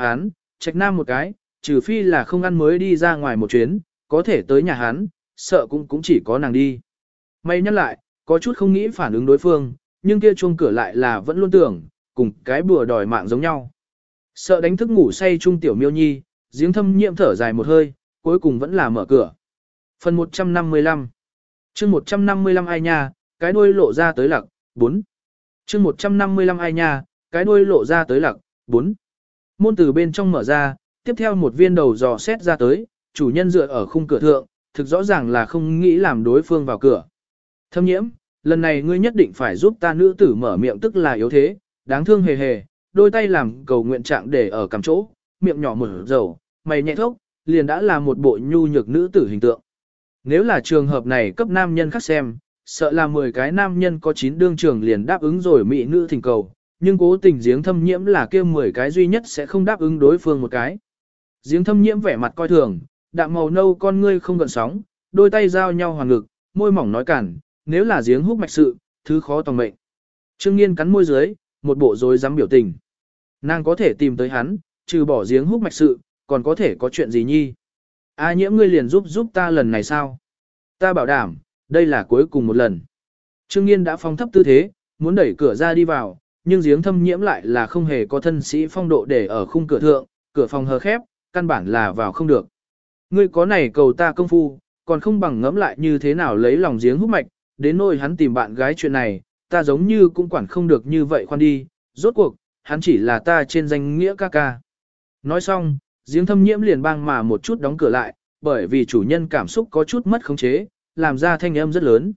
Hán, trạch nam một cái, trừ phi là không ăn mới đi ra ngoài một chuyến, có thể tới nhà hắn, sợ cũng cũng chỉ có nàng đi. May nhắc lại, có chút không nghĩ phản ứng đối phương, nhưng kia chuông cửa lại là vẫn luôn tưởng, cùng cái bùa đòi mạng giống nhau. Sợ đánh thức ngủ say trung tiểu miêu nhi, giếng thâm nhiệm thở dài một hơi, cuối cùng vẫn là mở cửa. Phần 155 chương 155 ai nha, cái đuôi lộ ra tới lặc, 4. chương 155 ai nha, cái đuôi lộ ra tới lặc, 4. Môn từ bên trong mở ra, tiếp theo một viên đầu dò xét ra tới, chủ nhân dựa ở khung cửa thượng, thực rõ ràng là không nghĩ làm đối phương vào cửa. Thâm nhiễm, lần này ngươi nhất định phải giúp ta nữ tử mở miệng tức là yếu thế, đáng thương hề hề, đôi tay làm cầu nguyện trạng để ở cằm chỗ, miệng nhỏ mở dầu, mày nhẹ thốc, liền đã là một bộ nhu nhược nữ tử hình tượng. Nếu là trường hợp này cấp nam nhân khác xem, sợ là 10 cái nam nhân có 9 đương trường liền đáp ứng rồi mỹ nữ thỉnh cầu, nhưng cố tình giếng thâm nhiễm là kia 10 cái duy nhất sẽ không đáp ứng đối phương một cái. Giếng thâm nhiễm vẻ mặt coi thường, đạm màu nâu con ngươi không gần sóng, đôi tay giao nhau hoàng ngực, môi mỏng nói cản, nếu là giếng hút mạch sự, thứ khó tòng mệnh. Trương Nghiên cắn môi dưới, một bộ rối dám biểu tình. Nàng có thể tìm tới hắn, trừ bỏ giếng hút mạch sự, còn có thể có chuyện gì nhi. A nhiễm ngươi liền giúp giúp ta lần này sao? Ta bảo đảm, đây là cuối cùng một lần. Trương Nghiên đã phong thấp tư thế, muốn đẩy cửa ra đi vào, nhưng giếng thâm nhiễm lại là không hề có thân sĩ phong độ để ở khung cửa thượng, cửa phòng hờ khép, căn bản là vào không được. Ngươi có này cầu ta công phu, còn không bằng ngẫm lại như thế nào lấy lòng giếng hút mạch, đến nỗi hắn tìm bạn gái chuyện này, ta giống như cũng quản không được như vậy khoan đi, rốt cuộc, hắn chỉ là ta trên danh nghĩa ca ca. Nói xong, giếng thâm nhiễm liền bang mà một chút đóng cửa lại, bởi vì chủ nhân cảm xúc có chút mất khống chế, làm ra thanh âm rất lớn.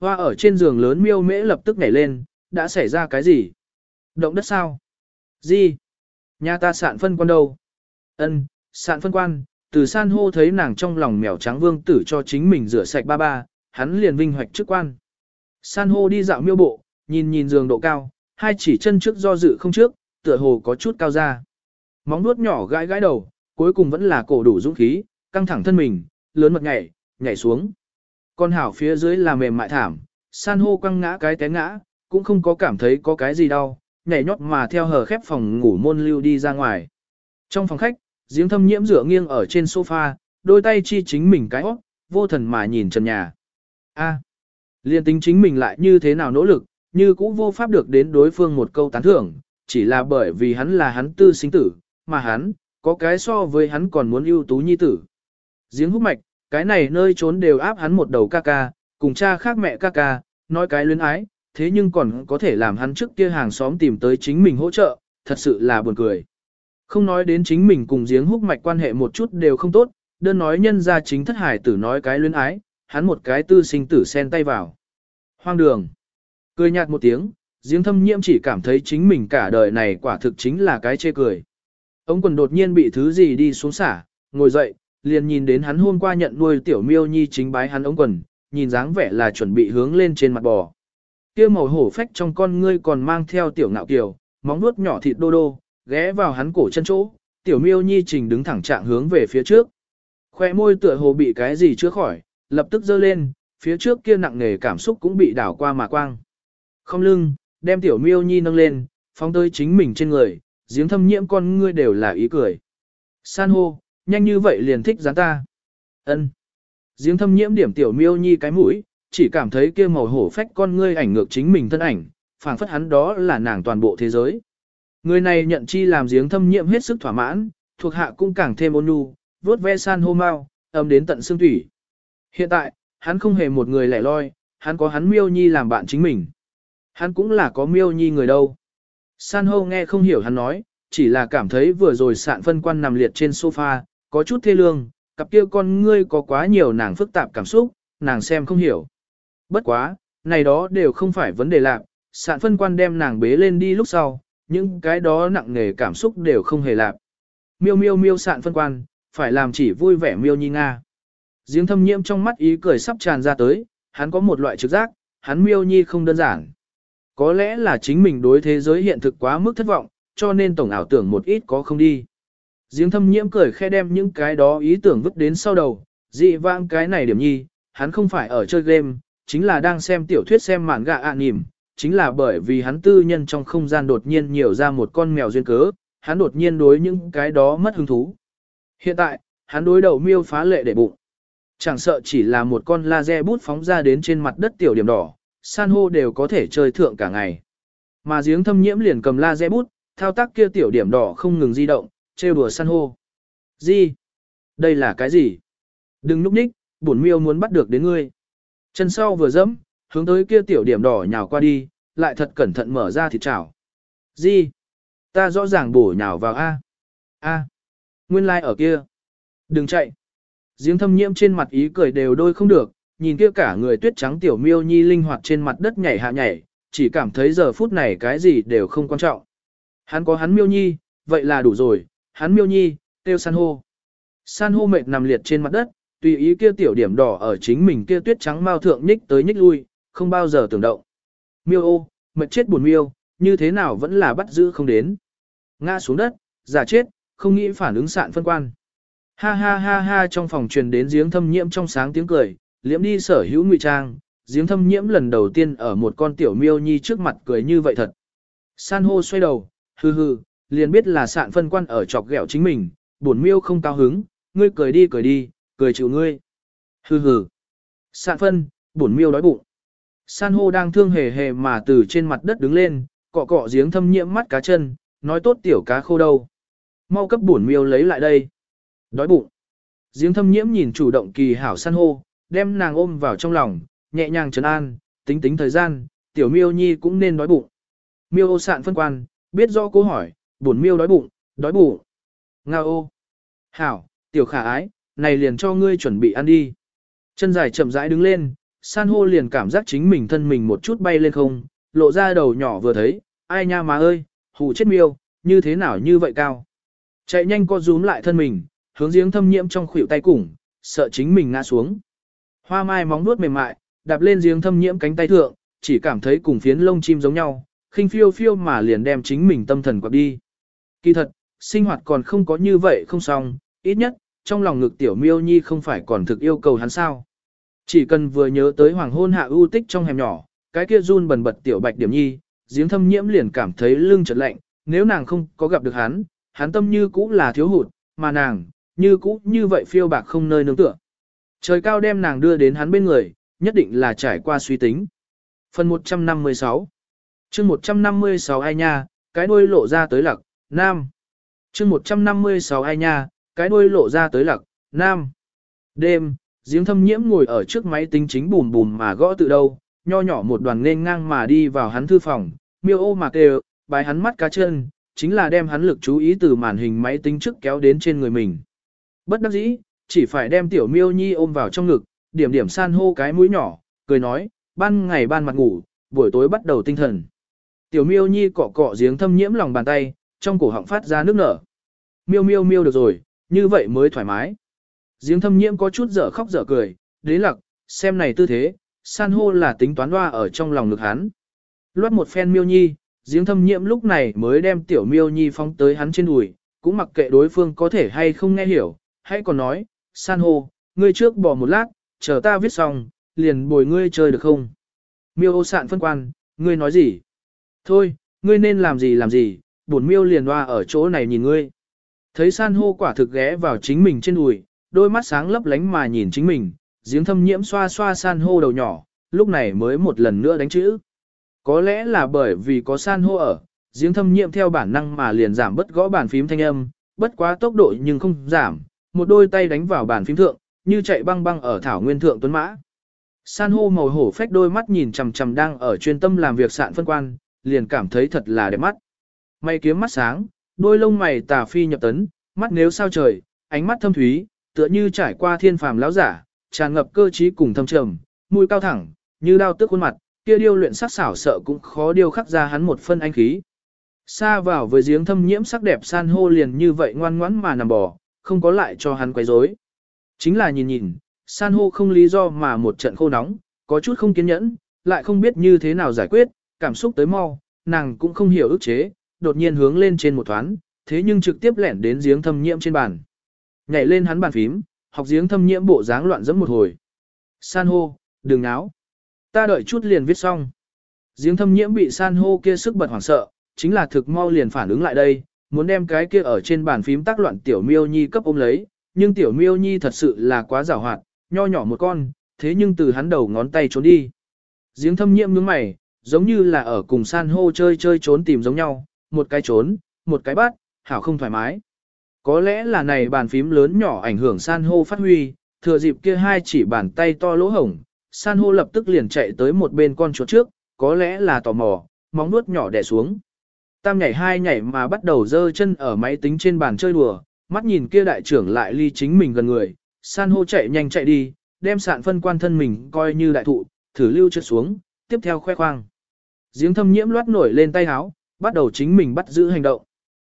Hoa ở trên giường lớn miêu mễ lập tức nhảy lên, đã xảy ra cái gì? Động đất sao? Gì? Nhà ta sạn phân quan đâu? Ân, sạn phân quan, từ san hô thấy nàng trong lòng mèo trắng vương tử cho chính mình rửa sạch ba ba, hắn liền vinh hoạch chức quan. San hô đi dạo miêu bộ, nhìn nhìn giường độ cao, hai chỉ chân trước do dự không trước, tựa hồ có chút cao ra. Móng nuốt nhỏ gãi gãi đầu, cuối cùng vẫn là cổ đủ dũng khí, căng thẳng thân mình, lớn mật nhảy, nhảy xuống. Con hảo phía dưới là mềm mại thảm, san hô quăng ngã cái té ngã, cũng không có cảm thấy có cái gì đau, nhảy nhót mà theo hờ khép phòng ngủ môn lưu đi ra ngoài. Trong phòng khách, giếng thâm nhiễm dựa nghiêng ở trên sofa, đôi tay chi chính mình cái óc, vô thần mà nhìn trần nhà. A, liên tính chính mình lại như thế nào nỗ lực, như cũng vô pháp được đến đối phương một câu tán thưởng, chỉ là bởi vì hắn là hắn tư sinh tử, mà hắn, có cái so với hắn còn muốn ưu tú nhi tử. Giếng hút mạch, cái này nơi trốn đều áp hắn một đầu ca ca, cùng cha khác mẹ ca ca, nói cái luyến ái, thế nhưng còn có thể làm hắn trước kia hàng xóm tìm tới chính mình hỗ trợ, thật sự là buồn cười. Không nói đến chính mình cùng giếng Húc mạch quan hệ một chút đều không tốt, đơn nói nhân ra chính thất hải tử nói cái luyến ái, hắn một cái tư sinh tử sen tay vào. Hoang đường. Cười nhạt một tiếng, giếng thâm nhiễm chỉ cảm thấy chính mình cả đời này quả thực chính là cái chê cười. Ông quần đột nhiên bị thứ gì đi xuống xả, ngồi dậy, liền nhìn đến hắn hôm qua nhận nuôi tiểu miêu nhi chính bái hắn ống quần, nhìn dáng vẻ là chuẩn bị hướng lên trên mặt bò. Kia màu hổ phách trong con ngươi còn mang theo tiểu ngạo kiều, móng nuốt nhỏ thịt đô đô, ghé vào hắn cổ chân chỗ, tiểu miêu nhi trình đứng thẳng trạng hướng về phía trước. Khoe môi tựa hồ bị cái gì chữa khỏi, lập tức giơ lên, phía trước kia nặng nề cảm xúc cũng bị đảo qua mà quang. Không lưng, đem tiểu miêu nhi nâng lên, phóng tới chính mình trên người, giếng thâm nhiễm con ngươi đều là ý cười. San hô, nhanh như vậy liền thích dán ta. ân Giếng thâm nhiễm điểm tiểu miêu nhi cái mũi, chỉ cảm thấy kia màu hổ phách con ngươi ảnh ngược chính mình thân ảnh, phảng phất hắn đó là nàng toàn bộ thế giới. Người này nhận chi làm giếng thâm nhiệm hết sức thỏa mãn, thuộc hạ cũng càng thêm ôn nhu, vuốt ve san hô mau, ấm đến tận xương thủy. Hiện tại, hắn không hề một người lẻ loi, hắn có hắn miêu nhi làm bạn chính mình. Hắn cũng là có miêu nhi người đâu. San hô nghe không hiểu hắn nói, chỉ là cảm thấy vừa rồi sạn phân quan nằm liệt trên sofa, có chút thê lương, cặp kia con ngươi có quá nhiều nàng phức tạp cảm xúc, nàng xem không hiểu. Bất quá, này đó đều không phải vấn đề lạc, sạn phân quan đem nàng bế lên đi lúc sau, những cái đó nặng nề cảm xúc đều không hề lạc. Miêu miêu miêu sạn phân quan, phải làm chỉ vui vẻ miêu nhi Nga. Giếng thâm nhiễm trong mắt ý cười sắp tràn ra tới, hắn có một loại trực giác, hắn miêu nhi không đơn giản. Có lẽ là chính mình đối thế giới hiện thực quá mức thất vọng, cho nên tổng ảo tưởng một ít có không đi. Giếng thâm nhiễm cười khe đem những cái đó ý tưởng vứt đến sau đầu, dị vãng cái này điểm nhi, hắn không phải ở chơi game, chính là đang xem tiểu thuyết xem mạn gạ ạ à nỉm, chính là bởi vì hắn tư nhân trong không gian đột nhiên nhiều ra một con mèo duyên cớ, hắn đột nhiên đối những cái đó mất hứng thú. Hiện tại, hắn đối đầu miêu phá lệ để bụng. Chẳng sợ chỉ là một con laser bút phóng ra đến trên mặt đất tiểu điểm đỏ, san hô đều có thể chơi thượng cả ngày. Mà giếng thâm nhiễm liền cầm laser bút, thao tác kia tiểu điểm đỏ không ngừng di động, trêu đùa san hô. Gì? Đây là cái gì? Đừng núp ních, bổn miêu muốn bắt được đến ngươi. Chân sau vừa dẫm, hướng tới kia tiểu điểm đỏ nhào qua đi, lại thật cẩn thận mở ra thịt chảo. Gì? Ta rõ ràng bổ nhào vào A. A. Nguyên lai like ở kia. Đừng chạy. Giếng thâm nhiễm trên mặt ý cười đều đôi không được, nhìn kia cả người tuyết trắng tiểu miêu nhi linh hoạt trên mặt đất nhảy hạ nhảy, chỉ cảm thấy giờ phút này cái gì đều không quan trọng. Hắn có hắn miêu nhi, vậy là đủ rồi, hắn miêu nhi, tiêu san hô. San hô mệt nằm liệt trên mặt đất, tùy ý kia tiểu điểm đỏ ở chính mình kia tuyết trắng mao thượng nhích tới nhích lui, không bao giờ tưởng động. Miêu ô, mệt chết buồn miêu, như thế nào vẫn là bắt giữ không đến. Ngã xuống đất, giả chết, không nghĩ phản ứng sạn phân quan. Ha ha ha ha trong phòng truyền đến giếng thâm nhiễm trong sáng tiếng cười, liễm đi sở hữu ngụy trang, giếng thâm nhiễm lần đầu tiên ở một con tiểu miêu nhi trước mặt cười như vậy thật. San hô xoay đầu, hừ hừ, liền biết là sạn phân quan ở chọc ghẹo chính mình, buồn miêu không cao hứng, ngươi cười đi cười đi, cười chịu ngươi. Hừ hừ. Sạn phân, bổn miêu đói bụng. San hô đang thương hề hề mà từ trên mặt đất đứng lên, cọ cọ giếng thâm nhiễm mắt cá chân, nói tốt tiểu cá khô đâu. Mau cấp bổn miêu lấy lại đây. Đói bụng. Giếng thâm nhiễm nhìn chủ động kỳ hảo san hô, đem nàng ôm vào trong lòng, nhẹ nhàng trấn an, tính tính thời gian, tiểu miêu nhi cũng nên đói bụng. Miêu ô sạn phân quan, biết rõ câu hỏi, bổn miêu đói bụng, đói bụng. Nga ô. Hảo, tiểu khả ái, này liền cho ngươi chuẩn bị ăn đi. Chân dài chậm rãi đứng lên, san hô liền cảm giác chính mình thân mình một chút bay lên không, lộ ra đầu nhỏ vừa thấy, ai nha má ơi, hù chết miêu, như thế nào như vậy cao. Chạy nhanh co rúm lại thân mình, hướng giếng thâm nhiễm trong khuỷu tay củng, sợ chính mình ngã xuống. Hoa mai móng nuốt mềm mại, đạp lên giếng thâm nhiễm cánh tay thượng, chỉ cảm thấy cùng phiến lông chim giống nhau, khinh phiêu phiêu mà liền đem chính mình tâm thần quặp đi. Kỳ thật, sinh hoạt còn không có như vậy không xong, ít nhất, trong lòng ngực tiểu miêu nhi không phải còn thực yêu cầu hắn sao. Chỉ cần vừa nhớ tới hoàng hôn hạ ưu tích trong hẻm nhỏ, cái kia run bần bật tiểu bạch điểm nhi, giếng thâm nhiễm liền cảm thấy lưng chợt lạnh, nếu nàng không có gặp được hắn, hắn tâm như cũ là thiếu hụt, mà nàng, như cũ như vậy phiêu bạc không nơi nương tựa. Trời cao đem nàng đưa đến hắn bên người, nhất định là trải qua suy tính. Phần 156 chương 156 ai nha, cái đuôi lộ ra tới lặc, nam. chương 156 ai nha, cái đuôi lộ ra tới lặc, nam. Đêm, giếng thâm nhiễm ngồi ở trước máy tính chính bùm bùm mà gõ tự đâu, nho nhỏ một đoàn nên ngang mà đi vào hắn thư phòng, miêu ô mà kêu, bài hắn mắt cá chân, chính là đem hắn lực chú ý từ màn hình máy tính trước kéo đến trên người mình. Bất đắc dĩ, chỉ phải đem tiểu miêu nhi ôm vào trong ngực, điểm điểm san hô cái mũi nhỏ, cười nói, ban ngày ban mặt ngủ, buổi tối bắt đầu tinh thần. Tiểu miêu nhi cọ cọ giếng thâm nhiễm lòng bàn tay, trong cổ họng phát ra nước nở. Miêu miêu miêu được rồi, như vậy mới thoải mái. Giếng thâm nhiễm có chút dở khóc dở cười, đế lặc, xem này tư thế, san hô là tính toán loa ở trong lòng ngực hắn. Loát một phen miêu nhi, giếng thâm nhiễm lúc này mới đem tiểu miêu nhi phóng tới hắn trên đùi, cũng mặc kệ đối phương có thể hay không nghe hiểu, hãy còn nói, san hô, ngươi trước bỏ một lát, chờ ta viết xong, liền bồi ngươi chơi được không? Miêu ô sạn phân quan, ngươi nói gì? Thôi, ngươi nên làm gì làm gì, buồn miêu liền hoa ở chỗ này nhìn ngươi. Thấy san hô quả thực ghé vào chính mình trên đùi, đôi mắt sáng lấp lánh mà nhìn chính mình, giếng thâm nhiễm xoa xoa san hô đầu nhỏ, lúc này mới một lần nữa đánh chữ. Có lẽ là bởi vì có san hô ở, giếng thâm nhiễm theo bản năng mà liền giảm bất gõ bàn phím thanh âm, bất quá tốc độ nhưng không giảm, một đôi tay đánh vào bàn phím thượng, như chạy băng băng ở thảo nguyên thượng tuấn mã. San hô màu hổ phách đôi mắt nhìn chằm chằm đang ở chuyên tâm làm việc sạn phân quan, liền cảm thấy thật là đẹp mắt. May kiếm mắt sáng, đôi lông mày tà phi nhập tấn, mắt nếu sao trời, ánh mắt thâm thúy, tựa như trải qua thiên phàm lão giả, tràn ngập cơ trí cùng thâm trầm, mũi cao thẳng, như đao tước khuôn mặt, kia điêu luyện sắc xảo sợ cũng khó điêu khắc ra hắn một phân anh khí. Xa vào với giếng thâm nhiễm sắc đẹp san hô liền như vậy ngoan ngoãn mà nằm bò, không có lại cho hắn quấy rối. Chính là nhìn nhìn, san hô không lý do mà một trận khô nóng, có chút không kiên nhẫn, lại không biết như thế nào giải quyết, cảm xúc tới mau, nàng cũng không hiểu ức chế, đột nhiên hướng lên trên một thoáng, thế nhưng trực tiếp lẻn đến giếng thâm nhiễm trên bàn. Nhảy lên hắn bàn phím, học giếng thâm nhiễm bộ dáng loạn dẫm một hồi. San hô, đừng náo. Ta đợi chút liền viết xong. Giếng thâm nhiễm bị san hô kia sức bật hoảng sợ, chính là thực mau liền phản ứng lại đây, muốn đem cái kia ở trên bàn phím tác loạn tiểu miêu nhi cấp ôm lấy, nhưng tiểu miêu nhi thật sự là quá giàu hoạt, nho nhỏ một con, thế nhưng từ hắn đầu ngón tay trốn đi. Giếng thâm nhiễm nhướng mày, giống như là ở cùng san hô chơi chơi trốn tìm giống nhau, một cái trốn, một cái bắt, hảo không thoải mái. Có lẽ là này bàn phím lớn nhỏ ảnh hưởng san hô phát huy, thừa dịp kia hai chỉ bàn tay to lỗ hổng, san hô lập tức liền chạy tới một bên con chuột trước, có lẽ là tò mò, móng nuốt nhỏ đè xuống. Tam nhảy hai nhảy mà bắt đầu dơ chân ở máy tính trên bàn chơi đùa, mắt nhìn kia đại trưởng lại ly chính mình gần người, san hô chạy nhanh chạy đi, đem sạn phân quan thân mình coi như đại thụ, thử lưu trượt xuống, tiếp theo khoe khoang. Giếng thâm nhiễm loát nổi lên tay háo, bắt đầu chính mình bắt giữ hành động.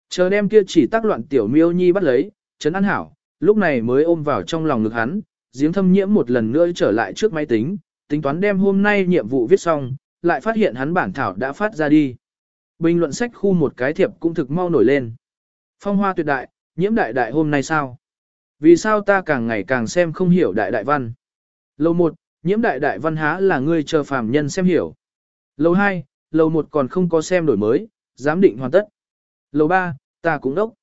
Chờ đem kia chỉ tác loạn tiểu miêu nhi bắt lấy, chấn an hảo, lúc này mới ôm vào trong lòng ngực hắn, giếng thâm nhiễm một lần nữa trở lại trước máy tính, tính toán đem hôm nay nhiệm vụ viết xong, lại phát hiện hắn bản thảo đã phát ra đi. Bình luận sách khu một cái thiệp cũng thực mau nổi lên. Phong hoa tuyệt đại, nhiễm đại đại hôm nay sao? Vì sao ta càng ngày càng xem không hiểu đại đại văn? Lầu một, nhiễm đại đại văn há là ngươi chờ phàm nhân xem hiểu. Lầu hai, lầu một còn không có xem đổi mới, giám định hoàn tất. Lâu ba, ta cũng đốc.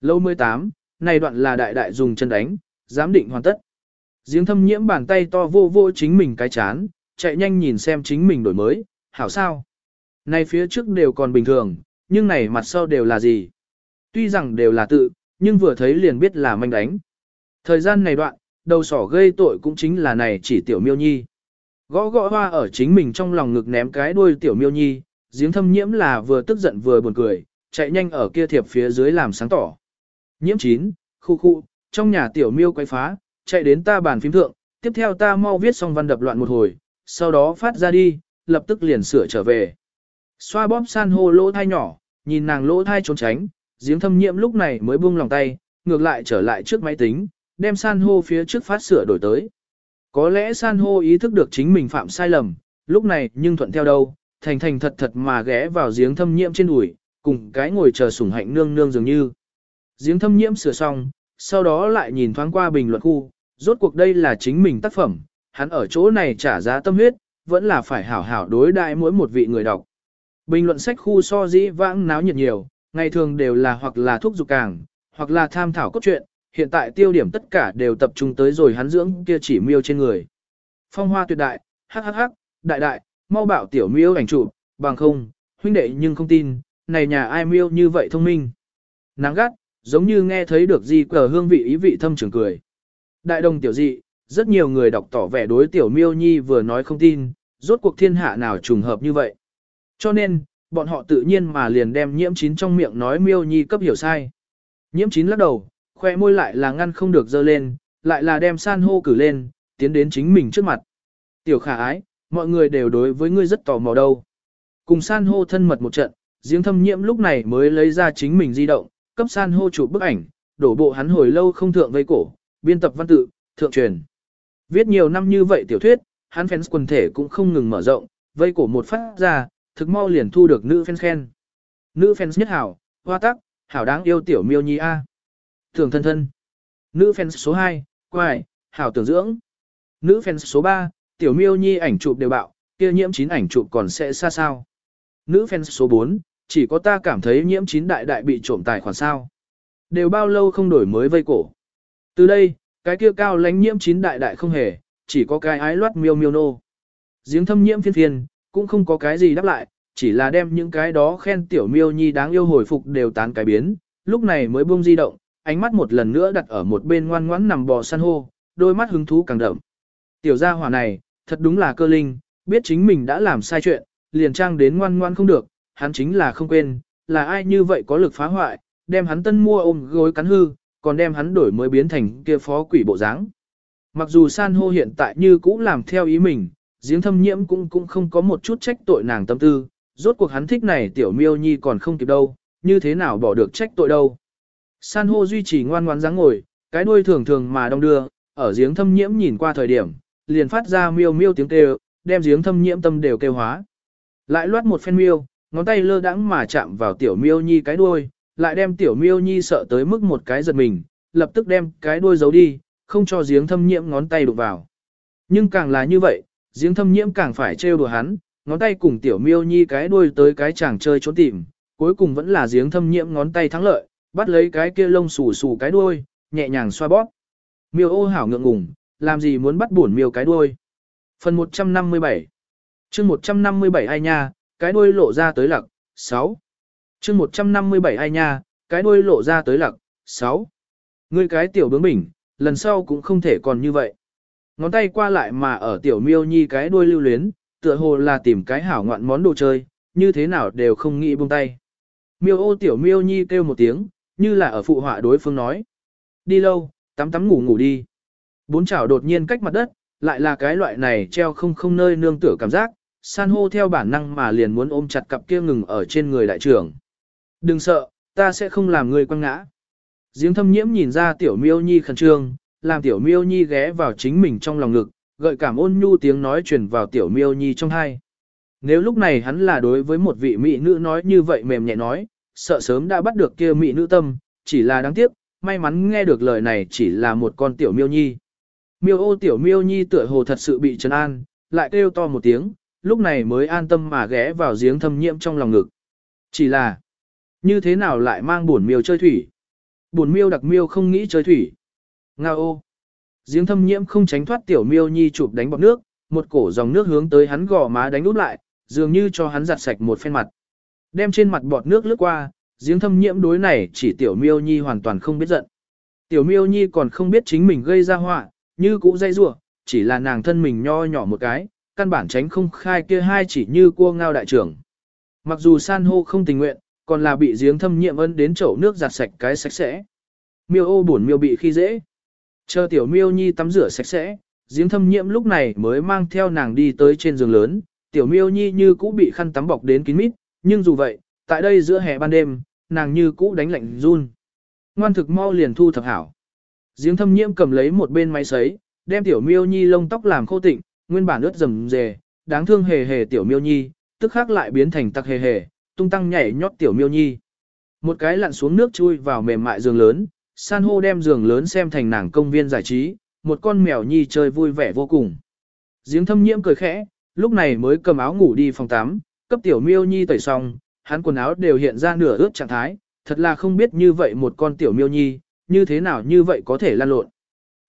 Lâu 18, này đoạn là đại đại dùng chân đánh, giám định hoàn tất. Giếng thâm nhiễm bàn tay to vô vô chính mình cái chán, chạy nhanh nhìn xem chính mình đổi mới, hảo sao. Này phía trước đều còn bình thường, nhưng này mặt sau đều là gì? Tuy rằng đều là tự, nhưng vừa thấy liền biết là manh đánh. Thời gian này đoạn, đầu sỏ gây tội cũng chính là này chỉ tiểu miêu nhi. Gõ gõ hoa ở chính mình trong lòng ngực ném cái đuôi tiểu miêu nhi, giếng thâm nhiễm là vừa tức giận vừa buồn cười, chạy nhanh ở kia thiệp phía dưới làm sáng tỏ. Nhiễm chín, khu khu, trong nhà tiểu miêu quay phá, chạy đến ta bàn phím thượng, tiếp theo ta mau viết xong văn đập loạn một hồi, sau đó phát ra đi, lập tức liền sửa trở về. Xoa bóp san hô lỗ thai nhỏ, nhìn nàng lỗ thai trốn tránh, giếng thâm nhiễm lúc này mới buông lòng tay, ngược lại trở lại trước máy tính, đem san hô phía trước phát sửa đổi tới. Có lẽ san hô ý thức được chính mình phạm sai lầm, lúc này nhưng thuận theo đâu, thành thành thật thật mà ghé vào giếng thâm nhiễm trên đùi, cùng cái ngồi chờ sủng hạnh nương nương dường như. Giếng thâm nhiễm sửa xong, sau đó lại nhìn thoáng qua bình luận khu, rốt cuộc đây là chính mình tác phẩm, hắn ở chỗ này trả giá tâm huyết, vẫn là phải hảo hảo đối đại mỗi một vị người đọc. Bình luận sách khu so dĩ vãng náo nhiệt nhiều, ngày thường đều là hoặc là thuốc dục càng, hoặc là tham thảo cốt truyện, hiện tại tiêu điểm tất cả đều tập trung tới rồi hắn dưỡng kia chỉ miêu trên người. Phong hoa tuyệt đại, hắc hắc hắc, đại đại, mau bảo tiểu miêu ảnh chụp, bằng không, huynh đệ nhưng không tin, này nhà ai miêu như vậy thông minh. Nắng gắt, giống như nghe thấy được gì cờ hương vị ý vị thâm trường cười. Đại đồng tiểu dị, rất nhiều người đọc tỏ vẻ đối tiểu miêu nhi vừa nói không tin, rốt cuộc thiên hạ nào trùng hợp như vậy. Cho nên, bọn họ tự nhiên mà liền đem nhiễm chín trong miệng nói miêu nhi cấp hiểu sai. Nhiễm chín lắc đầu, khoe môi lại là ngăn không được dơ lên, lại là đem san hô cử lên, tiến đến chính mình trước mặt. Tiểu khả ái, mọi người đều đối với ngươi rất tò mò đâu. Cùng san hô thân mật một trận, giếng thâm nhiễm lúc này mới lấy ra chính mình di động, cấp san hô chụp bức ảnh, đổ bộ hắn hồi lâu không thượng vây cổ, biên tập văn tự, thượng truyền. Viết nhiều năm như vậy tiểu thuyết, hắn fans quần thể cũng không ngừng mở rộng, vây cổ một phát ra, thực mau liền thu được nữ fans khen. Nữ fans nhất hảo, hoa tắc, hảo đáng yêu tiểu miêu nhi A. Thường thân thân. Nữ fans số 2, quài, hảo tưởng dưỡng. Nữ fans số 3, tiểu miêu nhi ảnh chụp đều bạo, kia nhiễm chín ảnh chụp còn sẽ xa sao. Nữ fan số 4, chỉ có ta cảm thấy nhiễm chín đại đại bị trộm tài khoản sao. Đều bao lâu không đổi mới vây cổ. Từ đây, cái kia cao lánh nhiễm chín đại đại không hề, chỉ có cái ái loát miêu miêu nô. Giếng thâm nhiễm phiên phiên, cũng không có cái gì đáp lại, chỉ là đem những cái đó khen tiểu miêu nhi đáng yêu hồi phục đều tán cái biến, lúc này mới buông di động, ánh mắt một lần nữa đặt ở một bên ngoan ngoãn nằm bò san hô, đôi mắt hứng thú càng đậm. Tiểu gia hỏa này, thật đúng là cơ linh, biết chính mình đã làm sai chuyện, liền trang đến ngoan ngoan không được, hắn chính là không quên, là ai như vậy có lực phá hoại, đem hắn tân mua ôm gối cắn hư, còn đem hắn đổi mới biến thành kia phó quỷ bộ dáng. Mặc dù san hô hiện tại như cũ làm theo ý mình, giếng thâm nhiễm cũng cũng không có một chút trách tội nàng tâm tư, rốt cuộc hắn thích này tiểu miêu nhi còn không kịp đâu, như thế nào bỏ được trách tội đâu. San hô duy trì ngoan ngoãn dáng ngồi, cái đuôi thường thường mà đông đưa, ở giếng thâm nhiễm nhìn qua thời điểm, liền phát ra miêu miêu tiếng kêu, đem giếng thâm nhiễm tâm đều kêu hóa. Lại loát một phen miêu, ngón tay lơ đãng mà chạm vào tiểu miêu nhi cái đuôi, lại đem tiểu miêu nhi sợ tới mức một cái giật mình, lập tức đem cái đuôi giấu đi, không cho giếng thâm nhiễm ngón tay đụng vào. Nhưng càng là như vậy, giếng thâm nhiễm càng phải trêu đùa hắn, ngón tay cùng tiểu miêu nhi cái đuôi tới cái chàng chơi trốn tìm, cuối cùng vẫn là giếng thâm nhiễm ngón tay thắng lợi, bắt lấy cái kia lông xù xù cái đuôi, nhẹ nhàng xoa bóp. Miêu ô hảo ngượng ngùng, làm gì muốn bắt buồn miêu cái đuôi. Phần 157 chương 157 ai nha, cái đuôi lộ ra tới lặc, 6. chương 157 ai nha, cái đuôi lộ ra tới lặc, 6. Ngươi cái tiểu bướng bỉnh, lần sau cũng không thể còn như vậy. Ngón tay qua lại mà ở tiểu miêu nhi cái đuôi lưu luyến, tựa hồ là tìm cái hảo ngoạn món đồ chơi, như thế nào đều không nghĩ buông tay. Miêu ô tiểu miêu nhi kêu một tiếng, như là ở phụ họa đối phương nói. Đi lâu, tắm tắm ngủ ngủ đi. Bốn chảo đột nhiên cách mặt đất, lại là cái loại này treo không không nơi nương tựa cảm giác, san hô theo bản năng mà liền muốn ôm chặt cặp kia ngừng ở trên người đại trưởng. Đừng sợ, ta sẽ không làm người quăng ngã. Giếng thâm nhiễm nhìn ra tiểu miêu nhi khẩn trương, làm tiểu miêu nhi ghé vào chính mình trong lòng ngực, gợi cảm ôn nhu tiếng nói truyền vào tiểu miêu nhi trong hai. Nếu lúc này hắn là đối với một vị mỹ nữ nói như vậy mềm nhẹ nói, sợ sớm đã bắt được kia mỹ nữ tâm, chỉ là đáng tiếc, may mắn nghe được lời này chỉ là một con tiểu miêu nhi. Miêu ô tiểu miêu nhi tựa hồ thật sự bị trấn an, lại kêu to một tiếng, lúc này mới an tâm mà ghé vào giếng thâm nhiễm trong lòng ngực. Chỉ là, như thế nào lại mang buồn miêu chơi thủy? Buồn miêu đặc miêu không nghĩ chơi thủy. Nga ô. Giếng thâm nhiễm không tránh thoát tiểu miêu nhi chụp đánh bọt nước, một cổ dòng nước hướng tới hắn gò má đánh úp lại, dường như cho hắn giặt sạch một phen mặt. Đem trên mặt bọt nước lướt qua, giếng thâm nhiễm đối này chỉ tiểu miêu nhi hoàn toàn không biết giận. Tiểu miêu nhi còn không biết chính mình gây ra họa, như cũ dây rủa chỉ là nàng thân mình nho nhỏ một cái, căn bản tránh không khai kia hai chỉ như cua ngao đại trưởng. Mặc dù san hô không tình nguyện, còn là bị giếng thâm Nhiệm ân đến chậu nước giặt sạch cái sạch sẽ. Miêu ô buồn miêu bị khi dễ. Chờ tiểu miêu nhi tắm rửa sạch sẽ, giếng thâm Nhiệm lúc này mới mang theo nàng đi tới trên giường lớn, tiểu miêu nhi như cũ bị khăn tắm bọc đến kín mít, nhưng dù vậy, tại đây giữa hè ban đêm, nàng như cũ đánh lạnh run. Ngoan thực mau liền thu thập hảo. Giếng thâm nhiễm cầm lấy một bên máy sấy, đem tiểu miêu nhi lông tóc làm khô tịnh, nguyên bản ướt rầm rề, đáng thương hề hề tiểu miêu nhi, tức khắc lại biến thành tặc hề hề, tung tăng nhảy nhót tiểu miêu nhi. Một cái lặn xuống nước chui vào mềm mại giường lớn, san hô đem giường lớn xem thành nàng công viên giải trí, một con mèo nhi chơi vui vẻ vô cùng. Giếng thâm nhiễm cười khẽ, lúc này mới cầm áo ngủ đi phòng tắm, cấp tiểu miêu nhi tẩy xong, hắn quần áo đều hiện ra nửa ướt trạng thái, thật là không biết như vậy một con tiểu miêu nhi, như thế nào như vậy có thể lan lộn.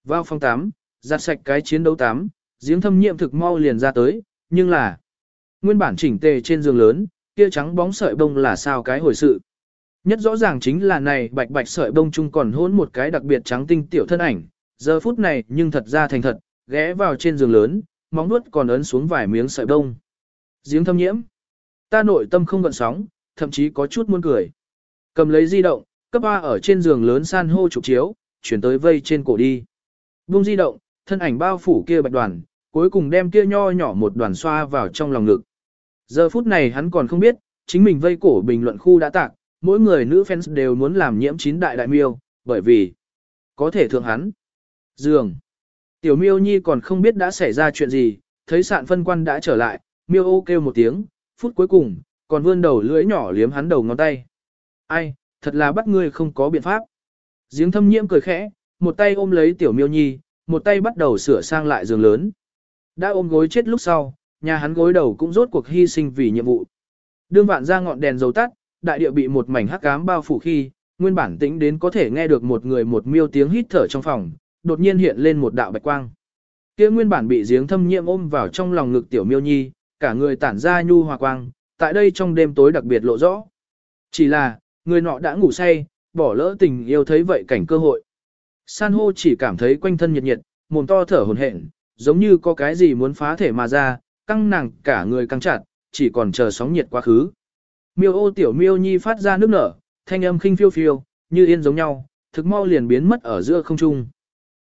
Vào phòng tắm, giặt sạch cái chiến đấu tắm, giếng thâm Nhiệm thực mau liền ra tới, nhưng là nguyên bản chỉnh tề trên giường lớn, kia trắng bóng sợi bông là sao cái hồi sự. Nhất rõ ràng chính là này bạch bạch sợi bông chung còn hôn một cái đặc biệt trắng tinh tiểu thân ảnh, giờ phút này nhưng thật ra thành thật, ghé vào trên giường lớn, móng nuốt còn ấn xuống vài miếng sợi bông. Giếng thâm nhiễm. Ta nội tâm không gợn sóng, thậm chí có chút muốn cười. Cầm lấy di động, cấp ba ở trên giường lớn san hô trục chiếu, chuyển tới vây trên cổ đi. Bung di động, thân ảnh bao phủ kia bạch đoàn, cuối cùng đem kia nho nhỏ một đoàn xoa vào trong lòng ngực. Giờ phút này hắn còn không biết, chính mình vây cổ bình luận khu đã tạc, mỗi người nữ fans đều muốn làm nhiễm chín đại đại miêu, bởi vì có thể thượng hắn. Dường. Tiểu miêu nhi còn không biết đã xảy ra chuyện gì, thấy sạn phân quan đã trở lại, miêu ô kêu một tiếng, phút cuối cùng, còn vươn đầu lưỡi nhỏ liếm hắn đầu ngón tay. Ai, thật là bắt ngươi không có biện pháp. Giếng thâm nhiễm cười khẽ, một tay ôm lấy tiểu miêu nhi, một tay bắt đầu sửa sang lại giường lớn. Đã ôm gối chết lúc sau, nhà hắn gối đầu cũng rốt cuộc hy sinh vì nhiệm vụ. Đương vạn ra ngọn đèn dầu tắt, đại địa bị một mảnh hắc ám bao phủ khi, nguyên bản tĩnh đến có thể nghe được một người một miêu tiếng hít thở trong phòng, đột nhiên hiện lên một đạo bạch quang. Kia nguyên bản bị giếng thâm nhiễm ôm vào trong lòng ngực tiểu miêu nhi, cả người tản ra nhu hòa quang, tại đây trong đêm tối đặc biệt lộ rõ. Chỉ là, người nọ đã ngủ say, bỏ lỡ tình yêu thấy vậy cảnh cơ hội. San hô chỉ cảm thấy quanh thân nhiệt nhiệt, mồm to thở hồn hển, giống như có cái gì muốn phá thể mà ra, căng nàng cả người căng chặt, chỉ còn chờ sóng nhiệt quá khứ. Miêu ô tiểu miêu nhi phát ra nước nở, thanh âm khinh phiêu phiêu, như yên giống nhau, thực mau liền biến mất ở giữa không trung.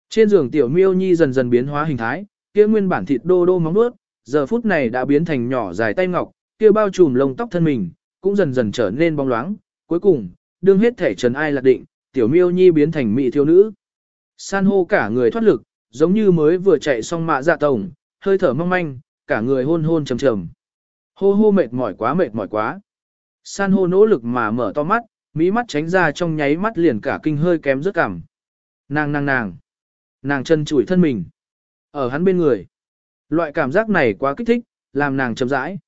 Trên giường tiểu miêu nhi dần dần biến hóa hình thái, kia nguyên bản thịt đô đô móng nuốt, giờ phút này đã biến thành nhỏ dài tay ngọc, kia bao trùm lông tóc thân mình, cũng dần dần trở nên bóng loáng, cuối cùng, đương hết thể trần ai lạc định, tiểu miêu nhi biến thành mỹ thiếu nữ. San hô cả người thoát lực, giống như mới vừa chạy xong mạ dạ tổng, hơi thở mong manh, cả người hôn hôn trầm trầm. Hô hô mệt mỏi quá mệt mỏi quá. San hô nỗ lực mà mở to mắt, mỹ mắt tránh ra trong nháy mắt liền cả kinh hơi kém rất cảm. Nàng nàng nàng. Nàng chân chủi thân mình. Ở hắn bên người. Loại cảm giác này quá kích thích, làm nàng chậm rãi.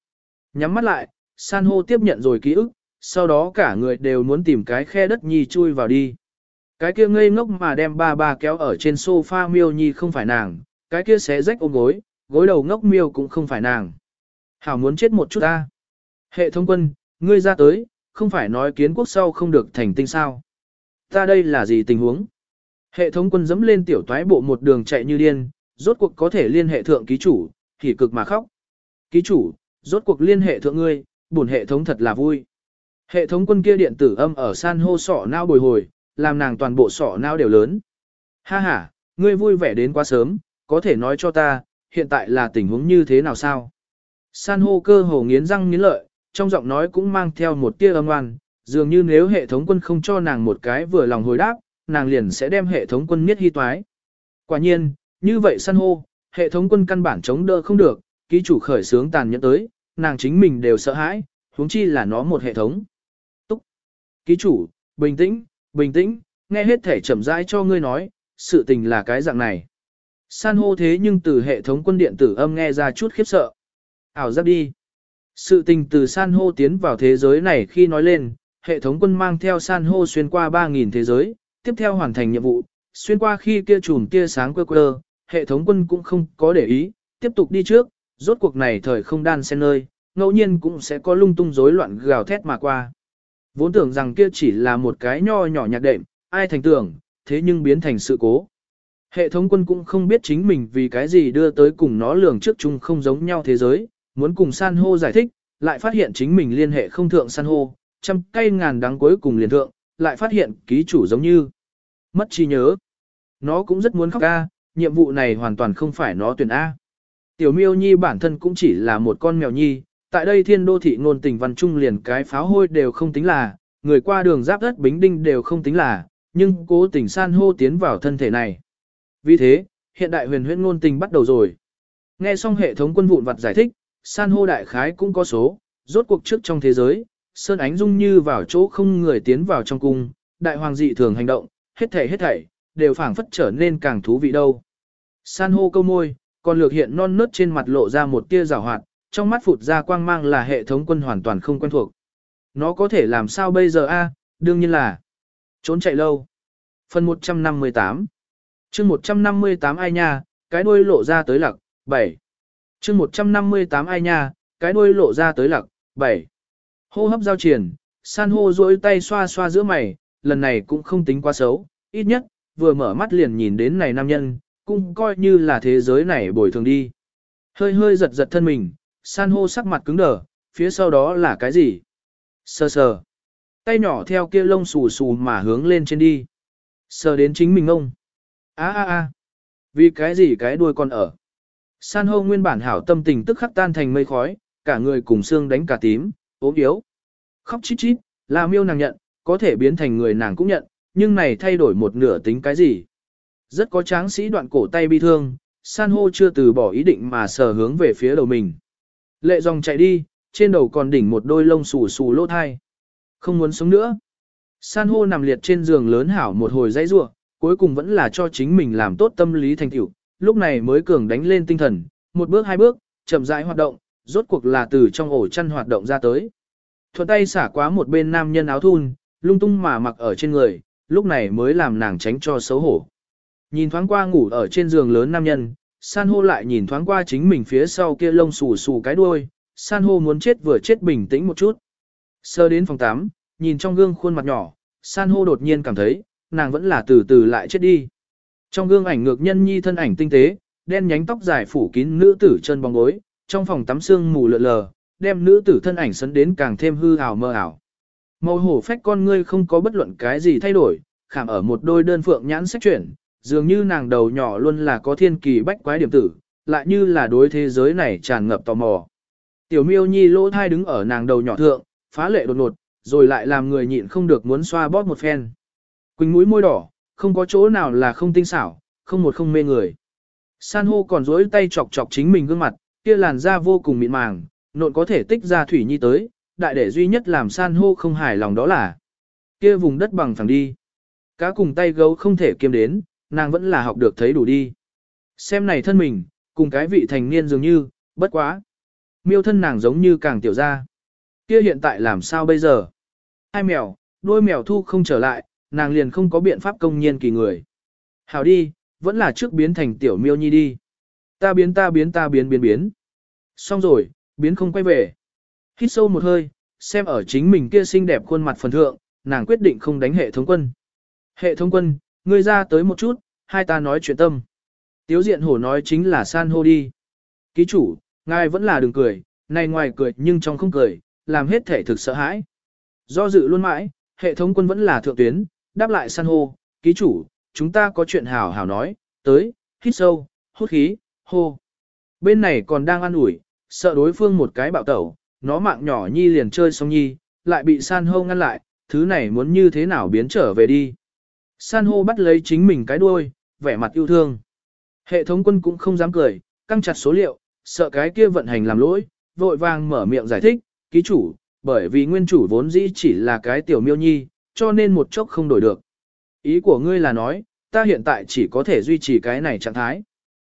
Nhắm mắt lại, san hô tiếp nhận rồi ký ức, sau đó cả người đều muốn tìm cái khe đất nhi chui vào đi. Cái kia ngây ngốc mà đem ba ba kéo ở trên sofa miêu nhi không phải nàng, cái kia xé rách ôm gối, gối đầu ngốc miêu cũng không phải nàng. Hảo muốn chết một chút ta. Hệ thống quân, ngươi ra tới, không phải nói kiến quốc sau không được thành tinh sao. Ta đây là gì tình huống? Hệ thống quân dẫm lên tiểu toái bộ một đường chạy như điên, rốt cuộc có thể liên hệ thượng ký chủ, thì cực mà khóc. Ký chủ, rốt cuộc liên hệ thượng ngươi, buồn hệ thống thật là vui. Hệ thống quân kia điện tử âm ở san hô sọ não bồi hồi, làm nàng toàn bộ sọ não đều lớn. Ha ha, ngươi vui vẻ đến quá sớm, có thể nói cho ta, hiện tại là tình huống như thế nào sao? San hô cơ hồ nghiến răng nghiến lợi, trong giọng nói cũng mang theo một tia âm oan, dường như nếu hệ thống quân không cho nàng một cái vừa lòng hồi đáp, nàng liền sẽ đem hệ thống quân miết hy toái. Quả nhiên, như vậy san hô, hệ thống quân căn bản chống đỡ không được, ký chủ khởi sướng tàn nhẫn tới, nàng chính mình đều sợ hãi, huống chi là nó một hệ thống. Ký chủ, bình tĩnh, bình tĩnh, nghe hết thể chậm rãi cho ngươi nói, sự tình là cái dạng này. San hô thế nhưng từ hệ thống quân điện tử âm nghe ra chút khiếp sợ. Ảo giác đi. Sự tình từ san hô tiến vào thế giới này khi nói lên, hệ thống quân mang theo san hô xuyên qua 3.000 thế giới, tiếp theo hoàn thành nhiệm vụ, xuyên qua khi kia chùm tia sáng quơ quơ, hệ thống quân cũng không có để ý, tiếp tục đi trước, rốt cuộc này thời không đan xen nơi, ngẫu nhiên cũng sẽ có lung tung rối loạn gào thét mà qua. Vốn tưởng rằng kia chỉ là một cái nho nhỏ nhạc đệm, ai thành tưởng, thế nhưng biến thành sự cố. Hệ thống quân cũng không biết chính mình vì cái gì đưa tới cùng nó lường trước chung không giống nhau thế giới, muốn cùng san hô giải thích, lại phát hiện chính mình liên hệ không thượng san hô, trăm cây ngàn đắng cuối cùng liền thượng, lại phát hiện ký chủ giống như mất trí nhớ. Nó cũng rất muốn khóc ca, nhiệm vụ này hoàn toàn không phải nó tuyển A. Tiểu miêu nhi bản thân cũng chỉ là một con mèo nhi, tại đây thiên đô thị ngôn tình văn trung liền cái pháo hôi đều không tính là, người qua đường giáp đất bính đinh đều không tính là, nhưng cố tình san hô tiến vào thân thể này. Vì thế, hiện đại huyền huyễn ngôn tình bắt đầu rồi. Nghe xong hệ thống quân vụn vặt giải thích, san hô đại khái cũng có số, rốt cuộc trước trong thế giới, sơn ánh dung như vào chỗ không người tiến vào trong cung, đại hoàng dị thường hành động, hết thảy hết thảy, đều phảng phất trở nên càng thú vị đâu. San hô câu môi, còn lược hiện non nớt trên mặt lộ ra một tia rào hoạt, trong mắt phụt ra quang mang là hệ thống quân hoàn toàn không quen thuộc. Nó có thể làm sao bây giờ a? đương nhiên là trốn chạy lâu. Phần 158 chương 158 ai nha, cái đuôi lộ ra tới lặc, 7. chương 158 ai nha, cái đuôi lộ ra tới lặc, 7. Hô hấp giao triển, san hô duỗi tay xoa xoa giữa mày, lần này cũng không tính quá xấu, ít nhất, vừa mở mắt liền nhìn đến này nam nhân, cũng coi như là thế giới này bồi thường đi. Hơi hơi giật giật thân mình, san hô sắc mặt cứng đờ, phía sau đó là cái gì? Sờ sờ. Tay nhỏ theo kia lông xù xù mà hướng lên trên đi. Sờ đến chính mình ông. a a a Vì cái gì cái đuôi còn ở? San hô nguyên bản hảo tâm tình tức khắc tan thành mây khói, cả người cùng xương đánh cả tím, ốm yếu. Khóc chít chít, là miêu nàng nhận, có thể biến thành người nàng cũng nhận, nhưng này thay đổi một nửa tính cái gì? Rất có tráng sĩ đoạn cổ tay bi thương, san hô chưa từ bỏ ý định mà sờ hướng về phía đầu mình. Lệ dòng chạy đi, trên đầu còn đỉnh một đôi lông xù xù lỗ thai. Không muốn sống nữa. San hô nằm liệt trên giường lớn hảo một hồi dãy rua, cuối cùng vẫn là cho chính mình làm tốt tâm lý thành tựu, lúc này mới cường đánh lên tinh thần, một bước hai bước, chậm rãi hoạt động, rốt cuộc là từ trong ổ chăn hoạt động ra tới. Thuận tay xả quá một bên nam nhân áo thun, lung tung mà mặc ở trên người, lúc này mới làm nàng tránh cho xấu hổ. Nhìn thoáng qua ngủ ở trên giường lớn nam nhân, san hô lại nhìn thoáng qua chính mình phía sau kia lông xù xù cái đuôi, san hô muốn chết vừa chết bình tĩnh một chút. Sơ đến phòng 8, nhìn trong gương khuôn mặt nhỏ, san hô đột nhiên cảm thấy, nàng vẫn là từ từ lại chết đi. Trong gương ảnh ngược nhân nhi thân ảnh tinh tế, đen nhánh tóc dài phủ kín nữ tử chân bóng gối, trong phòng tắm xương mù lờ lờ, đem nữ tử thân ảnh sấn đến càng thêm hư ảo mơ ảo. Màu hổ phách con ngươi không có bất luận cái gì thay đổi, khảm ở một đôi đơn phượng nhãn sách chuyển, dường như nàng đầu nhỏ luôn là có thiên kỳ bách quái điểm tử, lại như là đối thế giới này tràn ngập tò mò. Tiểu miêu nhi lỗ thai đứng ở nàng đầu nhỏ thượng, phá lệ đột ngột, rồi lại làm người nhịn không được muốn xoa bóp một phen. Quỳnh mũi môi đỏ, không có chỗ nào là không tinh xảo, không một không mê người. San hô còn dối tay chọc chọc chính mình gương mặt, kia làn da vô cùng mịn màng, nộn có thể tích ra thủy nhi tới, đại để duy nhất làm san hô không hài lòng đó là kia vùng đất bằng phẳng đi. Cá cùng tay gấu không thể kiêm đến, nàng vẫn là học được thấy đủ đi. Xem này thân mình, cùng cái vị thành niên dường như, bất quá. Miêu thân nàng giống như càng tiểu ra. Kia hiện tại làm sao bây giờ? hai mèo, đôi mèo thu không trở lại, nàng liền không có biện pháp công nhiên kỳ người. Hảo đi, vẫn là trước biến thành tiểu miêu nhi đi. Ta biến ta biến ta biến biến biến. Xong rồi, biến không quay về. Hít sâu một hơi, xem ở chính mình kia xinh đẹp khuôn mặt phần thượng, nàng quyết định không đánh hệ thống quân. Hệ thống quân, ngươi ra tới một chút, hai ta nói chuyện tâm. Tiếu diện hổ nói chính là san hô đi. Ký chủ, ngài vẫn là đừng cười, này ngoài cười nhưng trong không cười, làm hết thể thực sợ hãi. Do dự luôn mãi, hệ thống quân vẫn là thượng tuyến, đáp lại san hô, ký chủ, chúng ta có chuyện hảo hảo nói, tới, hít sâu, hút khí, hô. Bên này còn đang ăn ủi, sợ đối phương một cái bạo tẩu, nó mạng nhỏ nhi liền chơi xong nhi, lại bị san hô ngăn lại, thứ này muốn như thế nào biến trở về đi. San hô bắt lấy chính mình cái đuôi, vẻ mặt yêu thương. Hệ thống quân cũng không dám cười, căng chặt số liệu, sợ cái kia vận hành làm lỗi, vội vàng mở miệng giải thích, ký chủ, bởi vì nguyên chủ vốn dĩ chỉ là cái tiểu miêu nhi, cho nên một chốc không đổi được. Ý của ngươi là nói, ta hiện tại chỉ có thể duy trì cái này trạng thái.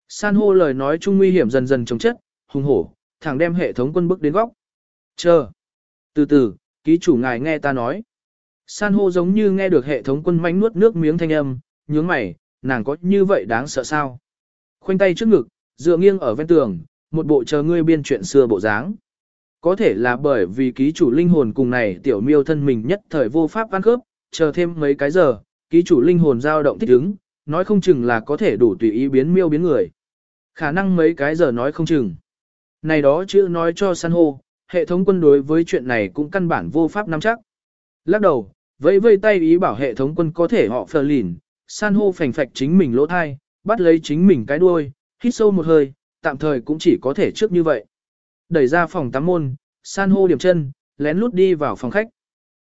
San hô lời nói chung nguy hiểm dần dần chống chất, hùng hổ, thẳng đem hệ thống quân bức đến góc. Chờ. Từ từ, ký chủ ngài nghe ta nói. San hô giống như nghe được hệ thống quân mánh nuốt nước miếng thanh âm, nhướng mày, nàng có như vậy đáng sợ sao? Khoanh tay trước ngực, dựa nghiêng ở ven tường, một bộ chờ ngươi biên chuyện xưa bộ dáng. Có thể là bởi vì ký chủ linh hồn cùng này tiểu miêu thân mình nhất thời vô pháp ăn khớp, chờ thêm mấy cái giờ, ký chủ linh hồn dao động thích ứng, nói không chừng là có thể đủ tùy ý biến miêu biến người. Khả năng mấy cái giờ nói không chừng. Này đó chữ nói cho san hô, hệ thống quân đối với chuyện này cũng căn bản vô pháp nắm chắc. Lắc đầu, vẫy vây tay ý bảo hệ thống quân có thể họ phờ lìn, san hô phành phạch chính mình lỗ thai, bắt lấy chính mình cái đuôi, hít sâu một hơi, tạm thời cũng chỉ có thể trước như vậy. Đẩy ra phòng tắm môn, san hô điểm chân, lén lút đi vào phòng khách.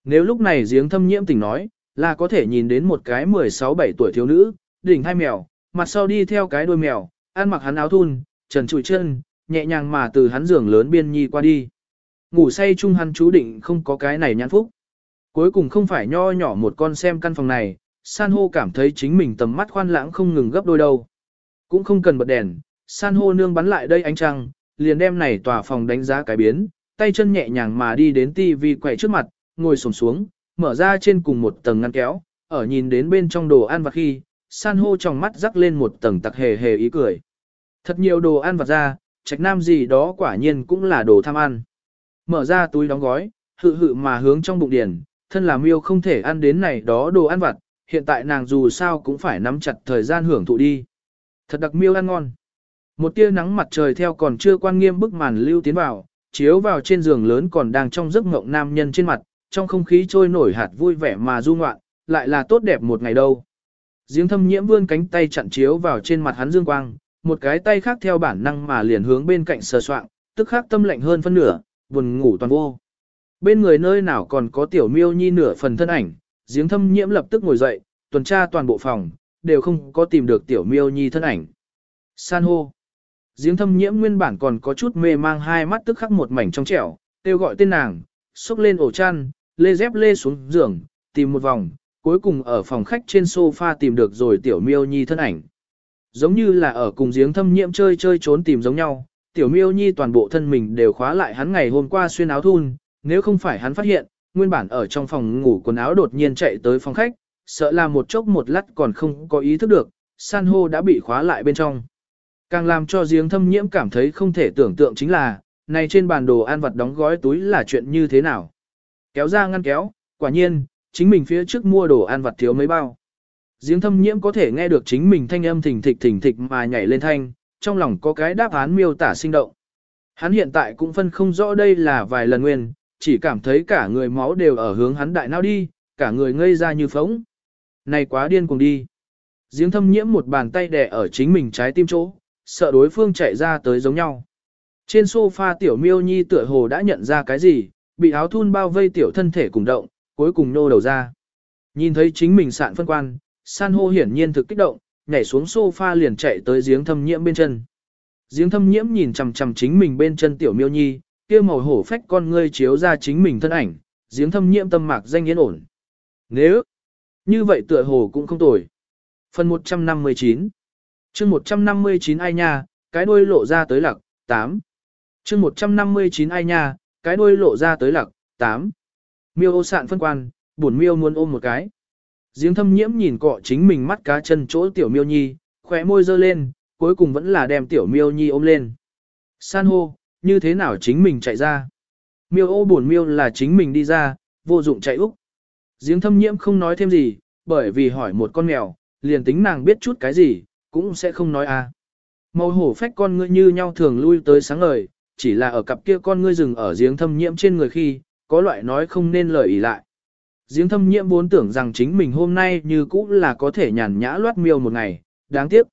Nếu lúc này giếng thâm nhiễm tỉnh nói, là có thể nhìn đến một cái 16-17 tuổi thiếu nữ, đỉnh hai mèo, mặt sau đi theo cái đuôi mèo, ăn mặc hắn áo thun, trần trụi chân, nhẹ nhàng mà từ hắn giường lớn biên nhi qua đi. Ngủ say chung hắn chú định không có cái này nhãn phúc. Cuối cùng không phải nho nhỏ một con xem căn phòng này, san hô cảm thấy chính mình tầm mắt khoan lãng không ngừng gấp đôi đâu. Cũng không cần bật đèn, san hô nương bắn lại đây ánh trăng, liền đem này tòa phòng đánh giá cái biến, tay chân nhẹ nhàng mà đi đến tivi quậy trước mặt, ngồi xổm xuống, mở ra trên cùng một tầng ngăn kéo, ở nhìn đến bên trong đồ ăn vặt khi, san hô trong mắt rắc lên một tầng tặc hề hề ý cười. Thật nhiều đồ ăn vặt ra, trạch nam gì đó quả nhiên cũng là đồ tham ăn. Mở ra túi đóng gói, hự hự mà hướng trong bụng điển thân là miêu không thể ăn đến này đó đồ ăn vặt, hiện tại nàng dù sao cũng phải nắm chặt thời gian hưởng thụ đi. Thật đặc miêu ăn ngon. Một tia nắng mặt trời theo còn chưa quan nghiêm bức màn lưu tiến vào, chiếu vào trên giường lớn còn đang trong giấc mộng nam nhân trên mặt, trong không khí trôi nổi hạt vui vẻ mà du ngoạn, lại là tốt đẹp một ngày đâu. Giếng thâm nhiễm vươn cánh tay chặn chiếu vào trên mặt hắn dương quang, một cái tay khác theo bản năng mà liền hướng bên cạnh sờ soạng, tức khắc tâm lạnh hơn phân nửa, buồn ngủ toàn vô. Bên người nơi nào còn có tiểu miêu nhi nửa phần thân ảnh, giếng thâm nhiễm lập tức ngồi dậy, tuần tra toàn bộ phòng, đều không có tìm được tiểu miêu nhi thân ảnh. San hô. Giếng thâm nhiễm nguyên bản còn có chút mê mang hai mắt tức khắc một mảnh trong trẻo, kêu gọi tên nàng, xúc lên ổ chăn, lê dép lê xuống giường, tìm một vòng, cuối cùng ở phòng khách trên sofa tìm được rồi tiểu miêu nhi thân ảnh. Giống như là ở cùng giếng thâm nhiễm chơi chơi trốn tìm giống nhau, tiểu miêu nhi toàn bộ thân mình đều khóa lại hắn ngày hôm qua xuyên áo thun, nếu không phải hắn phát hiện, nguyên bản ở trong phòng ngủ quần áo đột nhiên chạy tới phòng khách, sợ là một chốc một lát còn không có ý thức được, san hô đã bị khóa lại bên trong. Càng làm cho giếng thâm nhiễm cảm thấy không thể tưởng tượng chính là, này trên bàn đồ ăn vật đóng gói túi là chuyện như thế nào. Kéo ra ngăn kéo, quả nhiên, chính mình phía trước mua đồ ăn vật thiếu mấy bao. Giếng thâm nhiễm có thể nghe được chính mình thanh âm thình thịch thình thịch mà nhảy lên thanh, trong lòng có cái đáp án miêu tả sinh động. Hắn hiện tại cũng phân không rõ đây là vài lần nguyên, chỉ cảm thấy cả người máu đều ở hướng hắn đại não đi, cả người ngây ra như phóng. Này quá điên cuồng đi. Giếng thâm nhiễm một bàn tay đè ở chính mình trái tim chỗ, sợ đối phương chạy ra tới giống nhau. Trên sofa tiểu miêu nhi tựa hồ đã nhận ra cái gì, bị áo thun bao vây tiểu thân thể cùng động, cuối cùng nô đầu ra. Nhìn thấy chính mình sạn phân quan, san hô hiển nhiên thực kích động, nhảy xuống sofa liền chạy tới giếng thâm nhiễm bên chân. Giếng thâm nhiễm nhìn chằm chằm chính mình bên chân tiểu miêu nhi, kia màu hổ phách con ngươi chiếu ra chính mình thân ảnh, giếng thâm nhiễm tâm mạc danh yên ổn. Nếu như vậy tựa hồ cũng không tồi. Phần 159 chương 159 ai nha, cái đuôi lộ ra tới lặc, 8. chương 159 ai nha, cái đuôi lộ ra tới lặc, 8. Miêu ô sạn phân quan, buồn miêu muốn ôm một cái. Giếng thâm nhiễm nhìn cọ chính mình mắt cá chân chỗ tiểu miêu nhi, khóe môi dơ lên, cuối cùng vẫn là đem tiểu miêu nhi ôm lên. San hô, như thế nào chính mình chạy ra? Miêu ô buồn miêu là chính mình đi ra, vô dụng chạy úc. Giếng thâm nhiễm không nói thêm gì, bởi vì hỏi một con mèo, liền tính nàng biết chút cái gì, cũng sẽ không nói à. Màu hổ phách con ngươi như nhau thường lui tới sáng ngời, chỉ là ở cặp kia con ngươi rừng ở giếng thâm nhiễm trên người khi, có loại nói không nên lời ý lại. Giếng thâm nhiễm vốn tưởng rằng chính mình hôm nay như cũ là có thể nhàn nhã loát miêu một ngày, đáng tiếc.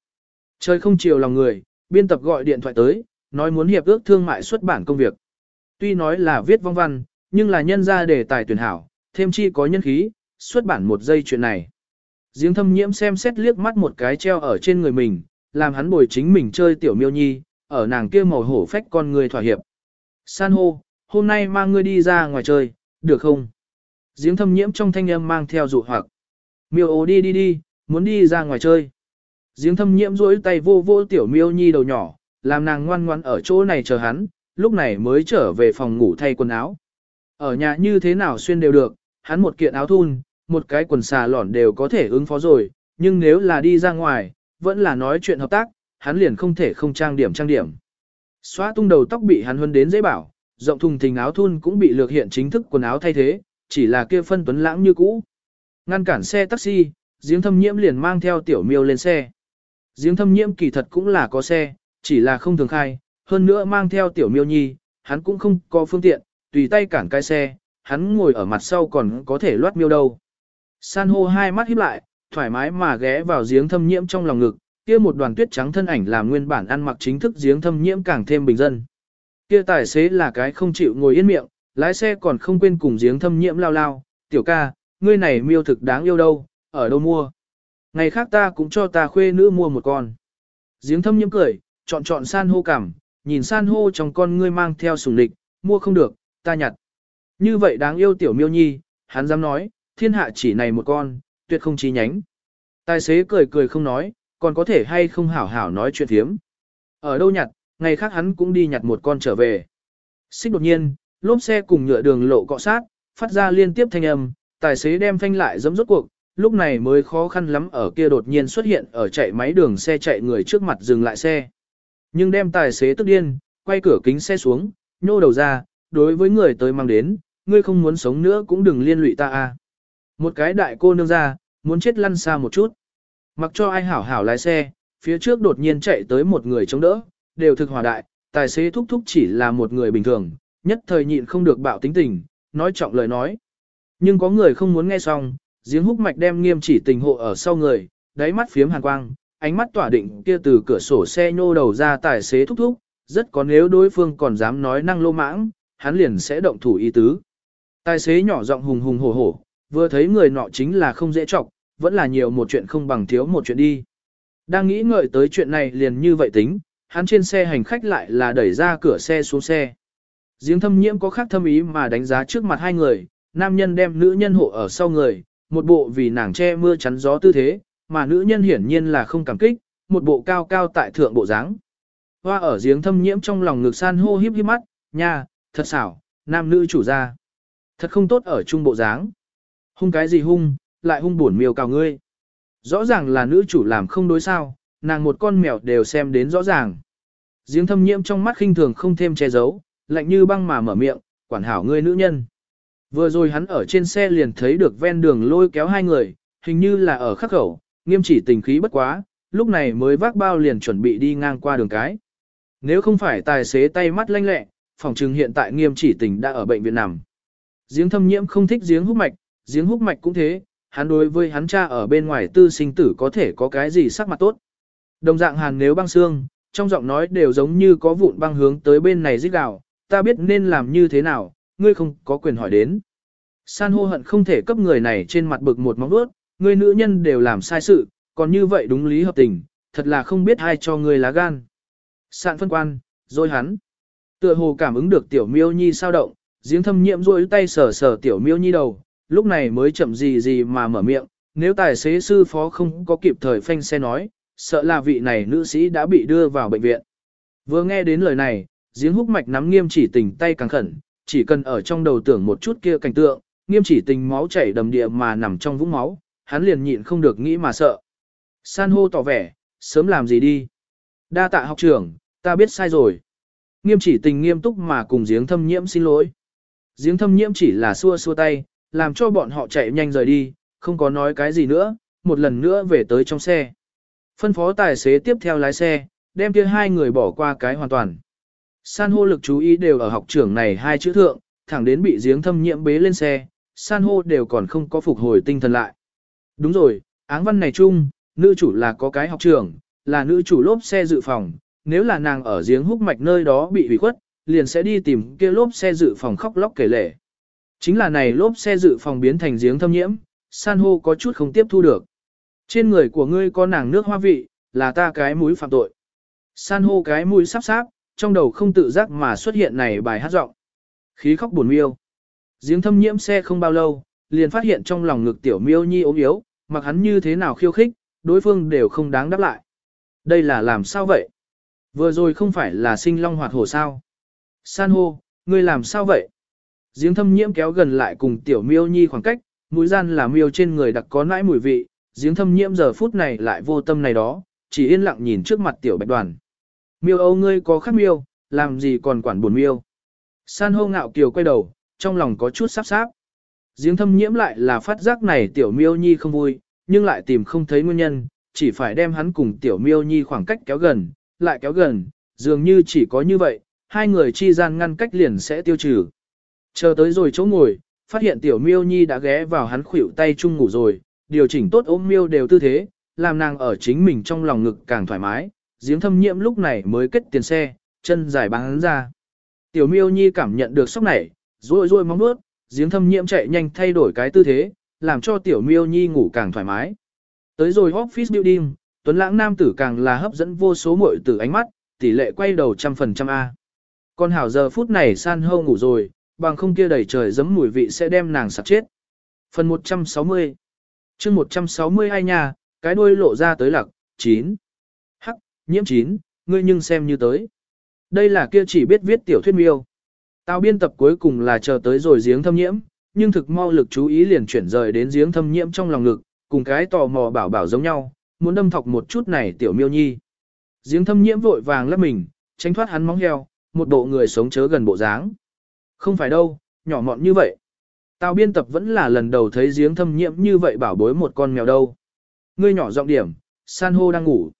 Trời không chiều lòng người, biên tập gọi điện thoại tới, nói muốn hiệp ước thương mại xuất bản công việc. Tuy nói là viết vong văn, nhưng là nhân ra đề tài tuyển hảo, thêm chi có nhân khí, xuất bản một giây chuyện này. Giếng thâm nhiễm xem xét liếc mắt một cái treo ở trên người mình, làm hắn bồi chính mình chơi tiểu miêu nhi, ở nàng kia màu hổ phách con người thỏa hiệp. San hô, hôm nay mang ngươi đi ra ngoài chơi, được không? Giếng thâm nhiễm trong thanh âm mang theo dụ hoặc. Miêu ô đi đi đi, muốn đi ra ngoài chơi. Giếng thâm nhiễm rỗi tay vô vô tiểu miêu nhi đầu nhỏ, làm nàng ngoan ngoan ở chỗ này chờ hắn, lúc này mới trở về phòng ngủ thay quần áo. Ở nhà như thế nào xuyên đều được, hắn một kiện áo thun, một cái quần xà lỏn đều có thể ứng phó rồi, nhưng nếu là đi ra ngoài, vẫn là nói chuyện hợp tác, hắn liền không thể không trang điểm trang điểm. Xóa tung đầu tóc bị hắn huân đến dễ bảo, rộng thùng thình áo thun cũng bị lược hiện chính thức quần áo thay thế, chỉ là kia phân tuấn lãng như cũ. Ngăn cản xe taxi, giếng thâm nhiễm liền mang theo tiểu miêu lên xe. Giếng thâm nhiễm kỳ thật cũng là có xe, chỉ là không thường khai, hơn nữa mang theo tiểu miêu nhi, hắn cũng không có phương tiện, tùy tay cản cái xe, hắn ngồi ở mặt sau còn có thể loát miêu đâu. San hô hai mắt híp lại, thoải mái mà ghé vào giếng thâm nhiễm trong lòng ngực, kia một đoàn tuyết trắng thân ảnh làm nguyên bản ăn mặc chính thức giếng thâm nhiễm càng thêm bình dân. Kia tài xế là cái không chịu ngồi yên miệng, lái xe còn không quên cùng giếng thâm nhiễm lao lao, tiểu ca, ngươi này miêu thực đáng yêu đâu, ở đâu mua. Ngày khác ta cũng cho ta khuê nữ mua một con. Giếng thâm nhiễm cười, chọn chọn san hô cảm, nhìn san hô trong con ngươi mang theo sùng lịch mua không được, ta nhặt. Như vậy đáng yêu tiểu miêu nhi, hắn dám nói, thiên hạ chỉ này một con, tuyệt không chi nhánh. Tài xế cười cười không nói, còn có thể hay không hảo hảo nói chuyện thiếm. Ở đâu nhặt, ngày khác hắn cũng đi nhặt một con trở về. Xích đột nhiên, lốp xe cùng nhựa đường lộ cọ sát, phát ra liên tiếp thanh âm, tài xế đem phanh lại giấm rốt cuộc, lúc này mới khó khăn lắm ở kia đột nhiên xuất hiện ở chạy máy đường xe chạy người trước mặt dừng lại xe. Nhưng đem tài xế tức điên, quay cửa kính xe xuống, nhô đầu ra, đối với người tới mang đến, ngươi không muốn sống nữa cũng đừng liên lụy ta a. Một cái đại cô nương ra, muốn chết lăn xa một chút. Mặc cho ai hảo hảo lái xe, phía trước đột nhiên chạy tới một người chống đỡ, đều thực hòa đại, tài xế thúc thúc chỉ là một người bình thường, nhất thời nhịn không được bạo tính tình, nói trọng lời nói. Nhưng có người không muốn nghe xong, giếng húc mạch đem nghiêm chỉ tình hộ ở sau người, đáy mắt phiếm hàn quang, ánh mắt tỏa định kia từ cửa sổ xe nhô đầu ra tài xế thúc thúc, rất có nếu đối phương còn dám nói năng lô mãng, hắn liền sẽ động thủ ý tứ. Tài xế nhỏ giọng hùng hùng hổ hổ, vừa thấy người nọ chính là không dễ chọc, vẫn là nhiều một chuyện không bằng thiếu một chuyện đi. Đang nghĩ ngợi tới chuyện này liền như vậy tính, hắn trên xe hành khách lại là đẩy ra cửa xe xuống xe. Giếng thâm nhiễm có khác thâm ý mà đánh giá trước mặt hai người, nam nhân đem nữ nhân hộ ở sau người, một bộ vì nàng che mưa chắn gió tư thế, mà nữ nhân hiển nhiên là không cảm kích, một bộ cao cao tại thượng bộ dáng. Hoa ở giếng thâm nhiễm trong lòng ngực san hô híp híp mắt, nha, thật xảo, nam nữ chủ gia. Thật không tốt ở chung bộ dáng. Hung cái gì hung, lại hung buồn miêu cào ngươi. Rõ ràng là nữ chủ làm không đối sao, nàng một con mèo đều xem đến rõ ràng. Giếng thâm nhiễm trong mắt khinh thường không thêm che giấu, lạnh như băng mà mở miệng, quản hảo ngươi nữ nhân. Vừa rồi hắn ở trên xe liền thấy được ven đường lôi kéo hai người, hình như là ở khắc khẩu, nghiêm chỉ tình khí bất quá, lúc này mới vác bao liền chuẩn bị đi ngang qua đường cái. Nếu không phải tài xế tay mắt lanh lẹ, phòng trừng hiện tại nghiêm chỉ tình đã ở bệnh viện nằm. Giếng thâm nhiễm không thích giếng hút mạch, giếng hút mạch cũng thế, hắn đối với hắn cha ở bên ngoài tư sinh tử có thể có cái gì sắc mặt tốt. Đồng dạng hàn nếu băng xương, trong giọng nói đều giống như có vụn băng hướng tới bên này rít gào, ta biết nên làm như thế nào, ngươi không có quyền hỏi đến. San hô hận không thể cấp người này trên mặt bực một móng vuốt, ngươi nữ nhân đều làm sai sự, còn như vậy đúng lý hợp tình, thật là không biết ai cho ngươi lá gan. Sạn phân quan, rồi hắn. Tựa hồ cảm ứng được tiểu miêu nhi sao động, giếng thâm nhiễm rôi tay sờ sờ tiểu miêu nhi đầu, lúc này mới chậm gì gì mà mở miệng, nếu tài xế sư phó không có kịp thời phanh xe nói, sợ là vị này nữ sĩ đã bị đưa vào bệnh viện. Vừa nghe đến lời này, giếng húc mạch nắm nghiêm chỉ tình tay càng khẩn, chỉ cần ở trong đầu tưởng một chút kia cảnh tượng, nghiêm chỉ tình máu chảy đầm địa mà nằm trong vũng máu, hắn liền nhịn không được nghĩ mà sợ. San hô tỏ vẻ, sớm làm gì đi. Đa tạ học trưởng, ta biết sai rồi. Nghiêm chỉ tình nghiêm túc mà cùng giếng thâm nhiễm xin lỗi. Giếng thâm nhiễm chỉ là xua xua tay, làm cho bọn họ chạy nhanh rời đi, không có nói cái gì nữa, một lần nữa về tới trong xe. Phân phó tài xế tiếp theo lái xe, đem kia hai người bỏ qua cái hoàn toàn. San hô lực chú ý đều ở học trưởng này hai chữ thượng, thẳng đến bị giếng thâm nhiễm bế lên xe, san hô đều còn không có phục hồi tinh thần lại. Đúng rồi, áng văn này chung, nữ chủ là có cái học trưởng, là nữ chủ lốp xe dự phòng, nếu là nàng ở giếng húc mạch nơi đó bị hủy khuất, liền sẽ đi tìm kia lốp xe dự phòng khóc lóc kể lể. Chính là này lốp xe dự phòng biến thành giếng thâm nhiễm, san hô có chút không tiếp thu được. Trên người của ngươi có nàng nước hoa vị, là ta cái mũi phạm tội. San hô cái mũi sắp sáp, trong đầu không tự giác mà xuất hiện này bài hát giọng. Khí khóc buồn miêu. Giếng thâm nhiễm xe không bao lâu, liền phát hiện trong lòng ngực tiểu miêu nhi ốm yếu, mặc hắn như thế nào khiêu khích, đối phương đều không đáng đáp lại. Đây là làm sao vậy? Vừa rồi không phải là sinh long hoạt hổ sao? San hô, ngươi làm sao vậy? Giếng thâm nhiễm kéo gần lại cùng tiểu miêu nhi khoảng cách, mũi gian là miêu trên người đặc có nãi mùi vị, giếng thâm nhiễm giờ phút này lại vô tâm này đó, chỉ yên lặng nhìn trước mặt tiểu bạch đoàn. Miêu âu ngươi có khác miêu, làm gì còn quản buồn miêu. San hô ngạo kiều quay đầu, trong lòng có chút sắp sáp. Giếng thâm nhiễm lại là phát giác này tiểu miêu nhi không vui, nhưng lại tìm không thấy nguyên nhân, chỉ phải đem hắn cùng tiểu miêu nhi khoảng cách kéo gần, lại kéo gần, dường như chỉ có như vậy, hai người chi gian ngăn cách liền sẽ tiêu trừ. Chờ tới rồi chỗ ngồi, phát hiện tiểu miêu nhi đã ghé vào hắn khuỷu tay chung ngủ rồi, điều chỉnh tốt ôm miêu đều tư thế, làm nàng ở chính mình trong lòng ngực càng thoải mái, giếng thâm nhiễm lúc này mới kết tiền xe, chân dài bắn ra. Tiểu miêu nhi cảm nhận được sốc này, rôi rôi mong bước, giếng thâm nhiễm chạy nhanh thay đổi cái tư thế, làm cho tiểu miêu nhi ngủ càng thoải mái. Tới rồi office building, tuấn lãng nam tử càng là hấp dẫn vô số muội tử ánh mắt, tỷ lệ quay đầu trăm phần trăm A. Con hảo giờ phút này san hâu ngủ rồi, bằng không kia đầy trời giấm mùi vị sẽ đem nàng sạc chết. Phần 160 chương 160 ai nha, cái đuôi lộ ra tới lạc, 9. Hắc, nhiễm 9, ngươi nhưng xem như tới. Đây là kia chỉ biết viết tiểu thuyết miêu. Tao biên tập cuối cùng là chờ tới rồi giếng thâm nhiễm, nhưng thực mau lực chú ý liền chuyển rời đến giếng thâm nhiễm trong lòng ngực, cùng cái tò mò bảo bảo giống nhau, muốn đâm thọc một chút này tiểu miêu nhi. Giếng thâm nhiễm vội vàng lấp mình, tránh thoát hắn móng heo, một bộ người sống chớ gần bộ dáng. Không phải đâu, nhỏ mọn như vậy. Tào biên tập vẫn là lần đầu thấy giếng thâm nhiễm như vậy bảo bối một con mèo đâu. Ngươi nhỏ giọng điểm, san hô đang ngủ.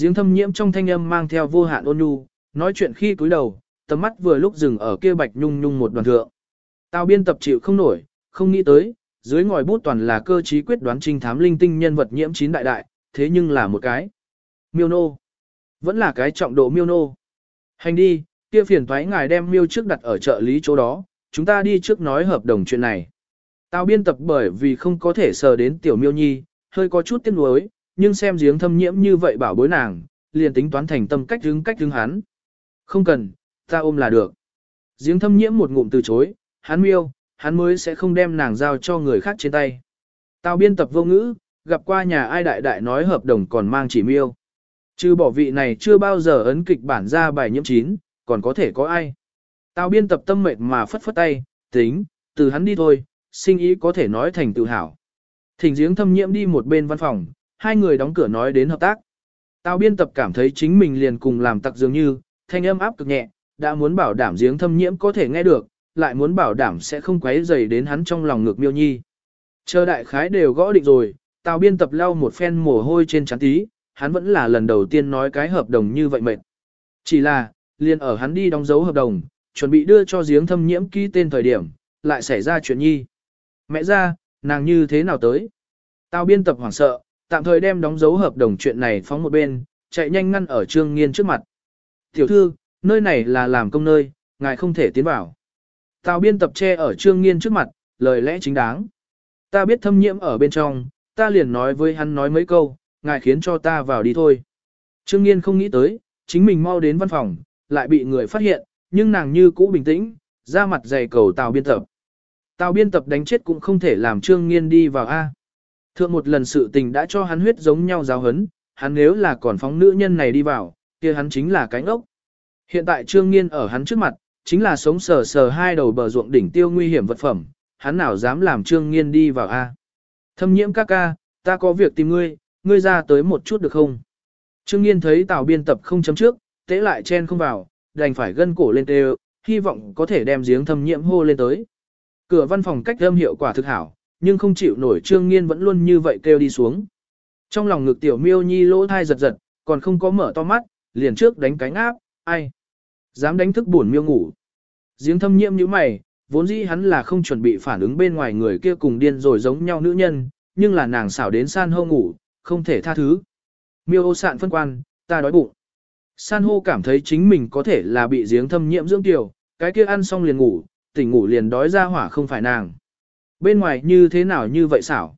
Giếng thâm nhiễm trong thanh âm mang theo vô hạn ôn nhu, nói chuyện khi cúi đầu, tầm mắt vừa lúc dừng ở kia bạch nhung nhung một đoàn thượng. Tào biên tập chịu không nổi, không nghĩ tới, dưới ngòi bút toàn là cơ trí quyết đoán trinh thám linh tinh nhân vật nhiễm chín đại đại, thế nhưng là một cái. Miêu nô. Vẫn là cái trọng độ miêu nô. Hành đi, kia phiền thoái ngài đem miêu trước đặt ở trợ lý chỗ đó, chúng ta đi trước nói hợp đồng chuyện này. Tào biên tập bởi vì không có thể sờ đến tiểu miêu nhi, hơi có chút tiếc nuối, nhưng xem giếng thâm nhiễm như vậy bảo bối nàng, liền tính toán thành tâm cách hướng cách hướng hắn. Không cần, ta ôm là được. Giếng thâm nhiễm một ngụm từ chối, hắn miêu, hắn mới sẽ không đem nàng giao cho người khác trên tay. Tào biên tập vô ngữ, gặp qua nhà ai đại đại nói hợp đồng còn mang chỉ miêu. Chứ bỏ vị này chưa bao giờ ấn kịch bản ra bài nhiễm chín, còn có thể có ai. Tào biên tập tâm mệt mà phất phất tay, tính, từ hắn đi thôi, sinh ý có thể nói thành tự hào. Thỉnh giếng thâm nhiễm đi một bên văn phòng, hai người đóng cửa nói đến hợp tác. Tào biên tập cảm thấy chính mình liền cùng làm tặc dường như, thanh âm áp cực nhẹ, đã muốn bảo đảm giếng thâm nhiễm có thể nghe được, lại muốn bảo đảm sẽ không quấy dày đến hắn trong lòng ngược miêu nhi. Chờ đại khái đều gõ định rồi, Tào biên tập lau một phen mồ hôi trên trán tí, hắn vẫn là lần đầu tiên nói cái hợp đồng như vậy mệt. Chỉ là, liền ở hắn đi đóng dấu hợp đồng, chuẩn bị đưa cho giếng thâm nhiễm ký tên thời điểm, lại xảy ra chuyện nhi. Mẹ ra, nàng như thế nào tới? Tào biên tập hoảng sợ, tạm thời đem đóng dấu hợp đồng chuyện này phóng một bên, chạy nhanh ngăn ở trương nghiên trước mặt. Tiểu thư, nơi này là làm công nơi, ngài không thể tiến vào. Tào biên tập che ở trương nghiên trước mặt, lời lẽ chính đáng. Ta biết thâm nhiễm ở bên trong, ta liền nói với hắn nói mấy câu, ngài khiến cho ta vào đi thôi. Trương nghiên không nghĩ tới, chính mình mau đến văn phòng, lại bị người phát hiện, nhưng nàng như cũ bình tĩnh, ra mặt dày cầu Tào biên tập. Tào biên tập đánh chết cũng không thể làm Trương Nghiên đi vào A. Thượng một lần sự tình đã cho hắn huyết giống nhau giáo hấn, hắn nếu là còn phóng nữ nhân này đi vào, kia hắn chính là cái ngốc. Hiện tại Trương Nghiên ở hắn trước mặt, chính là sống sờ sờ hai đầu bờ ruộng đỉnh tiêu nguy hiểm vật phẩm, hắn nào dám làm trương nghiên đi vào a? Thâm nhiễm ca ca, ta có việc tìm ngươi, ngươi ra tới một chút được không? Trương nghiên thấy tào biên tập không chấm trước, tế lại chen không vào, đành phải gân cổ lên tê hy vọng có thể đem giếng thâm nhiễm hô lên tới. Cửa văn phòng cách âm hiệu quả thực hảo, nhưng không chịu nổi trương nghiên vẫn luôn như vậy kêu đi xuống. Trong lòng ngực tiểu miêu nhi lỗ thai giật giật, còn không có mở to mắt, liền trước đánh cánh áp, ai? Dám đánh thức buồn miêu ngủ. Giếng thâm nhiễm như mày, vốn dĩ hắn là không chuẩn bị phản ứng bên ngoài người kia cùng điên rồi giống nhau nữ nhân, nhưng là nàng xảo đến san hô ngủ, không thể tha thứ. Miêu ô sạn phân quan, ta đói bụng. San hô cảm thấy chính mình có thể là bị giếng thâm nhiễm dưỡng tiểu, cái kia ăn xong liền ngủ, tỉnh ngủ liền đói ra hỏa không phải nàng. Bên ngoài như thế nào như vậy xảo.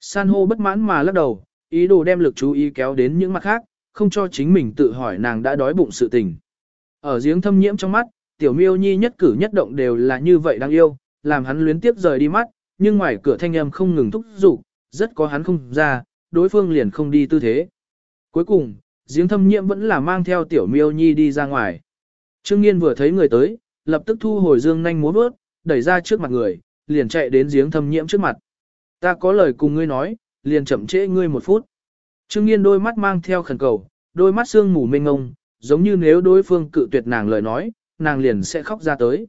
San hô bất mãn mà lắc đầu, ý đồ đem lực chú ý kéo đến những mặt khác, không cho chính mình tự hỏi nàng đã đói bụng sự tình. Ở giếng thâm nhiễm trong mắt, tiểu miêu nhi nhất cử nhất động đều là như vậy đáng yêu, làm hắn luyến tiếp rời đi mắt, nhưng ngoài cửa thanh âm không ngừng thúc giục, rất có hắn không ra, đối phương liền không đi tư thế. Cuối cùng, giếng thâm nhiễm vẫn là mang theo tiểu miêu nhi đi ra ngoài. Trương Nghiên vừa thấy người tới, lập tức thu hồi dương nhanh múa bước, đẩy ra trước mặt người, liền chạy đến giếng thâm nhiễm trước mặt. Ta có lời cùng ngươi nói, liền chậm trễ ngươi một phút. Trương Nghiên đôi mắt mang theo khẩn cầu, đôi mắt sương mù mênh ngông, giống như nếu đối phương cự tuyệt nàng lời nói, nàng liền sẽ khóc ra tới.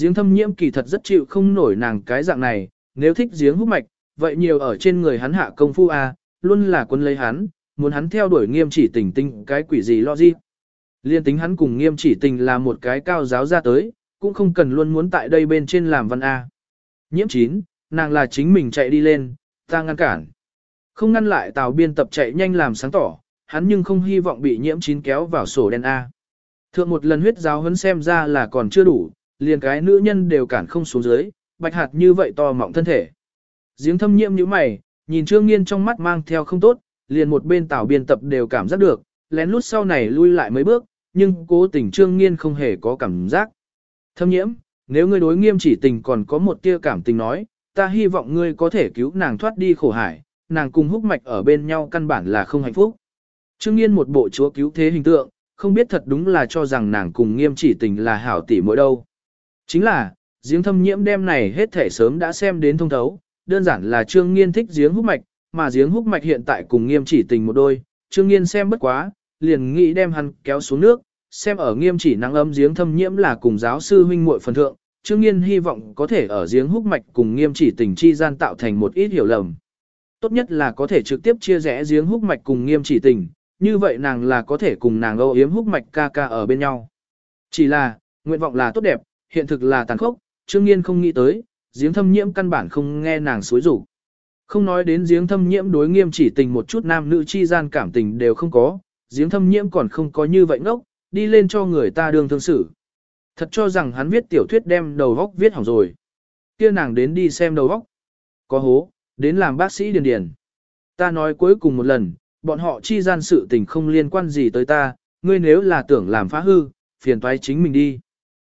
Giếng thâm nhiễm kỳ thật rất chịu không nổi nàng cái dạng này, nếu thích giếng hút mạch, vậy nhiều ở trên người hắn hạ công phu a, à, luôn là quân lấy hắn, muốn hắn theo đuổi nghiêm chỉ tình tinh cái quỷ gì lo gì. Liên tính hắn cùng nghiêm chỉ tình là một cái cao giáo ra tới, cũng không cần luôn muốn tại đây bên trên làm văn A. Nhiễm chín, nàng là chính mình chạy đi lên, ta ngăn cản. Không ngăn lại tào biên tập chạy nhanh làm sáng tỏ, hắn nhưng không hy vọng bị nhiễm chín kéo vào sổ đen A. Thượng một lần huyết giáo hấn xem ra là còn chưa đủ, liền cái nữ nhân đều cản không xuống dưới, bạch hạt như vậy to mọng thân thể. Giếng thâm nhiễm như mày, nhìn trương nghiên trong mắt mang theo không tốt, liền một bên tảo biên tập đều cảm giác được, lén lút sau này lui lại mấy bước, nhưng cố tình trương nghiên không hề có cảm giác. Thâm nhiễm, nếu ngươi đối nghiêm chỉ tình còn có một tia cảm tình nói, ta hy vọng ngươi có thể cứu nàng thoát đi khổ hải, nàng cùng húc mạch ở bên nhau căn bản là không hạnh phúc. Trương nghiên một bộ chúa cứu thế hình tượng, không biết thật đúng là cho rằng nàng cùng nghiêm chỉ tình là hảo tỷ mỗi đâu. Chính là, giếng thâm nhiễm đem này hết thể sớm đã xem đến thông thấu, đơn giản là trương nghiên thích giếng húc mạch, mà giếng húc mạch hiện tại cùng nghiêm chỉ tình một đôi, trương nghiên xem bất quá, liền nghĩ đem hắn kéo xuống nước, xem ở nghiêm chỉ nắng ấm giếng thâm nhiễm là cùng giáo sư huynh muội phần thượng, trương nghiên hy vọng có thể ở giếng húc mạch cùng nghiêm chỉ tình chi gian tạo thành một ít hiểu lầm. Tốt nhất là có thể trực tiếp chia rẽ giếng húc mạch cùng nghiêm chỉ tình, như vậy nàng là có thể cùng nàng âu yếm húc mạch ca ca ở bên nhau. Chỉ là, nguyện vọng là tốt đẹp, hiện thực là tàn khốc, Trương Nghiên không nghĩ tới, giếng thâm nhiễm căn bản không nghe nàng xối rủ. Không nói đến giếng thâm nhiễm đối nghiêm chỉ tình một chút nam nữ chi gian cảm tình đều không có, giếng thâm nhiễm còn không có như vậy ngốc, đi lên cho người ta đương thương xử. Thật cho rằng hắn viết tiểu thuyết đem đầu góc viết hỏng rồi. kia nàng đến đi xem đầu góc. Có hố, đến làm bác sĩ điền điền. Ta nói cuối cùng một lần, bọn họ chi gian sự tình không liên quan gì tới ta, ngươi nếu là tưởng làm phá hư, phiền toái chính mình đi.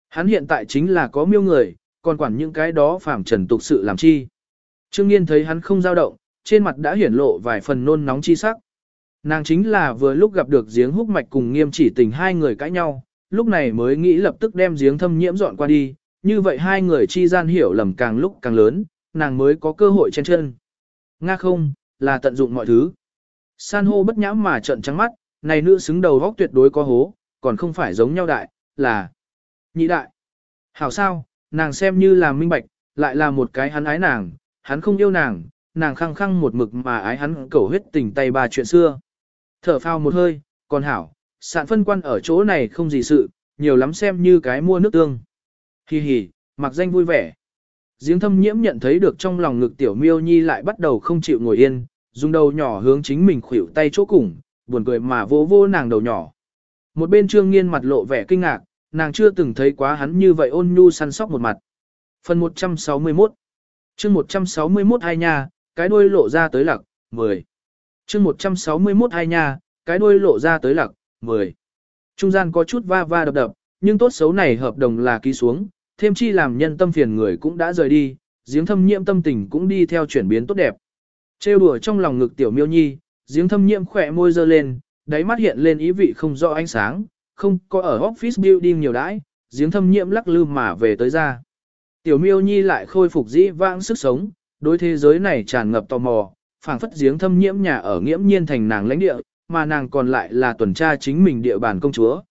Hắn hiện tại chính là có miêu người, còn quản những cái đó phàm trần tục sự làm chi. Trương Nghiên thấy hắn không dao động, trên mặt đã hiển lộ vài phần nôn nóng chi sắc. Nàng chính là vừa lúc gặp được giếng húc mạch cùng nghiêm chỉ tình hai người cãi nhau, lúc này mới nghĩ lập tức đem giếng thâm nhiễm dọn qua đi, như vậy hai người chi gian hiểu lầm càng lúc càng lớn, nàng mới có cơ hội chen chân. Nga không, là tận dụng mọi thứ. San hô bất nhãm mà trận trắng mắt, này nữ xứng đầu góc tuyệt đối có hố, còn không phải giống nhau đại, là nhị đại. Hảo sao, nàng xem như là minh bạch, lại là một cái hắn ái nàng, hắn không yêu nàng, nàng khăng khăng một mực mà ái hắn cầu huyết tình tay ba chuyện xưa. Thở phao một hơi, còn hảo, sạn phân quan ở chỗ này không gì sự, nhiều lắm xem như cái mua nước tương. Hi hi, mặc danh vui vẻ. Giếng thâm nhiễm nhận thấy được trong lòng ngực tiểu miêu nhi lại bắt đầu không chịu ngồi yên, dùng đầu nhỏ hướng chính mình khuỷu tay chỗ cùng, buồn cười mà vô vô nàng đầu nhỏ. Một bên trương nghiên mặt lộ vẻ kinh ngạc, nàng chưa từng thấy quá hắn như vậy ôn nhu săn sóc một mặt. Phần 161 chương 161 hai nha, cái đuôi lộ ra tới lặc, 10. chương 161 hai nha, cái đuôi lộ ra tới lặc, 10. Trung gian có chút va va đập đập, nhưng tốt xấu này hợp đồng là ký xuống, thêm chi làm nhân tâm phiền người cũng đã rời đi, giếng thâm nhiễm tâm tình cũng đi theo chuyển biến tốt đẹp. Trêu đùa trong lòng ngực tiểu miêu nhi, giếng thâm nhiễm khỏe môi dơ lên, đáy mắt hiện lên ý vị không rõ ánh sáng, không có ở office building nhiều đãi, giếng thâm nhiễm lắc lư mà về tới ra. Tiểu miêu nhi lại khôi phục dĩ vãng sức sống, đối thế giới này tràn ngập tò mò, phảng phất giếng thâm nhiễm nhà ở nghiễm nhiên thành nàng lãnh địa, mà nàng còn lại là tuần tra chính mình địa bàn công chúa.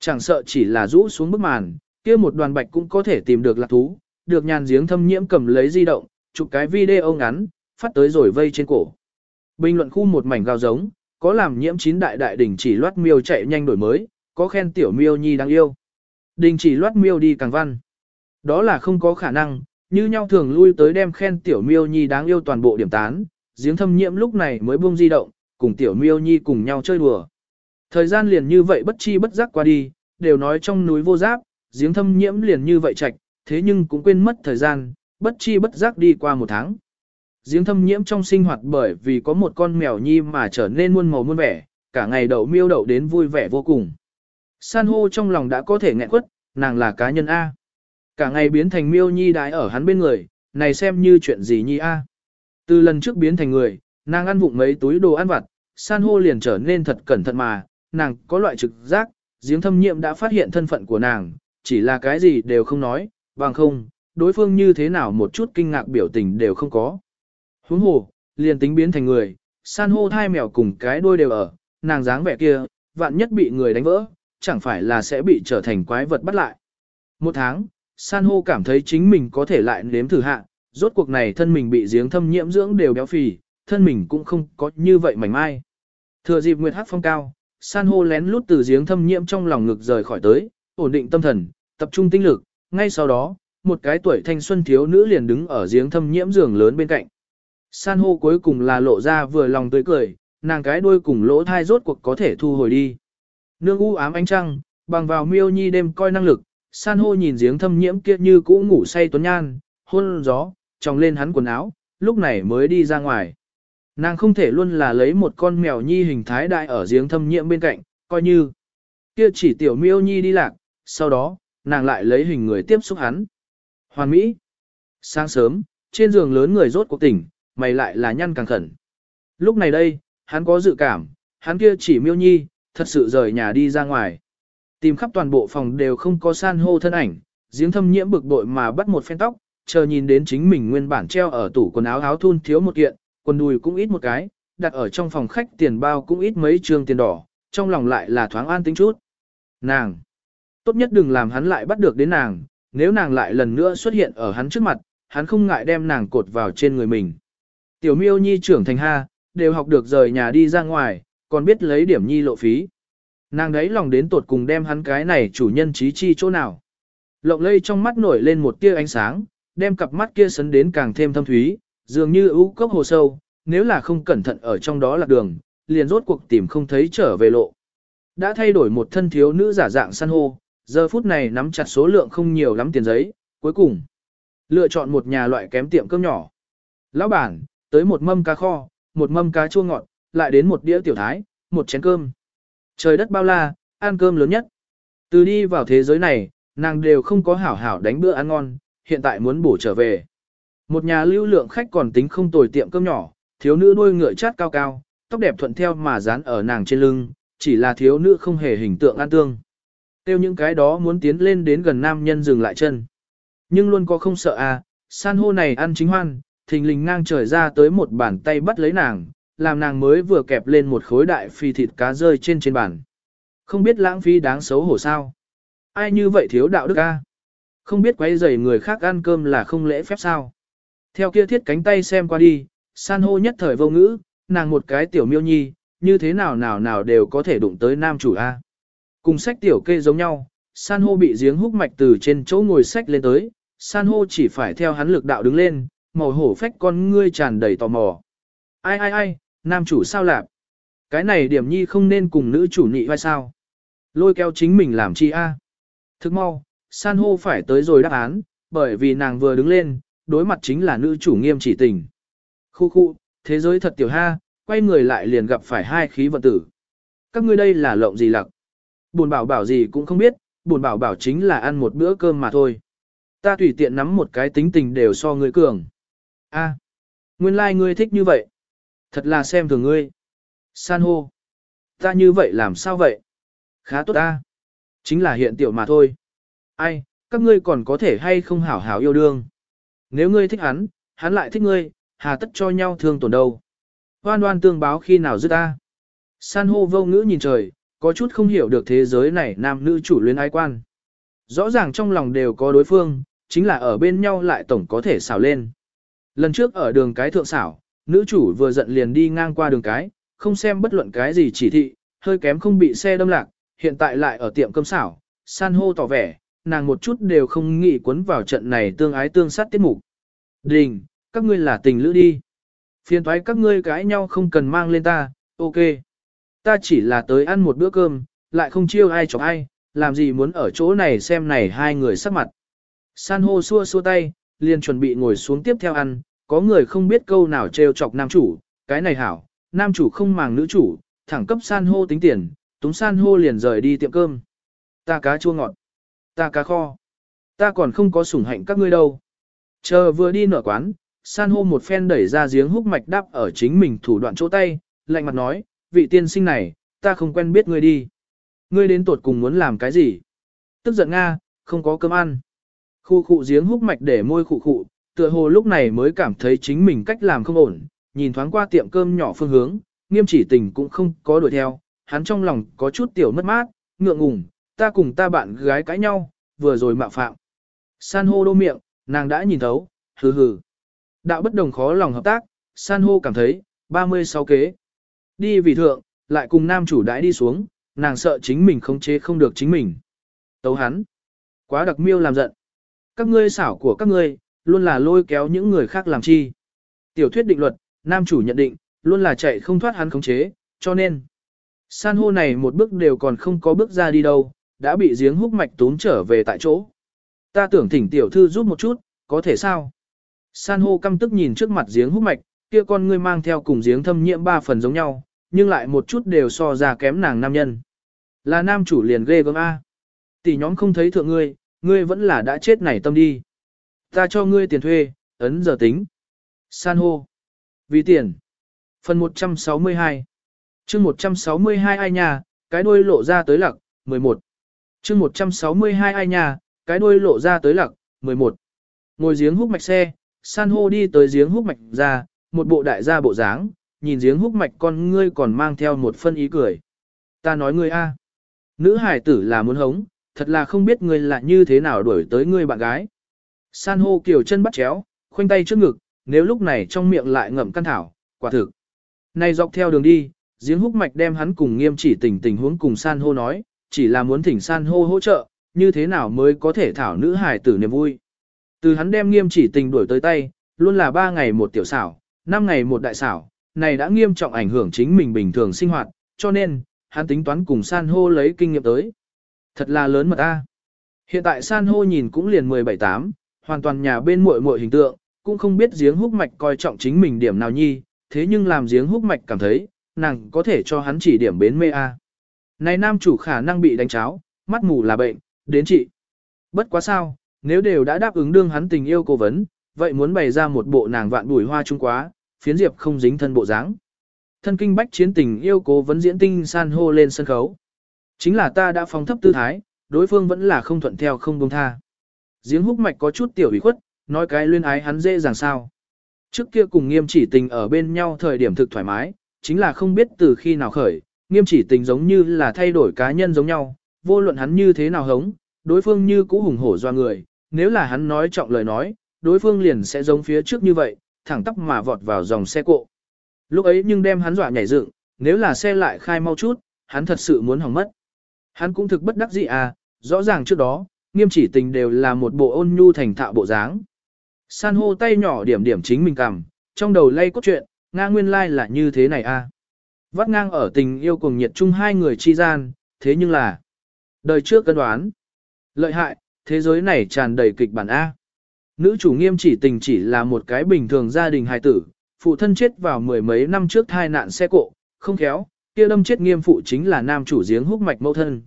Chẳng sợ chỉ là rũ xuống bức màn, kia một đoàn bạch cũng có thể tìm được lạc thú, được nhàn giếng thâm nhiễm cầm lấy di động, chụp cái video ngắn, phát tới rồi vây trên cổ. Bình luận khu một mảnh gào giống, có làm nhiễm chín đại đại đỉnh chỉ loát miêu chạy nhanh đổi mới, có khen tiểu miêu nhi đáng yêu. Đình chỉ loát miêu đi càng văn. Đó là không có khả năng, như nhau thường lui tới đem khen tiểu miêu nhi đáng yêu toàn bộ điểm tán, giếng thâm nhiễm lúc này mới buông di động, cùng tiểu miêu nhi cùng nhau chơi đùa. Thời gian liền như vậy bất chi bất giác qua đi, đều nói trong núi vô giáp, giếng thâm nhiễm liền như vậy chạch, thế nhưng cũng quên mất thời gian, bất chi bất giác đi qua một tháng. Giếng thâm nhiễm trong sinh hoạt bởi vì có một con mèo nhi mà trở nên muôn màu muôn vẻ, cả ngày đậu miêu đậu đến vui vẻ vô cùng. San hô trong lòng đã có thể nghẹn quất, nàng là cá nhân A. Cả ngày biến thành miêu nhi đái ở hắn bên người, này xem như chuyện gì nhi A. Từ lần trước biến thành người, nàng ăn vụng mấy túi đồ ăn vặt, san hô liền trở nên thật cẩn thận mà, nàng có loại trực giác, giếng thâm nhiệm đã phát hiện thân phận của nàng, chỉ là cái gì đều không nói, bằng không, đối phương như thế nào một chút kinh ngạc biểu tình đều không có. Huống hồ, liền tính biến thành người, san hô thai mèo cùng cái đuôi đều ở, nàng dáng vẻ kia, vạn nhất bị người đánh vỡ, chẳng phải là sẽ bị trở thành quái vật bắt lại. Một tháng, san hô cảm thấy chính mình có thể lại nếm thử hạ, rốt cuộc này thân mình bị giếng thâm nhiễm dưỡng đều béo phì, thân mình cũng không có như vậy mảnh mai. Thừa dịp nguyệt hắc phong cao, san hô lén lút từ giếng thâm nhiễm trong lòng ngực rời khỏi tới, ổn định tâm thần, tập trung tinh lực, ngay sau đó, một cái tuổi thanh xuân thiếu nữ liền đứng ở giếng thâm nhiễm giường lớn bên cạnh. San hô cuối cùng là lộ ra vừa lòng tươi cười, nàng cái đuôi cùng lỗ thai rốt cuộc có thể thu hồi đi. Nương u ám ánh trăng, bằng vào miêu nhi đêm coi năng lực, san hô nhìn giếng thâm nhiễm kia như cũ ngủ say tuấn nhan, hôn gió, tròng lên hắn quần áo, lúc này mới đi ra ngoài. Nàng không thể luôn là lấy một con mèo nhi hình thái đại ở giếng thâm nhiễm bên cạnh, coi như kia chỉ tiểu miêu nhi đi lạc, sau đó, nàng lại lấy hình người tiếp xúc hắn. Hoàn Mỹ. Sáng sớm, trên giường lớn người rốt cuộc tỉnh, mày lại là nhăn càng khẩn. Lúc này đây, hắn có dự cảm, hắn kia chỉ miêu nhi, thật sự rời nhà đi ra ngoài. Tìm khắp toàn bộ phòng đều không có san hô thân ảnh, giếng thâm nhiễm bực bội mà bắt một phen tóc, chờ nhìn đến chính mình nguyên bản treo ở tủ quần áo áo thun thiếu một kiện, quần đùi cũng ít một cái, đặt ở trong phòng khách tiền bao cũng ít mấy trường tiền đỏ, trong lòng lại là thoáng an tính chút. Nàng! Tốt nhất đừng làm hắn lại bắt được đến nàng, nếu nàng lại lần nữa xuất hiện ở hắn trước mặt, hắn không ngại đem nàng cột vào trên người mình. Tiểu miêu nhi trưởng thành ha, đều học được rời nhà đi ra ngoài, còn biết lấy điểm nhi lộ phí. Nàng đấy lòng đến tột cùng đem hắn cái này chủ nhân trí chi chỗ nào. Lộng lây trong mắt nổi lên một tia ánh sáng, đem cặp mắt kia sấn đến càng thêm thâm thúy, dường như ưu cốc hồ sâu, nếu là không cẩn thận ở trong đó là đường, liền rốt cuộc tìm không thấy trở về lộ. Đã thay đổi một thân thiếu nữ giả dạng san hô, giờ phút này nắm chặt số lượng không nhiều lắm tiền giấy, cuối cùng lựa chọn một nhà loại kém tiệm cơm nhỏ. Lão bản, tới một mâm cá kho, một mâm cá chua ngọt, lại đến một đĩa tiểu thái, một chén cơm. Trời đất bao la, ăn cơm lớn nhất. Từ đi vào thế giới này, nàng đều không có hảo hảo đánh bữa ăn ngon, hiện tại muốn bổ trở về. Một nhà lưu lượng khách còn tính không tồi tiệm cơm nhỏ, thiếu nữ đuôi ngựa chát cao cao, tóc đẹp thuận theo mà dán ở nàng trên lưng, chỉ là thiếu nữ không hề hình tượng an tương. Tiêu những cái đó muốn tiến lên đến gần nam nhân dừng lại chân. Nhưng luôn có không sợ à, san hô này ăn chính hoan, thình lình ngang trời ra tới một bàn tay bắt lấy nàng, làm nàng mới vừa kẹp lên một khối đại phi thịt cá rơi trên trên bàn. Không biết lãng phí đáng xấu hổ sao. Ai như vậy thiếu đạo đức a? Không biết quấy rầy người khác ăn cơm là không lễ phép sao. Theo kia thiết cánh tay xem qua đi, san hô nhất thời vô ngữ, nàng một cái tiểu miêu nhi, như thế nào nào nào đều có thể đụng tới nam chủ a. Cùng sách tiểu kê giống nhau, san hô bị giếng húc mạch từ trên chỗ ngồi sách lên tới, san hô chỉ phải theo hắn lực đạo đứng lên, màu hổ phách con ngươi tràn đầy tò mò. Ai ai ai, nam chủ sao lạp? Cái này điểm nhi không nên cùng nữ chủ nị vai sao? Lôi kéo chính mình làm chi a? Thức mau, san hô phải tới rồi đáp án, bởi vì nàng vừa đứng lên, đối mặt chính là nữ chủ nghiêm chỉ tình. Khu khu, thế giới thật tiểu ha, quay người lại liền gặp phải hai khí vận tử. Các ngươi đây là lộng gì lặc? Buồn bảo bảo gì cũng không biết, buồn bảo bảo chính là ăn một bữa cơm mà thôi. Ta tùy tiện nắm một cái tính tình đều so ngươi cường. A, nguyên lai like ngươi thích như vậy. Thật là xem thường ngươi. San hô. Ta như vậy làm sao vậy? Khá tốt ta. Chính là hiện tiểu mà thôi. Ai, các ngươi còn có thể hay không hảo hảo yêu đương. Nếu ngươi thích hắn, hắn lại thích ngươi, hà tất cho nhau thương tổn đâu. Hoan đoan tương báo khi nào dứt ta. San hô vô ngữ nhìn trời, có chút không hiểu được thế giới này nam nữ chủ luyến ái quan. Rõ ràng trong lòng đều có đối phương, chính là ở bên nhau lại tổng có thể xảo lên. Lần trước ở đường cái thượng xảo, nữ chủ vừa giận liền đi ngang qua đường cái, không xem bất luận cái gì chỉ thị, hơi kém không bị xe đâm lạc, hiện tại lại ở tiệm cơm xảo, san hô tỏ vẻ, nàng một chút đều không nghĩ quấn vào trận này tương ái tương sát tiết mục. Đình, các ngươi là tình lữ đi. Phiền thoái các ngươi cãi nhau không cần mang lên ta, ok. Ta chỉ là tới ăn một bữa cơm, lại không chiêu ai chọc ai, làm gì muốn ở chỗ này xem này hai người sắc mặt. San hô xua xua tay, liền chuẩn bị ngồi xuống tiếp theo ăn, có người không biết câu nào trêu chọc nam chủ, cái này hảo, nam chủ không màng nữ chủ, thẳng cấp san hô tính tiền, túng san hô liền rời đi tiệm cơm. Ta cá chua ngọt, ta cá kho, ta còn không có sủng hạnh các ngươi đâu. Chờ vừa đi nở quán, san hô một phen đẩy ra giếng húc mạch đắp ở chính mình thủ đoạn chỗ tay, lạnh mặt nói, vị tiên sinh này, ta không quen biết ngươi đi. Ngươi đến tuột cùng muốn làm cái gì? Tức giận Nga, không có cơm ăn. Khu khụ giếng húc mạch để môi khụ khụ, tựa hồ lúc này mới cảm thấy chính mình cách làm không ổn, nhìn thoáng qua tiệm cơm nhỏ phương hướng, nghiêm chỉ tình cũng không có đuổi theo, hắn trong lòng có chút tiểu mất mát, ngượng ngùng, ta cùng ta bạn gái cãi nhau, vừa rồi mạo phạm. San hô đô miệng, nàng đã nhìn thấu, hừ hừ. Đạo bất đồng khó lòng hợp tác, san hô cảm thấy, 36 kế. Đi vì thượng, lại cùng nam chủ đãi đi xuống, nàng sợ chính mình không chế không được chính mình. Tấu hắn. Quá đặc miêu làm giận. Các ngươi xảo của các ngươi, luôn là lôi kéo những người khác làm chi. Tiểu thuyết định luật, nam chủ nhận định, luôn là chạy không thoát hắn khống chế, cho nên. San hô này một bước đều còn không có bước ra đi đâu, đã bị giếng húc mạch tốn trở về tại chỗ. Ta tưởng thỉnh tiểu thư giúp một chút, có thể sao? San hô căm tức nhìn trước mặt giếng húc mạch, kia con ngươi mang theo cùng giếng thâm nhiễm ba phần giống nhau, nhưng lại một chút đều so ra kém nàng nam nhân. Là nam chủ liền ghê gớm A. Tỷ nhóm không thấy thượng ngươi, ngươi vẫn là đã chết nảy tâm đi. Ta cho ngươi tiền thuê, ấn giờ tính. San hô. Vì tiền. Phần 162. chương 162 ai nhà, cái đuôi lộ ra tới lặc, 11. chương 162 ai nhà, cái đuôi lộ ra tới lặc, 11. Ngồi giếng hút mạch xe, san hô đi tới giếng hút mạch ra, một bộ đại gia bộ dáng, nhìn giếng Húc mạch con ngươi còn mang theo một phân ý cười. Ta nói ngươi a, Nữ hải tử là muốn hống, thật là không biết ngươi là như thế nào đuổi tới ngươi bạn gái. San hô kiểu chân bắt chéo, khoanh tay trước ngực, nếu lúc này trong miệng lại ngậm căn thảo, quả thực. Này dọc theo đường đi, giếng húc mạch đem hắn cùng nghiêm chỉ tình tình huống cùng san hô nói, chỉ là muốn thỉnh san hô hỗ trợ, như thế nào mới có thể thảo nữ hải tử niềm vui. Từ hắn đem nghiêm chỉ tình đuổi tới tay, luôn là ba ngày một tiểu xảo, năm ngày một đại xảo, này đã nghiêm trọng ảnh hưởng chính mình bình thường sinh hoạt, cho nên, hắn tính toán cùng san hô lấy kinh nghiệm tới. Thật là lớn mật a. Hiện tại san hô nhìn cũng liền 17-8, hoàn toàn nhà bên muội muội hình tượng, cũng không biết giếng húc mạch coi trọng chính mình điểm nào nhi, thế nhưng làm giếng húc mạch cảm thấy, nàng có thể cho hắn chỉ điểm bến mê a. Này nam chủ khả năng bị đánh cháo, mắt mù là bệnh, đến trị. Bất quá sao, nếu đều đã đáp ứng đương hắn tình yêu cố vấn, vậy muốn bày ra một bộ nàng vạn bùi hoa trung quá, phiến diệp không dính thân bộ dáng. Thân kinh bách chiến tình yêu cố vấn diễn tinh san hô lên sân khấu. Chính là ta đã phóng thấp tư thái, đối phương vẫn là không thuận theo không buông tha. Giếng húc mạch có chút tiểu ủy khuất, nói cái luyên ái hắn dễ dàng sao. Trước kia cùng nghiêm chỉ tình ở bên nhau thời điểm thực thoải mái, chính là không biết từ khi nào khởi, nghiêm chỉ tình giống như là thay đổi cá nhân giống nhau, vô luận hắn như thế nào hống, đối phương như cũ hùng hổ doa người, nếu là hắn nói trọng lời nói, đối phương liền sẽ giống phía trước như vậy, thẳng tắp mà vọt vào dòng xe cộ. Lúc ấy nhưng đem hắn dọa nhảy dựng, nếu là xe lại khai mau chút, hắn thật sự muốn hỏng mất. Hắn cũng thực bất đắc dĩ à, rõ ràng trước đó, nghiêm chỉ tình đều là một bộ ôn nhu thành thạo bộ dáng. San hô tay nhỏ điểm điểm chính mình cầm, trong đầu lay cốt truyện, nga nguyên lai like là như thế này. À. Vắt ngang ở tình yêu cùng nhiệt chung hai người chi gian, thế nhưng là đời trước cân đoán. Lợi hại, thế giới này tràn đầy kịch bản A. Nữ chủ nghiêm chỉ tình chỉ là một cái bình thường gia đình hài tử, phụ thân chết vào mười mấy năm trước thai nạn xe cộ, không khéo, kia đâm chết nghiêm phụ chính là nam chủ giếng húc mạch mẫu thân.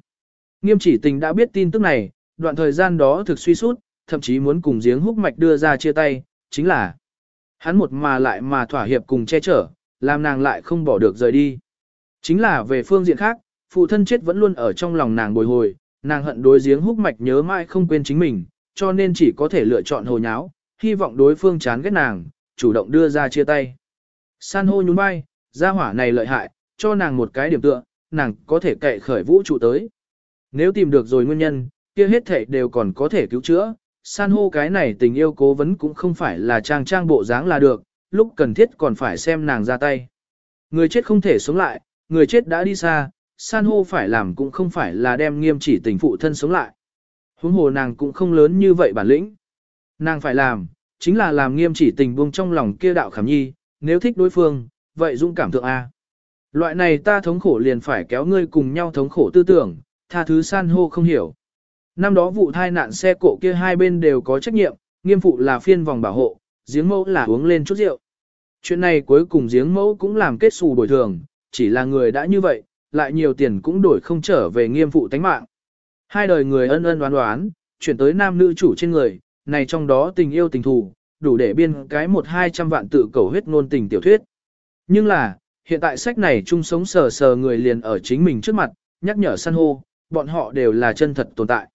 Nghiêm chỉ tình đã biết tin tức này, đoạn thời gian đó thực suy sút, thậm chí muốn cùng giếng húc mạch đưa ra chia tay, chính là hắn một mà lại mà thỏa hiệp cùng che chở, làm nàng lại không bỏ được rời đi. Chính là về phương diện khác, phụ thân chết vẫn luôn ở trong lòng nàng bồi hồi, nàng hận đối giếng húc mạch nhớ mãi không quên chính mình, cho nên chỉ có thể lựa chọn hồ nháo, hy vọng đối phương chán ghét nàng, chủ động đưa ra chia tay. San hô nhún vai, gia hỏa này lợi hại, cho nàng một cái điểm tựa, nàng có thể cậy khởi vũ trụ tới. Nếu tìm được rồi nguyên nhân, kia hết thảy đều còn có thể cứu chữa, san hô cái này tình yêu cố vấn cũng không phải là trang trang bộ dáng là được, lúc cần thiết còn phải xem nàng ra tay. Người chết không thể sống lại, người chết đã đi xa, san hô phải làm cũng không phải là đem nghiêm chỉ tình phụ thân sống lại. Huống hồ nàng cũng không lớn như vậy bản lĩnh. Nàng phải làm, chính là làm nghiêm chỉ tình buông trong lòng kia đạo khảm nhi, nếu thích đối phương, vậy dũng cảm thượng A. Loại này ta thống khổ liền phải kéo ngươi cùng nhau thống khổ tư tưởng, tha thứ san hô không hiểu. Năm đó vụ thai nạn xe cộ kia hai bên đều có trách nhiệm, nghiêm phụ là phiên vòng bảo hộ, giếng mẫu là uống lên chút rượu. Chuyện này cuối cùng giếng mẫu cũng làm kết xù bồi thường, chỉ là người đã như vậy, lại nhiều tiền cũng đổi không trở về nghiêm phụ tánh mạng. Hai đời người ân ân đoán đoán, chuyển tới nam nữ chủ trên người, này trong đó tình yêu tình thù, đủ để biên cái một hai trăm vạn tự cầu huyết ngôn tình tiểu thuyết. Nhưng là, hiện tại sách này chung sống sờ sờ người liền ở chính mình trước mặt, nhắc nhở san hô, bọn họ đều là chân thật tồn tại.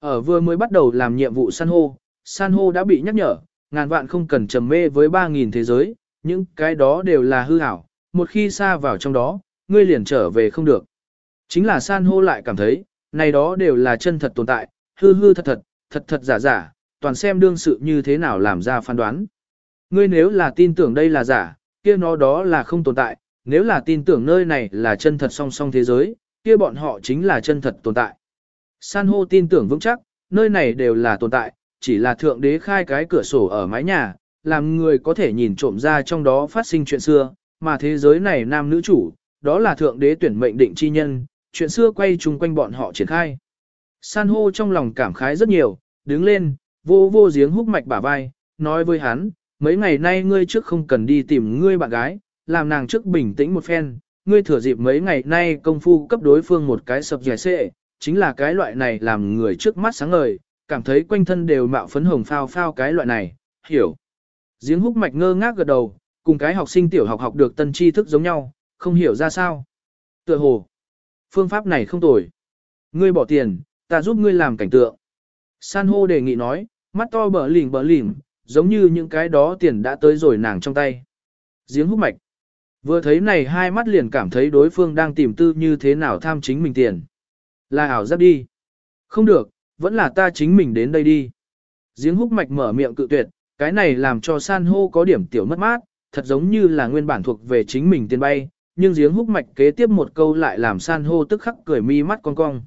Ở vừa mới bắt đầu làm nhiệm vụ san hô, san hô đã bị nhắc nhở, ngàn vạn không cần trầm mê với 3.000 thế giới, những cái đó đều là hư ảo, một khi xa vào trong đó, ngươi liền trở về không được. Chính là san hô lại cảm thấy, này đó đều là chân thật tồn tại, hư hư thật thật, thật thật giả giả, toàn xem đương sự như thế nào làm ra phán đoán. Ngươi nếu là tin tưởng đây là giả, kia nó đó là không tồn tại, nếu là tin tưởng nơi này là chân thật song song thế giới, kia bọn họ chính là chân thật tồn tại. San hô tin tưởng vững chắc, nơi này đều là tồn tại, chỉ là thượng đế khai cái cửa sổ ở mái nhà, làm người có thể nhìn trộm ra trong đó phát sinh chuyện xưa, mà thế giới này nam nữ chủ, đó là thượng đế tuyển mệnh định chi nhân, chuyện xưa quay chung quanh bọn họ triển khai. San hô trong lòng cảm khái rất nhiều, đứng lên, vô vô giếng húc mạch bả vai, nói với hắn, mấy ngày nay ngươi trước không cần đi tìm ngươi bạn gái, làm nàng trước bình tĩnh một phen, ngươi thừa dịp mấy ngày nay công phu cấp đối phương một cái sập giải xệ, chính là cái loại này làm người trước mắt sáng ngời, cảm thấy quanh thân đều mạo phấn hồng phao phao cái loại này, hiểu. Giếng húc mạch ngơ ngác gật đầu, cùng cái học sinh tiểu học học được tân tri thức giống nhau, không hiểu ra sao. Tựa hồ, phương pháp này không tồi. Ngươi bỏ tiền, ta giúp ngươi làm cảnh tượng. San hô đề nghị nói, mắt to bở lỉnh bở lỉnh, giống như những cái đó tiền đã tới rồi nàng trong tay. Giếng hút mạch. Vừa thấy này hai mắt liền cảm thấy đối phương đang tìm tư như thế nào tham chính mình tiền. Là ảo giác đi. Không được, vẫn là ta chính mình đến đây đi. Giếng húc mạch mở miệng cự tuyệt, cái này làm cho san hô có điểm tiểu mất mát, thật giống như là nguyên bản thuộc về chính mình tiền bay, nhưng giếng húc mạch kế tiếp một câu lại làm san hô tức khắc cười mi mắt cong cong.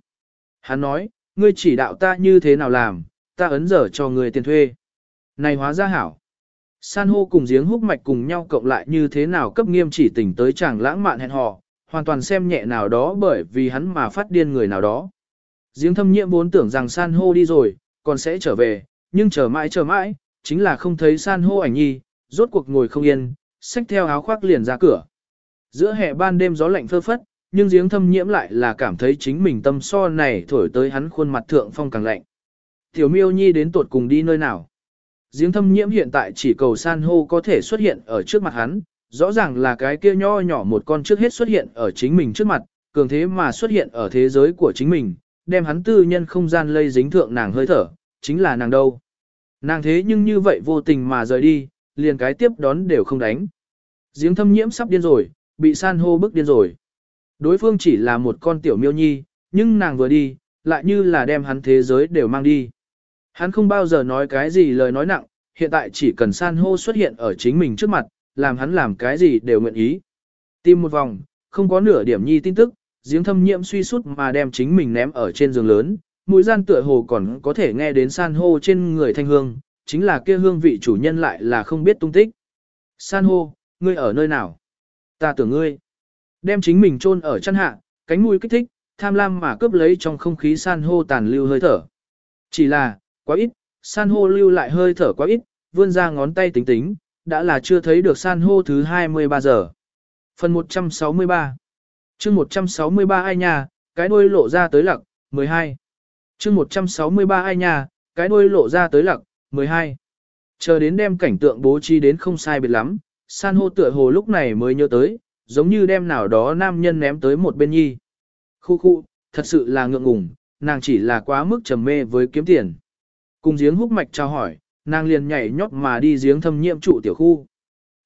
Hắn nói, ngươi chỉ đạo ta như thế nào làm, ta ấn dở cho người tiền thuê. Này hóa ra hảo. San hô cùng giếng húc mạch cùng nhau cộng lại như thế nào cấp nghiêm chỉ tỉnh tới chàng lãng mạn hẹn hò, hoàn toàn xem nhẹ nào đó bởi vì hắn mà phát điên người nào đó. Giếng thâm nhiễm vốn tưởng rằng san hô đi rồi, còn sẽ trở về, nhưng chờ mãi chờ mãi, chính là không thấy san hô ảnh nhi, rốt cuộc ngồi không yên, xách theo áo khoác liền ra cửa. Giữa hè ban đêm gió lạnh phơ phất, nhưng giếng thâm nhiễm lại là cảm thấy chính mình tâm so này thổi tới hắn khuôn mặt thượng phong càng lạnh. Tiểu miêu nhi đến tuột cùng đi nơi nào? Giếng thâm nhiễm hiện tại chỉ cầu san hô có thể xuất hiện ở trước mặt hắn, rõ ràng là cái kia nho nhỏ một con trước hết xuất hiện ở chính mình trước mặt, cường thế mà xuất hiện ở thế giới của chính mình, đem hắn tư nhân không gian lây dính thượng nàng hơi thở, chính là nàng đâu. Nàng thế nhưng như vậy vô tình mà rời đi, liền cái tiếp đón đều không đánh. Giếng thâm nhiễm sắp điên rồi, bị san hô bức điên rồi. Đối phương chỉ là một con tiểu miêu nhi, nhưng nàng vừa đi, lại như là đem hắn thế giới đều mang đi. Hắn không bao giờ nói cái gì lời nói nặng, hiện tại chỉ cần san hô xuất hiện ở chính mình trước mặt, làm hắn làm cái gì đều nguyện ý. Tìm một vòng, không có nửa điểm nhi tin tức, giếng thâm nhiễm suy sút mà đem chính mình ném ở trên giường lớn, mũi gian tựa hồ còn có thể nghe đến san hô trên người thanh hương, chính là kia hương vị chủ nhân lại là không biết tung tích. San hô, ngươi ở nơi nào? Ta tưởng ngươi. Đem chính mình chôn ở chân hạ, cánh mũi kích thích, tham lam mà cướp lấy trong không khí san hô tàn lưu hơi thở. Chỉ là, quá ít, san hô lưu lại hơi thở quá ít, vươn ra ngón tay tính tính, đã là chưa thấy được san hô thứ 23 giờ. Phần 163 chương 163 ai nha, cái đuôi lộ ra tới lặc, 12. chương 163 ai nha, cái đuôi lộ ra tới lặc, 12. Chờ đến đem cảnh tượng bố trí đến không sai biệt lắm, san hô tựa hồ lúc này mới nhớ tới, giống như đem nào đó nam nhân ném tới một bên nhi. Khu khu, thật sự là ngượng ngùng, nàng chỉ là quá mức trầm mê với kiếm tiền. Cùng giếng húc mạch trao hỏi, nàng liền nhảy nhót mà đi giếng thâm nhiệm trụ tiểu khu.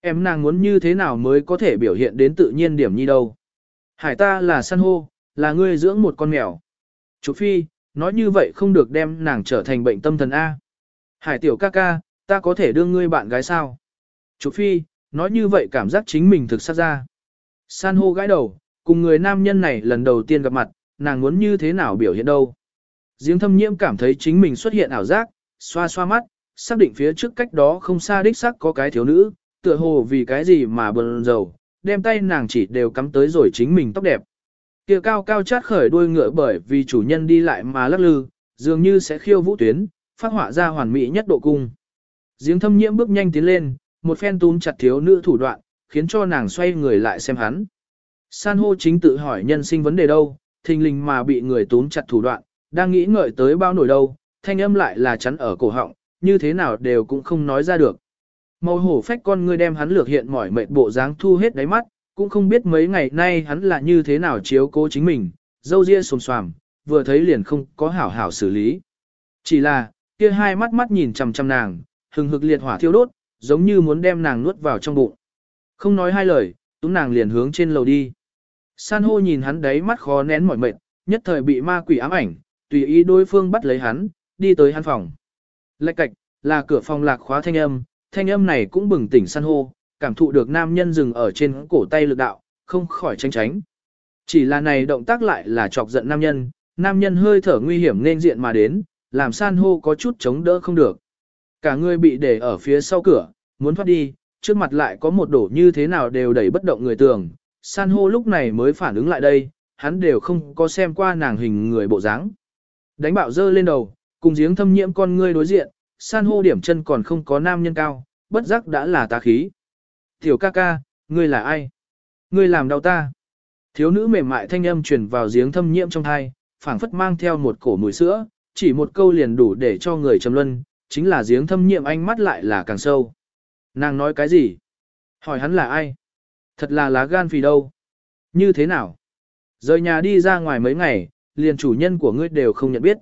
Em nàng muốn như thế nào mới có thể biểu hiện đến tự nhiên điểm nhi đâu. Hải ta là san hô, là ngươi dưỡng một con mèo. Chú Phi, nói như vậy không được đem nàng trở thành bệnh tâm thần A. Hải tiểu ca ca, ta có thể đưa ngươi bạn gái sao? Chú Phi, nói như vậy cảm giác chính mình thực sát ra. San hô gãi đầu, cùng người nam nhân này lần đầu tiên gặp mặt, nàng muốn như thế nào biểu hiện đâu. Giếng thâm nhiễm cảm thấy chính mình xuất hiện ảo giác, xoa xoa mắt, xác định phía trước cách đó không xa đích xác có cái thiếu nữ, tựa hồ vì cái gì mà bần dầu, đem tay nàng chỉ đều cắm tới rồi chính mình tóc đẹp. Kia cao cao chát khởi đuôi ngựa bởi vì chủ nhân đi lại mà lắc lư, dường như sẽ khiêu vũ tuyến, phát họa ra hoàn mỹ nhất độ cung. Giếng thâm nhiễm bước nhanh tiến lên, một phen túm chặt thiếu nữ thủ đoạn, khiến cho nàng xoay người lại xem hắn. San hô chính tự hỏi nhân sinh vấn đề đâu, thình lình mà bị người túm chặt thủ đoạn, đang nghĩ ngợi tới bao nổi đâu, thanh âm lại là chắn ở cổ họng, như thế nào đều cũng không nói ra được. Màu hổ phách con ngươi đem hắn lược hiện mỏi mệt bộ dáng thu hết đáy mắt, cũng không biết mấy ngày nay hắn là như thế nào chiếu cố chính mình, dâu ria xồm xoàm, vừa thấy liền không có hảo hảo xử lý. Chỉ là, kia hai mắt mắt nhìn chằm chằm nàng, hừng hực liệt hỏa thiêu đốt, giống như muốn đem nàng nuốt vào trong bụng. Không nói hai lời, tú nàng liền hướng trên lầu đi. San hô nhìn hắn đấy mắt khó nén mỏi mệt, nhất thời bị ma quỷ ám ảnh, tùy ý đối phương bắt lấy hắn, đi tới hắn phòng. Lạch cạch, là cửa phòng lạc khóa thanh âm, thanh âm này cũng bừng tỉnh san hô, cảm thụ được nam nhân dừng ở trên cổ tay lực đạo, không khỏi tránh tránh. Chỉ là này động tác lại là chọc giận nam nhân, nam nhân hơi thở nguy hiểm nên diện mà đến, làm san hô có chút chống đỡ không được. Cả người bị để ở phía sau cửa, muốn thoát đi, trước mặt lại có một đổ như thế nào đều đẩy bất động người tường. San hô lúc này mới phản ứng lại đây, hắn đều không có xem qua nàng hình người bộ dáng. Đánh bạo dơ lên đầu, cùng giếng thâm nhiễm con ngươi đối diện, san hô điểm chân còn không có nam nhân cao, bất giác đã là tà khí. Tiểu ca ca, ngươi là ai? Ngươi làm đau ta. Thiếu nữ mềm mại thanh âm truyền vào giếng thâm nhiễm trong thai, phảng phất mang theo một cổ mùi sữa, chỉ một câu liền đủ để cho người trầm luân, chính là giếng thâm nhiệm ánh mắt lại là càng sâu. Nàng nói cái gì? Hỏi hắn là ai? Thật là lá gan phì đâu? Như thế nào? Rời nhà đi ra ngoài mấy ngày, liền chủ nhân của ngươi đều không nhận biết.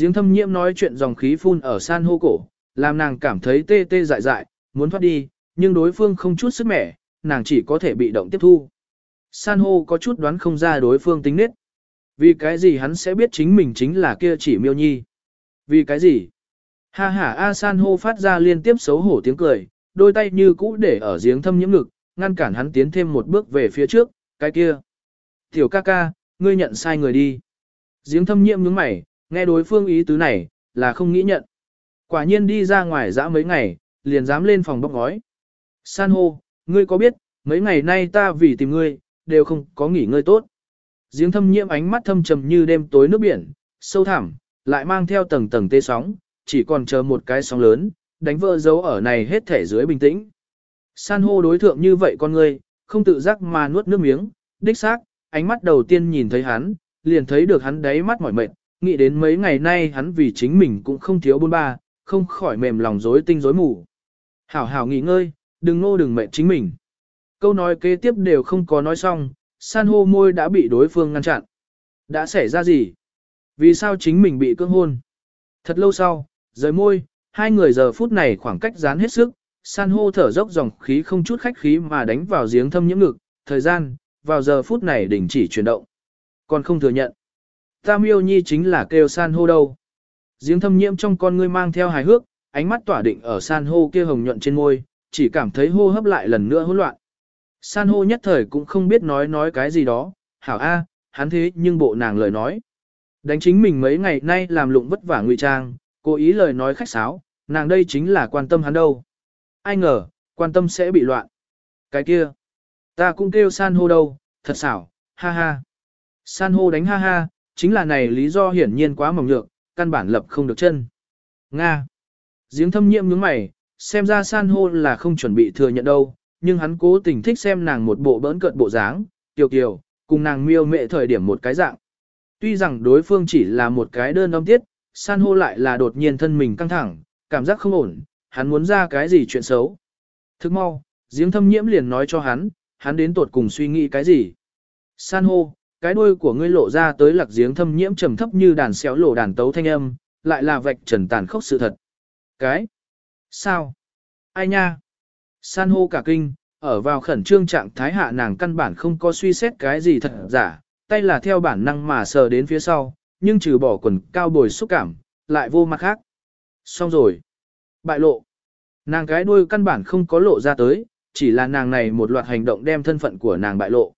Giếng thâm nhiễm nói chuyện dòng khí phun ở san hô cổ, làm nàng cảm thấy tê tê dại dại, muốn thoát đi, nhưng đối phương không chút sức mẻ, nàng chỉ có thể bị động tiếp thu. San hô có chút đoán không ra đối phương tính nết. Vì cái gì hắn sẽ biết chính mình chính là kia chỉ miêu nhi? Vì cái gì? Ha ha A San hô phát ra liên tiếp xấu hổ tiếng cười, đôi tay như cũ để ở giếng thâm nhiễm ngực, ngăn cản hắn tiến thêm một bước về phía trước, cái kia. Tiểu ca ca, ngươi nhận sai người đi. Giếng thâm nhiễm nhướng mày, nghe đối phương ý tứ này, là không nghĩ nhận. Quả nhiên đi ra ngoài dã mấy ngày, liền dám lên phòng bóc ngói. San hô, ngươi có biết, mấy ngày nay ta vì tìm ngươi, đều không có nghỉ ngơi tốt. Giếng thâm nhiễm ánh mắt thâm trầm như đêm tối nước biển, sâu thẳm, lại mang theo tầng tầng tê sóng, chỉ còn chờ một cái sóng lớn, đánh vỡ dấu ở này hết thể dưới bình tĩnh. San hô đối thượng như vậy con ngươi, không tự giác mà nuốt nước miếng, đích xác, ánh mắt đầu tiên nhìn thấy hắn, liền thấy được hắn đáy mắt mỏi mệt, nghĩ đến mấy ngày nay hắn vì chính mình cũng không thiếu bôn ba, không khỏi mềm lòng rối tinh rối mù. Hảo hảo nghỉ ngơi, đừng nô đừng mệt chính mình. Câu nói kế tiếp đều không có nói xong, san hô môi đã bị đối phương ngăn chặn. Đã xảy ra gì? Vì sao chính mình bị cưỡng hôn? Thật lâu sau, rời môi, hai người giờ phút này khoảng cách dán hết sức, san hô thở dốc dòng khí không chút khách khí mà đánh vào giếng thâm nhiễm ngực, thời gian, vào giờ phút này đình chỉ chuyển động. Còn không thừa nhận. Ta miêu nhi chính là kêu san hô đâu. Giếng thâm nhiễm trong con ngươi mang theo hài hước, ánh mắt tỏa định ở san hô kia hồng nhuận trên môi, chỉ cảm thấy hô hấp lại lần nữa hỗn loạn. San hô nhất thời cũng không biết nói nói cái gì đó, hảo a, hắn thế nhưng bộ nàng lời nói. Đánh chính mình mấy ngày nay làm lụng vất vả ngụy trang, cố ý lời nói khách sáo, nàng đây chính là quan tâm hắn đâu. Ai ngờ, quan tâm sẽ bị loạn. Cái kia, ta cũng kêu san hô đâu, thật xảo, ha ha. San hô đánh ha ha, chính là này lý do hiển nhiên quá mỏng nhược, căn bản lập không được chân. Nga. Giếng thâm nhiễm nhướng mày, xem ra san hô là không chuẩn bị thừa nhận đâu, nhưng hắn cố tình thích xem nàng một bộ bỡn cợt bộ dáng, kiều kiều, cùng nàng miêu mệ thời điểm một cái dạng. Tuy rằng đối phương chỉ là một cái đơn âm tiết, san hô lại là đột nhiên thân mình căng thẳng, cảm giác không ổn, hắn muốn ra cái gì chuyện xấu. Thức mau, giếng thâm nhiễm liền nói cho hắn, hắn đến tột cùng suy nghĩ cái gì. San hô, cái đuôi của ngươi lộ ra tới lạc giếng thâm nhiễm trầm thấp như đàn xéo lộ đàn tấu thanh âm, lại là vạch trần tàn khốc sự thật. Cái? Sao? Ai nha? San hô cả kinh, ở vào khẩn trương trạng thái hạ nàng căn bản không có suy xét cái gì thật giả, tay là theo bản năng mà sờ đến phía sau, nhưng trừ bỏ quần cao bồi xúc cảm, lại vô mặt khác. Xong rồi. Bại lộ. Nàng cái đuôi căn bản không có lộ ra tới, chỉ là nàng này một loạt hành động đem thân phận của nàng bại lộ.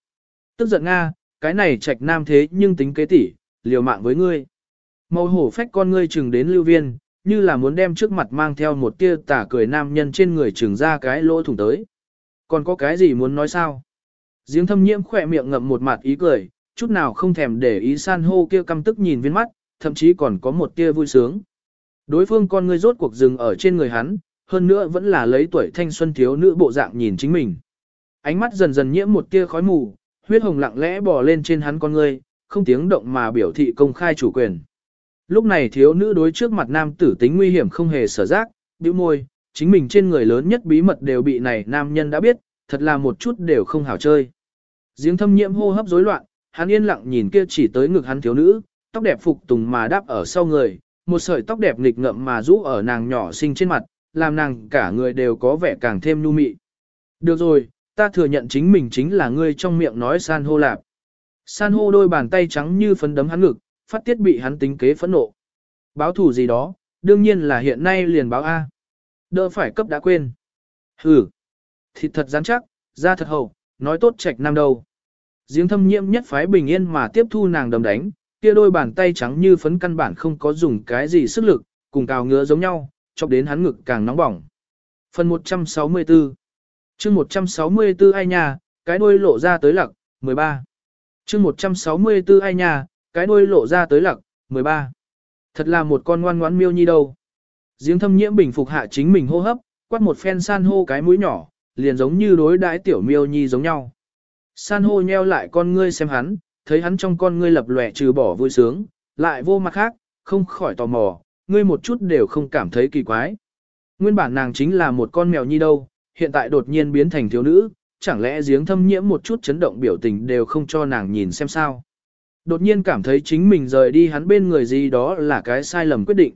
Tức giận Nga, cái này trạch nam thế nhưng tính kế tỷ, liều mạng với ngươi. Màu hổ phách con ngươi chừng đến lưu viên, như là muốn đem trước mặt mang theo một tia tả cười nam nhân trên người chừng ra cái lỗ thủng tới. Còn có cái gì muốn nói sao? Giếng thâm nhiễm khỏe miệng ngậm một mặt ý cười, chút nào không thèm để ý san hô kia căm tức nhìn viên mắt, thậm chí còn có một tia vui sướng. Đối phương con ngươi rốt cuộc dừng ở trên người hắn, hơn nữa vẫn là lấy tuổi thanh xuân thiếu nữ bộ dạng nhìn chính mình. Ánh mắt dần dần nhiễm một tia khói mù, huyết hồng lặng lẽ bò lên trên hắn con ngươi, không tiếng động mà biểu thị công khai chủ quyền. Lúc này thiếu nữ đối trước mặt nam tử tính nguy hiểm không hề sở giác, bĩu môi, chính mình trên người lớn nhất bí mật đều bị này nam nhân đã biết, thật là một chút đều không hảo chơi. Giếng thâm nhiễm hô hấp rối loạn, hắn yên lặng nhìn kia chỉ tới ngực hắn thiếu nữ, tóc đẹp phục tùng mà đáp ở sau người, một sợi tóc đẹp nghịch ngợm mà rũ ở nàng nhỏ xinh trên mặt, làm nàng cả người đều có vẻ càng thêm nhu mị. Được rồi, ta thừa nhận chính mình chính là ngươi trong miệng nói san hô lạp. San hô đôi bàn tay trắng như phấn đấm hắn ngực, phát tiết bị hắn tính kế phẫn nộ. Báo thủ gì đó, đương nhiên là hiện nay liền báo A. Đỡ phải cấp đã quên. Hừ, thịt thật rắn chắc, da thật hậu, nói tốt trạch nam đâu. Giếng thâm nhiễm nhất phái bình yên mà tiếp thu nàng đầm đánh, kia đôi bàn tay trắng như phấn căn bản không có dùng cái gì sức lực, cùng cào ngứa giống nhau, chọc đến hắn ngực càng nóng bỏng. Phần 164 chương 164 ai nha, cái đuôi lộ ra tới lặc, 13. chương 164 ai nha, cái đuôi lộ ra tới lặc, 13. Thật là một con ngoan ngoãn miêu nhi đâu. Giếng thâm nhiễm bình phục hạ chính mình hô hấp, quát một phen san hô cái mũi nhỏ, liền giống như đối đãi tiểu miêu nhi giống nhau. San hô nheo lại con ngươi xem hắn, thấy hắn trong con ngươi lập lòe trừ bỏ vui sướng, lại vô mặt khác, không khỏi tò mò, ngươi một chút đều không cảm thấy kỳ quái. Nguyên bản nàng chính là một con mèo nhi đâu, hiện tại đột nhiên biến thành thiếu nữ, chẳng lẽ giếng thâm nhiễm một chút chấn động biểu tình đều không cho nàng nhìn xem sao. Đột nhiên cảm thấy chính mình rời đi hắn bên người gì đó là cái sai lầm quyết định.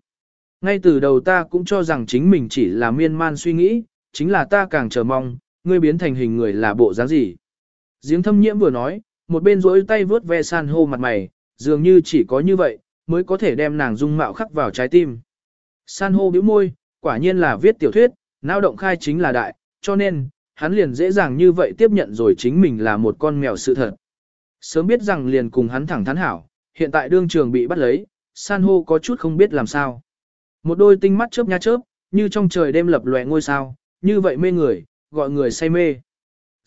Ngay từ đầu ta cũng cho rằng chính mình chỉ là miên man suy nghĩ, chính là ta càng chờ mong, ngươi biến thành hình người là bộ dáng gì. Giếng thâm nhiễm vừa nói, một bên rỗi tay vướt ve san hô mặt mày, dường như chỉ có như vậy, mới có thể đem nàng dung mạo khắc vào trái tim. San hô bĩu môi, quả nhiên là viết tiểu thuyết, nao động khai chính là đại, cho nên, hắn liền dễ dàng như vậy tiếp nhận rồi chính mình là một con mèo sự thật. Sớm biết rằng liền cùng hắn thẳng thắn hảo, hiện tại đương trường bị bắt lấy, san hô có chút không biết làm sao. Một đôi tinh mắt chớp nha chớp, như trong trời đêm lập lòe ngôi sao, như vậy mê người, gọi người say mê.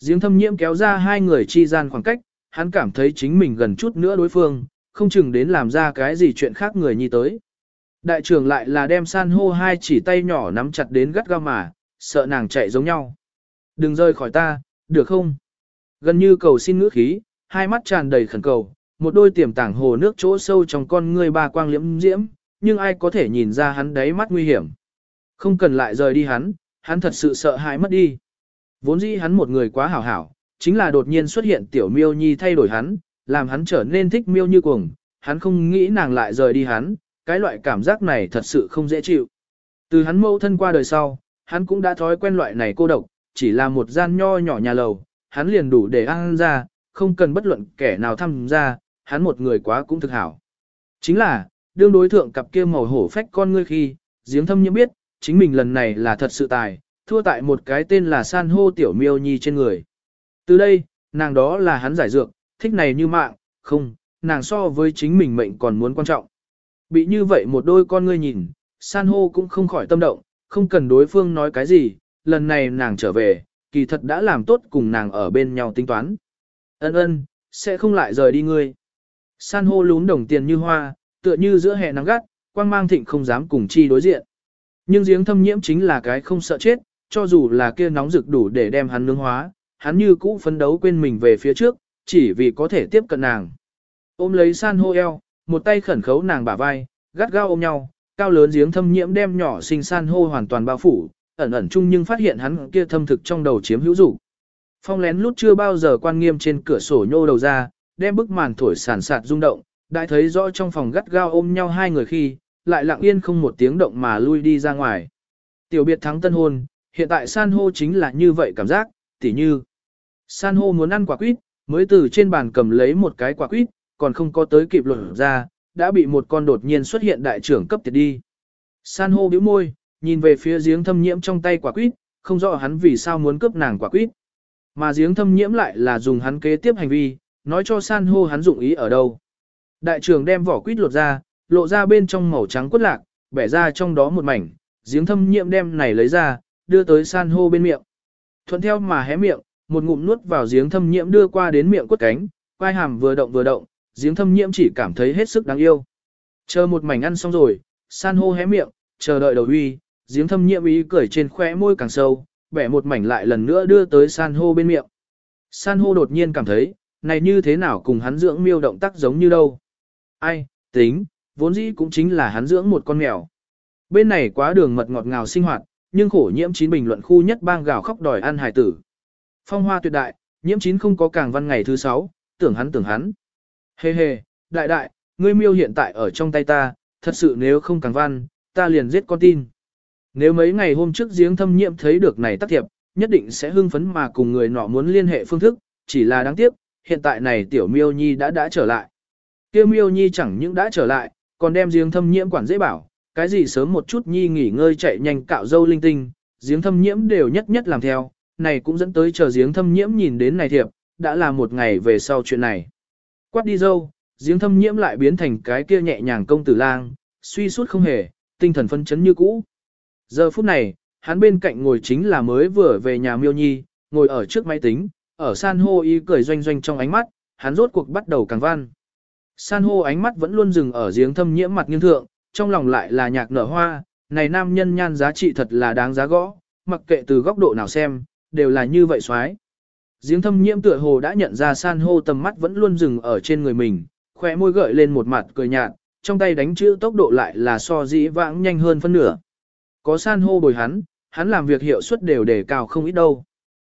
Giếng thâm nhiễm kéo ra hai người chi gian khoảng cách, hắn cảm thấy chính mình gần chút nữa đối phương, không chừng đến làm ra cái gì chuyện khác người nhi tới. Đại trưởng lại là đem san hô hai chỉ tay nhỏ nắm chặt đến gắt gao mà, sợ nàng chạy giống nhau. Đừng rơi khỏi ta, được không? Gần như cầu xin ngữ khí, hai mắt tràn đầy khẩn cầu, một đôi tiềm tảng hồ nước chỗ sâu trong con ngươi ba quang liễm diễm, nhưng ai có thể nhìn ra hắn đáy mắt nguy hiểm. Không cần lại rời đi hắn, hắn thật sự sợ hãi mất đi. Vốn dĩ hắn một người quá hảo hảo, chính là đột nhiên xuất hiện tiểu miêu nhi thay đổi hắn, làm hắn trở nên thích miêu như cuồng, hắn không nghĩ nàng lại rời đi hắn, cái loại cảm giác này thật sự không dễ chịu. Từ hắn mâu thân qua đời sau, hắn cũng đã thói quen loại này cô độc, chỉ là một gian nho nhỏ nhà lầu, hắn liền đủ để ăn ra, không cần bất luận kẻ nào tham gia, hắn một người quá cũng thực hảo. Chính là, đương đối thượng cặp kia màu hổ phách con ngươi khi, giếng thâm nhiễm biết, chính mình lần này là thật sự tài, thua tại một cái tên là san hô tiểu miêu nhi trên người. Từ đây, nàng đó là hắn giải dược, thích này như mạng, không, nàng so với chính mình mệnh còn muốn quan trọng. Bị như vậy một đôi con ngươi nhìn, san hô cũng không khỏi tâm động, không cần đối phương nói cái gì, lần này nàng trở về, kỳ thật đã làm tốt cùng nàng ở bên nhau tính toán. Ân ân, sẽ không lại rời đi ngươi. San hô lún đồng tiền như hoa, tựa như giữa hè nắng gắt, quang mang thịnh không dám cùng chi đối diện. Nhưng giếng thâm nhiễm chính là cái không sợ chết, cho dù là kia nóng rực đủ để đem hắn nướng hóa, hắn như cũ phấn đấu quên mình về phía trước, chỉ vì có thể tiếp cận nàng. Ôm lấy san hô eo, một tay khẩn khấu nàng bả vai, gắt gao ôm nhau, cao lớn giếng thâm nhiễm đem nhỏ sinh san hô hoàn toàn bao phủ, ẩn ẩn chung nhưng phát hiện hắn kia thâm thực trong đầu chiếm hữu dục. Phong lén lút chưa bao giờ quan nghiêm trên cửa sổ nhô đầu ra, đem bức màn thổi sản sạt rung động, đại thấy rõ trong phòng gắt gao ôm nhau hai người khi, lại lặng yên không một tiếng động mà lui đi ra ngoài. Tiểu biệt thắng tân hôn, hiện tại san hô chính là như vậy cảm giác, tỉ như. San hô muốn ăn quả quýt, mới từ trên bàn cầm lấy một cái quả quýt, còn không có tới kịp lột ra, đã bị một con đột nhiên xuất hiện đại trưởng cấp tiệt đi. San hô bĩu môi, nhìn về phía giếng thâm nhiễm trong tay quả quýt, không rõ hắn vì sao muốn cướp nàng quả quýt. Mà giếng thâm nhiễm lại là dùng hắn kế tiếp hành vi, nói cho san hô hắn dụng ý ở đâu. Đại trưởng đem vỏ quýt lột ra, lộ ra bên trong màu trắng quất lạc, bẻ ra trong đó một mảnh, giếng thâm nhiễm đem này lấy ra, đưa tới san hô bên miệng. Thuận theo mà hé miệng, một ngụm nuốt vào giếng thâm nhiễm đưa qua đến miệng quất cánh, quai hàm vừa động vừa động, giếng thâm nhiễm chỉ cảm thấy hết sức đáng yêu. Chờ một mảnh ăn xong rồi, san hô hé miệng, chờ đợi đầu uy, giếng thâm nhiễm ý cười trên khóe môi càng sâu, bẻ một mảnh lại lần nữa đưa tới san hô bên miệng. San hô đột nhiên cảm thấy, này như thế nào cùng hắn dưỡng miêu động tác giống như đâu. Ai, tính, vốn dĩ cũng chính là hắn dưỡng một con mèo. Bên này quá đường mật ngọt ngào sinh hoạt, nhưng khổ nhiễm chín bình luận khu nhất bang gào khóc đòi ăn hài tử. Phong hoa tuyệt đại, nhiễm chín không có càng văn ngày thứ sáu, tưởng hắn tưởng hắn. Hê hê, đại đại, ngươi miêu hiện tại ở trong tay ta, thật sự nếu không càng văn, ta liền giết con tin. Nếu mấy ngày hôm trước giếng thâm nhiễm thấy được này tác thiệp, nhất định sẽ hưng phấn mà cùng người nọ muốn liên hệ phương thức, chỉ là đáng tiếc, hiện tại này tiểu miêu nhi đã đã trở lại. Kêu miêu nhi chẳng những đã trở lại, còn đem giếng thâm nhiễm quản dễ bảo, cái gì sớm một chút nhi nghỉ ngơi chạy nhanh cạo dâu linh tinh, giếng thâm nhiễm đều nhất nhất làm theo, này cũng dẫn tới chờ giếng thâm nhiễm nhìn đến này thiệp, đã là một ngày về sau chuyện này. Quát đi dâu, giếng thâm nhiễm lại biến thành cái kia nhẹ nhàng công tử lang, suy suốt không hề, tinh thần phân chấn như cũ. Giờ phút này, hắn bên cạnh ngồi chính là mới vừa về nhà miêu nhi, ngồi ở trước máy tính, ở san hô y cười doanh doanh trong ánh mắt, hắn rốt cuộc bắt đầu càng văn. San hô ánh mắt vẫn luôn dừng ở giếng thâm nhiễm mặt nghiêng thượng, trong lòng lại là nhạc nở hoa, này nam nhân nhan giá trị thật là đáng giá gõ, mặc kệ từ góc độ nào xem, đều là như vậy xoái. Giếng thâm nhiễm tựa hồ đã nhận ra san hô tầm mắt vẫn luôn dừng ở trên người mình, khỏe môi gợi lên một mặt cười nhạt, trong tay đánh chữ tốc độ lại là so dĩ vãng nhanh hơn phân nửa. Có san hô bồi hắn, hắn làm việc hiệu suất đều đề cao không ít đâu.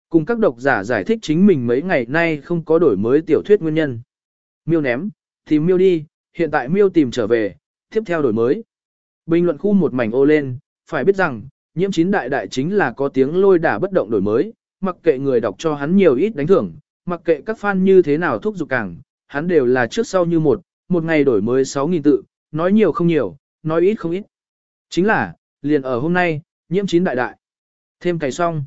Cùng các độc giả giải thích chính mình mấy ngày nay không có đổi mới tiểu thuyết nguyên nhân. Miêu ném, tìm miêu đi, hiện tại miêu tìm trở về, tiếp theo đổi mới. Bình luận khu một mảnh ô lên, phải biết rằng, nhiễm chín đại đại chính là có tiếng lôi đả bất động đổi mới, mặc kệ người đọc cho hắn nhiều ít đánh thưởng, mặc kệ các fan như thế nào thúc giục càng, hắn đều là trước sau như một, một ngày đổi mới 6.000 tự, nói nhiều không nhiều, nói ít không ít. Chính là, liền ở hôm nay, nhiễm chín đại đại. Thêm cày xong.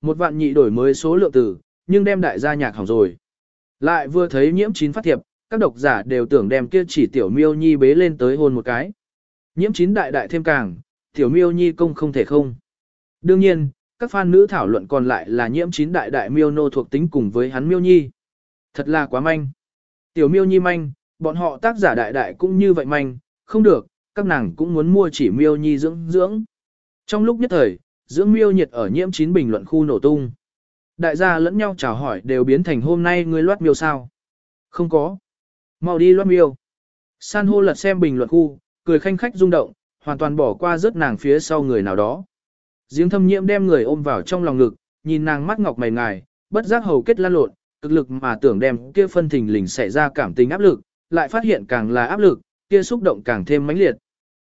Một vạn nhị đổi mới số lượng từ, nhưng đem đại gia nhạc hỏng rồi. Lại vừa thấy nhiễm chín phát thiệp, các độc giả đều tưởng đem kia chỉ tiểu miêu nhi bế lên tới hôn một cái. Nhiễm chín đại đại thêm càng, tiểu miêu nhi công không thể không. Đương nhiên, các fan nữ thảo luận còn lại là nhiễm chín đại đại miêu nô thuộc tính cùng với hắn miêu nhi. Thật là quá manh. Tiểu miêu nhi manh, bọn họ tác giả đại đại cũng như vậy manh, không được, các nàng cũng muốn mua chỉ miêu nhi dưỡng dưỡng. Trong lúc nhất thời, dưỡng miêu nhiệt ở nhiễm chín bình luận khu nổ tung. Đại gia lẫn nhau chào hỏi đều biến thành hôm nay ngươi loát miêu sao. Không có. Mau đi loát miêu. San hô lật xem bình luận khu, cười khanh khách rung động, hoàn toàn bỏ qua rớt nàng phía sau người nào đó. Giếng thâm nhiễm đem người ôm vào trong lòng ngực, nhìn nàng mắt ngọc mày ngài, bất giác hầu kết lan lộn, cực lực mà tưởng đem kia phân thình lình xảy ra cảm tình áp lực, lại phát hiện càng là áp lực, kia xúc động càng thêm mãnh liệt.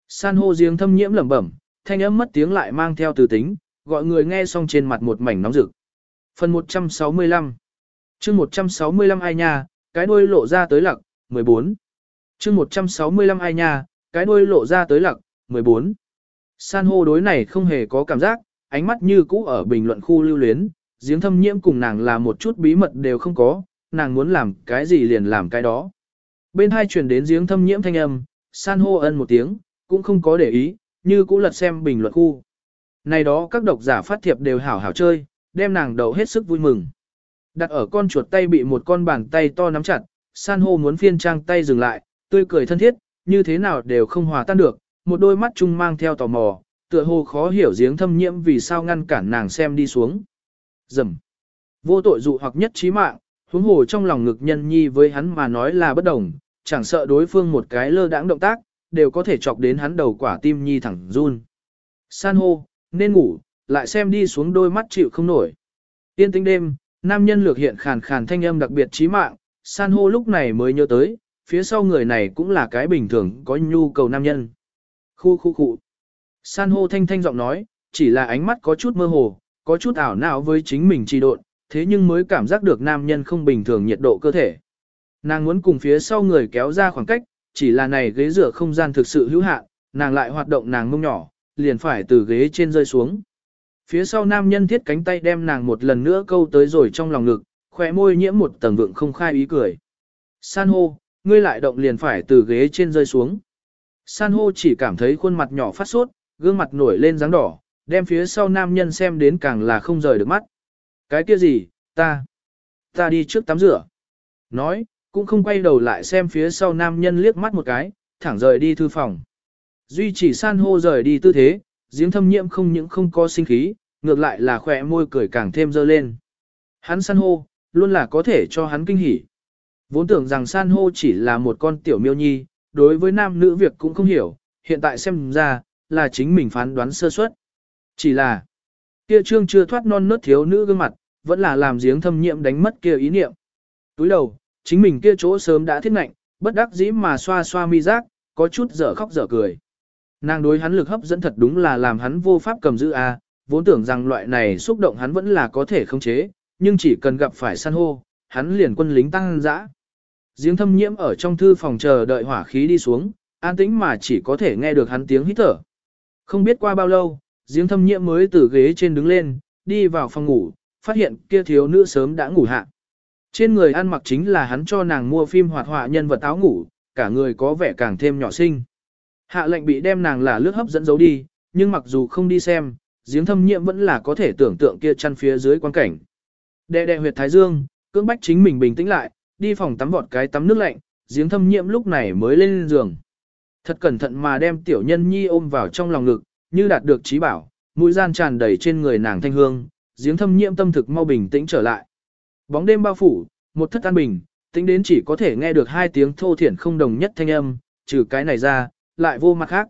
San hô giếng thâm nhiễm lẩm bẩm, thanh âm mất tiếng lại mang theo từ tính, gọi người nghe xong trên mặt một mảnh nóng rực. Phần 165 chương 165 ai nha, cái đuôi lộ ra tới lặc, 14. chương 165 ai nha, cái đuôi lộ ra tới lặc, 14. San hô đối này không hề có cảm giác, ánh mắt như cũ ở bình luận khu lưu luyến, giếng thâm nhiễm cùng nàng là một chút bí mật đều không có, nàng muốn làm cái gì liền làm cái đó. Bên hai truyền đến giếng thâm nhiễm thanh âm, san hô ân một tiếng, cũng không có để ý, như cũ lật xem bình luận khu. Này đó các độc giả phát thiệp đều hảo hảo chơi, đem nàng đầu hết sức vui mừng. Đặt ở con chuột tay bị một con bàn tay to nắm chặt, san hô muốn phiên trang tay dừng lại, tươi cười thân thiết, như thế nào đều không hòa tan được, một đôi mắt chung mang theo tò mò, tựa hồ khó hiểu giếng thâm nhiễm vì sao ngăn cản nàng xem đi xuống. Dầm. Vô tội dụ hoặc nhất trí mạng, huống hồ trong lòng ngực nhân nhi với hắn mà nói là bất đồng, chẳng sợ đối phương một cái lơ đãng động tác, đều có thể chọc đến hắn đầu quả tim nhi thẳng run. San hô, nên ngủ, lại xem đi xuống đôi mắt chịu không nổi. Tiên tinh đêm, nam nhân lược hiện khàn khàn thanh âm đặc biệt trí mạng, san hô lúc này mới nhớ tới, phía sau người này cũng là cái bình thường có nhu cầu nam nhân. Khu khu khu. San hô thanh thanh giọng nói, chỉ là ánh mắt có chút mơ hồ, có chút ảo não với chính mình trì độn, thế nhưng mới cảm giác được nam nhân không bình thường nhiệt độ cơ thể. Nàng muốn cùng phía sau người kéo ra khoảng cách, chỉ là này ghế rửa không gian thực sự hữu hạn, nàng lại hoạt động nàng mông nhỏ, liền phải từ ghế trên rơi xuống. Phía sau nam nhân thiết cánh tay đem nàng một lần nữa câu tới rồi trong lòng ngực, khóe môi nhiễm một tầng vượng không khai ý cười. San hô, ngươi lại động liền phải từ ghế trên rơi xuống. San hô chỉ cảm thấy khuôn mặt nhỏ phát sốt, gương mặt nổi lên dáng đỏ, đem phía sau nam nhân xem đến càng là không rời được mắt. Cái kia gì, ta, ta đi trước tắm rửa. Nói, cũng không quay đầu lại xem phía sau nam nhân liếc mắt một cái, thẳng rời đi thư phòng. Duy chỉ san hô rời đi tư thế, giếng thâm nhiễm không những không có sinh khí, ngược lại là khỏe môi cười càng thêm dơ lên. Hắn san hô, luôn là có thể cho hắn kinh hỉ. Vốn tưởng rằng san hô chỉ là một con tiểu miêu nhi, đối với nam nữ việc cũng không hiểu, hiện tại xem ra, là chính mình phán đoán sơ suất. Chỉ là, kia trương chưa thoát non nớt thiếu nữ gương mặt, vẫn là làm giếng thâm nhiễm đánh mất kia ý niệm. Túi đầu, chính mình kia chỗ sớm đã thiết ngạnh, bất đắc dĩ mà xoa xoa mi giác, có chút dở khóc dở cười. Nàng đối hắn lực hấp dẫn thật đúng là làm hắn vô pháp cầm giữ a, vốn tưởng rằng loại này xúc động hắn vẫn là có thể khống chế, nhưng chỉ cần gặp phải san hô, hắn liền quân lính tăng dã. Giếng thâm nhiễm ở trong thư phòng chờ đợi hỏa khí đi xuống, an tĩnh mà chỉ có thể nghe được hắn tiếng hít thở. Không biết qua bao lâu, giếng thâm nhiễm mới từ ghế trên đứng lên, đi vào phòng ngủ, phát hiện kia thiếu nữ sớm đã ngủ hạ. Trên người ăn mặc chính là hắn cho nàng mua phim hoạt họa nhân vật áo ngủ, cả người có vẻ càng thêm nhỏ xinh. Hạ lệnh bị đem nàng là lướt hấp dẫn giấu đi, nhưng mặc dù không đi xem, giếng thâm nhiễm vẫn là có thể tưởng tượng kia chăn phía dưới quan cảnh. Đệ đệ huyệt thái dương, cưỡng bách chính mình bình tĩnh lại, đi phòng tắm vọt cái tắm nước lạnh, giếng thâm nhiễm lúc này mới lên giường. Thật cẩn thận mà đem tiểu nhân nhi ôm vào trong lòng ngực, như đạt được trí bảo, mũi gian tràn đầy trên người nàng thanh hương, giếng thâm nhiễm tâm thực mau bình tĩnh trở lại. Bóng đêm bao phủ, một thất an bình, tính đến chỉ có thể nghe được hai tiếng thô thiển không đồng nhất thanh âm, trừ cái này ra, lại vô mặt khác.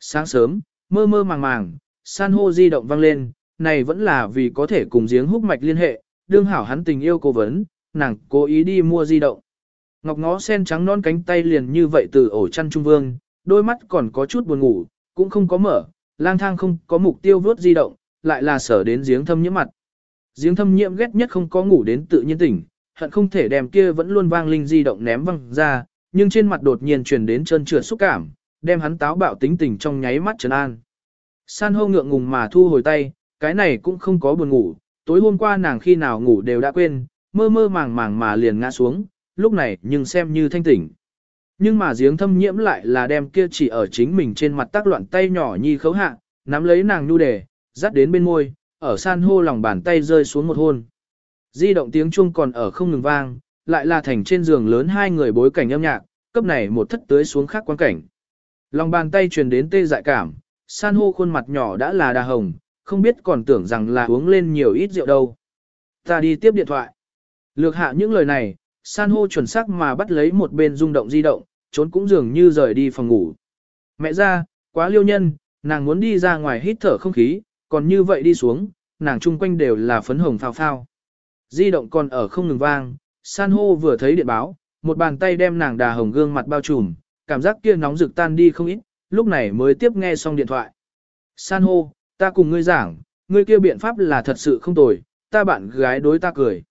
Sáng sớm, mơ mơ màng màng, san hô di động vang lên, này vẫn là vì có thể cùng giếng húc mạch liên hệ, đương hảo hắn tình yêu cố vấn, nàng cố ý đi mua di động. Ngọc ngó sen trắng non cánh tay liền như vậy từ ổ chăn trung vương, đôi mắt còn có chút buồn ngủ, cũng không có mở, lang thang không có mục tiêu vớt di động, lại là sở đến giếng thâm nhiễm mặt. Giếng thâm nhiễm ghét nhất không có ngủ đến tự nhiên tỉnh, hận không thể đem kia vẫn luôn vang linh di động ném văng ra, nhưng trên mặt đột nhiên truyền đến chân trượt xúc cảm, đem hắn táo bạo tính tình trong nháy mắt trấn an. San hô ngượng ngùng mà thu hồi tay, cái này cũng không có buồn ngủ, tối hôm qua nàng khi nào ngủ đều đã quên, mơ mơ màng màng mà liền ngã xuống, lúc này nhưng xem như thanh tỉnh. Nhưng mà giếng thâm nhiễm lại là đem kia chỉ ở chính mình trên mặt tác loạn tay nhỏ nhi khấu hạ, nắm lấy nàng nhu đề, dắt đến bên môi, ở san hô lòng bàn tay rơi xuống một hôn. Di động tiếng chuông còn ở không ngừng vang, lại là thành trên giường lớn hai người bối cảnh âm nhạc, cấp này một thất tới xuống khác quan cảnh. Lòng bàn tay truyền đến tê dại cảm, san hô khuôn mặt nhỏ đã là đà hồng, không biết còn tưởng rằng là uống lên nhiều ít rượu đâu. Ta đi tiếp điện thoại. Lược hạ những lời này, san hô chuẩn xác mà bắt lấy một bên rung động di động, trốn cũng dường như rời đi phòng ngủ. Mẹ ra, quá liêu nhân, nàng muốn đi ra ngoài hít thở không khí, còn như vậy đi xuống, nàng chung quanh đều là phấn hồng phao phao. Di động còn ở không ngừng vang, san hô vừa thấy điện báo, một bàn tay đem nàng đà hồng gương mặt bao trùm, cảm giác kia nóng rực tan đi không ít, lúc này mới tiếp nghe xong điện thoại. San hô, ta cùng ngươi giảng, ngươi kia biện pháp là thật sự không tồi, ta bạn gái đối ta cười.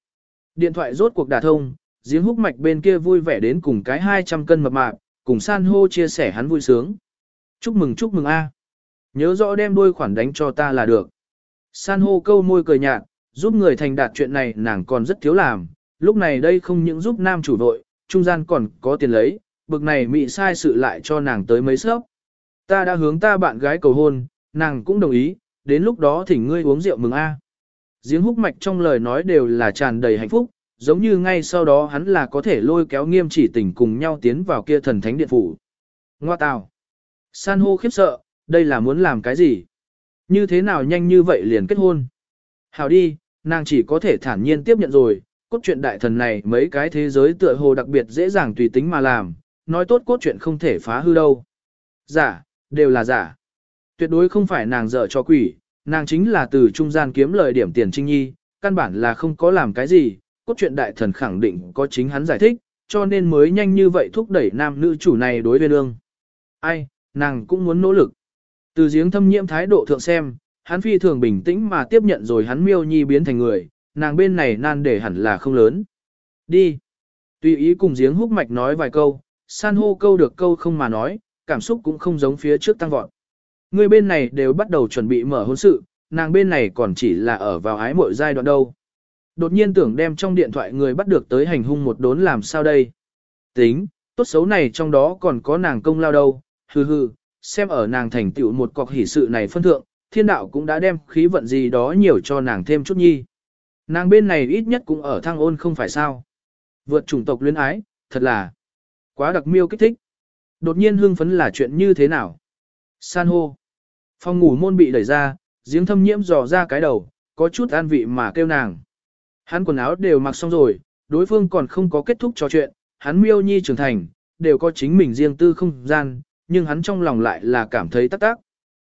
Điện thoại rốt cuộc đả thông, giếng húc mạch bên kia vui vẻ đến cùng cái 200 cân mập mạp, cùng san hô chia sẻ hắn vui sướng. Chúc mừng chúc mừng a. Nhớ rõ đem đôi khoản đánh cho ta là được. San hô câu môi cười nhạt, giúp người thành đạt chuyện này nàng còn rất thiếu làm, lúc này đây không những giúp nam chủ vội, trung gian còn có tiền lấy, bực này mị sai sự lại cho nàng tới mấy sớp. Ta đã hướng ta bạn gái cầu hôn, nàng cũng đồng ý, đến lúc đó thỉnh ngươi uống rượu mừng a. Giếng húc mạch trong lời nói đều là tràn đầy hạnh phúc, giống như ngay sau đó hắn là có thể lôi kéo nghiêm chỉ tình cùng nhau tiến vào kia thần thánh điện phủ. Ngoa tào. San hô khiếp sợ, đây là muốn làm cái gì? Như thế nào nhanh như vậy liền kết hôn? Hào đi, nàng chỉ có thể thản nhiên tiếp nhận rồi, cốt truyện đại thần này mấy cái thế giới tựa hồ đặc biệt dễ dàng tùy tính mà làm, nói tốt cốt truyện không thể phá hư đâu. Giả, đều là giả. Tuyệt đối không phải nàng dở cho quỷ, nàng chính là từ trung gian kiếm lời điểm tiền trinh nhi, căn bản là không có làm cái gì, cốt truyện đại thần khẳng định có chính hắn giải thích, cho nên mới nhanh như vậy thúc đẩy nam nữ chủ này đối với ương. Ai, nàng cũng muốn nỗ lực. Từ giếng thâm nhiễm thái độ thượng xem, hắn phi thường bình tĩnh mà tiếp nhận rồi hắn miêu nhi biến thành người, nàng bên này nan để hẳn là không lớn. Đi. Tùy ý cùng giếng húc mạch nói vài câu, san hô câu được câu không mà nói, cảm xúc cũng không giống phía trước tăng vọt. Người bên này đều bắt đầu chuẩn bị mở hôn sự, nàng bên này còn chỉ là ở vào ái mội giai đoạn đâu. Đột nhiên tưởng đem trong điện thoại người bắt được tới hành hung một đốn làm sao đây. Tính, tốt xấu này trong đó còn có nàng công lao đâu, hừ hừ, xem ở nàng thành tựu một cọc hỷ sự này phân thượng, thiên đạo cũng đã đem khí vận gì đó nhiều cho nàng thêm chút nhi. Nàng bên này ít nhất cũng ở thăng ôn không phải sao. Vượt chủng tộc luyến ái, thật là quá đặc miêu kích thích. Đột nhiên hưng phấn là chuyện như thế nào? San hô. Phòng ngủ môn bị đẩy ra, giếng thâm nhiễm dò ra cái đầu, có chút an vị mà kêu nàng. Hắn quần áo đều mặc xong rồi, đối phương còn không có kết thúc trò chuyện, hắn miêu nhi trưởng thành, đều có chính mình riêng tư không gian, nhưng hắn trong lòng lại là cảm thấy tắc tắc.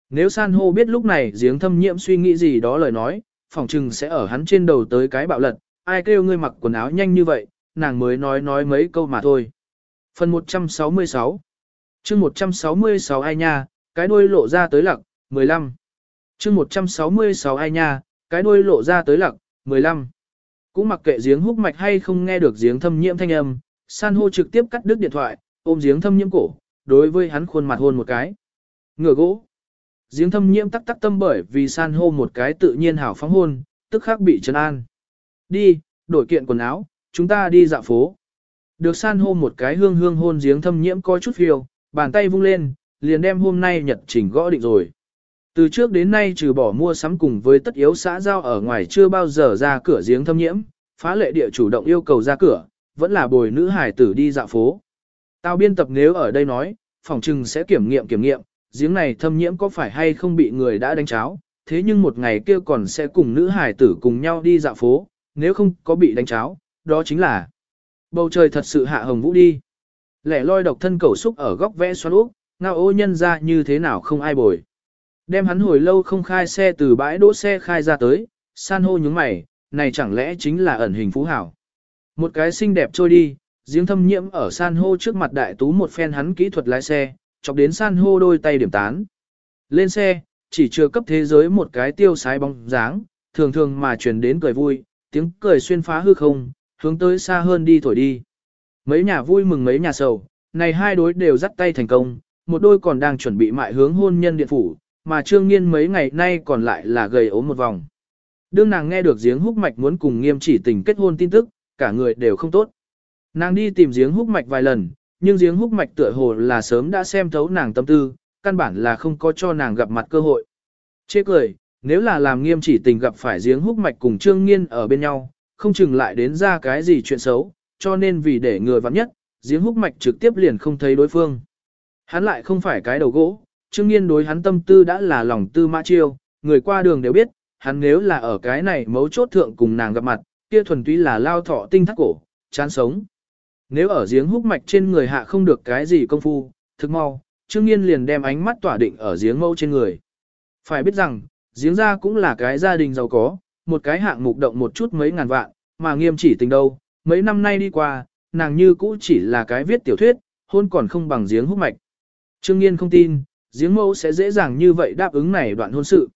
Nếu san hô biết lúc này giếng thâm nhiễm suy nghĩ gì đó lời nói, phỏng chừng sẽ ở hắn trên đầu tới cái bạo lật, ai kêu ngươi mặc quần áo nhanh như vậy, nàng mới nói nói mấy câu mà thôi. Phần 166 chương 166 ai nha, cái đuôi lộ ra tới lặc, 15. chương 166 ai nha, cái đuôi lộ ra tới lặc, 15. Cũng mặc kệ giếng húc mạch hay không nghe được giếng thâm nhiễm thanh âm, san hô trực tiếp cắt đứt điện thoại, ôm giếng thâm nhiễm cổ, đối với hắn khuôn mặt hôn một cái. Ngửa gỗ. Giếng thâm nhiễm tắc tắc tâm bởi vì san hô một cái tự nhiên hảo phóng hôn, tức khắc bị trấn an. Đi, đổi kiện quần áo, chúng ta đi dạo phố. Được san hô một cái hương hương hôn giếng thâm nhiễm có chút phiêu, bàn tay vung lên, liền đem hôm nay nhật trình gõ định rồi. Từ trước đến nay trừ bỏ mua sắm cùng với tất yếu xã giao ở ngoài chưa bao giờ ra cửa giếng thâm nhiễm, phá lệ địa chủ động yêu cầu ra cửa, vẫn là bồi nữ hải tử đi dạo phố. Tao biên tập nếu ở đây nói, phòng trừng sẽ kiểm nghiệm kiểm nghiệm, giếng này thâm nhiễm có phải hay không bị người đã đánh cháo, thế nhưng một ngày kia còn sẽ cùng nữ hải tử cùng nhau đi dạo phố, nếu không có bị đánh cháo, đó chính là bầu trời thật sự hạ hồng vũ đi. Lẻ loi độc thân cầu xúc ở góc vẽ xoắn úp, ngao ô nhân ra như thế nào không ai bồi. Đem hắn hồi lâu không khai xe từ bãi đỗ xe khai ra tới, san hô nhướng mày, này chẳng lẽ chính là ẩn hình phú hảo. Một cái xinh đẹp trôi đi, giếng thâm nhiễm ở san hô trước mặt đại tú một phen hắn kỹ thuật lái xe, chọc đến san hô đôi tay điểm tán. Lên xe, chỉ chưa cấp thế giới một cái tiêu sái bóng dáng, thường thường mà truyền đến cười vui, tiếng cười xuyên phá hư không, hướng tới xa hơn đi thổi đi. Mấy nhà vui mừng mấy nhà sầu, này hai đối đều dắt tay thành công, một đôi còn đang chuẩn bị mại hướng hôn nhân điện phủ, mà trương nghiên mấy ngày nay còn lại là gầy ốm một vòng. Đương nàng nghe được giếng húc mạch muốn cùng nghiêm chỉ tình kết hôn tin tức, cả người đều không tốt. Nàng đi tìm giếng húc mạch vài lần, nhưng giếng húc mạch tựa hồ là sớm đã xem thấu nàng tâm tư, căn bản là không có cho nàng gặp mặt cơ hội. Chê cười, nếu là làm nghiêm chỉ tình gặp phải giếng húc mạch cùng trương nghiên ở bên nhau, không chừng lại đến ra cái gì chuyện xấu, cho nên vì để người vắng nhất, giếng húc mạch trực tiếp liền không thấy đối phương. Hắn lại không phải cái đầu gỗ, trương nghiên đối hắn tâm tư đã là lòng tư mã chiêu, người qua đường đều biết, hắn nếu là ở cái này mấu chốt thượng cùng nàng gặp mặt, kia thuần túy là lao thọ tinh thắt cổ, chán sống. Nếu ở giếng húc mạch trên người hạ không được cái gì công phu, thực mau, Trương Nghiên liền đem ánh mắt tỏa định ở giếng mâu trên người. Phải biết rằng, giếng ra cũng là cái gia đình giàu có, một cái hạng mục động một chút mấy ngàn vạn, mà nghiêm chỉ tình đâu, mấy năm nay đi qua, nàng như cũ chỉ là cái viết tiểu thuyết, hôn còn không bằng giếng húc mạch. Trương Nghiên không tin, giếng mẫu sẽ dễ dàng như vậy đáp ứng này đoạn hôn sự.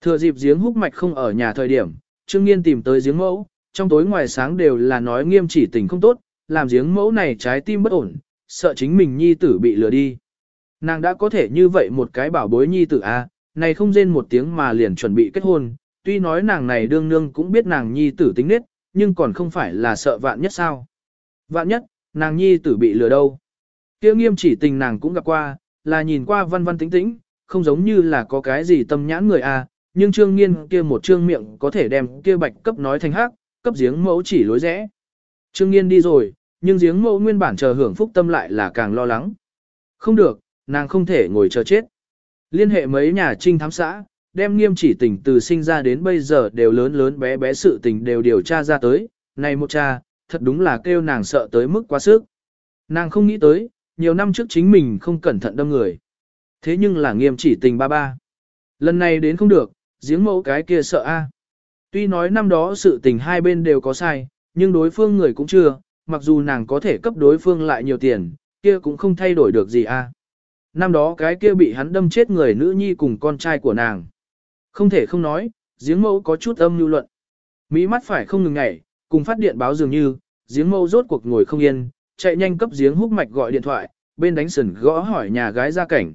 Thừa dịp giếng húc mạch không ở nhà thời điểm, Trương Nghiên tìm tới giếng mẫu, trong tối ngoài sáng đều là nói nghiêm chỉ tình không tốt, làm giếng mẫu này trái tim bất ổn, sợ chính mình nhi tử bị lừa đi. Nàng đã có thể như vậy một cái bảo bối nhi tử a, à, này không rên một tiếng mà liền chuẩn bị kết hôn, tuy nói nàng này đương nương cũng biết nàng nhi tử tính nết, nhưng còn không phải là sợ vạn nhất sao. Vạn nhất, nàng nhi tử bị lừa đâu. Kia nghiêm chỉ tình nàng cũng gặp qua, là nhìn qua văn văn tĩnh tĩnh, không giống như là có cái gì tâm nhãn người a, à, nhưng trương nghiên kia một trương miệng có thể đem kia bạch cấp nói thành hắc, cấp giếng mẫu chỉ lối rẽ. Trương nghiên đi rồi, nhưng giếng mẫu nguyên bản chờ hưởng phúc tâm lại là càng lo lắng. Không được, nàng không thể ngồi chờ chết. Liên hệ mấy nhà trinh thám xã, đem nghiêm chỉ tình từ sinh ra đến bây giờ đều lớn lớn bé bé sự tình đều điều tra ra tới, này một cha, thật đúng là kêu nàng sợ tới mức quá sức. Nàng không nghĩ tới, nhiều năm trước chính mình không cẩn thận đâm người. Thế nhưng là nghiêm chỉ tình ba ba. Lần này đến không được, giếng mẫu cái kia sợ a. Tuy nói năm đó sự tình hai bên đều có sai, nhưng đối phương người cũng chưa, mặc dù nàng có thể cấp đối phương lại nhiều tiền, kia cũng không thay đổi được gì a. Năm đó cái kia bị hắn đâm chết người nữ nhi cùng con trai của nàng. Không thể không nói, giếng mẫu có chút âm lưu luận. Mỹ mắt phải không ngừng ngảy, cùng phát điện báo dường như, giếng mẫu rốt cuộc ngồi không yên, chạy nhanh cấp giếng húc mạch gọi điện thoại, bên đánh sần gõ hỏi nhà gái ra cảnh.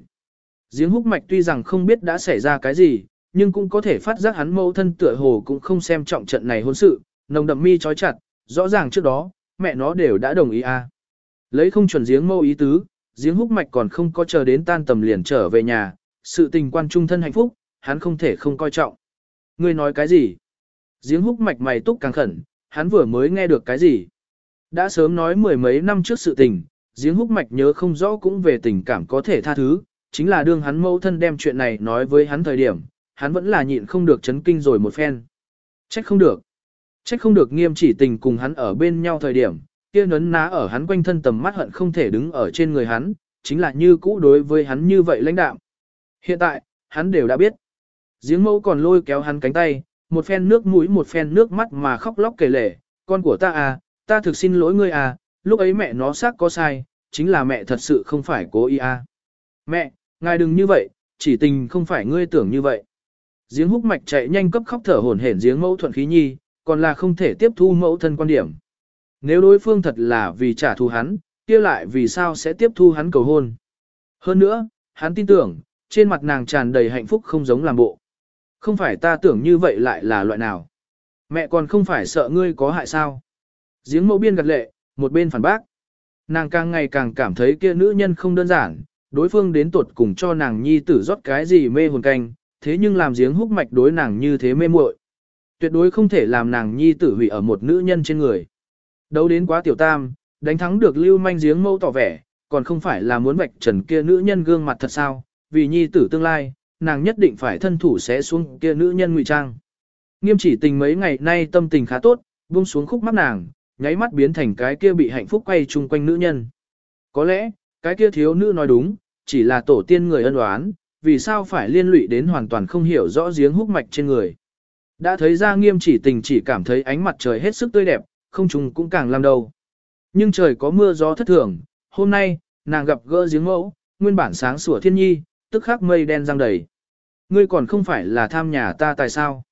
Giếng húc mạch tuy rằng không biết đã xảy ra cái gì, nhưng cũng có thể phát giác hắn mẫu thân tựa hồ cũng không xem trọng trận này hôn sự, nồng đậm mi trói chặt, rõ ràng trước đó, mẹ nó đều đã đồng ý a. Lấy không chuẩn giếng mâu ý tứ, giếng húc mạch còn không có chờ đến tan tầm liền trở về nhà, sự tình quan trung thân hạnh phúc, hắn không thể không coi trọng. Ngươi nói cái gì? Giếng húc mạch mày túc càng khẩn, hắn vừa mới nghe được cái gì? Đã sớm nói mười mấy năm trước sự tình, giếng húc mạch nhớ không rõ cũng về tình cảm có thể tha thứ, chính là đương hắn mẫu thân đem chuyện này nói với hắn thời điểm, hắn vẫn là nhịn không được chấn kinh rồi một phen. Trách không được. Trách không được nghiêm chỉ tình cùng hắn ở bên nhau thời điểm, kia nấn ná ở hắn quanh thân tầm mắt hận không thể đứng ở trên người hắn, chính là như cũ đối với hắn như vậy lãnh đạm. Hiện tại, hắn đều đã biết. Giếng mẫu còn lôi kéo hắn cánh tay, một phen nước mũi một phen nước mắt mà khóc lóc kể lể, con của ta à, ta thực xin lỗi ngươi à, lúc ấy mẹ nó xác có sai, chính là mẹ thật sự không phải cố ý à. Mẹ, ngài đừng như vậy, chỉ tình không phải ngươi tưởng như vậy. Giếng húc mạch chạy nhanh cấp khóc thở hổn hển giếng mẫu thuận khí nhi, còn là không thể tiếp thu mẫu thân quan điểm. Nếu đối phương thật là vì trả thù hắn, kia lại vì sao sẽ tiếp thu hắn cầu hôn. Hơn nữa, hắn tin tưởng, trên mặt nàng tràn đầy hạnh phúc không giống làm bộ. Không phải ta tưởng như vậy lại là loại nào. Mẹ còn không phải sợ ngươi có hại sao. Giếng mẫu biên gật lệ, một bên phản bác. Nàng càng ngày càng cảm thấy kia nữ nhân không đơn giản, đối phương đến tuột cùng cho nàng nhi tử rót cái gì mê hồn canh, thế nhưng làm giếng húc mạch đối nàng như thế mê muội. Tuyệt đối không thể làm nàng nhi tử hủy ở một nữ nhân trên người. Đấu đến quá tiểu tam, đánh thắng được lưu manh giếng mẫu tỏ vẻ, còn không phải là muốn vạch trần kia nữ nhân gương mặt thật sao, vì nhi tử tương lai, nàng nhất định phải thân thủ sẽ xuống kia nữ nhân ngụy trang. Nghiêm chỉ tình mấy ngày nay tâm tình khá tốt, buông xuống khúc mắt nàng, nháy mắt biến thành cái kia bị hạnh phúc quay chung quanh nữ nhân. Có lẽ, cái kia thiếu nữ nói đúng, chỉ là tổ tiên người ân oán, vì sao phải liên lụy đến hoàn toàn không hiểu rõ giếng húc mạch trên người. Đã thấy ra nghiêm chỉ tình chỉ cảm thấy ánh mặt trời hết sức tươi đẹp, không trùng cũng càng làm đầu. Nhưng trời có mưa gió thất thường, hôm nay, nàng gặp gỡ giếng mẫu, nguyên bản sáng sủa thiên nhi, tức khắc mây đen răng đầy. Ngươi còn không phải là tham nhà ta tại sao?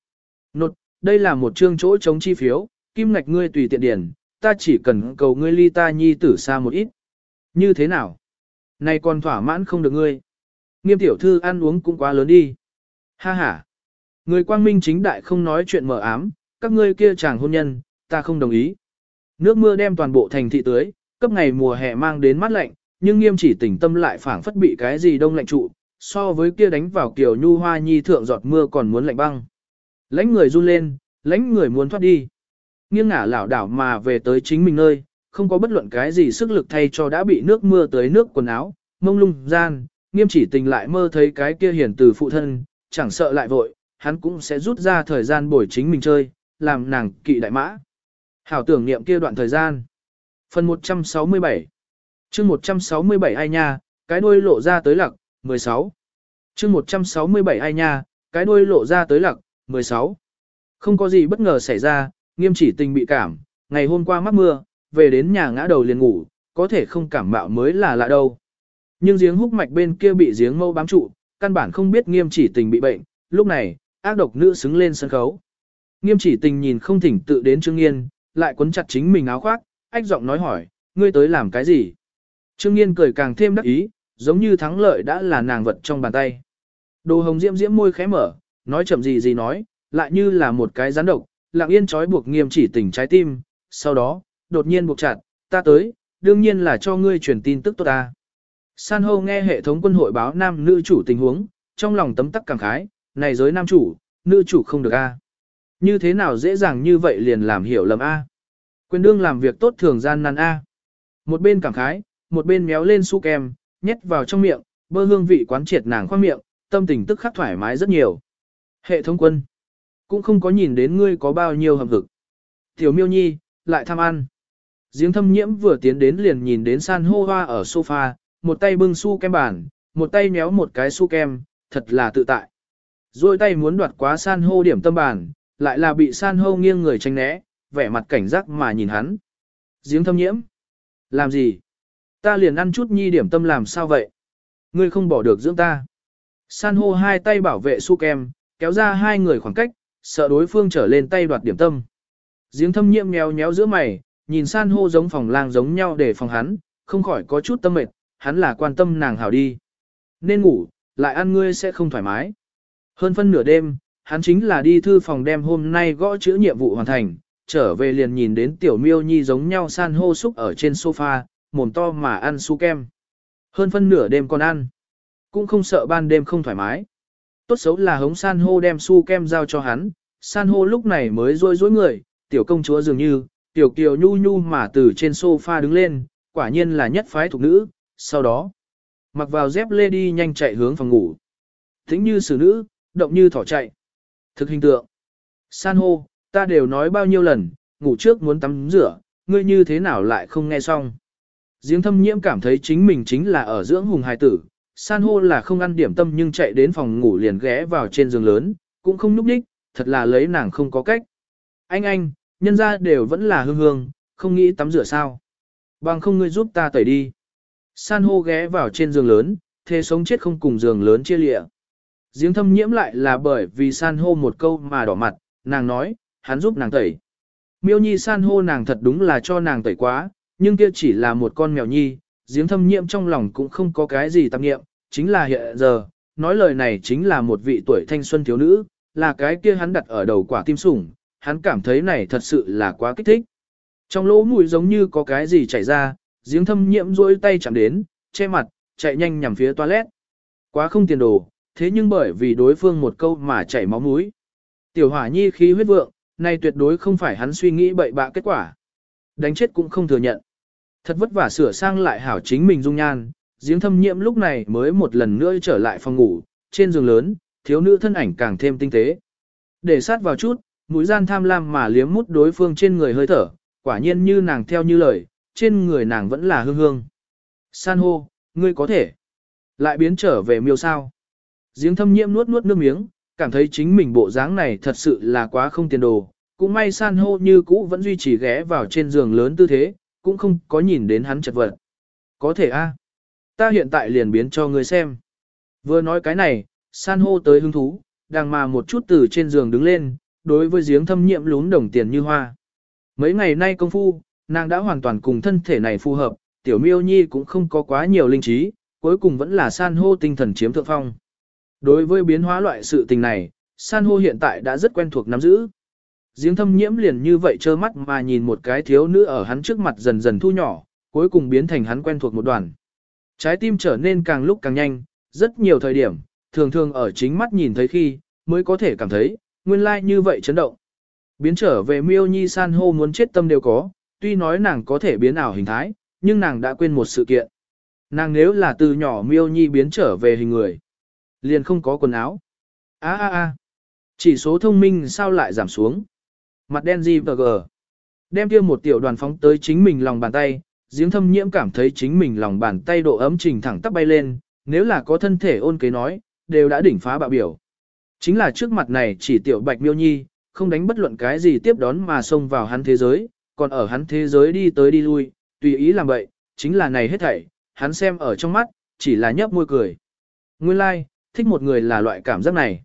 Nột, đây là một chương chỗ chống chi phiếu, kim ngạch ngươi tùy tiện điển, ta chỉ cần cầu ngươi ly ta nhi tử xa một ít. Như thế nào? Này còn thỏa mãn không được ngươi. Nghiêm tiểu thư ăn uống cũng quá lớn đi. Ha ha. Người quang minh chính đại không nói chuyện mờ ám, các ngươi kia chàng hôn nhân, ta không đồng ý. Nước mưa đem toàn bộ thành thị tưới, cấp ngày mùa hè mang đến mát lạnh, nhưng nghiêm chỉ tỉnh tâm lại phảng phất bị cái gì đông lạnh trụ, so với kia đánh vào kiểu nhu hoa nhi thượng giọt mưa còn muốn lạnh băng. Lãnh người run lên, lãnh người muốn thoát đi. Nghiêng ngả lảo đảo mà về tới chính mình nơi, không có bất luận cái gì sức lực thay cho đã bị nước mưa tới nước quần áo, mông lung gian, nghiêm chỉ tình lại mơ thấy cái kia hiển từ phụ thân, chẳng sợ lại vội, hắn cũng sẽ rút ra thời gian bồi chính mình chơi, làm nàng kỵ đại mã. Hảo tưởng niệm kia đoạn thời gian. Phần 167 chương 167 ai nha, cái đuôi lộ ra tới lặc, 16. chương 167 ai nha, cái đuôi lộ ra tới lặc, 16. Không có gì bất ngờ xảy ra, nghiêm chỉ tình bị cảm, ngày hôm qua mắc mưa, về đến nhà ngã đầu liền ngủ, có thể không cảm mạo mới là lạ đâu. Nhưng giếng húc mạch bên kia bị giếng mâu bám trụ, căn bản không biết nghiêm chỉ tình bị bệnh, lúc này, ác độc nữ xứng lên sân khấu. Nghiêm chỉ tình nhìn không thỉnh tự đến Trương Nghiên, lại quấn chặt chính mình áo khoác, ách giọng nói hỏi, ngươi tới làm cái gì? Trương Nghiên cười càng thêm đắc ý, giống như thắng lợi đã là nàng vật trong bàn tay. Đồ hồng diễm diễm môi khẽ mở, nói chậm gì gì nói, lại như là một cái rắn độc, lặng yên trói buộc nghiêm chỉ tình trái tim, sau đó, đột nhiên buộc chặt, ta tới, đương nhiên là cho ngươi truyền tin tức tốt ta. San hô nghe hệ thống quân hội báo nam nữ chủ tình huống, trong lòng tấm tắc cảm khái, này giới nam chủ, nữ chủ không được a. Như thế nào dễ dàng như vậy liền làm hiểu lầm a. Quyền đương làm việc tốt thường gian nan a. Một bên cảm khái, một bên méo lên su kem, nhét vào trong miệng, bơ hương vị quán triệt nàng khoang miệng, tâm tình tức khắc thoải mái rất nhiều. Hệ thống quân, cũng không có nhìn đến ngươi có bao nhiêu hầm hực. Tiểu miêu nhi, lại tham ăn. Giếng thâm nhiễm vừa tiến đến liền nhìn đến san hô hoa ở sofa, một tay bưng su kem bàn, một tay méo một cái su kem, thật là tự tại. Rồi tay muốn đoạt quá san hô điểm tâm bàn, lại là bị san hô nghiêng người tránh né, vẻ mặt cảnh giác mà nhìn hắn. Giếng thâm nhiễm. Làm gì? Ta liền ăn chút nhi điểm tâm làm sao vậy? Ngươi không bỏ được dưỡng ta. San hô hai tay bảo vệ su kem, kéo ra hai người khoảng cách, sợ đối phương trở lên tay đoạt điểm tâm. Giếng thâm nhiễm nhéo nhéo giữa mày, nhìn san hô giống phòng lang giống nhau để phòng hắn, không khỏi có chút tâm mệt, hắn là quan tâm nàng hảo đi. Nên ngủ, lại ăn ngươi sẽ không thoải mái. Hơn phân nửa đêm, hắn chính là đi thư phòng đem hôm nay gõ chữ nhiệm vụ hoàn thành, trở về liền nhìn đến tiểu miêu nhi giống nhau san hô xúc ở trên sofa, mồm to mà ăn su kem. Hơn phân nửa đêm còn ăn, cũng không sợ ban đêm không thoải mái. Tốt xấu là hống san hô đem su kem giao cho hắn, san hô lúc này mới rôi rối người, tiểu công chúa dường như, tiểu kiều nhu nhu mà từ trên sofa đứng lên, quả nhiên là nhất phái thuộc nữ, sau đó, mặc vào dép lê đi nhanh chạy hướng phòng ngủ. Thính như xử nữ, động như thỏ chạy. Thực hình tượng. San hô, ta đều nói bao nhiêu lần, ngủ trước muốn tắm rửa, ngươi như thế nào lại không nghe xong. Diếng thâm nhiễm cảm thấy chính mình chính là ở dưỡng hùng hài tử, san hô là không ăn điểm tâm nhưng chạy đến phòng ngủ liền ghé vào trên giường lớn, cũng không núp đích, thật là lấy nàng không có cách. Anh anh, nhân ra đều vẫn là hương hương, không nghĩ tắm rửa sao. Bằng không ngươi giúp ta tẩy đi. San hô ghé vào trên giường lớn, thế sống chết không cùng giường lớn chia lịa. Giếng thâm nhiễm lại là bởi vì san hô một câu mà đỏ mặt, nàng nói, hắn giúp nàng tẩy. Miêu nhi san hô nàng thật đúng là cho nàng tẩy quá, nhưng kia chỉ là một con mèo nhi, giếng thâm nhiễm trong lòng cũng không có cái gì tạp nghiệm, chính là hiện giờ, nói lời này chính là một vị tuổi thanh xuân thiếu nữ, là cái kia hắn đặt ở đầu quả tim sủng, hắn cảm thấy này thật sự là quá kích thích. Trong lỗ mũi giống như có cái gì chảy ra, giếng thâm nhiễm rỗi tay chạm đến, che mặt, chạy nhanh nhằm phía toilet. Quá không tiền đồ, thế nhưng bởi vì đối phương một câu mà chảy máu mũi. Tiểu hỏa nhi khí huyết vượng, này tuyệt đối không phải hắn suy nghĩ bậy bạ kết quả. Đánh chết cũng không thừa nhận. Thật vất vả sửa sang lại hảo chính mình dung nhan, giếng thâm nhiễm lúc này mới một lần nữa trở lại phòng ngủ, trên giường lớn, thiếu nữ thân ảnh càng thêm tinh tế. Để sát vào chút, mũi gian tham lam mà liếm mút đối phương trên người hơi thở, quả nhiên như nàng theo như lời, trên người nàng vẫn là hương hương. San hô, ngươi có thể lại biến trở về miêu sao. Giếng thâm nhiễm nuốt nuốt nước miếng, cảm thấy chính mình bộ dáng này thật sự là quá không tiền đồ. Cũng may san hô như cũ vẫn duy trì ghé vào trên giường lớn tư thế, cũng không có nhìn đến hắn chật vật. Có thể a, ta hiện tại liền biến cho ngươi xem. Vừa nói cái này, san hô tới hứng thú, đang mà một chút từ trên giường đứng lên, đối với giếng thâm nhiệm lún đồng tiền như hoa. Mấy ngày nay công phu, nàng đã hoàn toàn cùng thân thể này phù hợp, tiểu miêu nhi cũng không có quá nhiều linh trí, cuối cùng vẫn là san hô tinh thần chiếm thượng phong. Đối với biến hóa loại sự tình này, san hô hiện tại đã rất quen thuộc nắm giữ. Giếng thâm nhiễm liền như vậy trơ mắt mà nhìn một cái thiếu nữ ở hắn trước mặt dần dần thu nhỏ, cuối cùng biến thành hắn quen thuộc một đoàn. Trái tim trở nên càng lúc càng nhanh, rất nhiều thời điểm, thường thường ở chính mắt nhìn thấy khi, mới có thể cảm thấy, nguyên lai like như vậy chấn động. Biến trở về miêu nhi san hô muốn chết tâm đều có, tuy nói nàng có thể biến ảo hình thái, nhưng nàng đã quên một sự kiện. Nàng nếu là từ nhỏ miêu nhi biến trở về hình người, liền không có quần áo. a a a chỉ số thông minh sao lại giảm xuống. Mặt đen gì vờ gờ. Đem kia một tiểu đoàn phóng tới chính mình lòng bàn tay, giếng thâm nhiễm cảm thấy chính mình lòng bàn tay độ ấm trình thẳng tắp bay lên, nếu là có thân thể ôn kế nói, đều đã đỉnh phá bạo biểu. Chính là trước mặt này chỉ tiểu bạch miêu nhi, không đánh bất luận cái gì tiếp đón mà xông vào hắn thế giới, còn ở hắn thế giới đi tới đi lui, tùy ý làm vậy, chính là này hết thảy, hắn xem ở trong mắt, chỉ là nhấp môi cười. Nguyên lai, like, thích một người là loại cảm giác này.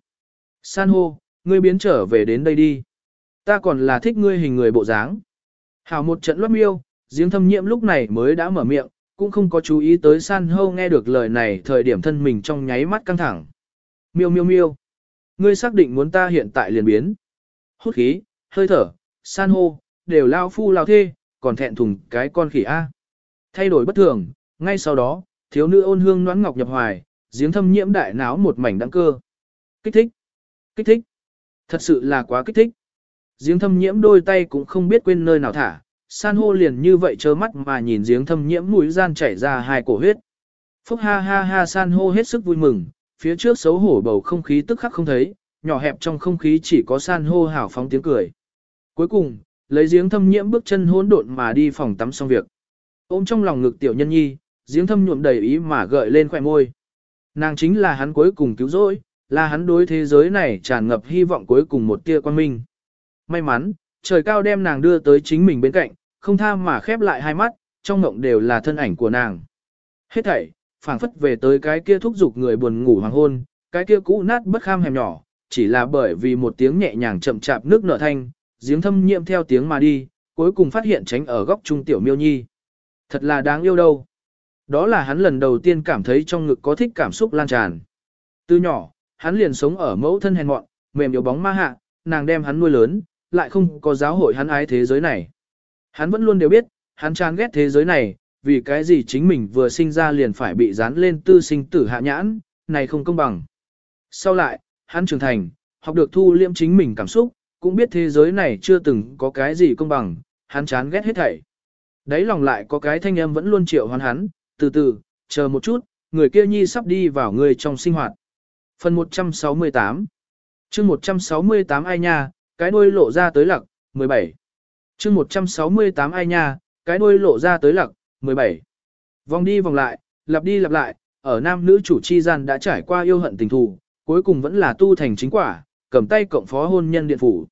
San hô, ngươi biến trở về đến đây đi. Ta còn là thích ngươi hình người bộ dáng. Hảo một trận loát miêu, giếng thâm nhiễm lúc này mới đã mở miệng, cũng không có chú ý tới san hô nghe được lời này thời điểm thân mình trong nháy mắt căng thẳng. Miêu miêu miêu. Ngươi xác định muốn ta hiện tại liền biến. Hút khí, hơi thở, san hô, đều lao phu lao thê, còn thẹn thùng cái con khỉ A. Thay đổi bất thường, ngay sau đó, thiếu nữ ôn hương noãn ngọc nhập hoài, giếng thâm nhiễm đại náo một mảnh đăng cơ. Kích thích, kích thích, thật sự là quá kích thích. Giếng thâm nhiễm đôi tay cũng không biết quên nơi nào thả, san hô liền như vậy trơ mắt mà nhìn giếng thâm nhiễm mũi gian chảy ra hai cổ huyết. Phúc ha ha ha san hô hết sức vui mừng, phía trước xấu hổ bầu không khí tức khắc không thấy, nhỏ hẹp trong không khí chỉ có san hô hào phóng tiếng cười. Cuối cùng, lấy giếng thâm nhiễm bước chân hỗn độn mà đi phòng tắm xong việc. Ôm trong lòng ngực tiểu nhân nhi, giếng thâm nhuộm đầy ý mà gợi lên khỏe môi. Nàng chính là hắn cuối cùng cứu rỗi, là hắn đối thế giới này tràn ngập hy vọng cuối cùng một tia quan minh. May mắn, trời cao đem nàng đưa tới chính mình bên cạnh, không tha mà khép lại hai mắt, trong mộng đều là thân ảnh của nàng. Hết thảy, phảng phất về tới cái kia thúc giục người buồn ngủ hoàng hôn, cái kia cũ nát bất kham hẻm nhỏ, chỉ là bởi vì một tiếng nhẹ nhàng chậm chạp nước nở thanh, giếng thâm nhiệm theo tiếng mà đi, cuối cùng phát hiện tránh ở góc trung tiểu miêu nhi. Thật là đáng yêu đâu. Đó là hắn lần đầu tiên cảm thấy trong ngực có thích cảm xúc lan tràn. Từ nhỏ, hắn liền sống ở mẫu thân hèn mọn, mềm yếu bóng ma hạ, nàng đem hắn nuôi lớn, lại không có giáo hội hắn ái thế giới này. Hắn vẫn luôn đều biết, hắn chán ghét thế giới này, vì cái gì chính mình vừa sinh ra liền phải bị dán lên tư sinh tử hạ nhãn, này không công bằng. Sau lại, hắn trưởng thành, học được thu liễm chính mình cảm xúc, cũng biết thế giới này chưa từng có cái gì công bằng, hắn chán ghét hết thảy. Đấy lòng lại có cái thanh âm vẫn luôn triệu hoán hắn, từ từ, chờ một chút, người kia nhi sắp đi vào người trong sinh hoạt. Phần 168 chương 168 ai nha, cái đuôi lộ ra tới lặc, 17. chương 168 ai nha, cái đuôi lộ ra tới lặc, 17. Vòng đi vòng lại, lặp đi lặp lại, ở nam nữ chủ chi gian đã trải qua yêu hận tình thù, cuối cùng vẫn là tu thành chính quả, cầm tay cộng phó hôn nhân điện phủ.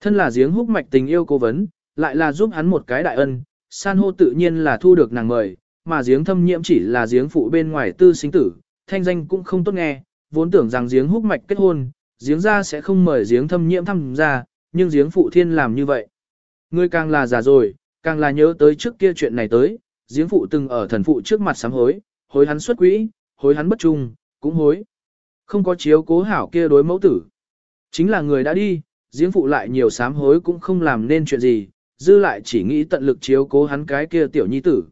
Thân là giếng húc mạch tình yêu cố vấn, lại là giúp hắn một cái đại ân, san hô tự nhiên là thu được nàng mời, mà giếng thâm nhiễm chỉ là giếng phụ bên ngoài tư sinh tử, thanh danh cũng không tốt nghe, vốn tưởng rằng giếng húc mạch kết hôn, giếng ra sẽ không mời giếng thâm nhiễm thăm ra, nhưng giếng phụ thiên làm như vậy. Ngươi càng là già rồi, càng là nhớ tới trước kia chuyện này tới, giếng phụ từng ở thần phụ trước mặt sám hối, hối hắn xuất quỹ, hối hắn bất trung, cũng hối. Không có chiếu cố hảo kia đối mẫu tử. Chính là người đã đi, giếng phụ lại nhiều sám hối cũng không làm nên chuyện gì, dư lại chỉ nghĩ tận lực chiếu cố hắn cái kia tiểu nhi tử.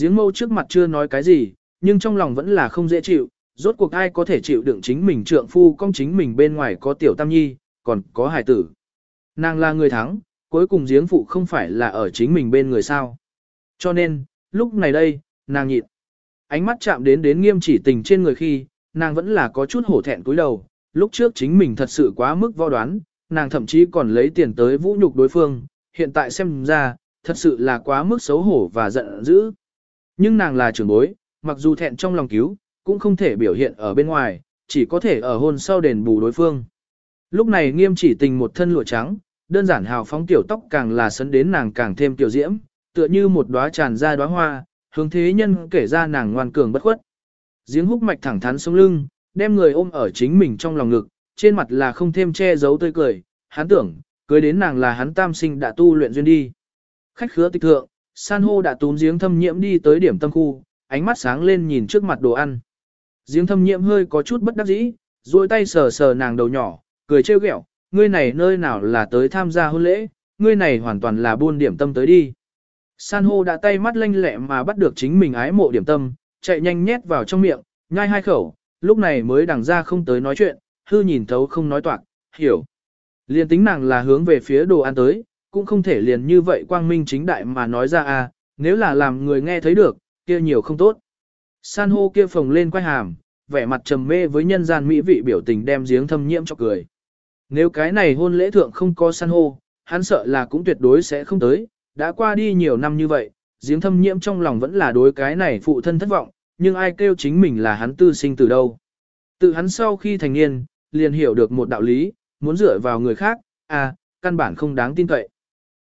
Giếng mâu trước mặt chưa nói cái gì, nhưng trong lòng vẫn là không dễ chịu, rốt cuộc ai có thể chịu đựng chính mình trượng phu công chính mình bên ngoài có tiểu tam nhi, còn có hài tử. Nàng là người thắng, cuối cùng giếng phụ không phải là ở chính mình bên người sao. Cho nên, lúc này đây, nàng nhịn. Ánh mắt chạm đến đến nghiêm chỉ tình trên người khi, nàng vẫn là có chút hổ thẹn cúi đầu, lúc trước chính mình thật sự quá mức vo đoán, nàng thậm chí còn lấy tiền tới vũ nhục đối phương, hiện tại xem ra, thật sự là quá mức xấu hổ và giận dữ. Nhưng nàng là trưởng bối, mặc dù thẹn trong lòng cứu, cũng không thể biểu hiện ở bên ngoài, chỉ có thể ở hôn sau đền bù đối phương. Lúc này nghiêm chỉ tình một thân lụa trắng, đơn giản hào phóng tiểu tóc càng là sấn đến nàng càng thêm tiểu diễm, tựa như một đóa tràn ra đóa hoa, hướng thế nhân kể ra nàng ngoan cường bất khuất. Giếng húc mạch thẳng thắn sống lưng, đem người ôm ở chính mình trong lòng ngực, trên mặt là không thêm che giấu tươi cười, hắn tưởng, cưới đến nàng là hắn tam sinh đã tu luyện duyên đi. Khách khứa tịch thượng, san hô đã túm giếng thâm nhiễm đi tới điểm tâm khu, ánh mắt sáng lên nhìn trước mặt đồ ăn. Giếng thâm nhiễm hơi có chút bất đắc dĩ, duỗi tay sờ sờ nàng đầu nhỏ, cười trêu ghẹo, ngươi này nơi nào là tới tham gia hôn lễ, ngươi này hoàn toàn là buôn điểm tâm tới đi. San hô đã tay mắt lanh lẹ mà bắt được chính mình ái mộ điểm tâm, chạy nhanh nhét vào trong miệng, nhai hai khẩu, lúc này mới đằng ra không tới nói chuyện, hư nhìn thấu không nói toạc, hiểu. Liên tính nàng là hướng về phía đồ ăn tới, cũng không thể liền như vậy quang minh chính đại mà nói ra à, nếu là làm người nghe thấy được, kia nhiều không tốt. San hô kia phồng lên quay hàm, vẻ mặt trầm mê với nhân gian mỹ vị biểu tình đem giếng thâm nhiễm cho cười. Nếu cái này hôn lễ thượng không có san hô, hắn sợ là cũng tuyệt đối sẽ không tới, đã qua đi nhiều năm như vậy, giếng thâm nhiễm trong lòng vẫn là đối cái này phụ thân thất vọng, nhưng ai kêu chính mình là hắn tư sinh từ đâu. Tự hắn sau khi thành niên, liền hiểu được một đạo lý, muốn dựa vào người khác, à, căn bản không đáng tin cậy.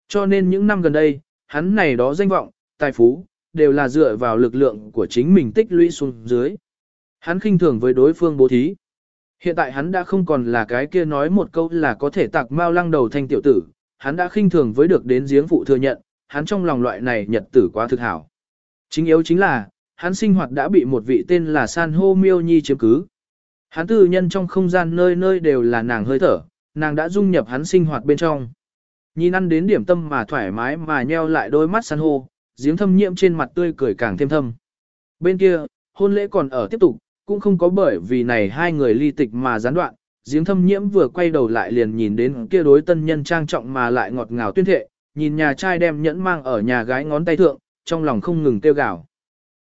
Cho nên những năm gần đây, hắn này đó danh vọng, tài phú, đều là dựa vào lực lượng của chính mình tích lũy xuống dưới. Hắn khinh thường với đối phương bố thí. Hiện tại hắn đã không còn là cái kia nói một câu là có thể tạc mau lăng đầu thanh tiểu tử, hắn đã khinh thường với được đến giếng phụ thừa nhận, hắn trong lòng loại này nhật tử quá thực hảo. Chính yếu chính là, hắn sinh hoạt đã bị một vị tên là San hô miêu nhi chiếm cứ. Hắn tư nhân trong không gian nơi nơi đều là nàng hơi thở, nàng đã dung nhập hắn sinh hoạt bên trong. Nhìn ăn đến điểm tâm mà thoải mái mà nheo lại đôi mắt san hô, giếng thâm nhiễm trên mặt tươi cười càng thêm thâm. Bên kia, hôn lễ còn ở tiếp tục, cũng không có bởi vì này hai người ly tịch mà gián đoạn. Giếng thâm nhiễm vừa quay đầu lại liền nhìn đến kia đối tân nhân trang trọng mà lại ngọt ngào tuyên thệ, nhìn nhà trai đem nhẫn mang ở nhà gái ngón tay thượng, trong lòng không ngừng kêu gào.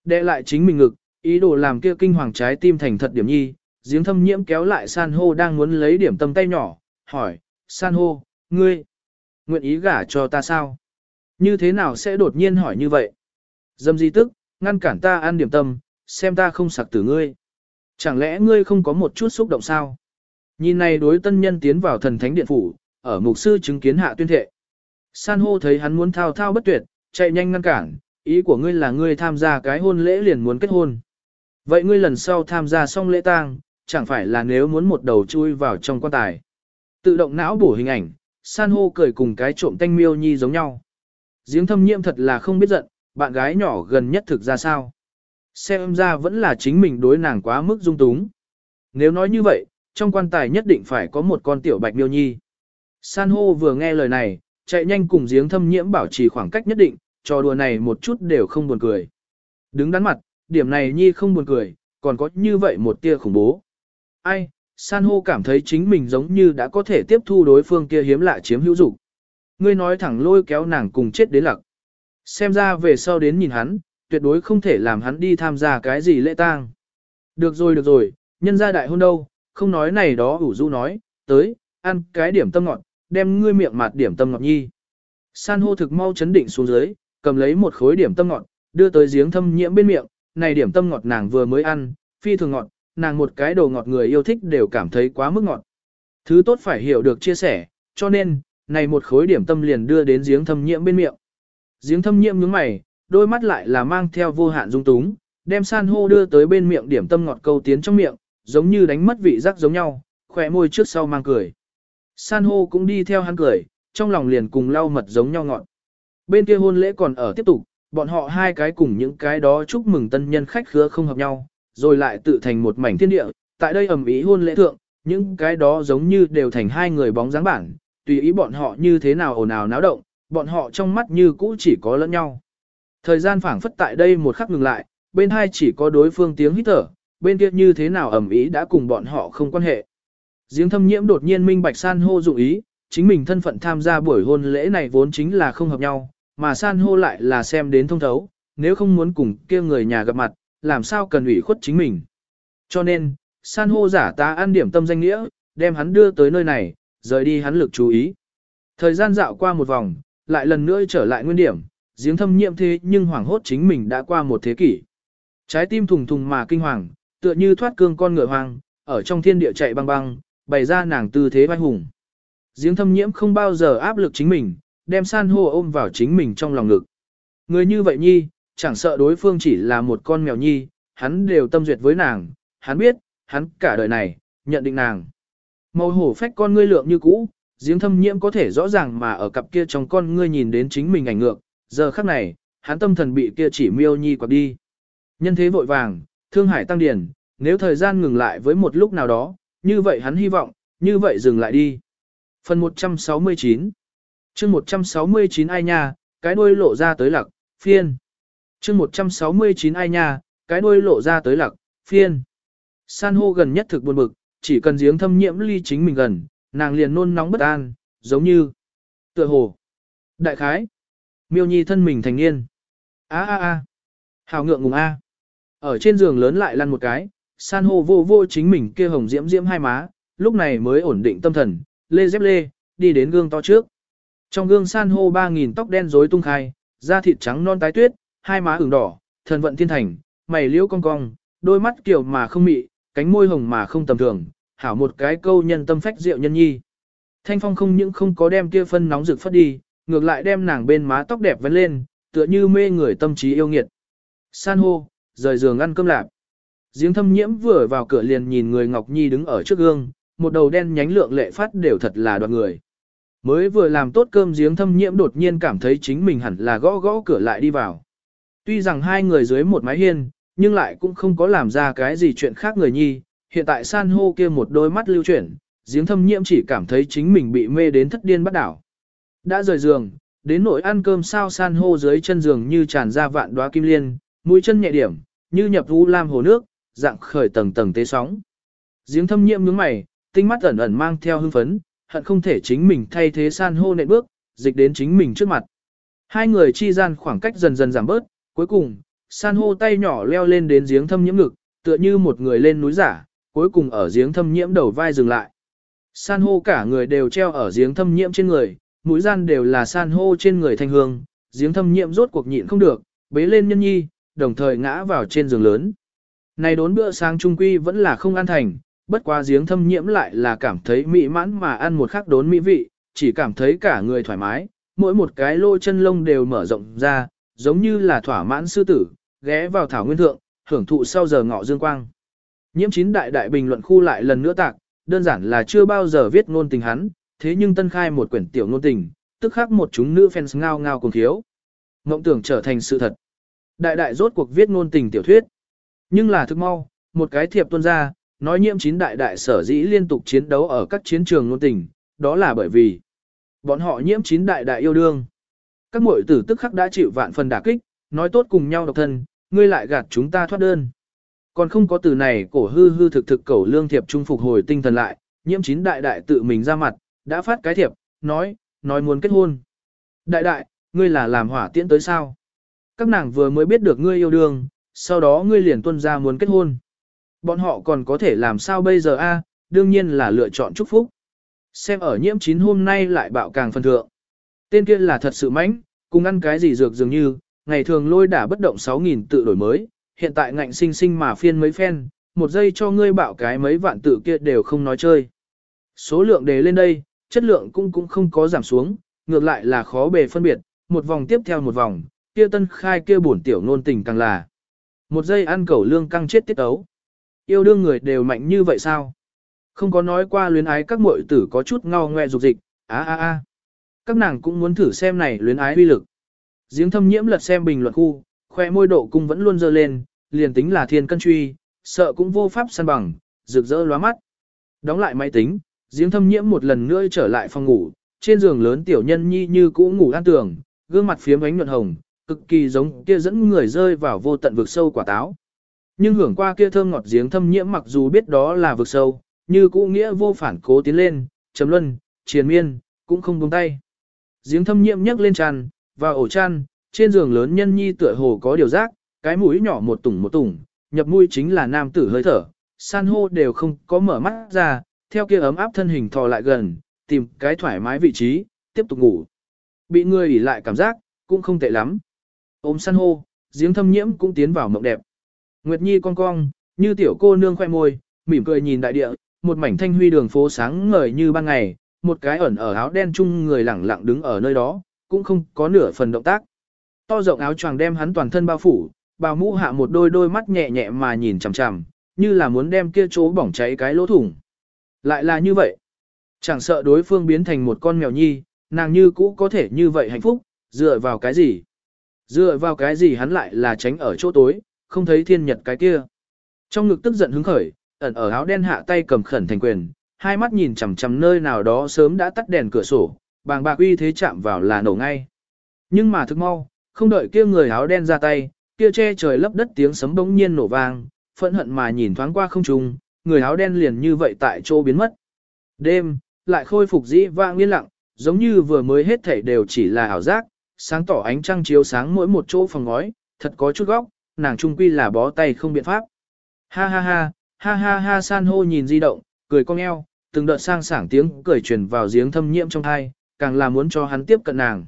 Đệ lại chính mình ngực, ý đồ làm kia kinh hoàng trái tim thành thật điểm nhi, giếng thâm nhiễm kéo lại san hô đang muốn lấy điểm tâm tay nhỏ, hỏi, san hô, ngươi, nguyện ý gả cho ta sao? Như thế nào sẽ đột nhiên hỏi như vậy? Dâm di tức, ngăn cản ta ăn điểm tâm, xem ta không sặc tử ngươi. Chẳng lẽ ngươi không có một chút xúc động sao? Nhìn này đối tân nhân tiến vào thần thánh điện phủ, ở mục sư chứng kiến hạ tuyên thệ. San hô thấy hắn muốn thao thao bất tuyệt, chạy nhanh ngăn cản, ý của ngươi là ngươi tham gia cái hôn lễ liền muốn kết hôn. Vậy ngươi lần sau tham gia xong lễ tang, chẳng phải là nếu muốn một đầu chui vào trong quan tài. Tự động não bổ hình ảnh, san hô cười cùng cái trộm tanh miêu nhi giống nhau. Giếng thâm nhiễm thật là không biết giận, bạn gái nhỏ gần nhất thực ra sao. Xem ra vẫn là chính mình đối nàng quá mức dung túng. Nếu nói như vậy, trong quan tài nhất định phải có một con tiểu bạch miêu nhi. San hô vừa nghe lời này, chạy nhanh cùng giếng thâm nhiễm bảo trì khoảng cách nhất định, trò đùa này một chút đều không buồn cười. Đứng đắn mặt, điểm này nhi không buồn cười, còn có như vậy một tia khủng bố. Ai, san hô cảm thấy chính mình giống như đã có thể tiếp thu đối phương kia hiếm lạ chiếm hữu dục. Ngươi nói thẳng lôi kéo nàng cùng chết đến lặc. Xem ra về sau đến nhìn hắn, tuyệt đối không thể làm hắn đi tham gia cái gì lễ tang. Được rồi được rồi, nhân gia đại hôn đâu, không nói này đó ủ rũ nói, tới, ăn cái điểm tâm ngọt, đem ngươi miệng mạt điểm tâm ngọt nhi. San hô thực mau chấn định xuống dưới, cầm lấy một khối điểm tâm ngọt, đưa tới giếng thâm nhiễm bên miệng, này điểm tâm ngọt nàng vừa mới ăn, phi thường ngọt, nàng một cái đồ ngọt người yêu thích đều cảm thấy quá mức ngọt. Thứ tốt phải hiểu được chia sẻ, cho nên, này một khối điểm tâm liền đưa đến giếng thâm nhiễm bên miệng. Giếng thâm nhiễm nhướng mày, đôi mắt lại là mang theo vô hạn dung túng, đem san hô đưa tới bên miệng điểm tâm ngọt câu tiến trong miệng, giống như đánh mất vị giác giống nhau, khỏe môi trước sau mang cười. San hô cũng đi theo hắn cười, trong lòng liền cùng lau mật giống nhau ngọt. Bên kia hôn lễ còn ở tiếp tục, bọn họ hai cái cùng những cái đó chúc mừng tân nhân khách khứa không hợp nhau, rồi lại tự thành một mảnh thiên địa, tại đây ẩm ý hôn lễ thượng, những cái đó giống như đều thành hai người bóng dáng bản, tùy ý bọn họ như thế nào ồn ào náo động, bọn họ trong mắt như cũ chỉ có lẫn nhau. Thời gian phảng phất tại đây một khắc ngừng lại, bên hai chỉ có đối phương tiếng hít thở, bên kia như thế nào ẩm ý đã cùng bọn họ không quan hệ. Giếng thâm nhiễm đột nhiên minh bạch san hô dụng ý, chính mình thân phận tham gia buổi hôn lễ này vốn chính là không hợp nhau, mà san hô lại là xem đến thông thấu, nếu không muốn cùng kia người nhà gặp mặt, làm sao cần ủy khuất chính mình. Cho nên, san hô giả ta ăn điểm tâm danh nghĩa, đem hắn đưa tới nơi này, rời đi hắn lực chú ý. Thời gian dạo qua một vòng, lại lần nữa trở lại nguyên điểm, giếng thâm nhiệm thế nhưng hoảng hốt chính mình đã qua một thế kỷ. Trái tim thùng thùng mà kinh hoàng, tựa như thoát cương con ngựa hoang, ở trong thiên địa chạy băng băng, bày ra nàng tư thế vai hùng. Giếng thâm nhiễm không bao giờ áp lực chính mình, đem san hô ôm vào chính mình trong lòng ngực. Người như vậy nhi, chẳng sợ đối phương chỉ là một con mèo nhi, hắn đều tâm duyệt với nàng, hắn biết, hắn cả đời này, nhận định nàng. Màu hổ phách con ngươi lượng như cũ, giếng thâm nhiễm có thể rõ ràng mà ở cặp kia trong con ngươi nhìn đến chính mình ảnh ngược, giờ khắc này, hắn tâm thần bị kia chỉ miêu nhi quạt đi. Nhân thế vội vàng, thương hải tăng điển, nếu thời gian ngừng lại với một lúc nào đó, như vậy hắn hy vọng, như vậy dừng lại đi. Phần 169 chương 169 ai nha, cái đuôi lộ ra tới lặc, phiên. chương 169 ai nha, cái đuôi lộ ra tới lặc, phiên. San hô gần nhất thực buồn bực, chỉ cần giếng thâm nhiễm ly chính mình gần, nàng liền nôn nóng bất an, giống như tựa hồ. Đại khái, miêu nhi thân mình thành niên. a a a hào ngượng ngùng a. Ở trên giường lớn lại lăn một cái, san hô vô vô chính mình kia hồng diễm diễm hai má, lúc này mới ổn định tâm thần, lê dép lê, đi đến gương to trước. Trong gương san hô 3.000 tóc đen rối tung khai, da thịt trắng non tái tuyết, hai má ửng đỏ, thần vận thiên thành, mày liễu cong cong, đôi mắt kiểu mà không mị, cánh môi hồng mà không tầm thường, hảo một cái câu nhân tâm phách rượu nhân nhi. Thanh phong không những không có đem kia phân nóng rực phất đi, ngược lại đem nàng bên má tóc đẹp vấn lên, tựa như mê người tâm trí yêu nghiệt. San hô, rời giường ăn cơm lạp. Giếng thâm nhiễm vừa vào cửa liền nhìn người Ngọc Nhi đứng ở trước gương, một đầu đen nhánh lượng lệ phát đều thật là đoạn người. Mới vừa làm tốt cơm giếng thâm nhiễm đột nhiên cảm thấy chính mình hẳn là gõ gõ cửa lại đi vào. Tuy rằng hai người dưới một mái hiên, nhưng lại cũng không có làm ra cái gì chuyện khác người nhi, hiện tại san hô kia một đôi mắt lưu chuyển, giếng thâm nhiễm chỉ cảm thấy chính mình bị mê đến thất điên bắt đảo. Đã rời giường, đến nỗi ăn cơm sao san hô dưới chân giường như tràn ra vạn đóa kim liên, mũi chân nhẹ điểm, như nhập u lam hồ nước, dạng khởi tầng tầng tế sóng. Giếng thâm nhiễm nhướng mày, tinh mắt ẩn ẩn mang theo hưng phấn, hận không thể chính mình thay thế san hô nệ bước, dịch đến chính mình trước mặt. Hai người chi gian khoảng cách dần dần giảm bớt, cuối cùng, san hô tay nhỏ leo lên đến giếng thâm nhiễm ngực, tựa như một người lên núi giả, cuối cùng ở giếng thâm nhiễm đầu vai dừng lại. San hô cả người đều treo ở giếng thâm nhiễm trên người, mũi gian đều là san hô trên người thanh hương, giếng thâm nhiễm rốt cuộc nhịn không được, bế lên nhân nhi, đồng thời ngã vào trên giường lớn. Này đốn bữa sáng trung quy vẫn là không ăn thành, bất quá giếng thâm nhiễm lại là cảm thấy mỹ mãn mà ăn một khắc đốn mỹ vị, chỉ cảm thấy cả người thoải mái, mỗi một cái lỗ chân lông đều mở rộng ra, giống như là thỏa mãn sư tử, ghé vào thảo nguyên thượng, hưởng thụ sau giờ ngọ dương quang. Nhiễm chín đại đại bình luận khu lại lần nữa tạc, đơn giản là chưa bao giờ viết ngôn tình hắn, thế nhưng tân khai một quyển tiểu ngôn tình, tức khắc một chúng nữ fans ngao ngao cùng thiếu. Ngộng tưởng trở thành sự thật. Đại đại rốt cuộc viết ngôn tình tiểu thuyết. Nhưng là thức mau, một cái thiệp tuôn ra, nói nhiễm chín đại đại sở dĩ liên tục chiến đấu ở các chiến trường ngôn tình, đó là bởi vì bọn họ nhiễm chín đại đại yêu đương. Các muội tử tức khắc đã chịu vạn phần đả kích, nói tốt cùng nhau độc thân, ngươi lại gạt chúng ta thoát đơn. Còn không có từ này cổ hư hư thực thực cầu lương thiệp trung phục hồi tinh thần lại, nhiễm chín đại đại tự mình ra mặt, đã phát cái thiệp, nói, nói muốn kết hôn. Đại đại, ngươi là làm hỏa tiễn tới sao? Các nàng vừa mới biết được ngươi yêu đương, sau đó ngươi liền tuân ra muốn kết hôn. Bọn họ còn có thể làm sao bây giờ a? đương nhiên là lựa chọn chúc phúc. Xem ở nhiễm chín hôm nay lại bạo càng phân thượng. Tên kia là thật sự mãnh, cùng ăn cái gì dược dường như, ngày thường lôi đả bất động 6.000 tự đổi mới, hiện tại ngạnh sinh sinh mà phiên mấy phen, một giây cho ngươi bạo cái mấy vạn tự kia đều không nói chơi. Số lượng đề lên đây, chất lượng cũng cũng không có giảm xuống, ngược lại là khó bề phân biệt, một vòng tiếp theo một vòng, kia tân khai kia bổn tiểu nôn tình càng là. Một giây ăn cẩu lương căng chết tiết ấu. Yêu đương người đều mạnh như vậy sao? Không có nói qua luyến ái các muội tử có chút ngao ngoe dục dịch, á á á. Các nàng cũng muốn thử xem này luyến ái uy lực. Giếng thâm nhiễm lật xem bình luận khu, khoe môi độ cung vẫn luôn dơ lên, liền tính là thiên cân truy, sợ cũng vô pháp săn bằng, rực rỡ lóa mắt. Đóng lại máy tính, giếng thâm nhiễm một lần nữa trở lại phòng ngủ, trên giường lớn tiểu nhân nhi như cũ ngủ an tường, gương mặt phiếm ánh nhuận hồng, cực kỳ giống kia dẫn người rơi vào vô tận vực sâu quả táo. Nhưng hưởng qua kia thơm ngọt giếng thâm nhiễm mặc dù biết đó là vực sâu, như cũ nghĩa vô phản cố tiến lên, chấm luân, triền miên, cũng không buông tay. Giếng thâm nhiễm nhấc lên tràn, và ổ chăn, trên giường lớn nhân nhi tựa hồ có điều giác, cái mũi nhỏ một tủng một tủng, nhập mũi chính là nam tử hơi thở, san hô đều không có mở mắt ra, theo kia ấm áp thân hình thò lại gần, tìm cái thoải mái vị trí, tiếp tục ngủ. Bị người ỉ lại cảm giác, cũng không tệ lắm. Ôm san hô, giếng thâm nhiễm cũng tiến vào mộng đẹp. Nguyệt Nhi con cong, như tiểu cô nương khoe môi, mỉm cười nhìn đại địa, một mảnh thanh huy đường phố sáng ngời như ban ngày, một cái ẩn ở áo đen chung người lẳng lặng đứng ở nơi đó, cũng không có nửa phần động tác. To rộng áo choàng đem hắn toàn thân bao phủ, bào mũ hạ một đôi đôi mắt nhẹ nhẹ mà nhìn chằm chằm, như là muốn đem kia chỗ bỏng cháy cái lỗ thủng. Lại là như vậy. Chẳng sợ đối phương biến thành một con mèo nhi, nàng như cũ có thể như vậy hạnh phúc, dựa vào cái gì? Dựa vào cái gì hắn lại là tránh ở chỗ tối, không thấy thiên nhật cái kia. Trong ngực tức giận hứng khởi, ẩn ở áo đen hạ tay cầm khẩn thành quyền, hai mắt nhìn chằm chằm nơi nào đó sớm đã tắt đèn cửa sổ, bàng bạc uy thế chạm vào là nổ ngay. Nhưng mà thức mau, không đợi kia người áo đen ra tay, kia che trời lấp đất tiếng sấm bỗng nhiên nổ vang, phẫn hận mà nhìn thoáng qua không trung, người áo đen liền như vậy tại chỗ biến mất. Đêm, lại khôi phục dĩ vang yên lặng, giống như vừa mới hết thảy đều chỉ là ảo giác, sáng tỏ ánh trăng chiếu sáng mỗi một chỗ phòng ngói, thật có chút góc, nàng trung quy là bó tay không biện pháp. Ha ha ha, ha ha ha san hô nhìn di động, cười cong eo, từng đợt sang sảng tiếng cười truyền vào giếng thâm nhiễm trong thai, càng là muốn cho hắn tiếp cận nàng.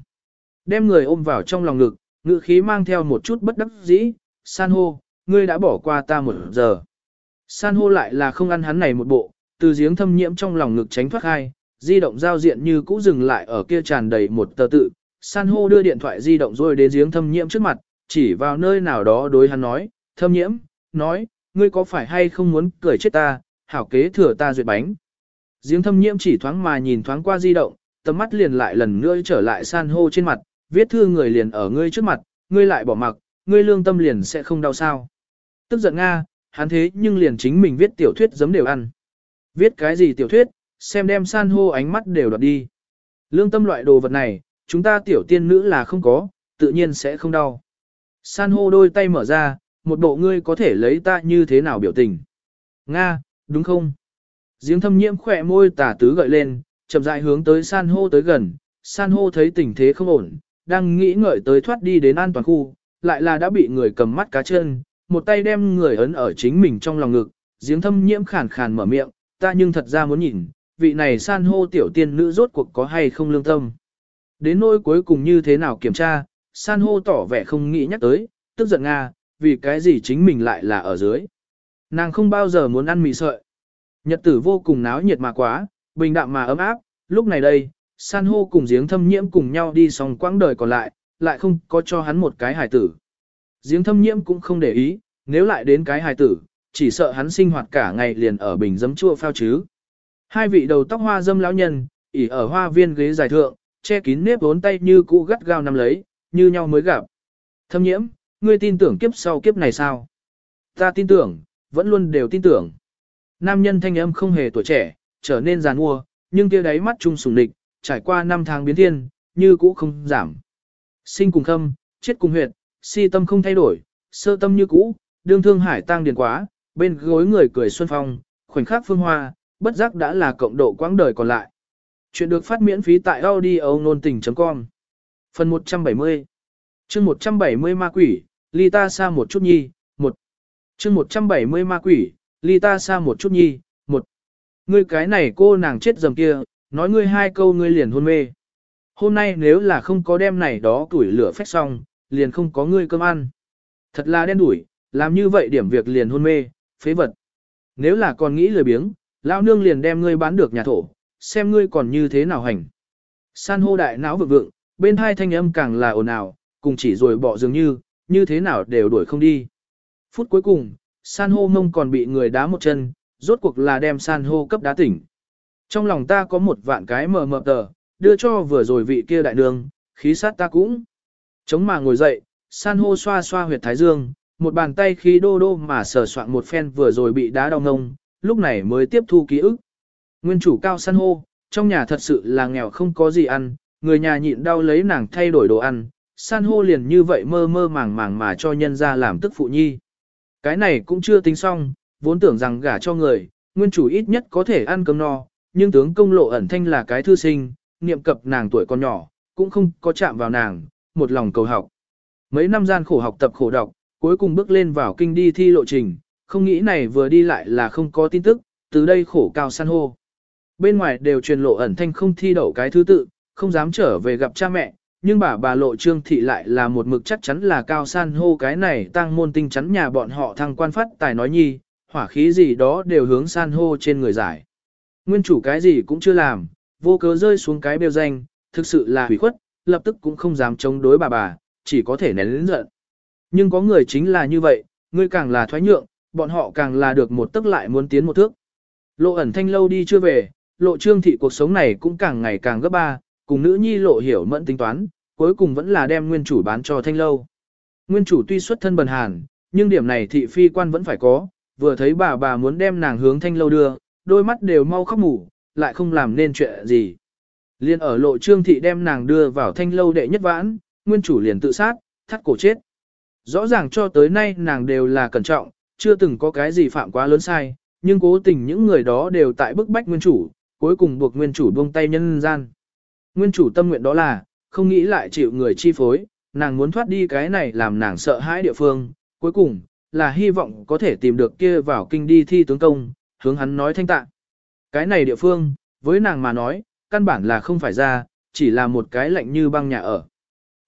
Đem người ôm vào trong lòng ngực, ngự khí mang theo một chút bất đắc dĩ, san hô, ngươi đã bỏ qua ta một giờ. San hô lại là không ăn hắn này một bộ, từ giếng thâm nhiễm trong lòng ngực tránh thoát hai, di động giao diện như cũ dừng lại ở kia tràn đầy một tờ tự. San hô đưa điện thoại di động rồi đến giếng thâm nhiễm trước mặt, chỉ vào nơi nào đó đối hắn nói, thâm nhiễm, nói, ngươi có phải hay không muốn cười chết ta, hảo kế thừa ta duyệt bánh. Giếng thâm nhiễm chỉ thoáng mà nhìn thoáng qua di động, tầm mắt liền lại lần nữa trở lại san hô trên mặt, viết thư người liền ở ngươi trước mặt, ngươi lại bỏ mặc, ngươi lương tâm liền sẽ không đau sao. Tức giận Nga, hắn thế nhưng liền chính mình viết tiểu thuyết giấm đều ăn. Viết cái gì tiểu thuyết, xem đem san hô ánh mắt đều đoạt đi. Lương tâm loại đồ vật này, chúng ta tiểu tiên nữ là không có, tự nhiên sẽ không đau. San hô đôi tay mở ra, một bộ ngươi có thể lấy ta như thế nào biểu tình. Nga, đúng không? Giếng thâm nhiễm khỏe môi tả tứ gợi lên, chậm rãi hướng tới san hô tới gần. San hô thấy tình thế không ổn, đang nghĩ ngợi tới thoát đi đến an toàn khu, lại là đã bị người cầm mắt cá chân, một tay đem người ấn ở chính mình trong lòng ngực, giếng thâm nhiễm khàn khàn mở miệng, ta nhưng thật ra muốn nhìn, vị này san hô tiểu tiên nữ rốt cuộc có hay không lương tâm. Đến nỗi cuối cùng như thế nào kiểm tra, san hô tỏ vẻ không nghĩ nhắc tới, tức giận Nga, vì cái gì chính mình lại là ở dưới. Nàng không bao giờ muốn ăn mì sợi. Nhật tử vô cùng náo nhiệt mà quá, bình đạm mà ấm áp, lúc này đây, san hô cùng giếng thâm nhiễm cùng nhau đi xong quãng đời còn lại, lại không có cho hắn một cái hài tử. Giếng thâm nhiễm cũng không để ý, nếu lại đến cái hài tử, chỉ sợ hắn sinh hoạt cả ngày liền ở bình giấm chua phao chứ. Hai vị đầu tóc hoa dâm lão nhân, ỉ ở hoa viên ghế dài thượng, che kín nếp vốn tay như cũ gắt gao nắm lấy, như nhau mới gặp. Thâm nhiễm, ngươi tin tưởng kiếp sau kiếp này sao? Ta tin tưởng, vẫn luôn đều tin tưởng. Nam nhân thanh âm không hề tuổi trẻ, trở nên giàn mua, nhưng kia đáy mắt trung sùng địch, trải qua năm tháng biến thiên, như cũ không giảm. Sinh cùng khâm, chết cùng huyệt, si tâm không thay đổi, sơ tâm như cũ, đương thương hải tăng điền quá, bên gối người cười xuân phong, khoảnh khắc phương hoa, bất giác đã là cộng độ quãng đời còn lại. Chuyện được phát miễn phí tại audio nôn tình.com Phần 170 chương 170 ma quỷ, ly ta xa một chút nhi, một chương 170 ma quỷ, ly ta xa một chút nhi, một Ngươi cái này cô nàng chết dầm kia, nói ngươi hai câu ngươi liền hôn mê. Hôm nay nếu là không có đem này đó tuổi lửa phách xong, liền không có ngươi cơm ăn. Thật là đen đủi, làm như vậy điểm việc liền hôn mê, phế vật. Nếu là còn nghĩ lười biếng, lão nương liền đem ngươi bán được nhà thổ, xem ngươi còn như thế nào hành. San hô đại não vực vượng, bên hai thanh âm càng là ồn ào, cùng chỉ rồi bỏ dường như, như thế nào đều đuổi không đi. Phút cuối cùng, san hô mông còn bị người đá một chân, rốt cuộc là đem san hô cấp đá tỉnh. Trong lòng ta có một vạn cái mờ mờ tờ, đưa cho vừa rồi vị kia đại đường, khí sát ta cũng. Chống mà ngồi dậy, san hô xoa xoa huyệt thái dương, một bàn tay khí đô đô mà sờ soạn một phen vừa rồi bị đá đau ngông, lúc này mới tiếp thu ký ức. Nguyên chủ cao san hô, trong nhà thật sự là nghèo không có gì ăn, người nhà nhịn đau lấy nàng thay đổi đồ ăn, san hô liền như vậy mơ mơ màng màng mà cho nhân ra làm tức phụ nhi. Cái này cũng chưa tính xong, vốn tưởng rằng gả cho người, nguyên chủ ít nhất có thể ăn cơm no, nhưng tướng công lộ ẩn thanh là cái thư sinh, niệm cập nàng tuổi còn nhỏ, cũng không có chạm vào nàng, một lòng cầu học. Mấy năm gian khổ học tập khổ đọc, cuối cùng bước lên vào kinh đi thi lộ trình, không nghĩ này vừa đi lại là không có tin tức, từ đây khổ cao san hô. Bên ngoài đều truyền lộ ẩn thanh không thi đậu cái thứ tự, không dám trở về gặp cha mẹ, nhưng bà bà lộ trương thị lại là một mực chắc chắn là cao san hô cái này tăng môn tinh chắn nhà bọn họ thăng quan phát tài nói nhi, hỏa khí gì đó đều hướng san hô trên người giải. Nguyên chủ cái gì cũng chưa làm, vô cớ rơi xuống cái bêu danh, thực sự là hủy khuất, lập tức cũng không dám chống đối bà bà, chỉ có thể nén lĩnh giận. Nhưng có người chính là như vậy, ngươi càng là thoái nhượng, bọn họ càng là được một tức lại muốn tiến một thước. Lộ ẩn thanh lâu đi chưa về, lộ trương thị cuộc sống này cũng càng ngày càng gấp ba, cùng nữ nhi lộ hiểu mẫn tính toán, cuối cùng vẫn là đem nguyên chủ bán cho thanh lâu. Nguyên chủ tuy xuất thân bần hàn, nhưng điểm này thị phi quan vẫn phải có, vừa thấy bà bà muốn đem nàng hướng thanh lâu đưa, đôi mắt đều mau khóc ngủ, lại không làm nên chuyện gì. Liên ở lộ trương thị đem nàng đưa vào thanh lâu đệ nhất vãn, nguyên chủ liền tự sát, thắt cổ chết. Rõ ràng cho tới nay nàng đều là cẩn trọng, chưa từng có cái gì phạm quá lớn sai, nhưng cố tình những người đó đều tại bức bách nguyên chủ, cuối cùng buộc nguyên chủ buông tay nhân gian. Nguyên chủ tâm nguyện đó là, không nghĩ lại chịu người chi phối, nàng muốn thoát đi cái này làm nàng sợ hãi địa phương, cuối cùng, là hy vọng có thể tìm được kia vào kinh đi thi tướng công, hướng hắn nói thanh tạ. Cái này địa phương, với nàng mà nói, căn bản là không phải ra, chỉ là một cái lạnh như băng nhà ở.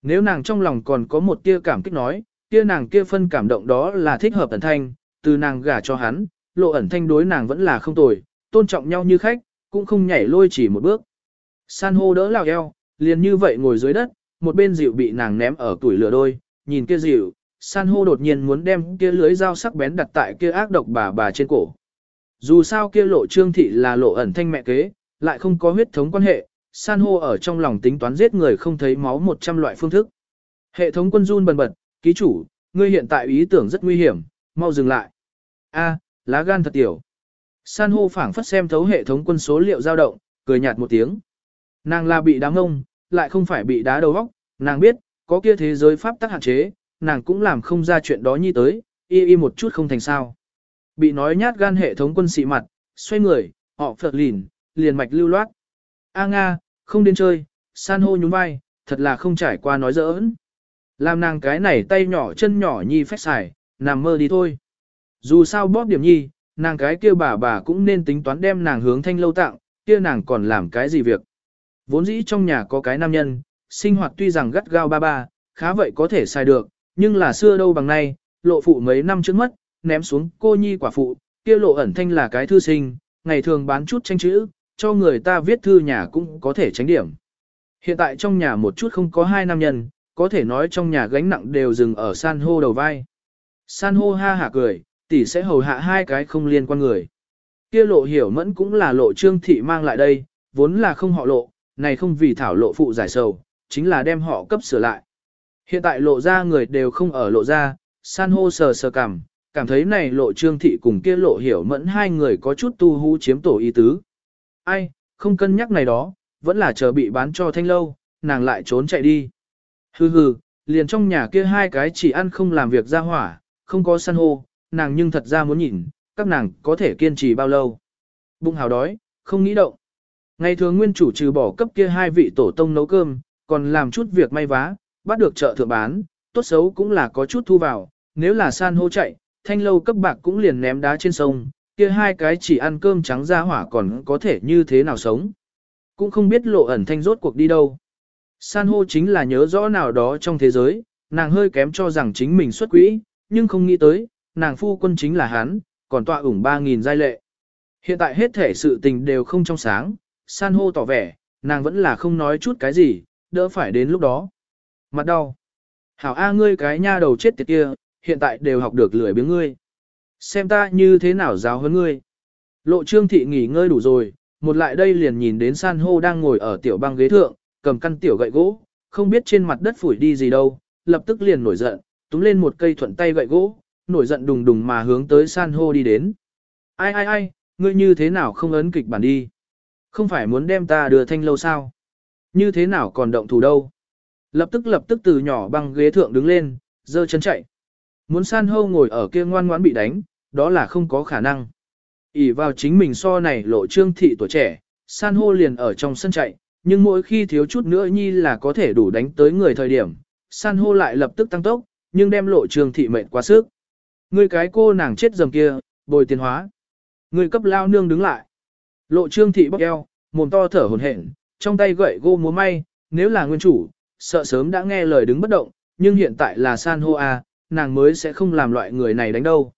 Nếu nàng trong lòng còn có một tia cảm kích nói, kia nàng kia phân cảm động đó là thích hợp ẩn thanh, từ nàng gả cho hắn, lộ ẩn thanh đối nàng vẫn là không tồi, tôn trọng nhau như khách, cũng không nhảy lôi chỉ một bước. San hô đỡ lao eo, liền như vậy ngồi dưới đất, một bên dịu bị nàng ném ở tuổi lửa đôi, nhìn kia dịu, san hô đột nhiên muốn đem kia lưới dao sắc bén đặt tại kia ác độc bà bà trên cổ. Dù sao kia lộ trương thị là lộ ẩn thanh mẹ kế, lại không có huyết thống quan hệ, san hô ở trong lòng tính toán giết người không thấy máu 100 loại phương thức. Hệ thống quân run bần bật, ký chủ, ngươi hiện tại ý tưởng rất nguy hiểm, mau dừng lại. A, lá gan thật tiểu. San hô phảng phất xem thấu hệ thống quân số liệu dao động, cười nhạt một tiếng. Nàng là bị đá ngông, lại không phải bị đá đầu óc, nàng biết, có kia thế giới pháp tắc hạn chế, nàng cũng làm không ra chuyện đó như tới, y y một chút không thành sao. Bị nói nhát gan hệ thống quân sĩ mặt, xoay người, họ phật lìn, liền mạch lưu loát. A Nga, không đến chơi, san hô nhún vai, thật là không trải qua nói giỡn. Làm nàng cái này tay nhỏ chân nhỏ nhi phách xài, nằm mơ đi thôi. Dù sao bóp điểm nhi, nàng cái kia bà bà cũng nên tính toán đem nàng hướng thanh lâu tặng, kia nàng còn làm cái gì việc. Vốn dĩ trong nhà có cái nam nhân, sinh hoạt tuy rằng gắt gao ba ba, khá vậy có thể xài được, nhưng là xưa đâu bằng nay, lộ phụ mấy năm trước mất, ném xuống cô nhi quả phụ, kia lộ ẩn thanh là cái thư sinh, ngày thường bán chút tranh chữ, cho người ta viết thư nhà cũng có thể tránh điểm. Hiện tại trong nhà một chút không có hai nam nhân, có thể nói trong nhà gánh nặng đều dừng ở san hô đầu vai. San hô ha hả cười, tỷ sẽ hầu hạ hai cái không liên quan người. Kia lộ hiểu mẫn cũng là lộ trương thị mang lại đây, vốn là không họ lộ, này không vì thảo lộ phụ giải sầu, chính là đem họ cấp sửa lại. Hiện tại lộ ra người đều không ở lộ ra, san hô sờ sờ cảm, cảm thấy này lộ trương thị cùng kia lộ hiểu mẫn hai người có chút tu hú chiếm tổ ý tứ. Ai, không cân nhắc này đó, vẫn là chờ bị bán cho thanh lâu, nàng lại trốn chạy đi. Hừ hừ, liền trong nhà kia hai cái chỉ ăn không làm việc ra hỏa, không có san hô, nàng nhưng thật ra muốn nhìn, các nàng có thể kiên trì bao lâu. Bụng hào đói, không nghĩ động. Ngày thường nguyên chủ trừ bỏ cấp kia hai vị tổ tông nấu cơm, còn làm chút việc may vá, bắt được chợ thượng bán, tốt xấu cũng là có chút thu vào, nếu là san hô chạy, thanh lâu cấp bạc cũng liền ném đá trên sông, kia hai cái chỉ ăn cơm trắng ra hỏa còn có thể như thế nào sống. Cũng không biết lộ ẩn thanh rốt cuộc đi đâu. San hô chính là nhớ rõ nào đó trong thế giới, nàng hơi kém cho rằng chính mình xuất quỹ, nhưng không nghĩ tới, nàng phu quân chính là hắn, còn tọa ủng 3.000 giai lệ. Hiện tại hết thể sự tình đều không trong sáng, san hô tỏ vẻ, nàng vẫn là không nói chút cái gì, đỡ phải đến lúc đó. Mặt đau. Hảo A ngươi cái nha đầu chết tiệt kia, hiện tại đều học được lười biếng ngươi. Xem ta như thế nào giáo hơn ngươi. Lộ trương thị nghỉ ngơi đủ rồi, một lại đây liền nhìn đến san hô đang ngồi ở tiểu băng ghế thượng, cầm căn tiểu gậy gỗ, không biết trên mặt đất phủi đi gì đâu, lập tức liền nổi giận, túm lên một cây thuận tay gậy gỗ, nổi giận đùng đùng mà hướng tới san hô đi đến. Ai ai ai, ngươi như thế nào không ấn kịch bản đi? Không phải muốn đem ta đưa thanh lâu sao? Như thế nào còn động thủ đâu? Lập tức lập tức từ nhỏ băng ghế thượng đứng lên, giơ chân chạy. Muốn san hô ngồi ở kia ngoan ngoãn bị đánh, đó là không có khả năng. ỉ vào chính mình so này lộ trương thị tuổi trẻ, san hô liền ở trong sân chạy, nhưng mỗi khi thiếu chút nữa nhi là có thể đủ đánh tới người thời điểm, san hô lại lập tức tăng tốc, nhưng đem lộ trương thị mệt quá sức. người cái cô nàng chết dầm kia, bồi tiền hóa. người cấp lao nương đứng lại. Lộ trương thị bóc eo, mồm to thở hồn hển, trong tay gậy gô múa may, nếu là nguyên chủ, sợ sớm đã nghe lời đứng bất động, nhưng hiện tại là san hô a, nàng mới sẽ không làm loại người này đánh đâu.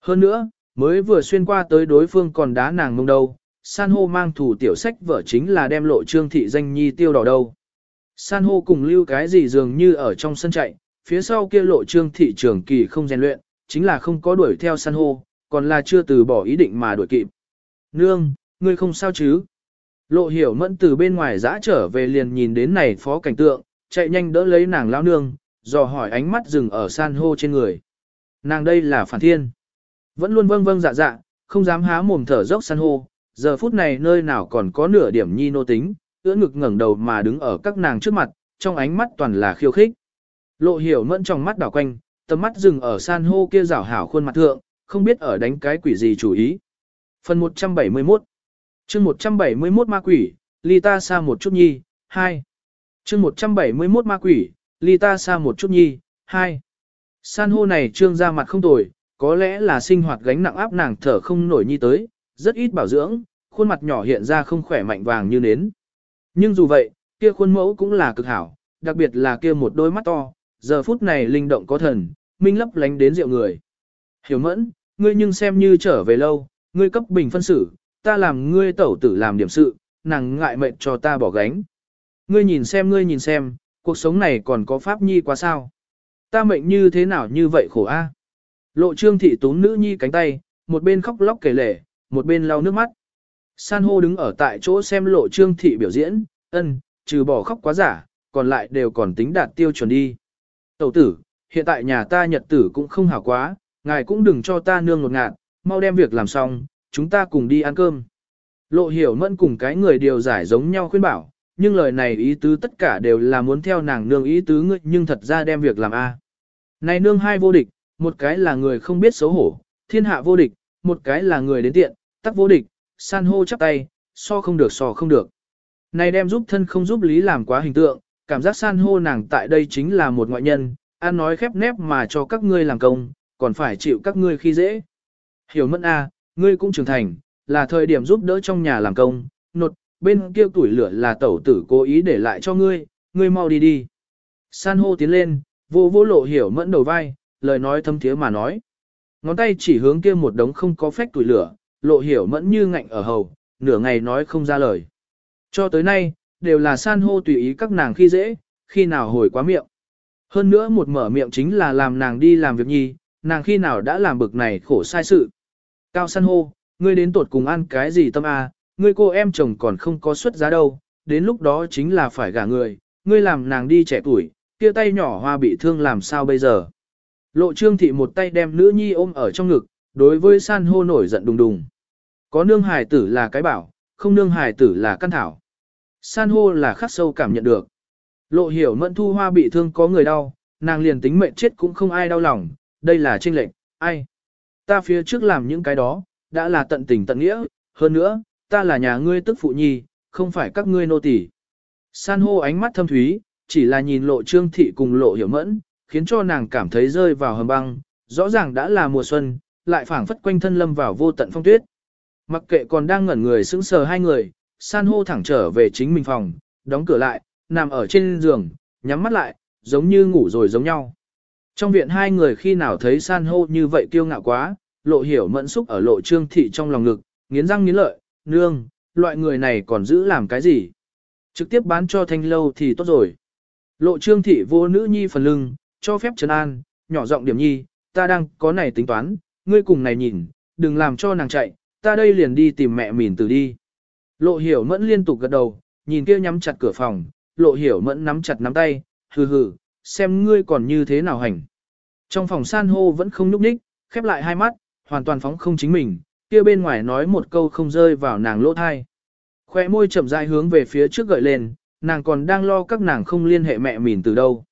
Hơn nữa, mới vừa xuyên qua tới đối phương còn đá nàng mông đâu, san hô mang thủ tiểu sách vở chính là đem lộ trương thị danh nhi tiêu đỏ đâu. San hô cùng lưu cái gì dường như ở trong sân chạy, phía sau kia lộ trương thị trường kỳ không rèn luyện, chính là không có đuổi theo san hô, còn là chưa từ bỏ ý định mà đuổi kịp. Nương, ngươi không sao chứ? Lộ hiểu mẫn từ bên ngoài dã trở về liền nhìn đến này phó cảnh tượng, chạy nhanh đỡ lấy nàng lao nương, dò hỏi ánh mắt dừng ở san hô trên người. Nàng đây là phản thiên. Vẫn luôn vâng vâng dạ dạ, không dám há mồm thở dốc san hô, giờ phút này nơi nào còn có nửa điểm nhi nô tính, ưỡn ngực ngẩng đầu mà đứng ở các nàng trước mặt, trong ánh mắt toàn là khiêu khích. Lộ hiểu mẫn trong mắt đảo quanh, tầm mắt dừng ở san hô kia rảo hảo khuôn mặt thượng, không biết ở đánh cái quỷ gì chủ ý. Phần 171 chương 171 ma quỷ, ly ta xa một chút nhi, 2 chương 171 ma quỷ, ly ta xa một chút nhi, 2. San hô này trương ra mặt không tồi, có lẽ là sinh hoạt gánh nặng áp nàng thở không nổi nhi tới, rất ít bảo dưỡng, khuôn mặt nhỏ hiện ra không khỏe mạnh vàng như nến. Nhưng dù vậy, kia khuôn mẫu cũng là cực hảo, đặc biệt là kia một đôi mắt to, giờ phút này linh động có thần, minh lấp lánh đến rượu người. Hiểu mẫn, ngươi nhưng xem như trở về lâu, ngươi cấp bình phân xử, ta làm ngươi tẩu tử làm điểm sự, nàng ngại mệnh cho ta bỏ gánh. Ngươi nhìn xem ngươi nhìn xem, cuộc sống này còn có pháp nhi quá sao? Ta mệnh như thế nào như vậy khổ a? Lộ trương thị túm nữ nhi cánh tay, một bên khóc lóc kể lể, một bên lau nước mắt. San hô đứng ở tại chỗ xem lộ trương thị biểu diễn, ân, trừ bỏ khóc quá giả, còn lại đều còn tính đạt tiêu chuẩn đi. Tẩu tử, hiện tại nhà ta nhật tử cũng không hảo quá, ngài cũng đừng cho ta nương một ngạt, mau đem việc làm xong, chúng ta cùng đi ăn cơm. Lộ hiểu mẫn cùng cái người điều giải giống nhau khuyên bảo, nhưng lời này ý tứ tất cả đều là muốn theo nàng nương ý tứ ngươi nhưng thật ra đem việc làm A. Này nương hai vô địch, một cái là người không biết xấu hổ, thiên hạ vô địch, một cái là người đến tiện, tắc vô địch, san hô chắp tay, so không được so không được. Này đem giúp thân không giúp lý làm quá hình tượng, cảm giác san hô nàng tại đây chính là một ngoại nhân, an nói khép nép mà cho các ngươi làm công, còn phải chịu các ngươi khi dễ. Hiểu mẫn A, ngươi cũng trưởng thành, là thời điểm giúp đỡ trong nhà làm công, nột, bên kia tuổi lửa là tẩu tử cố ý để lại cho ngươi, ngươi mau đi đi. San hô tiến lên, vô vô lộ hiểu mẫn đầu vai, lời nói thâm thiế mà nói. Ngón tay chỉ hướng kia một đống không có phách tuổi lửa, lộ hiểu mẫn như ngạnh ở hầu, nửa ngày nói không ra lời. Cho tới nay, đều là san hô tùy ý các nàng khi dễ, khi nào hồi quá miệng. Hơn nữa một mở miệng chính là làm nàng đi làm việc nhi, nàng khi nào đã làm bực này khổ sai sự. Cao san hô, ngươi đến tuột cùng ăn cái gì tâm a? Ngươi cô em chồng còn không có xuất giá đâu, đến lúc đó chính là phải gả người, ngươi làm nàng đi trẻ tuổi, kia tay nhỏ hoa bị thương làm sao bây giờ. Lộ trương thị một tay đem nữ nhi ôm ở trong ngực, đối với san hô nổi giận đùng đùng. Có nương hài tử là cái bảo, không nương hài tử là căn thảo. San hô là khắc sâu cảm nhận được. Lộ hiểu mẫn thu hoa bị thương có người đau, nàng liền tính mệnh chết cũng không ai đau lòng, đây là trinh lệnh, ai. Ta phía trước làm những cái đó, đã là tận tình tận nghĩa, hơn nữa, ta là nhà ngươi tức phụ nhi, không phải các ngươi nô tỳ. San hô ánh mắt thâm thúy, chỉ là nhìn lộ trương thị cùng lộ hiểu mẫn, khiến cho nàng cảm thấy rơi vào hầm băng, rõ ràng đã là mùa xuân, lại phảng phất quanh thân lâm vào vô tận phong tuyết. Mặc kệ còn đang ngẩn người sững sờ hai người, san hô thẳng trở về chính mình phòng, đóng cửa lại, nằm ở trên giường, nhắm mắt lại, giống như ngủ rồi giống nhau. Trong viện hai người khi nào thấy san hô như vậy kiêu ngạo quá, lộ hiểu mẫn xúc ở lộ trương thị trong lòng ngực, nghiến răng nghiến lợi, nương, loại người này còn giữ làm cái gì? Trực tiếp bán cho thanh lâu thì tốt rồi. Lộ trương thị vô nữ nhi phần lưng, cho phép trấn an, nhỏ giọng điểm nhi, ta đang có này tính toán, ngươi cùng này nhìn, đừng làm cho nàng chạy, ta đây liền đi tìm mẹ mỉn từ đi. Lộ hiểu mẫn liên tục gật đầu, nhìn kia nhắm chặt cửa phòng, lộ hiểu mẫn nắm chặt nắm tay, hừ hừ, xem ngươi còn như thế nào hành. Trong phòng san hô vẫn không nhúc nhích, khép lại hai mắt, hoàn toàn phóng không chính mình, kia bên ngoài nói một câu không rơi vào nàng lỗ thai. Khoe môi chậm rãi hướng về phía trước gợi lên, nàng còn đang lo các nàng không liên hệ mẹ mình từ đâu.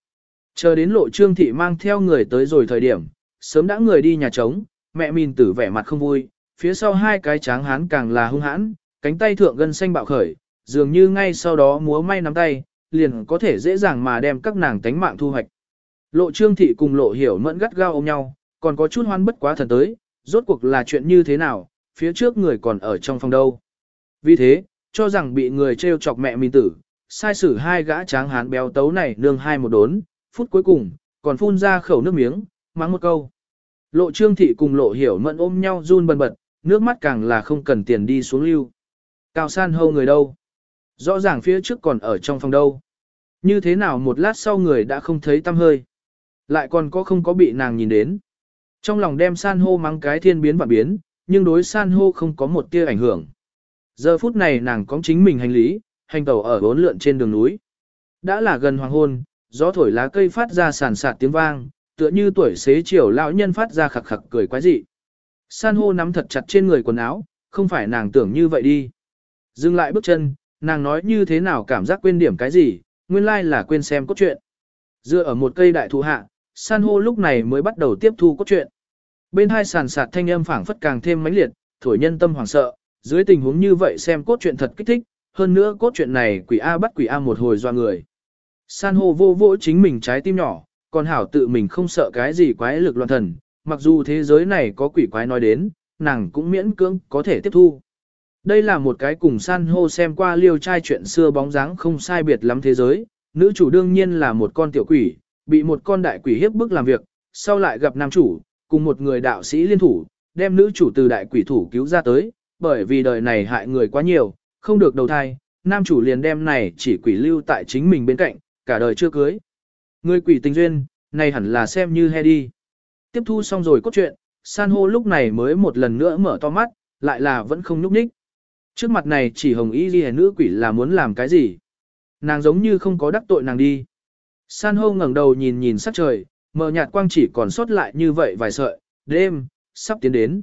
Chờ đến lộ trương thị mang theo người tới rồi thời điểm, sớm đã người đi nhà trống, mẹ mình tử vẻ mặt không vui, phía sau hai cái tráng hán càng là hung hãn, cánh tay thượng gân xanh bạo khởi, dường như ngay sau đó múa may nắm tay, liền có thể dễ dàng mà đem các nàng tánh mạng thu hoạch. Lộ trương thị cùng lộ hiểu mẫn gắt gao ôm nhau, còn có chút hoan bất quá thần tới, rốt cuộc là chuyện như thế nào, phía trước người còn ở trong phòng đâu. Vì thế, cho rằng bị người trêu chọc mẹ mình tử, sai sử hai gã tráng hán béo tấu này nương hai một đốn, phút cuối cùng, còn phun ra khẩu nước miếng, mắng một câu. Lộ trương thị cùng lộ hiểu mẫn ôm nhau run bần bật, nước mắt càng là không cần tiền đi xuống lưu. Cao san hâu người đâu? Rõ ràng phía trước còn ở trong phòng đâu. Như thế nào một lát sau người đã không thấy tâm hơi. Lại còn có không có bị nàng nhìn đến. Trong lòng đem san hô mắng cái thiên biến và biến, nhưng đối san hô không có một tia ảnh hưởng. Giờ phút này nàng có chính mình hành lý, hành tàu ở bốn lượn trên đường núi. Đã là gần hoàng hôn, gió thổi lá cây phát ra sàn sạt tiếng vang, tựa như tuổi xế chiều lão nhân phát ra khặc khặc cười quái dị. San hô nắm thật chặt trên người quần áo, không phải nàng tưởng như vậy đi. Dừng lại bước chân, nàng nói như thế nào cảm giác quên điểm cái gì, nguyên lai là quên xem cốt truyện. Dựa ở một cây đại thụ hạ, san hô lúc này mới bắt đầu tiếp thu cốt truyện. Bên hai sàn sạt thanh âm phảng phất càng thêm mãnh liệt, thổi nhân tâm hoảng sợ, dưới tình huống như vậy xem cốt truyện thật kích thích, hơn nữa cốt truyện này quỷ A bắt quỷ A một hồi doa người. San hô vô vỗ chính mình trái tim nhỏ, còn hảo tự mình không sợ cái gì quái lực loạn thần, mặc dù thế giới này có quỷ quái nói đến, nàng cũng miễn cưỡng có thể tiếp thu. Đây là một cái cùng san hô xem qua liêu trai chuyện xưa bóng dáng không sai biệt lắm thế giới, nữ chủ đương nhiên là một con tiểu quỷ, bị một con đại quỷ hiếp bức làm việc, sau lại gặp nam chủ, cùng một người đạo sĩ liên thủ, đem nữ chủ từ đại quỷ thủ cứu ra tới, bởi vì đời này hại người quá nhiều, không được đầu thai, nam chủ liền đem này chỉ quỷ lưu tại chính mình bên cạnh, cả đời chưa cưới. Người quỷ tình duyên, này hẳn là xem như he đi. Tiếp thu xong rồi cốt truyện, san hô lúc này mới một lần nữa mở to mắt, lại là vẫn không nhúc nhích. Trước mặt này chỉ hồng y ghi nữ quỷ là muốn làm cái gì. Nàng giống như không có đắc tội nàng đi. San hô ngẩng đầu nhìn nhìn sắc trời, mờ nhạt quang chỉ còn sót lại như vậy vài sợi, đêm, sắp tiến đến.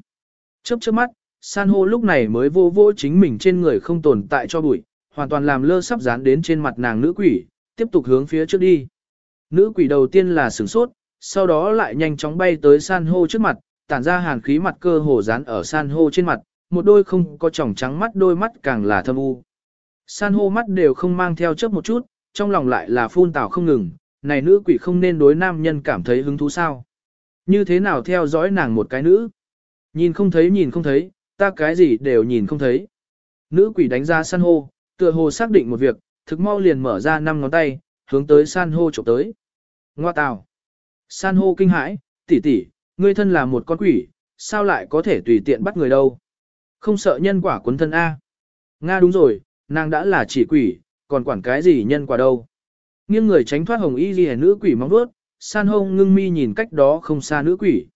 Chớp chớp mắt, san hô lúc này mới vô vô chính mình trên người không tồn tại cho bụi, hoàn toàn làm lơ sắp dán đến trên mặt nàng nữ quỷ, tiếp tục hướng phía trước đi. Nữ quỷ đầu tiên là sửng sốt, sau đó lại nhanh chóng bay tới san hô trước mặt, tản ra hàn khí mặt cơ hồ dán ở san hô trên mặt, một đôi không có tròng trắng mắt đôi mắt càng là thâm u. San hô mắt đều không mang theo chớp một chút, trong lòng lại là phun tào không ngừng, này nữ quỷ không nên đối nam nhân cảm thấy hứng thú sao. Như thế nào theo dõi nàng một cái nữ? Nhìn không thấy nhìn không thấy, ta cái gì đều nhìn không thấy. Nữ quỷ đánh ra san hô, tựa hồ xác định một việc, thực mau liền mở ra năm ngón tay, hướng tới san hô chụp tới. Ngoa tào. San hô kinh hãi, tỷ tỷ, ngươi thân là một con quỷ, sao lại có thể tùy tiện bắt người đâu? Không sợ nhân quả cuốn thân A. Nga đúng rồi, nàng đã là chỉ quỷ, còn quản cái gì nhân quả đâu. Nghiêng người tránh thoát hồng y ghi nữ quỷ mong vuốt, san hô ngưng mi nhìn cách đó không xa nữ quỷ.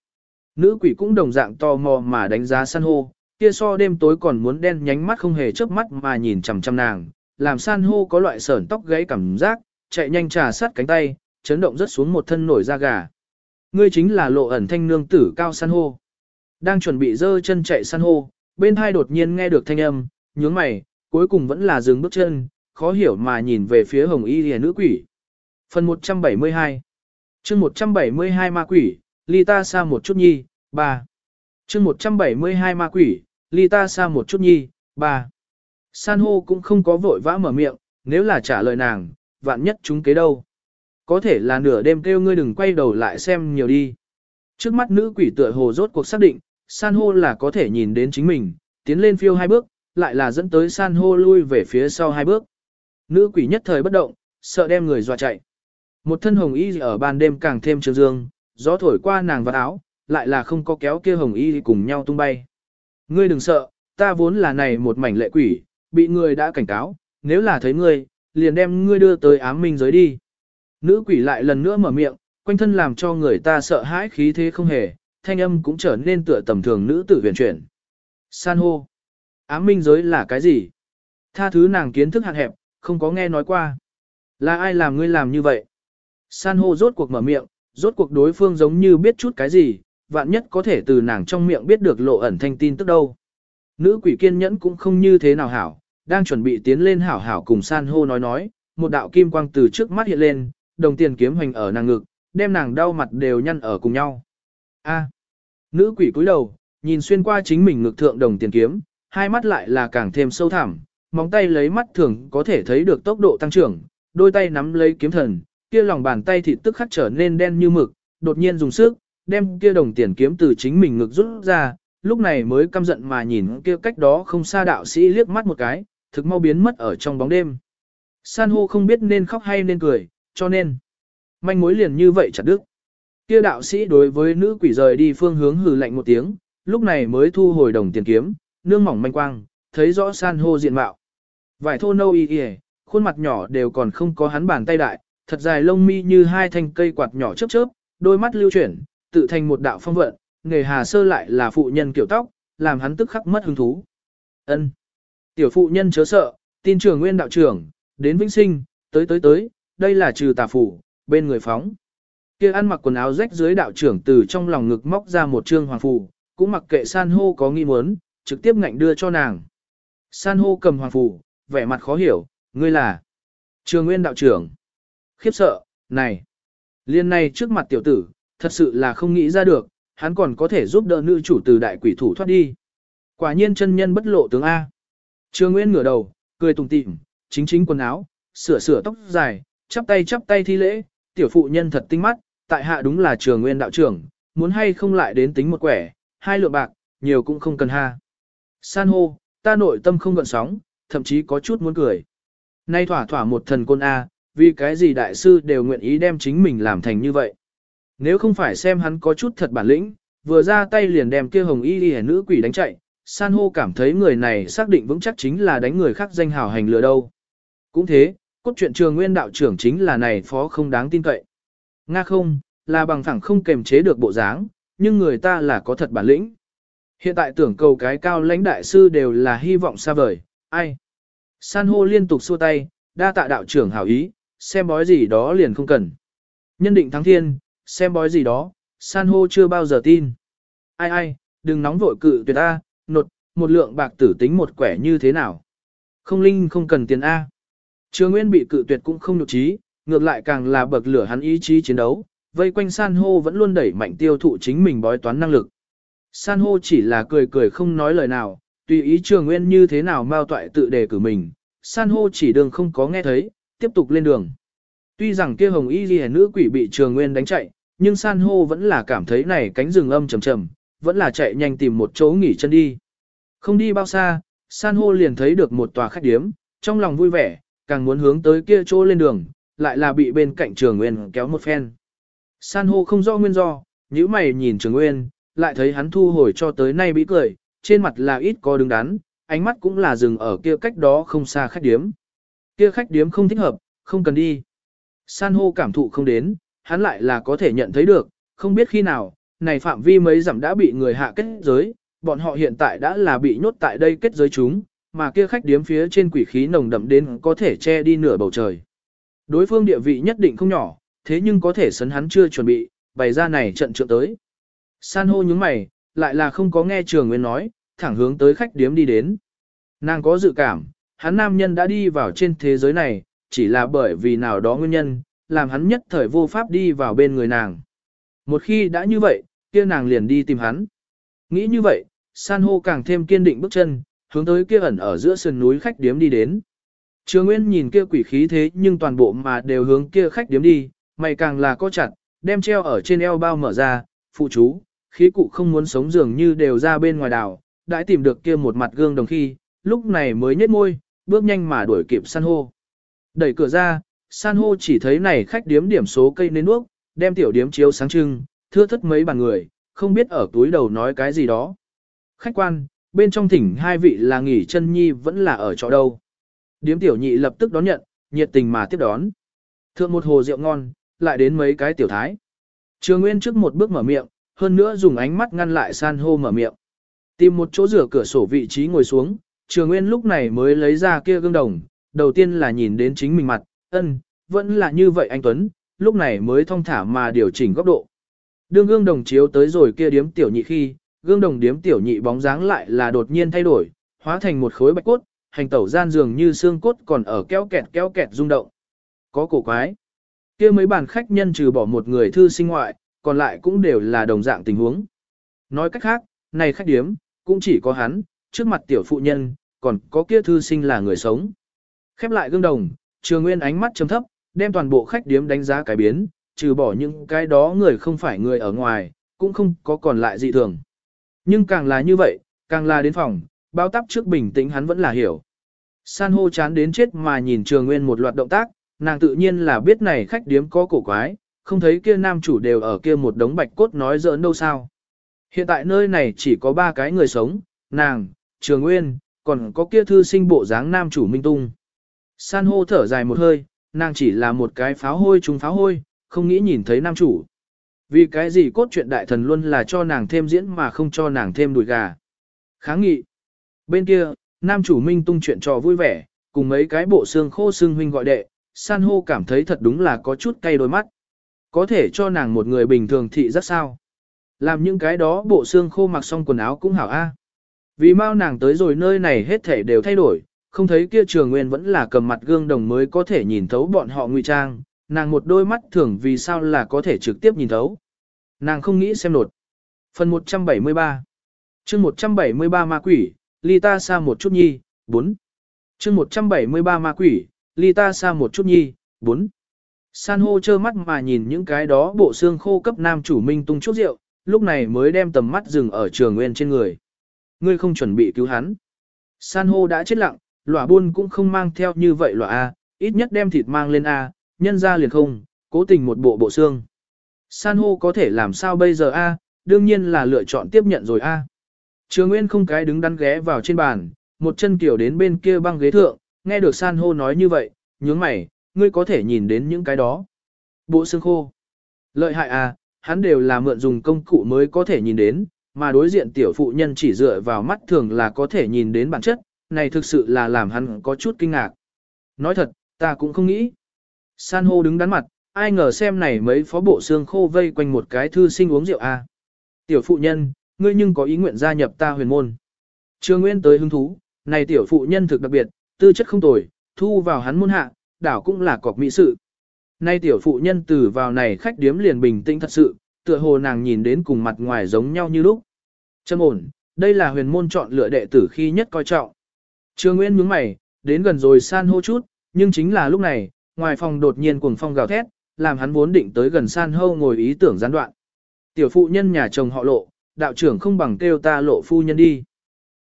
Nữ quỷ cũng đồng dạng tò mò mà đánh giá san hô, kia so đêm tối còn muốn đen nhánh mắt không hề chớp mắt mà nhìn chằm chằm nàng, làm san hô có loại sởn tóc gáy cảm giác, chạy nhanh trà sát cánh tay, chấn động rất xuống một thân nổi da gà. Ngươi chính là lộ ẩn thanh nương tử cao san hô. Đang chuẩn bị dơ chân chạy san hô, bên hai đột nhiên nghe được thanh âm, nhướng mày, cuối cùng vẫn là dừng bước chân, khó hiểu mà nhìn về phía hồng y lìa nữ quỷ. Phần 172 chương 172 ma quỷ, ly ta xa một chút nhi, 3. chương 172 ma quỷ, ly ta xa một chút nhi, 3. San hô cũng không có vội vã mở miệng, nếu là trả lời nàng, vạn nhất chúng kế đâu. Có thể là nửa đêm kêu ngươi đừng quay đầu lại xem nhiều đi. Trước mắt nữ quỷ tựa hồ rốt cuộc xác định, san hô là có thể nhìn đến chính mình, tiến lên phiêu hai bước, lại là dẫn tới san hô lui về phía sau hai bước. Nữ quỷ nhất thời bất động, sợ đem người dọa chạy. Một thân hồng y ở ban đêm càng thêm trường dương, gió thổi qua nàng vào áo, lại là không có kéo kia hồng y cùng nhau tung bay. Ngươi đừng sợ, ta vốn là này một mảnh lệ quỷ, bị ngươi đã cảnh cáo, nếu là thấy ngươi, liền đem ngươi đưa tới ám minh giới đi. Nữ quỷ lại lần nữa mở miệng, quanh thân làm cho người ta sợ hãi khí thế không hề, thanh âm cũng trở nên tựa tầm thường nữ tử huyền chuyển. San hô. Ám minh giới là cái gì? Tha thứ nàng kiến thức hạn hẹp, không có nghe nói qua. Là ai làm ngươi làm như vậy? San hô rốt cuộc mở miệng, rốt cuộc đối phương giống như biết chút cái gì, vạn nhất có thể từ nàng trong miệng biết được lộ ẩn thanh tin tức đâu. Nữ quỷ kiên nhẫn cũng không như thế nào hảo, đang chuẩn bị tiến lên hảo hảo cùng san hô nói nói, một đạo kim quang từ trước mắt hiện lên, đồng tiền kiếm hoành ở nàng ngực, đem nàng đau mặt đều nhăn ở cùng nhau. A. Nữ quỷ cúi đầu, nhìn xuyên qua chính mình ngực thượng đồng tiền kiếm, hai mắt lại là càng thêm sâu thẳm, móng tay lấy mắt thường có thể thấy được tốc độ tăng trưởng, đôi tay nắm lấy kiếm thần, kia lòng bàn tay thịt tức khắc trở nên đen như mực, đột nhiên dùng sức, đem kia đồng tiền kiếm từ chính mình ngực rút ra, lúc này mới căm giận mà nhìn kia cách đó không xa đạo sĩ liếc mắt một cái, thực mau biến mất ở trong bóng đêm. San hô không biết nên khóc hay nên cười, cho nên, manh mối liền như vậy chặt đứt. Kia đạo sĩ đối với nữ quỷ rời đi phương hướng hừ lạnh một tiếng, lúc này mới thu hồi đồng tiền kiếm, nương mỏng manh quang, thấy rõ san hô diện mạo. Vải thô nâu y y, khuôn mặt nhỏ đều còn không có hắn bàn tay đại, thật dài lông mi như hai thanh cây quạt nhỏ chớp chớp, đôi mắt lưu chuyển, tự thành một đạo phong vận, nghề hà sơ lại là phụ nhân kiểu tóc, làm hắn tức khắc mất hứng thú. Ân, Tiểu phụ nhân chớ sợ, tin trưởng nguyên đạo trưởng, đến vĩnh sinh, tới tới tới, đây là trừ tà phủ, bên người phóng. Kia ăn mặc quần áo rách dưới đạo trưởng từ trong lòng ngực móc ra một trương hoàng phù, cũng mặc kệ san hô có nghi muốn, trực tiếp ngạnh đưa cho nàng. San hô cầm hoàng phù, vẻ mặt khó hiểu, ngươi là trường nguyên đạo trưởng. Khiếp sợ, này, liên này trước mặt tiểu tử, thật sự là không nghĩ ra được, hắn còn có thể giúp đỡ nữ chủ từ đại quỷ thủ thoát đi. Quả nhiên chân nhân bất lộ tướng A. Trường Nguyên ngửa đầu, cười tùng tịm, chính chính quần áo, sửa sửa tóc dài, chắp tay chắp tay thi lễ, tiểu phụ nhân thật tinh mắt, tại hạ đúng là trường Nguyên đạo trưởng, muốn hay không lại đến tính một quẻ, hai lượng bạc, nhiều cũng không cần ha. San hô, ta nội tâm không gợn sóng, thậm chí có chút muốn cười. Nay thỏa thỏa một thần côn A, vì cái gì đại sư đều nguyện ý đem chính mình làm thành như vậy. Nếu không phải xem hắn có chút thật bản lĩnh, vừa ra tay liền đem kia hồng y đi nữ quỷ đánh chạy, san hô cảm thấy người này xác định vững chắc chính là đánh người khác danh hào hành lừa đâu. Cũng thế, cốt truyện trường nguyên đạo trưởng chính là này phó không đáng tin cậy. Nga không, là bằng phẳng không kềm chế được bộ dáng, nhưng người ta là có thật bản lĩnh. Hiện tại tưởng cầu cái cao lãnh đại sư đều là hy vọng xa vời, ai. San hô liên tục xua tay, đa tạ đạo trưởng hảo ý, xem bói gì đó liền không cần. Nhân định thắng thiên, xem bói gì đó, san hô chưa bao giờ tin. Ai ai, đừng nóng vội cự tuyệt A, nột, một lượng bạc tử tính một quẻ như thế nào. Không linh không cần tiền A. Trường Nguyên bị cự tuyệt cũng không nhục trí, ngược lại càng là bậc lửa hắn ý chí chiến đấu, vây quanh san hô vẫn luôn đẩy mạnh tiêu thụ chính mình bói toán năng lực. San hô chỉ là cười cười không nói lời nào, tùy ý trường nguyên như thế nào mao toại tự đề cử mình, san hô chỉ đường không có nghe thấy, tiếp tục lên đường. Tuy rằng kia hồng y ghi nữ quỷ bị trường nguyên đánh chạy, nhưng san hô vẫn là cảm thấy này cánh rừng âm trầm trầm, vẫn là chạy nhanh tìm một chỗ nghỉ chân đi. Không đi bao xa, san hô liền thấy được một tòa khách điếm, trong lòng vui vẻ, càng muốn hướng tới kia chỗ lên đường, lại là bị bên cạnh trường nguyên kéo một phen. San hô không rõ nguyên do, nhíu mày nhìn trường nguyên, lại thấy hắn thu hồi cho tới nay bị cười, trên mặt là ít có đứng đắn, ánh mắt cũng là dừng ở kia cách đó không xa khách điếm. Kia khách điếm không thích hợp, không cần đi. San hô cảm thụ không đến, hắn lại là có thể nhận thấy được, không biết khi nào, này phạm vi mấy dặm đã bị người hạ kết giới, bọn họ hiện tại đã là bị nhốt tại đây kết giới chúng, mà kia khách điếm phía trên quỷ khí nồng đậm đến có thể che đi nửa bầu trời. Đối phương địa vị nhất định không nhỏ, thế nhưng có thể sấn hắn chưa chuẩn bị, bày ra này trận trượng tới. San hô nhướng mày, lại là không có nghe trường nguyên nói, thẳng hướng tới khách điếm đi đến. Nàng có dự cảm, hắn nam nhân đã đi vào trên thế giới này, chỉ là bởi vì nào đó nguyên nhân, làm hắn nhất thời vô pháp đi vào bên người nàng. Một khi đã như vậy, kia nàng liền đi tìm hắn. Nghĩ như vậy, san hô càng thêm kiên định bước chân, hướng tới kia ẩn ở giữa sườn núi khách điếm đi đến. Trường Nguyên nhìn kia quỷ khí thế nhưng toàn bộ mà đều hướng kia khách điếm đi, mày càng là có chặt, đem treo ở trên eo bao mở ra, phụ chú, khí cụ không muốn sống dường như đều ra bên ngoài đảo, đã tìm được kia một mặt gương đồng khi, lúc này mới nhếch môi, bước nhanh mà đuổi kịp san hô. Đẩy cửa ra, san hô chỉ thấy này khách điếm điểm số cây nến nước, đem tiểu điếm chiếu sáng trưng, thưa thất mấy bàn người, không biết ở túi đầu nói cái gì đó. Khách quan, bên trong thỉnh hai vị là nghỉ chân nhi vẫn là ở chỗ đâu. Điếm tiểu nhị lập tức đón nhận, nhiệt tình mà tiếp đón. Thượng một hồ rượu ngon, lại đến mấy cái tiểu thái. Trường Nguyên trước một bước mở miệng, hơn nữa dùng ánh mắt ngăn lại san hô mở miệng. Tìm một chỗ rửa cửa sổ vị trí ngồi xuống, Trường Nguyên lúc này mới lấy ra kia gương đồng, đầu tiên là nhìn đến chính mình mặt, ân, vẫn là như vậy anh Tuấn, lúc này mới thong thả mà điều chỉnh góc độ. Đương gương đồng chiếu tới rồi kia điếm tiểu nhị khi, gương đồng điếm tiểu nhị bóng dáng lại là đột nhiên thay đổi, hóa thành một khối bạch cốt, hành tẩu gian dường như xương cốt còn ở kéo kẹt kéo kẹt rung động. Có cổ quái. kia mấy bàn khách nhân trừ bỏ một người thư sinh ngoại, còn lại cũng đều là đồng dạng tình huống. Nói cách khác, này khách điếm, cũng chỉ có hắn, trước mặt tiểu phụ nhân, còn có kia thư sinh là người sống. Khép lại gương đồng, trường nguyên ánh mắt chấm thấp, đem toàn bộ khách điếm đánh giá cái biến, trừ bỏ những cái đó người không phải người ở ngoài, cũng không có còn lại dị thường. Nhưng càng là như vậy, càng là đến phòng, bao tắp trước bình tĩnh hắn vẫn là hiểu. San hô chán đến chết mà nhìn trường nguyên một loạt động tác, nàng tự nhiên là biết này khách điếm có cổ quái, không thấy kia nam chủ đều ở kia một đống bạch cốt nói giỡn đâu sao. Hiện tại nơi này chỉ có ba cái người sống, nàng, trường nguyên, còn có kia thư sinh bộ dáng nam chủ minh tung. San hô thở dài một hơi, nàng chỉ là một cái pháo hôi trùng pháo hôi, không nghĩ nhìn thấy nam chủ. Vì cái gì cốt truyện đại thần luôn là cho nàng thêm diễn mà không cho nàng thêm đùi gà. Kháng nghị. Bên kia, nam chủ minh tung chuyện trò vui vẻ, cùng mấy cái bộ xương khô xương huynh gọi đệ, san hô cảm thấy thật đúng là có chút cay đôi mắt. Có thể cho nàng một người bình thường thị rất sao. Làm những cái đó bộ xương khô mặc xong quần áo cũng hảo a. Vì mau nàng tới rồi nơi này hết thể đều thay đổi, không thấy kia trường nguyên vẫn là cầm mặt gương đồng mới có thể nhìn thấu bọn họ ngụy trang, nàng một đôi mắt thường vì sao là có thể trực tiếp nhìn thấu. Nàng không nghĩ xem nột. Phần 173 chương 173 ma quỷ, ly ta xa một chút nhi, 4. chương 173 ma quỷ, ly ta xa một chút nhi, 4. San hô trơ mắt mà nhìn những cái đó bộ xương khô cấp nam chủ minh tung chút rượu, lúc này mới đem tầm mắt dừng ở trường nguyên trên người. Ngươi không chuẩn bị cứu hắn. San hô đã chết lặng, lỏa buôn cũng không mang theo như vậy lỏa A, ít nhất đem thịt mang lên A, nhân ra liền không, cố tình một bộ bộ xương. San hô có thể làm sao bây giờ A, đương nhiên là lựa chọn tiếp nhận rồi A. Trường Nguyên không cái đứng đắn ghé vào trên bàn, một chân kiểu đến bên kia băng ghế thượng, nghe được san hô nói như vậy, nhướng mày, ngươi có thể nhìn đến những cái đó. Bộ xương khô. Lợi hại à, hắn đều là mượn dùng công cụ mới có thể nhìn đến, mà đối diện tiểu phụ nhân chỉ dựa vào mắt thường là có thể nhìn đến bản chất, này thực sự là làm hắn có chút kinh ngạc. Nói thật, ta cũng không nghĩ. San hô đứng đắn mặt, ai ngờ xem này mấy phó bộ xương khô vây quanh một cái thư sinh uống rượu à. Tiểu phụ nhân, ngươi nhưng có ý nguyện gia nhập ta huyền môn. Trương Nguyên tới hứng thú, này tiểu phụ nhân thực đặc biệt, tư chất không tồi, thu vào hắn môn hạ, đảo cũng là cọc mỹ sự. Nay tiểu phụ nhân từ vào này khách điếm liền bình tĩnh thật sự, tựa hồ nàng nhìn đến cùng mặt ngoài giống nhau như lúc. Trâm ổn, đây là huyền môn chọn lựa đệ tử khi nhất coi trọng. Trương Nguyên nhướng mày, đến gần rồi san hô chút, nhưng chính là lúc này, ngoài phòng đột nhiên cuồng phong gào thét, làm hắn vốn định tới gần san hô ngồi ý tưởng gián đoạn. Tiểu phụ nhân nhà chồng họ lộ, đạo trưởng không bằng kêu ta lộ phu nhân đi.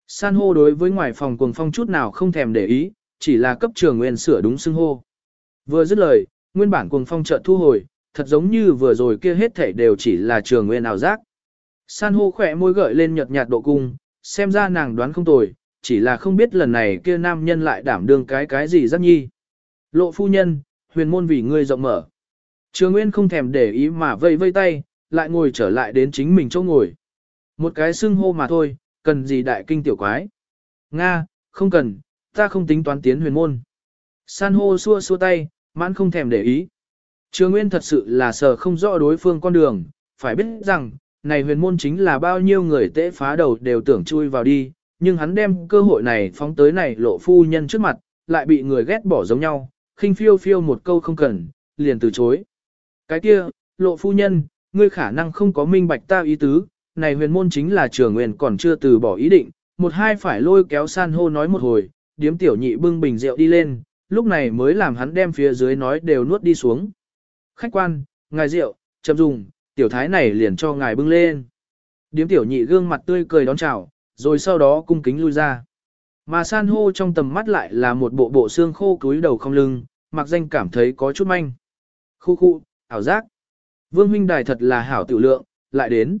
San hô đối với ngoài phòng cuồng phong chút nào không thèm để ý, chỉ là cấp trường nguyên sửa đúng xưng hô. Vừa dứt lời, nguyên bản cuồng phong chợt thu hồi, thật giống như vừa rồi kia hết thảy đều chỉ là trường nguyên ảo giác. San hô khỏe môi gợi lên nhợt nhạt độ cung, xem ra nàng đoán không tồi, chỉ là không biết lần này kia nam nhân lại đảm đương cái cái gì giác nhi. Lộ phu nhân, huyền môn vì ngươi rộng mở. Trường Nguyên không thèm để ý mà vây vây tay, lại ngồi trở lại đến chính mình chỗ ngồi. Một cái xưng hô mà thôi, cần gì đại kinh tiểu quái. Nga, không cần, ta không tính toán tiến huyền môn. San hô xua xua tay, mãn không thèm để ý. Trường Nguyên thật sự là sợ không rõ đối phương con đường, phải biết rằng, này huyền môn chính là bao nhiêu người tễ phá đầu đều tưởng chui vào đi, nhưng hắn đem cơ hội này phóng tới này lộ phu nhân trước mặt, lại bị người ghét bỏ giống nhau, khinh phiêu phiêu một câu không cần, liền từ chối. Cái kia, lộ phu nhân, ngươi khả năng không có minh bạch ta ý tứ, này huyền môn chính là trường nguyên còn chưa từ bỏ ý định, một hai phải lôi kéo san hô nói một hồi, điếm tiểu nhị bưng bình rượu đi lên, lúc này mới làm hắn đem phía dưới nói đều nuốt đi xuống. Khách quan, ngài rượu, chậm dùng, tiểu thái này liền cho ngài bưng lên. Điếm tiểu nhị gương mặt tươi cười đón chào, rồi sau đó cung kính lui ra. Mà san hô trong tầm mắt lại là một bộ bộ xương khô cúi đầu không lưng, mặc danh cảm thấy có chút manh. Khu khu, ảo giác. Vương huynh đài thật là hảo tiểu lượng, lại đến.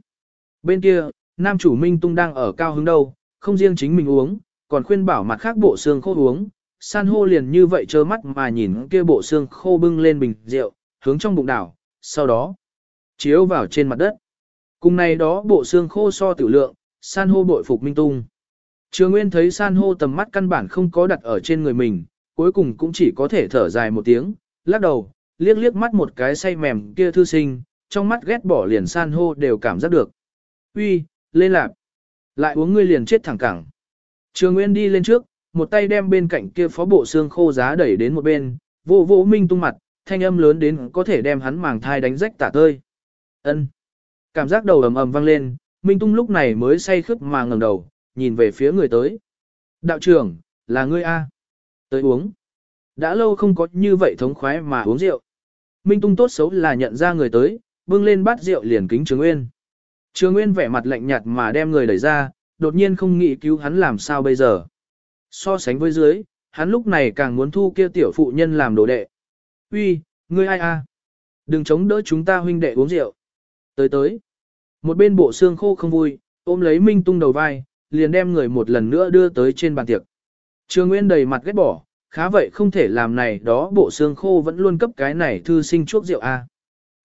Bên kia, nam chủ Minh Tung đang ở cao hứng đâu, không riêng chính mình uống, còn khuyên bảo mặt khác bộ xương khô uống. San hô liền như vậy trơ mắt mà nhìn kia bộ xương khô bưng lên bình rượu, hướng trong bụng đảo, sau đó chiếu vào trên mặt đất. Cùng này đó bộ xương khô so tiểu lượng, san hô bội phục Minh Tung. Trường Nguyên thấy san hô tầm mắt căn bản không có đặt ở trên người mình, cuối cùng cũng chỉ có thể thở dài một tiếng, lắc đầu, liếc liếc mắt một cái say mềm kia thư sinh, trong mắt ghét bỏ liền san hô đều cảm giác được. Uy, lên lạc. Lại uống ngươi liền chết thẳng cẳng. Trường Nguyên đi lên trước, một tay đem bên cạnh kia phó bộ xương khô giá đẩy đến một bên, vô vô minh tung mặt, thanh âm lớn đến có thể đem hắn màng thai đánh rách tả tơi. Ân. Cảm giác đầu ầm ầm vang lên, Minh Tung lúc này mới say khướt mà ngẩng đầu, nhìn về phía người tới. Đạo trưởng, là ngươi A. Tới uống. Đã lâu không có như vậy thống khoái mà uống rượu. Minh Tung tốt xấu là nhận ra người tới, bưng lên bát rượu liền kính Trường Nguyên. Trường Nguyên vẻ mặt lạnh nhạt mà đem người đẩy ra, đột nhiên không nghĩ cứu hắn làm sao bây giờ. So sánh với dưới, hắn lúc này càng muốn thu kia tiểu phụ nhân làm đồ đệ. Uy, ngươi ai a? Đừng chống đỡ chúng ta huynh đệ uống rượu. Tới tới. Một bên bộ xương khô không vui, ôm lấy Minh Tung đầu vai, liền đem người một lần nữa đưa tới trên bàn tiệc. Trường Nguyên đầy mặt ghét bỏ, khá vậy không thể làm này đó bộ xương khô vẫn luôn cấp cái này thư sinh chuốc rượu a.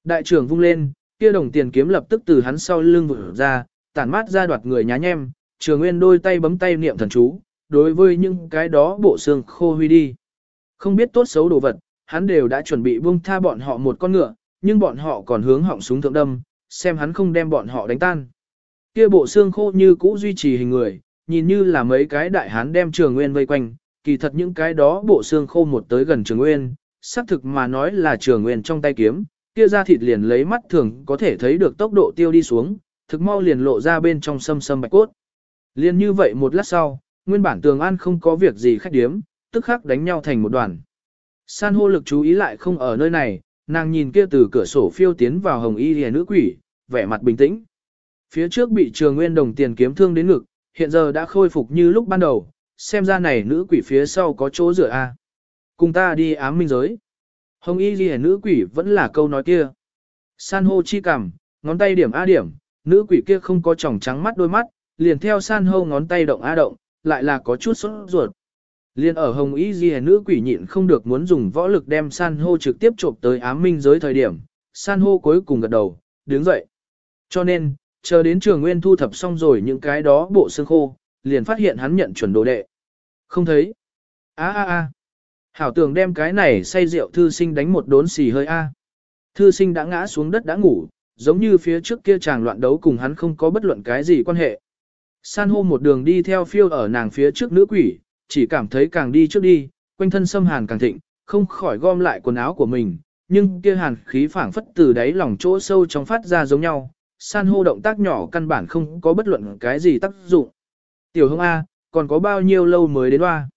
Đại trưởng vung lên, kia đồng tiền kiếm lập tức từ hắn sau lưng vụt ra, tản mát ra đoạt người nhá nhem, Trường Nguyên đôi tay bấm tay niệm thần chú, đối với những cái đó bộ xương khô huy đi. Không biết tốt xấu đồ vật, hắn đều đã chuẩn bị buông tha bọn họ một con ngựa, nhưng bọn họ còn hướng họng súng thượng đâm, xem hắn không đem bọn họ đánh tan. Kia bộ xương khô như cũ duy trì hình người, nhìn như là mấy cái đại hán đem Trường Nguyên vây quanh, kỳ thật những cái đó bộ xương khô một tới gần Trường Nguyên, xác thực mà nói là Trường Nguyên trong tay kiếm, kia ra thịt liền lấy mắt thường có thể thấy được tốc độ tiêu đi xuống, thực mau liền lộ ra bên trong sâm sâm bạch cốt. Liên như vậy một lát sau, nguyên bản tường an không có việc gì khách điếm, tức khắc đánh nhau thành một đoàn. San hô lực chú ý lại không ở nơi này, nàng nhìn kia từ cửa sổ phiêu tiến vào hồng y lìa nữ quỷ, vẻ mặt bình tĩnh. Phía trước bị trường nguyên đồng tiền kiếm thương đến ngực, hiện giờ đã khôi phục như lúc ban đầu, xem ra này nữ quỷ phía sau có chỗ rửa a. Cùng ta đi ám minh giới. Hồng y lìa nữ quỷ vẫn là câu nói kia. San hô chi cảm, ngón tay điểm A điểm, nữ quỷ kia không có tròng trắng mắt đôi mắt, liền theo san hô ngón tay động A động, lại là có chút sốt ruột. Liên ở hồng y ghi nữ quỷ nhịn không được muốn dùng võ lực đem san hô trực tiếp trộm tới ám minh giới thời điểm, san hô cuối cùng gật đầu, đứng dậy. Cho nên, chờ đến trường nguyên thu thập xong rồi những cái đó bộ xương khô, liền phát hiện hắn nhận chuẩn đồ đệ. Không thấy. a a a Hảo tưởng đem cái này say rượu thư sinh đánh một đốn xì hơi a. Thư sinh đã ngã xuống đất đã ngủ, giống như phía trước kia chàng loạn đấu cùng hắn không có bất luận cái gì quan hệ. San hô một đường đi theo phiêu ở nàng phía trước nữ quỷ, chỉ cảm thấy càng đi trước đi, quanh thân xâm hàn càng thịnh, không khỏi gom lại quần áo của mình, nhưng kia hàn khí phảng phất từ đáy lòng chỗ sâu trong phát ra giống nhau. San hô động tác nhỏ căn bản không có bất luận cái gì tác dụng. Tiểu hương A, còn có bao nhiêu lâu mới đến hoa?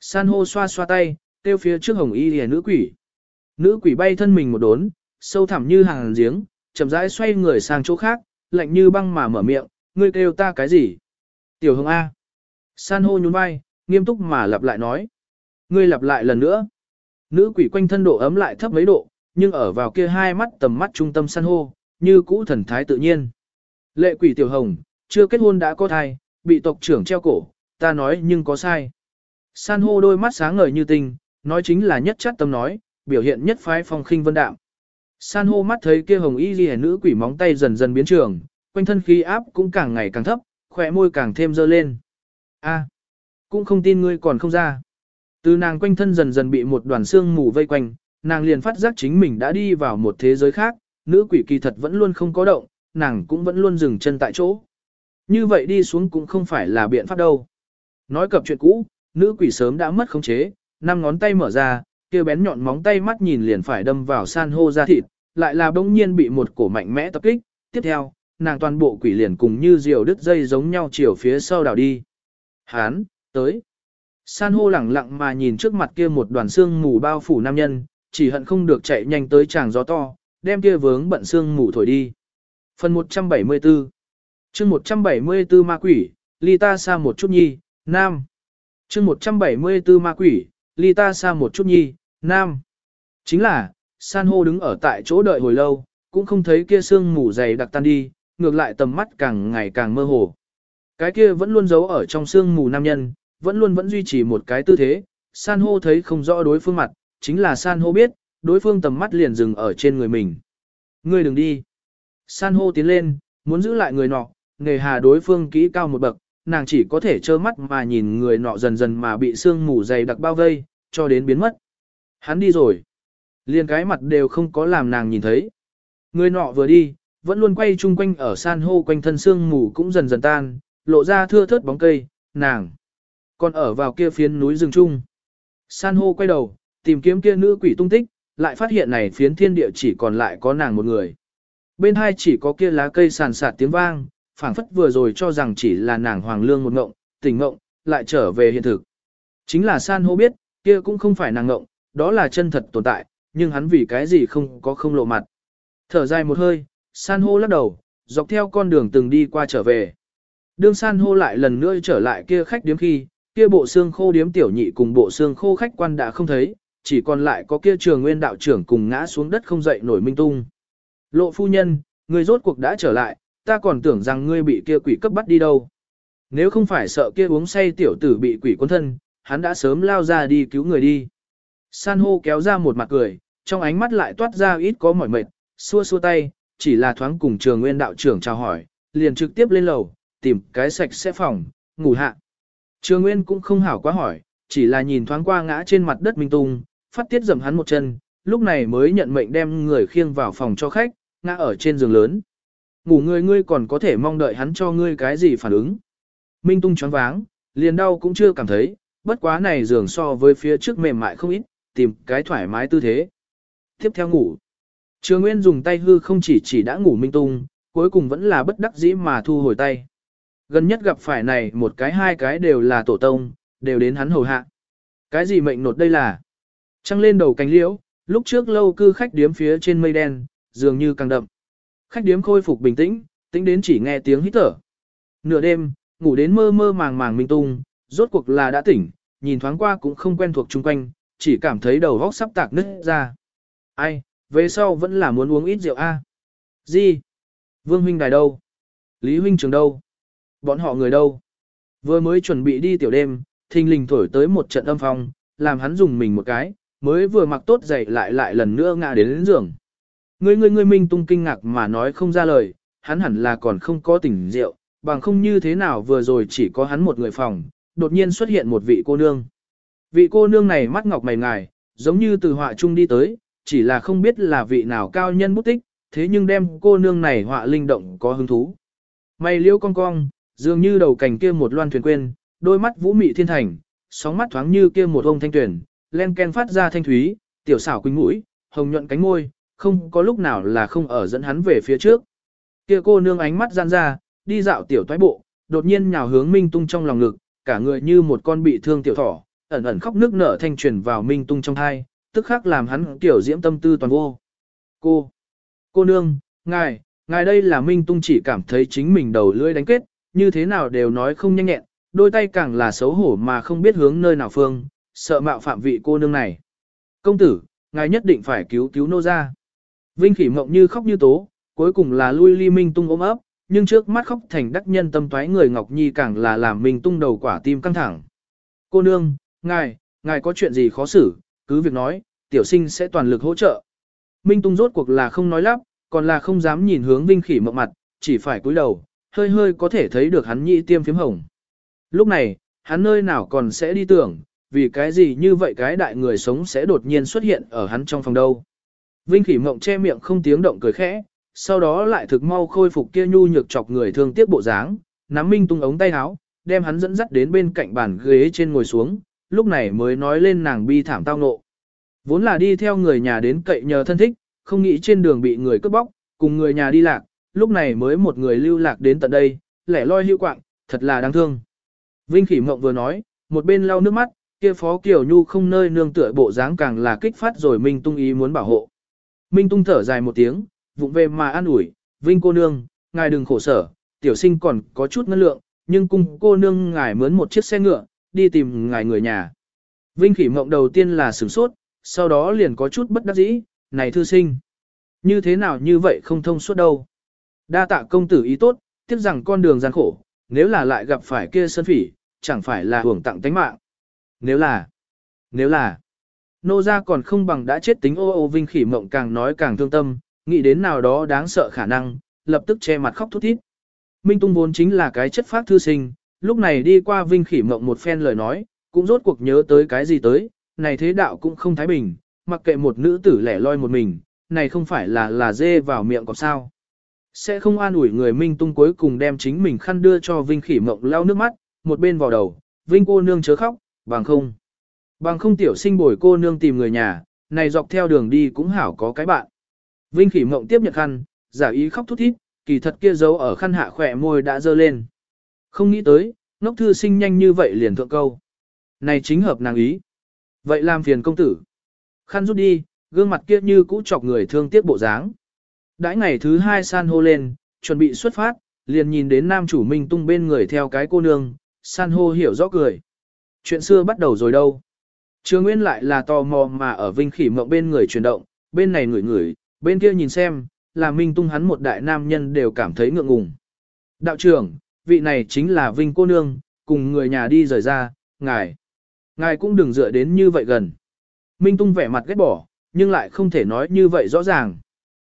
San hô xoa xoa tay, tiêu phía trước hồng y lìa nữ quỷ. Nữ quỷ bay thân mình một đốn, sâu thẳm như hàng giếng, chậm rãi xoay người sang chỗ khác, lạnh như băng mà mở miệng, ngươi kêu ta cái gì? Tiểu hồng A. San hô nhún vai, nghiêm túc mà lặp lại nói. Ngươi lặp lại lần nữa. Nữ quỷ quanh thân độ ấm lại thấp mấy độ, nhưng ở vào kia hai mắt tầm mắt trung tâm san hô, như cũ thần thái tự nhiên. Lệ quỷ tiểu hồng, chưa kết hôn đã có thai, bị tộc trưởng treo cổ, ta nói nhưng có sai. San hô đôi mắt sáng ngời như tinh, nói chính là nhất chất tâm nói, biểu hiện nhất phái phong khinh vân đạm. San hô mắt thấy kia hồng y ghi nữ quỷ móng tay dần dần biến trường, quanh thân khí áp cũng càng ngày càng thấp, khỏe môi càng thêm dơ lên. A, cũng không tin ngươi còn không ra. Từ nàng quanh thân dần dần bị một đoàn xương mù vây quanh, nàng liền phát giác chính mình đã đi vào một thế giới khác, nữ quỷ kỳ thật vẫn luôn không có động, nàng cũng vẫn luôn dừng chân tại chỗ. Như vậy đi xuống cũng không phải là biện pháp đâu. Nói cập chuyện cũ, nữ quỷ sớm đã mất khống chế, năm ngón tay mở ra, kia bén nhọn móng tay mắt nhìn liền phải đâm vào san hô ra thịt, lại là bỗng nhiên bị một cổ mạnh mẽ tập kích, tiếp theo, nàng toàn bộ quỷ liền cùng như diều đứt dây giống nhau chiều phía sau đảo đi. Hán, tới. San hô lẳng lặng mà nhìn trước mặt kia một đoàn xương mù bao phủ nam nhân, chỉ hận không được chạy nhanh tới chàng gió to, đem kia vướng bận xương mù thổi đi. Phần 174 chương 174 ma quỷ, ly ta xa một chút nhi, nam. chương 174 ma quỷ, ly ta xa một chút nhi, nam. Chính là, san hô đứng ở tại chỗ đợi hồi lâu, cũng không thấy kia xương mù dày đặc tan đi, ngược lại tầm mắt càng ngày càng mơ hồ. Cái kia vẫn luôn giấu ở trong xương mù nam nhân, vẫn luôn vẫn duy trì một cái tư thế, san hô thấy không rõ đối phương mặt, chính là san hô biết, đối phương tầm mắt liền dừng ở trên người mình. Ngươi đừng đi. San hô tiến lên, muốn giữ lại người nọ, nghề hà đối phương kỹ cao một bậc, nàng chỉ có thể trơ mắt mà nhìn người nọ dần dần mà bị sương mù dày đặc bao vây, cho đến biến mất. Hắn đi rồi. Liền cái mặt đều không có làm nàng nhìn thấy. Người nọ vừa đi, vẫn luôn quay chung quanh ở san hô quanh thân xương mù cũng dần dần tan, lộ ra thưa thớt bóng cây, nàng. Còn ở vào kia phiến núi rừng trung. San hô quay đầu, tìm kiếm kia nữ quỷ tung tích, lại phát hiện này phiến thiên địa chỉ còn lại có nàng một người. Bên hai chỉ có kia lá cây sàn sạt tiếng vang, phảng phất vừa rồi cho rằng chỉ là nàng hoàng lương một ngộng, tỉnh ngộng, lại trở về hiện thực. Chính là san hô biết, kia cũng không phải nàng ngộng, đó là chân thật tồn tại, nhưng hắn vì cái gì không có không lộ mặt. Thở dài một hơi, san hô lắc đầu, dọc theo con đường từng đi qua trở về. Đương san hô lại lần nữa trở lại kia khách điếm khi, kia bộ xương khô điếm tiểu nhị cùng bộ xương khô khách quan đã không thấy, chỉ còn lại có kia trường nguyên đạo trưởng cùng ngã xuống đất không dậy nổi minh tung. Lộ phu nhân, người rốt cuộc đã trở lại, ta còn tưởng rằng ngươi bị kia quỷ cấp bắt đi đâu. Nếu không phải sợ kia uống say tiểu tử bị quỷ cuốn thân, hắn đã sớm lao ra đi cứu người đi. San hô kéo ra một mặt cười, trong ánh mắt lại toát ra ít có mỏi mệt, xua xua tay, chỉ là thoáng cùng trường nguyên đạo trưởng chào hỏi, liền trực tiếp lên lầu, tìm cái sạch sẽ phòng, ngủ hạ. Trường nguyên cũng không hảo quá hỏi, chỉ là nhìn thoáng qua ngã trên mặt đất minh tung, phát tiết dầm hắn một chân, lúc này mới nhận mệnh đem người khiêng vào phòng cho khách, ngã ở trên giường lớn. Ngủ người ngươi còn có thể mong đợi hắn cho ngươi cái gì phản ứng. Minh tung choáng váng, liền đau cũng chưa cảm thấy, bất quá này giường so với phía trước mềm mại không ít, tìm cái thoải mái tư thế. Tiếp theo ngủ. Trường Nguyên dùng tay hư không chỉ chỉ đã ngủ Minh Tung, cuối cùng vẫn là bất đắc dĩ mà thu hồi tay. Gần nhất gặp phải này một cái hai cái đều là tổ tông, đều đến hắn hầu hạ. Cái gì mệnh nột đây là? Trăng lên đầu cánh liễu, lúc trước lâu cư khách điếm phía trên mây đen, dường như càng đậm. Khách điếm khôi phục bình tĩnh, tính đến chỉ nghe tiếng hít thở. Nửa đêm, ngủ đến mơ mơ màng màng minh tung, rốt cuộc là đã tỉnh, nhìn thoáng qua cũng không quen thuộc chung quanh, chỉ cảm thấy đầu vóc sắp tạc nứt ra. Ai, về sau vẫn là muốn uống ít rượu a. À? Gì? Vương huynh đài đâu? Lý huynh trường đâu? Bọn họ người đâu? Vừa mới chuẩn bị đi tiểu đêm, thình lình thổi tới một trận âm phong, làm hắn dùng mình một cái, mới vừa mặc tốt dậy lại lại lần nữa ngã đến, đến giường. Ngươi ngươi ngươi minh tung kinh ngạc mà nói không ra lời, hắn hẳn là còn không có tỉnh rượu, bằng không như thế nào vừa rồi chỉ có hắn một người phòng, đột nhiên xuất hiện một vị cô nương. Vị cô nương này mắt ngọc mày ngài, giống như từ họa trung đi tới, chỉ là không biết là vị nào cao nhân bút tích, thế nhưng đem cô nương này họa linh động có hứng thú. Mày liêu cong cong, dường như đầu cành kia một loan thuyền quên, đôi mắt vũ mị thiên thành, sóng mắt thoáng như kia một ông thanh tuyển, len ken phát ra thanh thúy, tiểu xảo quỳnh mũi, hồng nhuận cánh môi, không có lúc nào là không ở dẫn hắn về phía trước. Kia cô nương ánh mắt gian ra, đi dạo tiểu toái bộ, đột nhiên nhào hướng Minh Tung trong lòng ngực, cả người như một con bị thương tiểu thỏ, ẩn ẩn khóc nước nở thanh truyền vào Minh Tung trong thai, tức khắc làm hắn tiểu diễm tâm tư toàn vô. Cô, cô nương, ngài, ngài đây là Minh Tung chỉ cảm thấy chính mình đầu lưỡi đánh kết, như thế nào đều nói không nhanh nhẹn, đôi tay càng là xấu hổ mà không biết hướng nơi nào phương, sợ mạo phạm vị cô nương này. Công tử, ngài nhất định phải cứu cứu nô ra. Vinh khỉ mộng như khóc như tố, cuối cùng là lui ly minh tung ôm ấp, nhưng trước mắt khóc thành đắc nhân tâm toái người Ngọc Nhi càng là làm minh tung đầu quả tim căng thẳng. Cô nương, ngài, ngài có chuyện gì khó xử, cứ việc nói, tiểu sinh sẽ toàn lực hỗ trợ. Minh Tung rốt cuộc là không nói lắp, còn là không dám nhìn hướng Vinh Khỉ mộng mặt, chỉ phải cúi đầu, hơi hơi có thể thấy được hắn nhị tiêm phím hồng. Lúc này, hắn nơi nào còn sẽ đi tưởng, vì cái gì như vậy cái đại người sống sẽ đột nhiên xuất hiện ở hắn trong phòng đâu. Vinh Khỉ mộng che miệng không tiếng động cười khẽ, sau đó lại thực mau khôi phục kia nhu nhược chọc người thương tiếc bộ dáng, nắm Minh Tung ống tay áo, đem hắn dẫn dắt đến bên cạnh bàn ghế trên ngồi xuống, lúc này mới nói lên nàng bi thảm tao nộ. Vốn là đi theo người nhà đến cậy nhờ thân thích, không nghĩ trên đường bị người cướp bóc, cùng người nhà đi lạc, lúc này mới một người lưu lạc đến tận đây, lẻ loi hữu quạng, thật là đáng thương. Vinh Khỉ Mộng vừa nói, một bên lau nước mắt, kia Phó Kiều Nhu không nơi nương tựa bộ dáng càng là kích phát rồi Minh Tung ý muốn bảo hộ. Minh Tung thở dài một tiếng, vụng về mà an ủi, Vinh cô nương, ngài đừng khổ sở, tiểu sinh còn có chút ngân lượng, nhưng cung cô nương ngài mướn một chiếc xe ngựa, đi tìm ngài người nhà. Vinh Khỉ Mộng đầu tiên là sửng sốt, sau đó liền có chút bất đắc dĩ, này thư sinh. Như thế nào như vậy không thông suốt đâu. Đa tạ công tử ý tốt, tiếc rằng con đường gian khổ, nếu là lại gặp phải kia sơn phỉ, chẳng phải là hưởng tặng tánh mạng. Nếu là, nếu là, nô gia còn không bằng đã chết tính ô ô vinh khỉ mộng càng nói càng thương tâm, nghĩ đến nào đó đáng sợ khả năng, lập tức che mặt khóc thút thít. Minh Tung vốn chính là cái chất phát thư sinh, lúc này đi qua vinh khỉ mộng một phen lời nói, cũng rốt cuộc nhớ tới cái gì tới, này thế đạo cũng không thái bình, mặc kệ một nữ tử lẻ loi một mình, này không phải là là dê vào miệng có sao. Sẽ không an ủi người Minh Tung cuối cùng đem chính mình khăn đưa cho Vinh Khỉ Mộng lau nước mắt, một bên vào đầu, Vinh cô nương chớ khóc, bằng không. Bằng không tiểu sinh bồi cô nương tìm người nhà, này dọc theo đường đi cũng hảo có cái bạn. Vinh Khỉ Mộng tiếp nhận khăn, giả ý khóc thút thít, kỳ thật kia giấu ở khăn hạ khỏe môi đã dơ lên. Không nghĩ tới, ngốc thư sinh nhanh như vậy liền thượng câu. Này chính hợp nàng ý. Vậy làm phiền công tử. Khăn rút đi, gương mặt kia như cũ chọc người thương tiếc bộ dáng. Đãi ngày thứ hai san hô lên, chuẩn bị xuất phát, liền nhìn đến nam chủ Minh Tung bên người theo cái cô nương, san hô hiểu rõ cười. Chuyện xưa bắt đầu rồi đâu. Trường Nguyên lại là tò mò mà ở Vinh Khỉ Mộng bên người chuyển động, bên này ngửi ngửi, bên kia nhìn xem, là Minh Tung hắn một đại nam nhân đều cảm thấy ngượng ngùng. Đạo trưởng, vị này chính là Vinh cô nương, cùng người nhà đi rời ra, ngài. Ngài cũng đừng dựa đến như vậy gần. Minh Tung vẻ mặt ghét bỏ, nhưng lại không thể nói như vậy rõ ràng.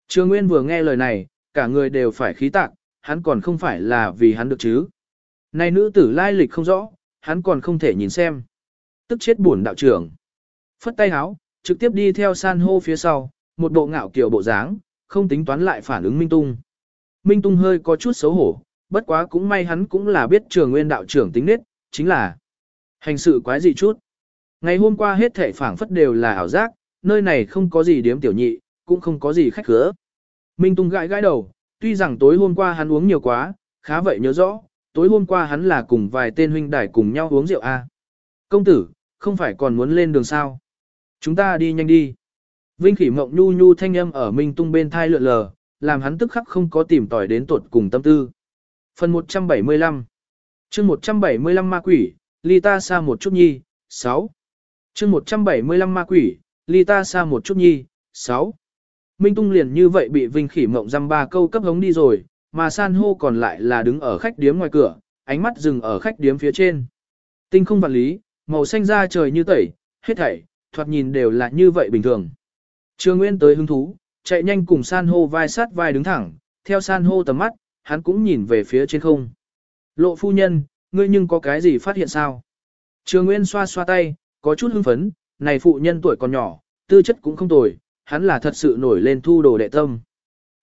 Trường Nguyên vừa nghe lời này, cả người đều phải khí tạc, hắn còn không phải là vì hắn được chứ. Này nữ tử lai lịch không rõ, hắn còn không thể nhìn xem. Tức chết buồn đạo trưởng. Phất tay háo, trực tiếp đi theo san hô phía sau, một bộ ngạo kiểu bộ dáng, không tính toán lại phản ứng Minh Tung. Minh Tung hơi có chút xấu hổ, bất quá cũng may hắn cũng là biết trường nguyên đạo trưởng tính nết, chính là hành sự quái dị chút. Ngày hôm qua hết thể phảng phất đều là ảo giác, nơi này không có gì điếm tiểu nhị, cũng không có gì khách khứa. Minh Tung gãi gãi đầu, tuy rằng tối hôm qua hắn uống nhiều quá, khá vậy nhớ rõ, tối hôm qua hắn là cùng vài tên huynh đài cùng nhau uống rượu a. À. Công tử, không phải còn muốn lên đường sao? Chúng ta đi nhanh đi. Vinh khỉ mộng nhu nhu thanh âm ở Minh Tung bên thai lượn lờ, làm hắn tức khắc không có tìm tỏi đến tuột cùng tâm tư. Phần 175 chương 175 ma quỷ, ly ta xa một chút nhi, 6. chương 175 ma quỷ, ly ta xa một chút nhi, 6. Minh Tung liền như vậy bị Vinh Khỉ Mộng dăm ba câu cấp hống đi rồi, mà san hô còn lại là đứng ở khách điếm ngoài cửa, ánh mắt dừng ở khách điếm phía trên. Tinh không vạn lý, màu xanh da trời như tẩy, hết thảy, thoạt nhìn đều là như vậy bình thường. Trương Nguyên tới hứng thú, chạy nhanh cùng san hô vai sát vai đứng thẳng, theo san hô tầm mắt, hắn cũng nhìn về phía trên không. Lộ phu nhân, ngươi nhưng có cái gì phát hiện sao? trường Nguyên xoa xoa tay, có chút hưng phấn, này phụ nhân tuổi còn nhỏ, tư chất cũng không tồi, hắn là thật sự nổi lên thu đồ đệ tâm.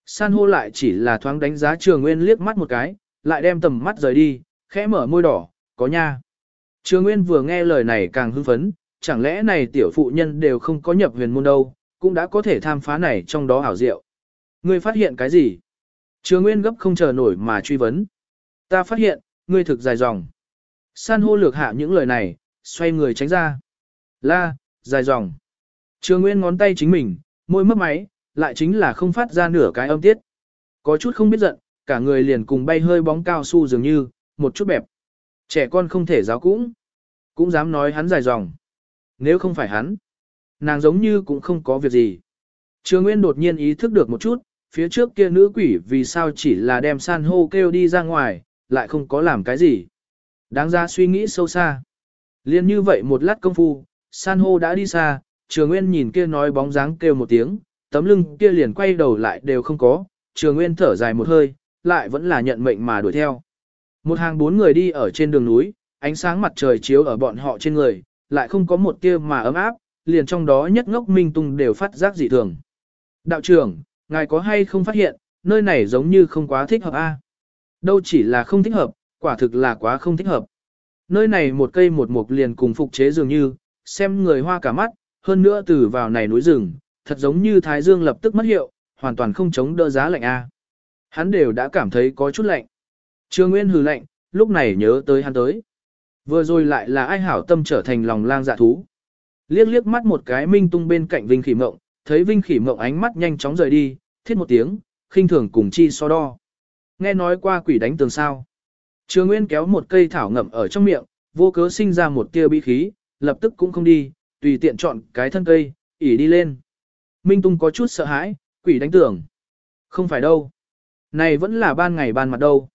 San hô lại chỉ là thoáng đánh giá Trường Nguyên liếc mắt một cái, lại đem tầm mắt rời đi, khẽ mở môi đỏ, có nha. Trường Nguyên vừa nghe lời này càng hưng phấn, chẳng lẽ này tiểu phụ nhân đều không có nhập huyền môn đâu, cũng đã có thể tham phá này trong đó ảo diệu. Ngươi phát hiện cái gì? Trường Nguyên gấp không chờ nổi mà truy vấn. Ta phát hiện, ngươi thực dài dòng. San hô lược hạ những lời này, xoay người tránh ra. La, dài dòng. Trường Nguyên ngón tay chính mình, môi mấp máy, lại chính là không phát ra nửa cái âm tiết. Có chút không biết giận, cả người liền cùng bay hơi bóng cao su dường như, một chút bẹp. Trẻ con không thể giáo cũng, cũng dám nói hắn dài dòng. Nếu không phải hắn, nàng giống như cũng không có việc gì. Trường Nguyên đột nhiên ý thức được một chút, phía trước kia nữ quỷ vì sao chỉ là đem san hô kêu đi ra ngoài, lại không có làm cái gì. Đáng ra suy nghĩ sâu xa. Liên như vậy một lát công phu, san hô đã đi xa, trường nguyên nhìn kia nói bóng dáng kêu một tiếng, tấm lưng kia liền quay đầu lại đều không có, trường nguyên thở dài một hơi, lại vẫn là nhận mệnh mà đuổi theo. Một hàng bốn người đi ở trên đường núi, ánh sáng mặt trời chiếu ở bọn họ trên người, lại không có một tia mà ấm áp, liền trong đó nhất ngốc minh tung đều phát giác dị thường. Đạo trưởng, ngài có hay không phát hiện, nơi này giống như không quá thích hợp a? Đâu chỉ là không thích hợp, quả thực là quá không thích hợp. Nơi này một cây một mục liền cùng phục chế dường như, xem người hoa cả mắt, hơn nữa từ vào này núi rừng, thật giống như Thái Dương lập tức mất hiệu, hoàn toàn không chống đỡ giá lạnh a. Hắn đều đã cảm thấy có chút lạnh. Trương Nguyên hừ lạnh, lúc này nhớ tới hắn tới. Vừa rồi lại là ai hảo tâm trở thành lòng lang dạ thú. Liếc liếc mắt một cái minh tung bên cạnh Vinh Khỉ Mộng, thấy Vinh Khỉ Mộng ánh mắt nhanh chóng rời đi, thiết một tiếng, khinh thường cùng chi so đo. Nghe nói qua quỷ đánh tường sao. Trương Nguyên kéo một cây thảo ngậm ở trong miệng, vô cớ sinh ra một tia bí khí, lập tức cũng không đi, tùy tiện chọn cái thân cây, ỉ đi lên. Minh Tung có chút sợ hãi, quỷ đánh tường. Không phải đâu. Này vẫn là ban ngày ban mặt đâu.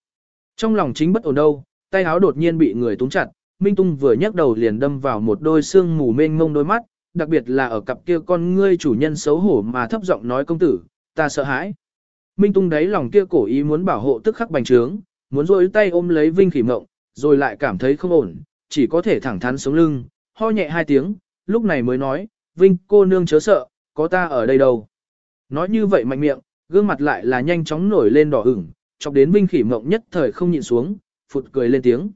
Trong lòng chính bất ổn đâu, tay áo đột nhiên bị người túng chặt, Minh Tung vừa nhấc đầu liền đâm vào một đôi xương mù mênh mông đôi mắt, đặc biệt là ở cặp kia con ngươi chủ nhân xấu hổ mà thấp giọng nói công tử, ta sợ hãi. Minh Tung đáy lòng kia cổ ý muốn bảo hộ tức khắc bành trướng, muốn rôi tay ôm lấy Vinh Khỉ Mộng, rồi lại cảm thấy không ổn, chỉ có thể thẳng thắn sống lưng, ho nhẹ hai tiếng, lúc này mới nói, Vinh cô nương chớ sợ, có ta ở đây đâu. Nói như vậy mạnh miệng, gương mặt lại là nhanh chóng nổi lên đỏ ửng, chọc đến Vinh Khỉ Mộng nhất thời không nhịn xuống, phụt cười lên tiếng.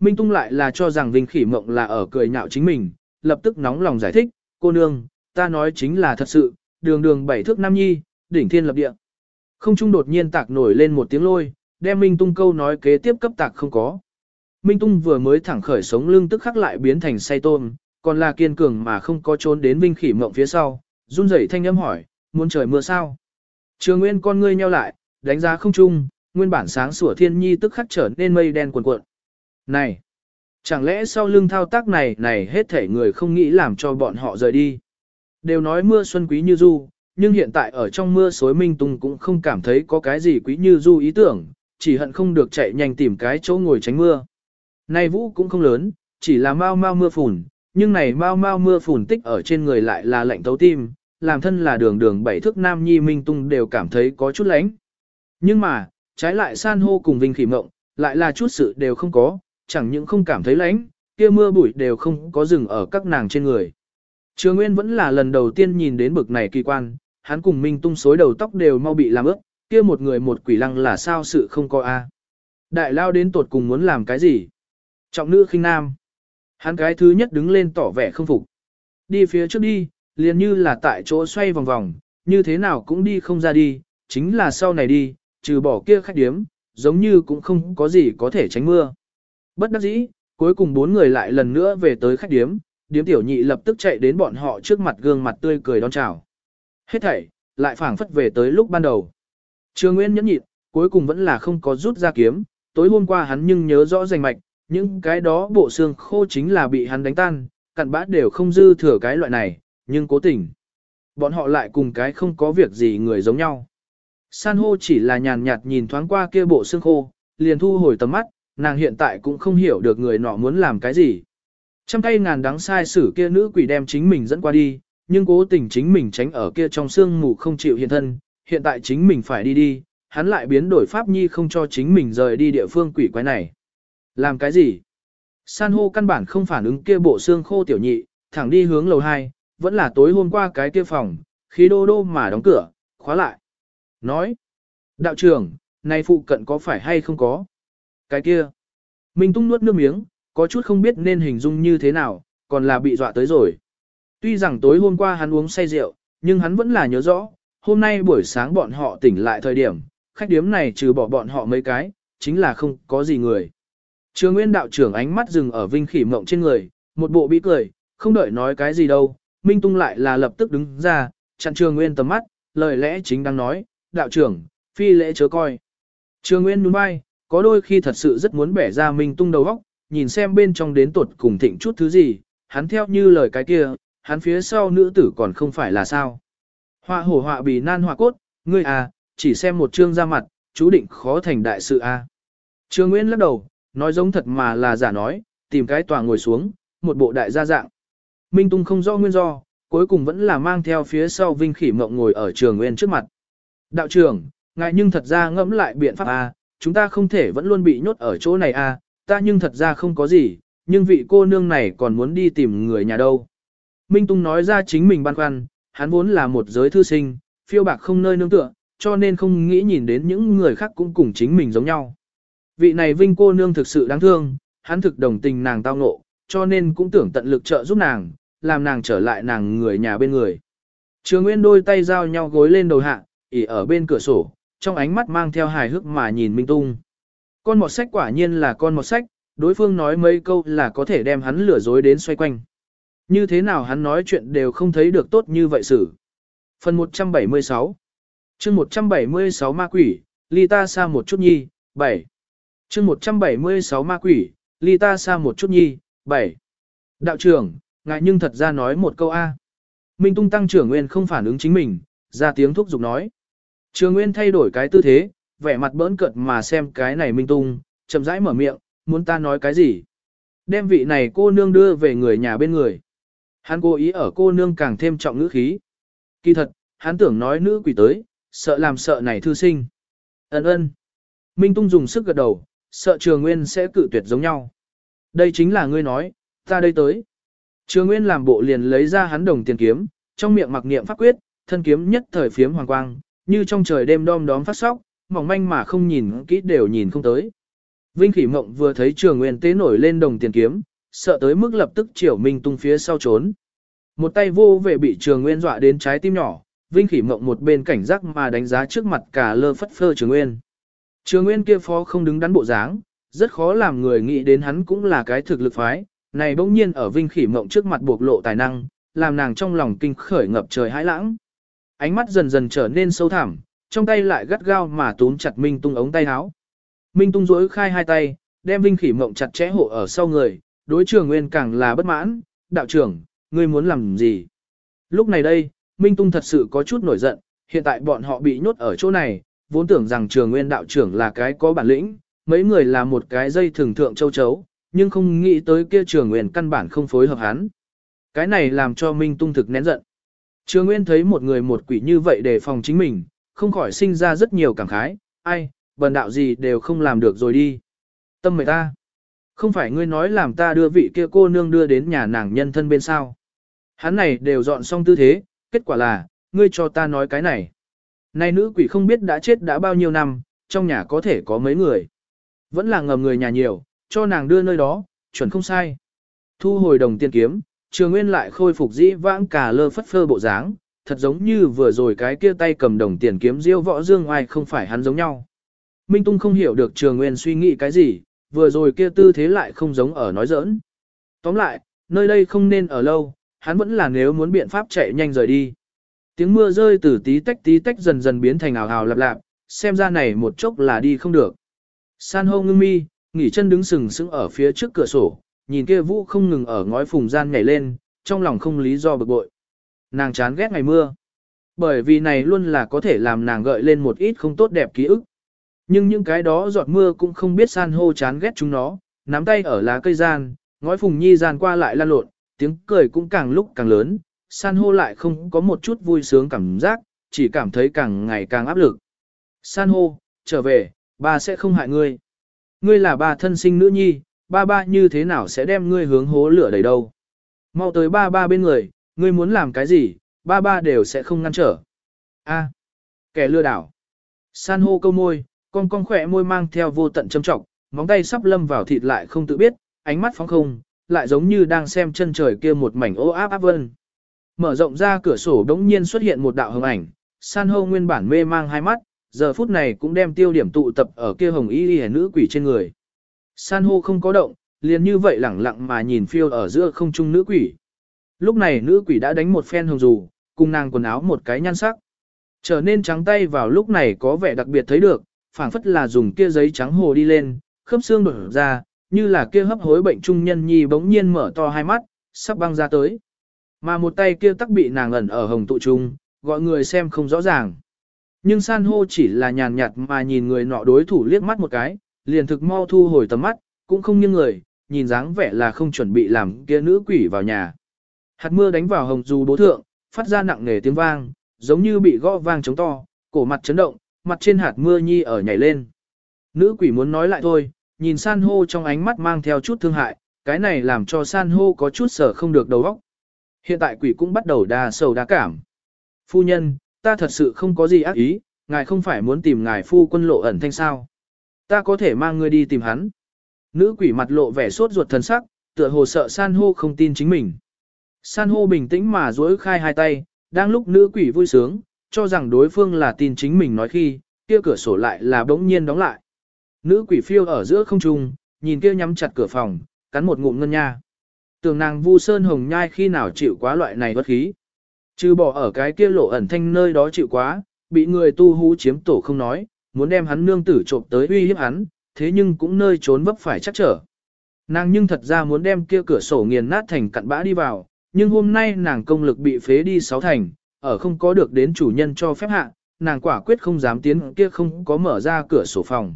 Minh Tung lại là cho rằng Vinh Khỉ Mộng là ở cười nhạo chính mình, lập tức nóng lòng giải thích, cô nương, ta nói chính là thật sự, đường đường bảy thước nam nhi, đỉnh thiên lập địa. Không trung đột nhiên tạc nổi lên một tiếng lôi, đem Minh Tung câu nói kế tiếp cấp tạc không có. Minh Tung vừa mới thẳng khởi sống lưng tức khắc lại biến thành say tôm, còn là kiên cường mà không có trốn đến Vinh Khỉ Mộng phía sau, run rẩy thanh âm hỏi, muốn trời mưa sao? Trường Nguyên con ngươi nheo lại, đánh giá không trung, nguyên bản sáng sủa thiên nhi tức khắc trở nên mây đen cuồn cuộn. Này, chẳng lẽ sau lưng thao tác này này hết thể người không nghĩ làm cho bọn họ rời đi? Đều nói mưa xuân quý như du, nhưng hiện tại ở trong mưa xối minh tung cũng không cảm thấy có cái gì quý như du ý tưởng, chỉ hận không được chạy nhanh tìm cái chỗ ngồi tránh mưa. Này vũ cũng không lớn, chỉ là mau mau mưa phùn, nhưng này mau mau mưa phùn tích ở trên người lại là lạnh tấu tim, làm thân là đường đường bảy thước nam nhi minh tung đều cảm thấy có chút lánh. Nhưng mà, trái lại san hô cùng vinh khỉ mộng, lại là chút sự đều không có, chẳng những không cảm thấy lạnh, kia mưa bụi đều không có dừng ở các nàng trên người. Trường Nguyên vẫn là lần đầu tiên nhìn đến bực này kỳ quan, hắn cùng Minh Tung xối đầu tóc đều mau bị làm ướt, kia một người một quỷ lăng là sao sự không có a. À? Đại lao đến tột cùng muốn làm cái gì? Trọng nữ khinh nam. Hắn cái thứ nhất đứng lên tỏ vẻ không phục. Đi phía trước đi, liền như là tại chỗ xoay vòng vòng, như thế nào cũng đi không ra đi, chính là sau này đi, trừ bỏ kia khách điếm, giống như cũng không có gì có thể tránh mưa. Bất đắc dĩ, cuối cùng bốn người lại lần nữa về tới khách điếm, điếm tiểu nhị lập tức chạy đến bọn họ trước mặt gương mặt tươi cười đón chào. Hết thảy, lại phảng phất về tới lúc ban đầu. Trường Nguyên nhẫn nhịn, cuối cùng vẫn là không có rút ra kiếm, tối hôm qua hắn nhưng nhớ rõ rành mạch, những cái đó bộ xương khô chính là bị hắn đánh tan, cặn bát đều không dư thừa cái loại này, nhưng cố tình. Bọn họ lại cùng cái không có việc gì người giống nhau. San hô chỉ là nhàn nhạt nhìn thoáng qua kia bộ xương khô, liền thu hồi tầm mắt, nàng hiện tại cũng không hiểu được người nọ muốn làm cái gì. Trăm tay ngàn đắng sai sử kia nữ quỷ đem chính mình dẫn qua đi, nhưng cố tình chính mình tránh ở kia trong xương mù không chịu hiện thân, hiện tại chính mình phải đi đi, hắn lại biến đổi pháp nhi không cho chính mình rời đi địa phương quỷ quái này. Làm cái gì? San hô căn bản không phản ứng kia bộ xương khô tiểu nhị, thẳng đi hướng lầu 2, vẫn là tối hôm qua cái kia phòng, khí đô đô mà đóng cửa, khóa lại. Nói, đạo trưởng, này phụ cận có phải hay không có? Cái kia, Minh Tung nuốt nước miếng, có chút không biết nên hình dung như thế nào, còn là bị dọa tới rồi. Tuy rằng tối hôm qua hắn uống say rượu, nhưng hắn vẫn là nhớ rõ, hôm nay buổi sáng bọn họ tỉnh lại thời điểm, khách điếm này trừ bỏ bọn họ mấy cái, chính là không có gì người. Trường Nguyên đạo trưởng ánh mắt dừng ở Vinh Khỉ Mộng trên người, một bộ bí cười, không đợi nói cái gì đâu, Minh Tung lại là lập tức đứng ra, chặn Trường Nguyên tầm mắt, lời lẽ chính đang nói, đạo trưởng, phi lễ chớ coi. Trường Nguyên nhún vai, có đôi khi thật sự rất muốn bẻ ra Minh Tung đầu óc, nhìn xem bên trong đến tuột cùng thịnh chút thứ gì, hắn theo như lời cái kia, hắn phía sau nữ tử còn không phải là sao. Họa hổ họa bì nan họa cốt, ngươi à, chỉ xem một chương ra mặt, chú định khó thành đại sự a. Trương Nguyên lắc đầu, nói giống thật mà là giả nói, tìm cái tòa ngồi xuống, một bộ đại gia dạng. Minh Tung không rõ nguyên do, cuối cùng vẫn là mang theo phía sau Vinh Khỉ Mộng ngồi ở Trường Nguyên trước mặt. Đạo trưởng, ngài nhưng thật ra ngẫm lại biện pháp a, chúng ta không thể vẫn luôn bị nhốt ở chỗ này à? ta nhưng thật ra không có gì, nhưng vị cô nương này còn muốn đi tìm người nhà đâu. Minh Tung nói ra chính mình băn khoăn, hắn vốn là một giới thư sinh, phiêu bạc không nơi nương tựa, cho nên không nghĩ nhìn đến những người khác cũng cùng chính mình giống nhau. Vị này Vinh cô nương thực sự đáng thương, hắn thực đồng tình nàng tao ngộ, cho nên cũng tưởng tận lực trợ giúp nàng, làm nàng trở lại nàng người nhà bên người. Trường Nguyên đôi tay giao nhau gối lên đầu hạ, ỉ ở bên cửa sổ, trong ánh mắt mang theo hài hước mà nhìn Minh Tung. Con mọt sách quả nhiên là con mọt sách, đối phương nói mấy câu là có thể đem hắn lừa dối đến xoay quanh. Như thế nào hắn nói chuyện đều không thấy được tốt như vậy xử. Phần 176 chương 176 ma quỷ, ly ta xa một chút nhi, 7. chương 176 ma quỷ, ly ta xa một chút nhi, 7. Đạo trưởng, Ngại nhưng thật ra nói một câu A. Minh tung tăng trưởng nguyên không phản ứng chính mình, ra tiếng thúc giục nói. Trường nguyên thay đổi cái tư thế, vẻ mặt bỡn cợt mà xem cái này Minh tung, chậm rãi mở miệng, muốn ta nói cái gì. Đem vị này cô nương đưa về người nhà bên người. Hắn cố ý ở cô nương càng thêm trọng ngữ khí. Kỳ thật, hắn tưởng nói nữ quỷ tới, sợ làm sợ này thư sinh. Ấn ơn. Minh Tung dùng sức gật đầu, sợ Trường Nguyên sẽ cự tuyệt giống nhau. Đây chính là ngươi nói, ta đây tới. Trường Nguyên làm bộ liền lấy ra hắn đồng tiền kiếm, trong miệng mặc niệm pháp quyết, thân kiếm nhất thời phiếm hoàng quang, như trong trời đêm đom đóm phát sóc, mỏng manh mà không nhìn kỹ đều nhìn không tới. Vinh Khỉ Mộng vừa thấy Trường Nguyên tế nổi lên đồng tiền kiếm, sợ tới mức lập tức Triều Minh Tung phía sau trốn. Một tay vô về bị Trường Nguyên dọa đến trái tim nhỏ, Vinh Khỉ Mộng một bên cảnh giác mà đánh giá trước mặt cả lơ phất phơ Trường Nguyên. Trường Nguyên kia phó không đứng đắn bộ dáng, rất khó làm người nghĩ đến hắn cũng là cái thực lực phái, này bỗng nhiên ở Vinh Khỉ Mộng trước mặt bộc lộ tài năng, làm nàng trong lòng kinh khởi ngập trời hãi lãng. Ánh mắt dần dần trở nên sâu thẳm, trong tay lại gắt gao mà túm chặt Minh Tung ống tay áo. Minh Tung duỗi khai hai tay, đem Vinh Khỉ Mộng chặt chẽ hộ ở sau người, đối trường Nguyên càng là bất mãn, đạo trưởng, ngươi muốn làm gì? Lúc này đây, Minh Tung thật sự có chút nổi giận, hiện tại bọn họ bị nhốt ở chỗ này, vốn tưởng rằng trường nguyên đạo trưởng là cái có bản lĩnh, mấy người là một cái dây thường thượng châu chấu, nhưng không nghĩ tới kia trường nguyên căn bản không phối hợp hắn. Cái này làm cho Minh Tung thực nén giận. Trường Nguyên thấy một người một quỷ như vậy để phòng chính mình, không khỏi sinh ra rất nhiều cảm khái, ai, bần đạo gì đều không làm được rồi đi. Tâm mày ta. Không phải ngươi nói làm ta đưa vị kia cô nương đưa đến nhà nàng nhân thân bên sao. Hắn này đều dọn xong tư thế, kết quả là, ngươi cho ta nói cái này. Này nữ quỷ không biết đã chết đã bao nhiêu năm, trong nhà có thể có mấy người. Vẫn là ngầm người nhà nhiều, cho nàng đưa nơi đó, chuẩn không sai. Thu hồi đồng tiền kiếm, trường nguyên lại khôi phục dĩ vãng cả lơ phất phơ bộ dáng, thật giống như vừa rồi cái kia tay cầm đồng tiền kiếm diêu võ dương ai không phải hắn giống nhau. Minh Tung không hiểu được trường nguyên suy nghĩ cái gì, vừa rồi kia tư thế lại không giống ở nói giỡn. Tóm lại, nơi đây không nên ở lâu, hắn vẫn là nếu muốn biện pháp chạy nhanh rời đi. Tiếng mưa rơi từ tí tách tí tách dần dần biến thành ảo ảo lạp lạp, xem ra này một chốc là đi không được. San hô ngưng mi, nghỉ chân đứng sừng sững ở phía trước cửa sổ, nhìn kia vũ không ngừng ở ngói phùng gian nhảy lên, trong lòng không lý do bực bội. Nàng chán ghét ngày mưa. Bởi vì này luôn là có thể làm nàng gợi lên một ít không tốt đẹp ký ức. Nhưng những cái đó giọt mưa cũng không biết san hô chán ghét chúng nó, nắm tay ở lá cây gian, ngói phùng nhi gian qua lại lan lộn, tiếng cười cũng càng lúc càng lớn, san hô lại không có một chút vui sướng cảm giác, chỉ cảm thấy càng ngày càng áp lực. San hô, trở về, ba sẽ không hại ngươi. Ngươi là ba thân sinh nữ nhi, ba ba như thế nào sẽ đem ngươi hướng hố lửa đầy đâu. Mau tới ba ba bên người, ngươi muốn làm cái gì, ba ba đều sẽ không ngăn trở. A, kẻ lừa đảo. San hô câu môi, con con khỏe môi mang theo vô tận châm trọng, móng tay sắp lâm vào thịt lại không tự biết, ánh mắt phóng không, lại giống như đang xem chân trời kia một mảnh ô áp áp vân. Mở rộng ra cửa sổ đống nhiên xuất hiện một đạo hồng ảnh, san hô nguyên bản mê mang hai mắt, giờ phút này cũng đem tiêu điểm tụ tập ở kia hồng y y nữ quỷ trên người. San hô không có động, liền như vậy lẳng lặng mà nhìn phiêu ở giữa không trung nữ quỷ. Lúc này nữ quỷ đã đánh một phen hồng dù, cùng nàng quần áo một cái nhan sắc. Trở nên trắng tay vào lúc này có vẻ đặc biệt thấy được, phảng phất là dùng kia giấy trắng hồ đi lên, khớp xương đổ ra, như là kia hấp hối bệnh trung nhân nhi bỗng nhiên mở to hai mắt, sắp băng ra tới. Mà một tay kia tắc bị nàng ẩn ở hồng tụ trung, gọi người xem không rõ ràng. Nhưng san hô chỉ là nhàn nhạt mà nhìn người nọ đối thủ liếc mắt một cái, liền thực mau thu hồi tầm mắt, cũng không nghiêng người, nhìn dáng vẻ là không chuẩn bị làm kia nữ quỷ vào nhà. Hạt mưa đánh vào hồng dù bố thượng, phát ra nặng nề tiếng vang, giống như bị gõ vang trống to, cổ mặt chấn động, mặt trên hạt mưa nhi ở nhảy lên. Nữ quỷ muốn nói lại thôi, nhìn san hô trong ánh mắt mang theo chút thương hại, cái này làm cho san hô có chút sở không được đầu óc. Hiện tại quỷ cũng bắt đầu đa sầu đa cảm. Phu nhân, ta thật sự không có gì ác ý, ngài không phải muốn tìm ngài phu quân lộ ẩn thanh sao. Ta có thể mang ngươi đi tìm hắn. Nữ quỷ mặt lộ vẻ sốt ruột thần sắc, tựa hồ sợ san hô không tin chính mình. San hô bình tĩnh mà duỗi khai hai tay, đang lúc nữ quỷ vui sướng, cho rằng đối phương là tin chính mình nói khi, kia cửa sổ lại là bỗng nhiên đóng lại. Nữ quỷ phiêu ở giữa không trung, nhìn kia nhắm chặt cửa phòng, cắn một ngụm ngân nha. Tường nàng Vu Sơn Hồng Nhai khi nào chịu quá loại này bất khí. Trừ bỏ ở cái kia lộ ẩn thanh nơi đó chịu quá, bị người tu hú chiếm tổ không nói, muốn đem hắn nương tử trộm tới uy hiếp hắn, thế nhưng cũng nơi trốn vấp phải chắc trở. Nàng nhưng thật ra muốn đem kia cửa sổ nghiền nát thành cặn bã đi vào, nhưng hôm nay nàng công lực bị phế đi sáu thành, ở không có được đến chủ nhân cho phép hạ, nàng quả quyết không dám tiến kia không có mở ra cửa sổ phòng.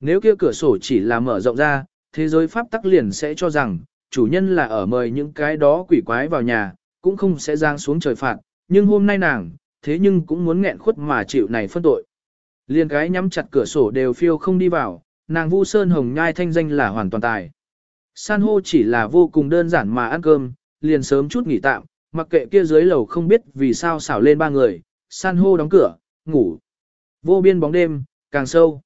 Nếu kia cửa sổ chỉ là mở rộng ra, thế giới pháp tắc liền sẽ cho rằng, chủ nhân là ở mời những cái đó quỷ quái vào nhà, cũng không sẽ giang xuống trời phạt, nhưng hôm nay nàng, thế nhưng cũng muốn nghẹn khuất mà chịu này phân tội. Liên cái nhắm chặt cửa sổ đều phiêu không đi vào, nàng Vu Sơn Hồng Nhai thanh danh là hoàn toàn tài. San hô chỉ là vô cùng đơn giản mà ăn cơm, liền sớm chút nghỉ tạm, mặc kệ kia dưới lầu không biết vì sao xảo lên ba người, san hô đóng cửa, ngủ. Vô biên bóng đêm, càng sâu.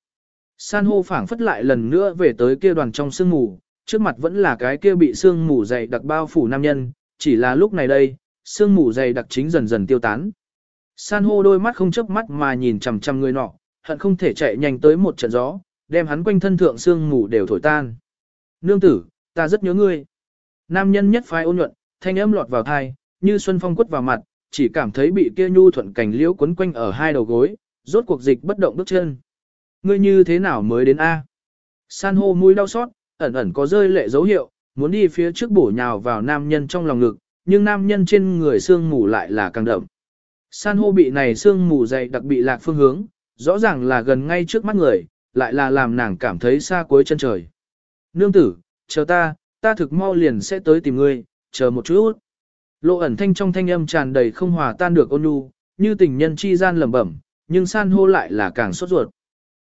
San hô phảng phất lại lần nữa về tới kia đoàn trong sương mù, trước mặt vẫn là cái kia bị sương mù dày đặc bao phủ nam nhân, chỉ là lúc này đây, sương mù dày đặc chính dần dần tiêu tán. San hô đôi mắt không chớp mắt mà nhìn chằm chằm người nọ, hận không thể chạy nhanh tới một trận gió, đem hắn quanh thân thượng xương mù đều thổi tan. Nương tử, ta rất nhớ ngươi. Nam nhân nhất phái ôn nhuận, thanh âm lọt vào thai, như xuân phong quất vào mặt, chỉ cảm thấy bị kia nhu thuận cảnh liễu quấn quanh ở hai đầu gối, rốt cuộc dịch bất động bước chân. Ngươi như thế nào mới đến A? San hô mũi đau xót, ẩn ẩn có rơi lệ dấu hiệu, muốn đi phía trước bổ nhào vào nam nhân trong lòng ngực, nhưng nam nhân trên người xương mù lại là càng đậm. San hô bị này xương mù dày đặc bị lạc phương hướng, rõ ràng là gần ngay trước mắt người, lại là làm nàng cảm thấy xa cuối chân trời. Nương tử, chờ ta, ta thực mau liền sẽ tới tìm ngươi, chờ một chút. Lộ ẩn thanh trong thanh âm tràn đầy không hòa tan được ôn nhu, như tình nhân chi gian lẩm bẩm, nhưng san hô lại là càng sốt ruột.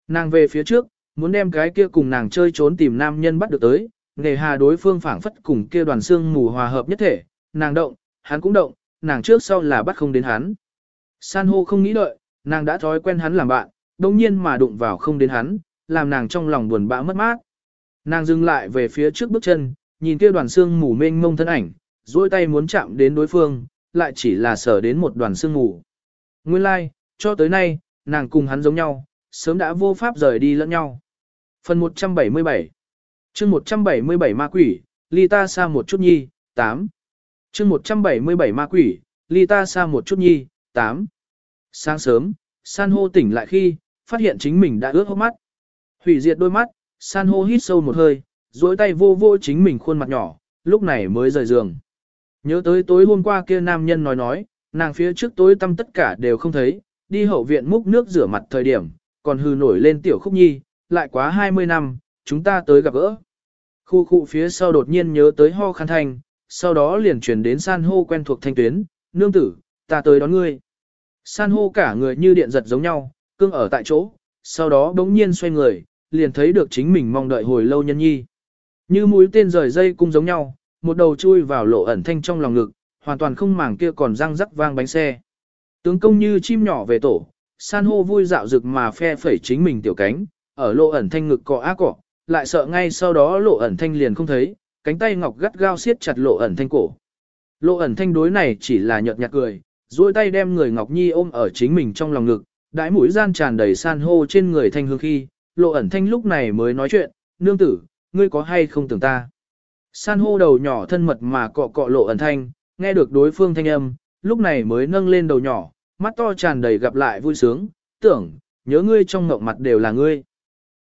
Nàng về phía trước, muốn đem cái kia cùng nàng chơi trốn tìm nam nhân bắt được tới, nghề hà đối phương phảng phất cùng kia đoàn xương mù hòa hợp nhất thể, nàng động, hắn cũng động, nàng trước sau là bắt không đến hắn. San hô không nghĩ đợi, nàng đã thói quen hắn làm bạn, đồng nhiên mà đụng vào không đến hắn, làm nàng trong lòng buồn bã mất mát. Nàng dừng lại về phía trước bước chân, nhìn kia đoàn xương mù mênh mông thân ảnh, duỗi tay muốn chạm đến đối phương, lại chỉ là sở đến một đoàn xương mù. Nguyên lai, like, cho tới nay, nàng cùng hắn giống nhau, sớm đã vô pháp rời đi lẫn nhau. Phần 177 chương 177 ma quỷ, ly ta xa một chút nhi, 8. chương 177 ma quỷ, ly ta xa một chút nhi, 8. Sáng sớm, san hô tỉnh lại khi, phát hiện chính mình đã ướt hốc mắt. Hủy diệt đôi mắt, san hô hít sâu một hơi, duỗi tay vô vô chính mình khuôn mặt nhỏ, lúc này mới rời giường. Nhớ tới tối hôm qua kia nam nhân nói nói, nàng phía trước tối tâm tất cả đều không thấy, đi hậu viện múc nước rửa mặt thời điểm, còn hư nổi lên tiểu khúc nhi, lại quá 20 năm, chúng ta tới gặp gỡ. Khu khu phía sau đột nhiên nhớ tới ho khăn thanh, sau đó liền chuyển đến san hô quen thuộc thanh tuyến, nương tử, ta tới đón ngươi. San hô cả người như điện giật giống nhau, cương ở tại chỗ, sau đó bỗng nhiên xoay người, liền thấy được chính mình mong đợi hồi lâu nhân nhi. Như mũi tên rời dây cung giống nhau, một đầu chui vào lộ ẩn thanh trong lòng ngực, hoàn toàn không màng kia còn răng rắc vang bánh xe. Tướng công như chim nhỏ về tổ, san hô vui dạo rực mà phe phẩy chính mình tiểu cánh, ở lộ ẩn thanh ngực cọ ác cọ, lại sợ ngay sau đó lộ ẩn thanh liền không thấy, cánh tay ngọc gắt gao siết chặt lộ ẩn thanh cổ. Lộ ẩn thanh đối này chỉ là nhợt nhạt cười, duỗi tay đem người ngọc nhi ôm ở chính mình trong lòng ngực, đãi mũi gian tràn đầy san hô trên người thanh hương khi, lộ ẩn thanh lúc này mới nói chuyện, nương tử, ngươi có hay không tưởng ta. San hô đầu nhỏ thân mật mà cọ cọ lộ ẩn thanh, nghe được đối phương thanh âm, lúc này mới nâng lên đầu nhỏ, mắt to tràn đầy gặp lại vui sướng, tưởng, nhớ ngươi trong ngộng mặt đều là ngươi.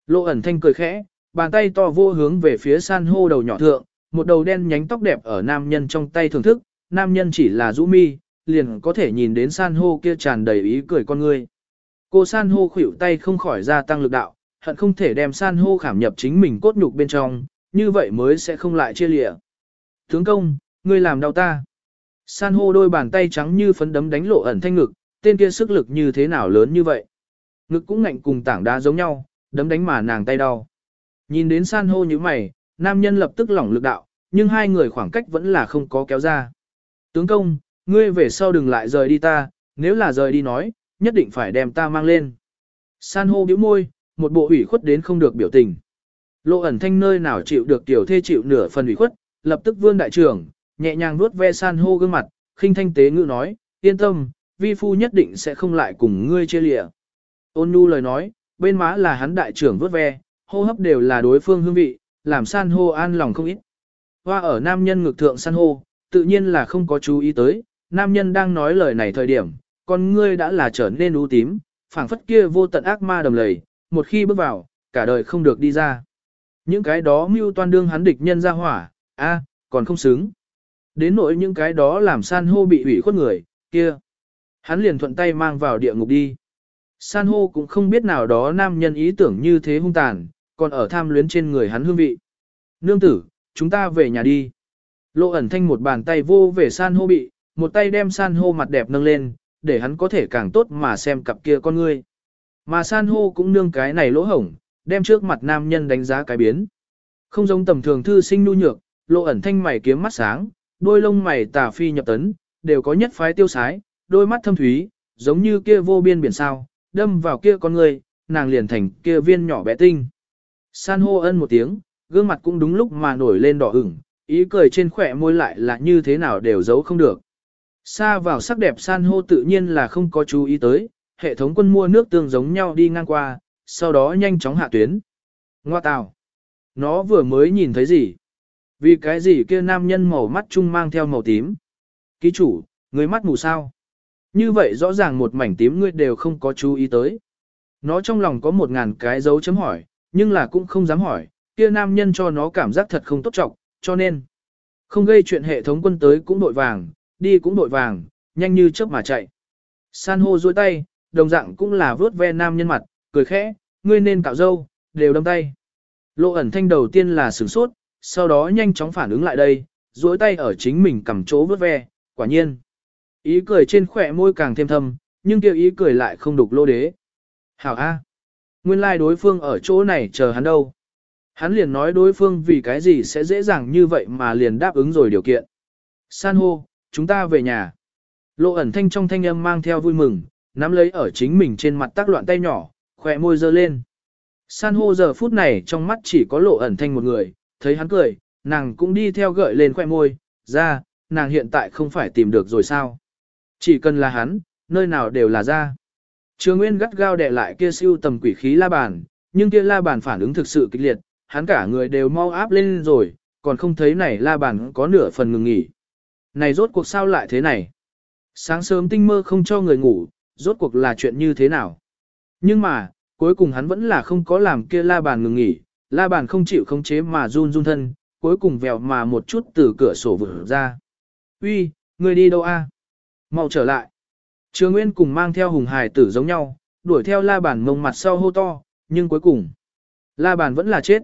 Lộ ẩn thanh cười khẽ, bàn tay to vô hướng về phía san hô đầu nhỏ thượng, một đầu đen nhánh tóc đẹp ở nam nhân trong tay thưởng thức, nam nhân chỉ là rũ mi, liền có thể nhìn đến san hô kia tràn đầy ý cười con ngươi. Cô san hô khuỷu tay không khỏi gia tăng lực đạo, hận không thể đem san hô khảm nhập chính mình cốt nhục bên trong, như vậy mới sẽ không lại chia lịa. Tướng công, ngươi làm đau ta. San hô đôi bàn tay trắng như phấn đấm đánh lộ ẩn thanh ngực, tên kia sức lực như thế nào lớn như vậy. Ngực cũng ngạnh cùng tảng đá giống nhau, đấm đánh mà nàng tay đau. Nhìn đến san hô như mày, nam nhân lập tức lỏng lực đạo, nhưng hai người khoảng cách vẫn là không có kéo ra. Tướng công, ngươi về sau đừng lại rời đi ta, nếu là rời đi nói, nhất định phải đem ta mang lên. San hô bĩu môi, một bộ ủy khuất đến không được biểu tình. Lộ ẩn thanh nơi nào chịu được tiểu thê chịu nửa phần ủy khuất, lập tức vươn đại trưởng, nhẹ nhàng vuốt ve san hô gương mặt, khinh thanh tế ngữ nói, yên tâm, vi phu nhất định sẽ không lại cùng ngươi chia lịa. Ôn nhu lời nói, bên má là hắn đại trưởng vuốt ve, hô hấp đều là đối phương hương vị, làm san hô an lòng không ít. Hoa ở nam nhân ngực thượng san hô, tự nhiên là không có chú ý tới, nam nhân đang nói lời này thời điểm, con ngươi đã là trở nên u tím, phảng phất kia vô tận ác ma đầm lầy, một khi bước vào, cả đời không được đi ra. Những cái đó mưu toan đương hắn địch nhân ra hỏa, a, còn không xứng. Đến nỗi những cái đó làm san hô bị hủy khuất người, kia. Hắn liền thuận tay mang vào địa ngục đi. San hô cũng không biết nào đó nam nhân ý tưởng như thế hung tàn, còn ở tham luyến trên người hắn hương vị. Nương tử, chúng ta về nhà đi. Lộ ẩn thanh một bàn tay vô về san hô bị, một tay đem san hô mặt đẹp nâng lên, để hắn có thể càng tốt mà xem cặp kia con ngươi. Mà san hô cũng nương cái này lỗ hổng, đem trước mặt nam nhân đánh giá cái biến. Không giống tầm thường thư sinh nu nhược, lộ ẩn thanh mày kiếm mắt sáng, đôi lông mày tà phi nhập tấn, đều có nhất phái tiêu sái, đôi mắt thâm thúy, giống như kia vô biên biển sao, đâm vào kia con người, nàng liền thành kia viên nhỏ bé tinh. San hô ân một tiếng, gương mặt cũng đúng lúc mà nổi lên đỏ ửng, ý cười trên khỏe môi lại là như thế nào đều giấu không được. Xa vào sắc đẹp san hô tự nhiên là không có chú ý tới, hệ thống quân mua nước tương giống nhau đi ngang qua, sau đó nhanh chóng hạ tuyến. Ngoa tào. Nó vừa mới nhìn thấy gì? Vì cái gì kia nam nhân màu mắt trung mang theo màu tím? Ký chủ, người mắt mù sao? Như vậy rõ ràng một mảnh tím ngươi đều không có chú ý tới. Nó trong lòng có một ngàn cái dấu chấm hỏi, nhưng là cũng không dám hỏi, kia nam nhân cho nó cảm giác thật không tốt trọng, cho nên không gây chuyện hệ thống quân tới cũng đội vàng, đi cũng đội vàng, nhanh như chớp mà chạy. San hô duỗi tay, đồng dạng cũng là vớt ve nam nhân mặt, cười khẽ, ngươi nên cạo râu đều đâm tay. Lộ ẩn thanh đầu tiên là sửng sốt, sau đó nhanh chóng phản ứng lại đây, duỗi tay ở chính mình cầm chỗ vớt ve, quả nhiên. Ý cười trên khỏe môi càng thêm thâm, nhưng kêu ý cười lại không đục lô đế. Hảo A. Nguyên lai like đối phương ở chỗ này chờ hắn đâu. Hắn liền nói đối phương vì cái gì sẽ dễ dàng như vậy mà liền đáp ứng rồi điều kiện. San hô, chúng ta về nhà. Lộ ẩn thanh trong thanh âm mang theo vui mừng, nắm lấy ở chính mình trên mặt tác loạn tay nhỏ, khỏe môi dơ lên. San hô giờ phút này trong mắt chỉ có lộ ẩn thanh một người, thấy hắn cười, nàng cũng đi theo gợi lên khỏe môi, ra, nàng hiện tại không phải tìm được rồi sao. Chỉ cần là hắn, nơi nào đều là ra. Trường Nguyên gắt gao đè lại kia siêu tầm quỷ khí la bàn, nhưng kia la bàn phản ứng thực sự kịch liệt, hắn cả người đều mau áp lên rồi, còn không thấy này la bàn có nửa phần ngừng nghỉ. Này rốt cuộc sao lại thế này? Sáng sớm tinh mơ không cho người ngủ, rốt cuộc là chuyện như thế nào? Nhưng mà, cuối cùng hắn vẫn là không có làm kia la bàn ngừng nghỉ, la bàn không chịu khống chế mà run run thân, cuối cùng vèo mà một chút từ cửa sổ vừa ra. Uy, người đi đâu a? Mau trở lại. Trường Nguyên cùng mang theo hùng hài tử giống nhau, đuổi theo la bàn mông mặt sau hô to, nhưng cuối cùng, la bàn vẫn là chết.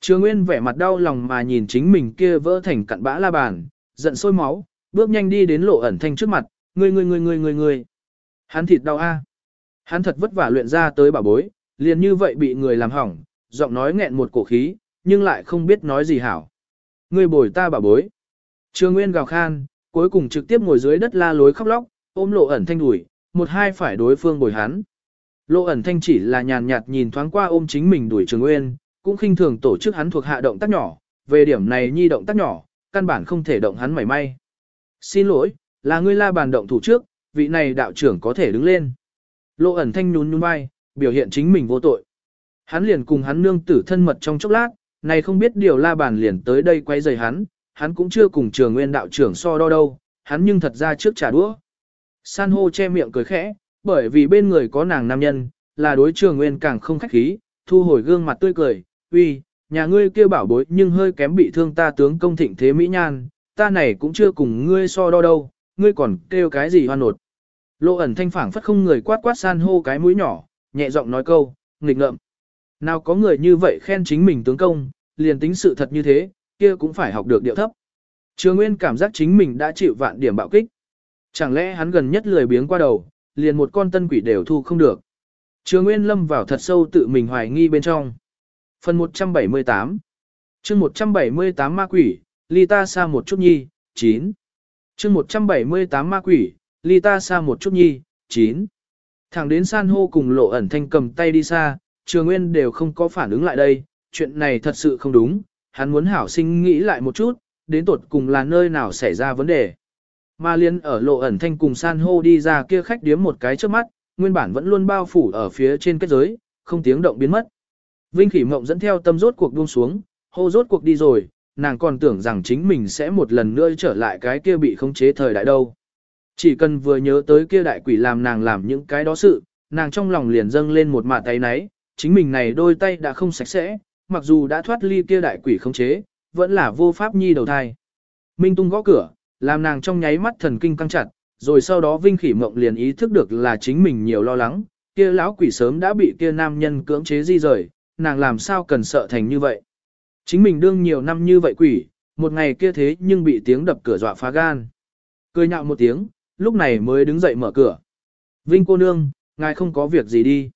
Trường Nguyên vẻ mặt đau lòng mà nhìn chính mình kia vỡ thành cặn bã la bàn, giận sôi máu, bước nhanh đi đến lộ ẩn thanh trước mặt, ngươi ngươi ngươi ngươi ngươi ngươi. Hắn thịt đau a. Hắn thật vất vả luyện ra tới bảo bối, liền như vậy bị người làm hỏng, giọng nói nghẹn một cổ khí, nhưng lại không biết nói gì hảo. Ngươi bồi ta bảo bối. Trường Nguyên gào khan, cuối cùng trực tiếp ngồi dưới đất la lối khóc lóc, ôm lộ ẩn thanh đuổi, một hai phải đối phương bồi hắn. Lộ ẩn thanh chỉ là nhàn nhạt nhìn thoáng qua ôm chính mình đuổi Trường Nguyên, cũng khinh thường tổ chức hắn thuộc hạ động tác nhỏ, về điểm này nhi động tác nhỏ, căn bản không thể động hắn mảy may. Xin lỗi, là ngươi la bàn động thủ trước, vị này đạo trưởng có thể đứng lên. Lộ ẩn thanh nhún nhún vai, biểu hiện chính mình vô tội. Hắn liền cùng hắn nương tử thân mật trong chốc lát, này không biết điều la bàn liền tới đây quay rời hắn, hắn cũng chưa cùng trường nguyên đạo trưởng so đo đâu, hắn nhưng thật ra trước trả đũa. San hô che miệng cười khẽ, bởi vì bên người có nàng nam nhân, là đối trường nguyên càng không khách khí, thu hồi gương mặt tươi cười, uy, nhà ngươi kia bảo bối nhưng hơi kém bị thương ta tướng công thịnh thế mỹ nhan, ta này cũng chưa cùng ngươi so đo đâu, ngươi còn kêu cái gì hoan nột. Lộ ẩn thanh phảng phất không người quát quát san hô cái mũi nhỏ, nhẹ giọng nói câu, nghịch ngợm. Nào có người như vậy khen chính mình tướng công, liền tính sự thật như thế, kia cũng phải học được điệu thấp. Trường Nguyên cảm giác chính mình đã chịu vạn điểm bạo kích. Chẳng lẽ hắn gần nhất lười biếng qua đầu, liền một con tân quỷ đều thu không được. Trường Nguyên lâm vào thật sâu tự mình hoài nghi bên trong. Phần 178 chương 178 ma quỷ, ly ta xa một chút nhi, 9. chương 178 ma quỷ, ly ta xa một chút nhi, 9. Thẳng đến san hô cùng lộ ẩn thanh cầm tay đi xa, trường nguyên đều không có phản ứng lại đây, chuyện này thật sự không đúng, hắn muốn hảo sinh nghĩ lại một chút, đến tột cùng là nơi nào xảy ra vấn đề. Ma liên ở lộ ẩn thanh cùng san hô đi ra kia khách điếm một cái trước mắt, nguyên bản vẫn luôn bao phủ ở phía trên kết giới, không tiếng động biến mất. Vinh Khỉ Mộng dẫn theo tâm rốt cuộc buông xuống, hô rốt cuộc đi rồi, nàng còn tưởng rằng chính mình sẽ một lần nữa trở lại cái kia bị khống chế thời đại đâu. Chỉ cần vừa nhớ tới kia đại quỷ làm nàng làm những cái đó sự, nàng trong lòng liền dâng lên một mạ tay náy, chính mình này đôi tay đã không sạch sẽ, mặc dù đã thoát ly kia đại quỷ khống chế, vẫn là vô pháp nhi đầu thai. Minh Tung gõ cửa, làm nàng trong nháy mắt thần kinh căng chặt, rồi sau đó Vinh Khỉ Mộng liền ý thức được là chính mình nhiều lo lắng, kia lão quỷ sớm đã bị kia nam nhân cưỡng chế di rời, nàng làm sao cần sợ thành như vậy. Chính mình đương nhiều năm như vậy quỷ, một ngày kia thế nhưng bị tiếng đập cửa dọa phá gan. Cười nhạo một tiếng, lúc này mới đứng dậy mở cửa. Vinh cô nương, ngài không có việc gì đi.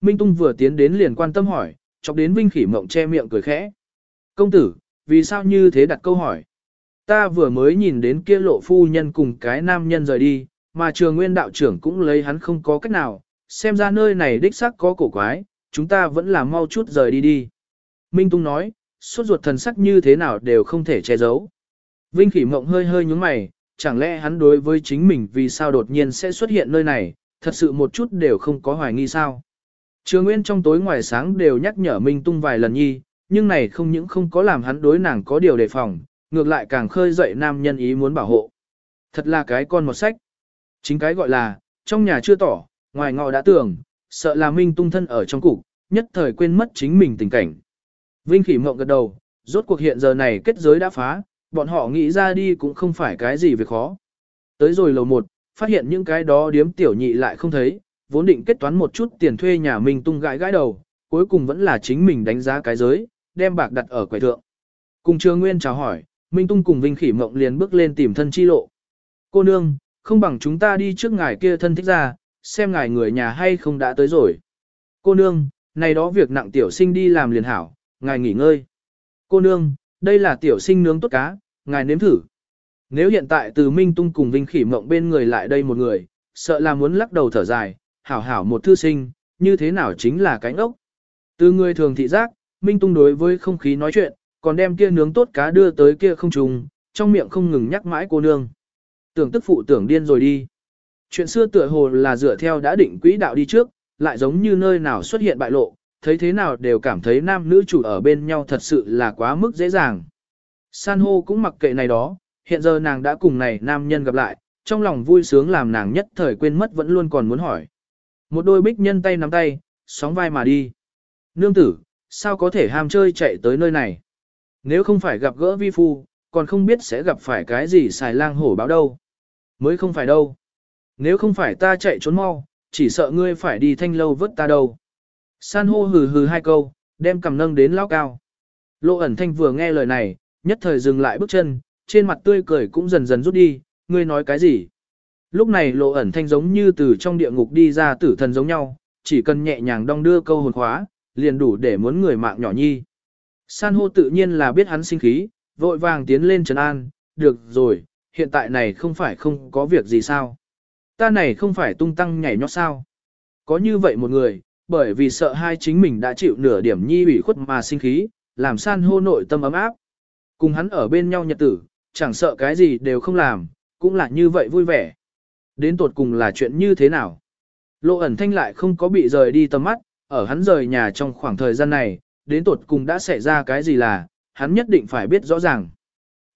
Minh Tung vừa tiến đến liền quan tâm hỏi, chọc đến Vinh khỉ mộng che miệng cười khẽ. Công tử, vì sao như thế đặt câu hỏi? Ta vừa mới nhìn đến kia lộ phu nhân cùng cái nam nhân rời đi, mà trường nguyên đạo trưởng cũng lấy hắn không có cách nào, xem ra nơi này đích xác có cổ quái, chúng ta vẫn là mau chút rời đi đi. Minh Tung nói, suốt ruột thần sắc như thế nào đều không thể che giấu. Vinh khỉ mộng hơi hơi nhúng mày, chẳng lẽ hắn đối với chính mình vì sao đột nhiên sẽ xuất hiện nơi này, thật sự một chút đều không có hoài nghi sao. Trường Nguyên trong tối ngoài sáng đều nhắc nhở Minh Tung vài lần nhi, nhưng này không những không có làm hắn đối nàng có điều đề phòng, ngược lại càng khơi dậy nam nhân ý muốn bảo hộ. Thật là cái con một sách. Chính cái gọi là, trong nhà chưa tỏ, ngoài ngọ đã tưởng, sợ là Minh Tung thân ở trong cục, nhất thời quên mất chính mình tình cảnh. Vinh Khỉ Mộng gật đầu, rốt cuộc hiện giờ này kết giới đã phá, bọn họ nghĩ ra đi cũng không phải cái gì việc khó. Tới rồi lầu một, phát hiện những cái đó điếm tiểu nhị lại không thấy, vốn định kết toán một chút tiền thuê nhà Minh tung gãi gãi đầu, cuối cùng vẫn là chính mình đánh giá cái giới, đem bạc đặt ở quầy thượng. Cùng Trương Nguyên chào hỏi, Minh Tung cùng Vinh Khỉ Mộng liền bước lên tìm thân chi lộ. Cô nương, không bằng chúng ta đi trước ngài kia thân thích ra, xem ngài người nhà hay không đã tới rồi. Cô nương, này đó việc nặng tiểu sinh đi làm liền hảo, ngài nghỉ ngơi. Cô nương, đây là tiểu sinh nướng tốt cá, ngài nếm thử. Nếu hiện tại từ Minh Tung cùng Vinh Khỉ Mộng bên người lại đây một người, sợ là muốn lắc đầu thở dài, hảo hảo một thư sinh, như thế nào chính là cánh ốc. Từ người thường thị giác, Minh Tung đối với không khí nói chuyện, còn đem kia nướng tốt cá đưa tới kia không trùng, trong miệng không ngừng nhắc mãi cô nương. Tưởng tức phụ tưởng điên rồi đi. Chuyện xưa tựa hồ là dựa theo đã định quỹ đạo đi trước, lại giống như nơi nào xuất hiện bại lộ, thấy thế nào đều cảm thấy nam nữ chủ ở bên nhau thật sự là quá mức dễ dàng. San hô cũng mặc kệ này đó, hiện giờ nàng đã cùng này nam nhân gặp lại, trong lòng vui sướng làm nàng nhất thời quên mất vẫn luôn còn muốn hỏi. Một đôi bích nhân tay nắm tay, sóng vai mà đi. Nương tử, sao có thể ham chơi chạy tới nơi này? Nếu không phải gặp gỡ vi phu, còn không biết sẽ gặp phải cái gì xài lang hổ báo đâu. Mới không phải đâu. Nếu không phải ta chạy trốn mau, chỉ sợ ngươi phải đi thanh lâu vớt ta đâu. San hô hừ hừ hai câu, đem cầm nâng đến lao cao. Lộ ẩn thanh vừa nghe lời này, nhất thời dừng lại bước chân, trên mặt tươi cười cũng dần dần rút đi, ngươi nói cái gì? Lúc này lộ ẩn thanh giống như từ trong địa ngục đi ra tử thần giống nhau, chỉ cần nhẹ nhàng đong đưa câu hồn khóa, liền đủ để muốn người mạng nhỏ nhi. San hô tự nhiên là biết hắn sinh khí, vội vàng tiến lên trấn an, được rồi, hiện tại này không phải không có việc gì sao. Ta này không phải tung tăng nhảy nhót sao. Có như vậy một người, bởi vì sợ hai chính mình đã chịu nửa điểm nhi ủy khuất mà sinh khí, làm san hô nội tâm ấm áp. Cùng hắn ở bên nhau nhật tử, chẳng sợ cái gì đều không làm, cũng là như vậy vui vẻ. Đến tột cùng là chuyện như thế nào? Lộ ẩn thanh lại không có bị rời đi tầm mắt, ở hắn rời nhà trong khoảng thời gian này, đến tột cùng đã xảy ra cái gì là, hắn nhất định phải biết rõ ràng.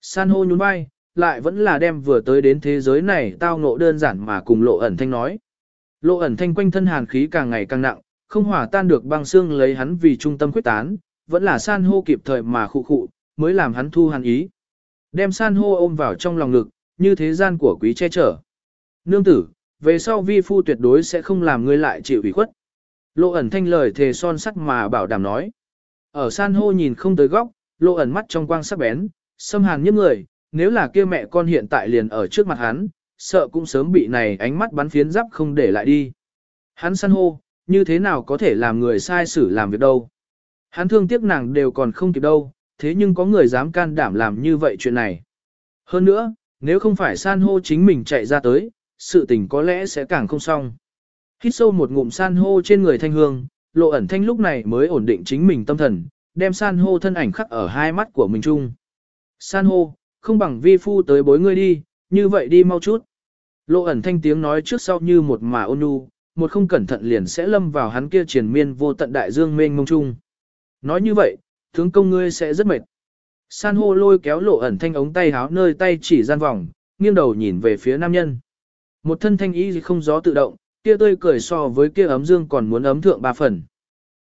San hô nhún vai, lại vẫn là đem vừa tới đến thế giới này tao ngộ đơn giản mà cùng lộ ẩn thanh nói. Lộ ẩn thanh quanh thân hàn khí càng ngày càng nặng, không hòa tan được băng xương lấy hắn vì trung tâm quyết tán, vẫn là san hô kịp thời mà khụ khụ, mới làm hắn thu hàn ý. Đem san hô ôm vào trong lòng ngực, như thế gian của quý che chở. Nương tử, về sau vi phu tuyệt đối sẽ không làm ngươi lại chịu ủy khuất. Lộ ẩn thanh lời thề son sắt mà bảo đảm nói. Ở san hô nhìn không tới góc, lộ ẩn mắt trong quang sắc bén, xâm hàn những người, nếu là kia mẹ con hiện tại liền ở trước mặt hắn, sợ cũng sớm bị này ánh mắt bắn phiến giáp không để lại đi. Hắn săn hô, như thế nào có thể làm người sai xử làm việc đâu. Hắn thương tiếc nàng đều còn không kịp đâu, thế nhưng có người dám can đảm làm như vậy chuyện này. Hơn nữa, nếu không phải san hô chính mình chạy ra tới, sự tình có lẽ sẽ càng không xong. Hít sâu một ngụm san hô trên người thanh hương, lộ ẩn thanh lúc này mới ổn định chính mình tâm thần, đem san hô thân ảnh khắc ở hai mắt của mình chung. San hô, không bằng vi phu tới bối ngươi đi, như vậy đi mau chút. Lộ ẩn thanh tiếng nói trước sau như một mà ôn nhu, một không cẩn thận liền sẽ lâm vào hắn kia triền miên vô tận đại dương mênh mông chung. Nói như vậy, tướng công ngươi sẽ rất mệt. San hô lôi kéo lộ ẩn thanh ống tay háo nơi tay chỉ gian vòng, nghiêng đầu nhìn về phía nam nhân. Một thân thanh ý không gió tự động, kia tươi cười so với kia ấm dương còn muốn ấm thượng ba phần.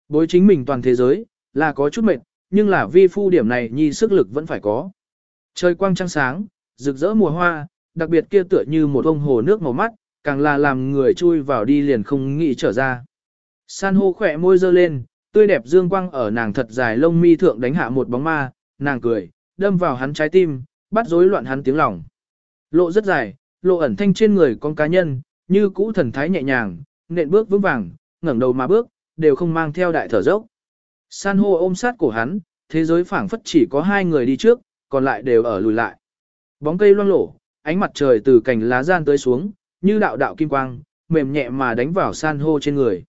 Bối chính mình toàn thế giới, là có chút mệt, nhưng là vi phu điểm này nhi sức lực vẫn phải có. Trời quang trăng sáng, rực rỡ mùa hoa, đặc biệt kia tựa như một ông hồ nước màu mắt, càng là làm người chui vào đi liền không nghĩ trở ra. San hô khỏe môi dơ lên, tươi đẹp dương quang ở nàng thật dài lông mi thượng đánh hạ một bóng ma, nàng cười, đâm vào hắn trái tim, bắt rối loạn hắn tiếng lòng. Lộ rất dài, lộ ẩn thanh trên người con cá nhân, như cũ thần thái nhẹ nhàng, nện bước vững vàng, ngẩng đầu mà bước, đều không mang theo đại thở dốc. San hô ôm sát cổ hắn, thế giới phảng phất chỉ có hai người đi trước, còn lại đều ở lùi lại. Bóng cây loang lổ, ánh mặt trời từ cành lá gian tới xuống, như đạo đạo kim quang, mềm nhẹ mà đánh vào san hô trên người.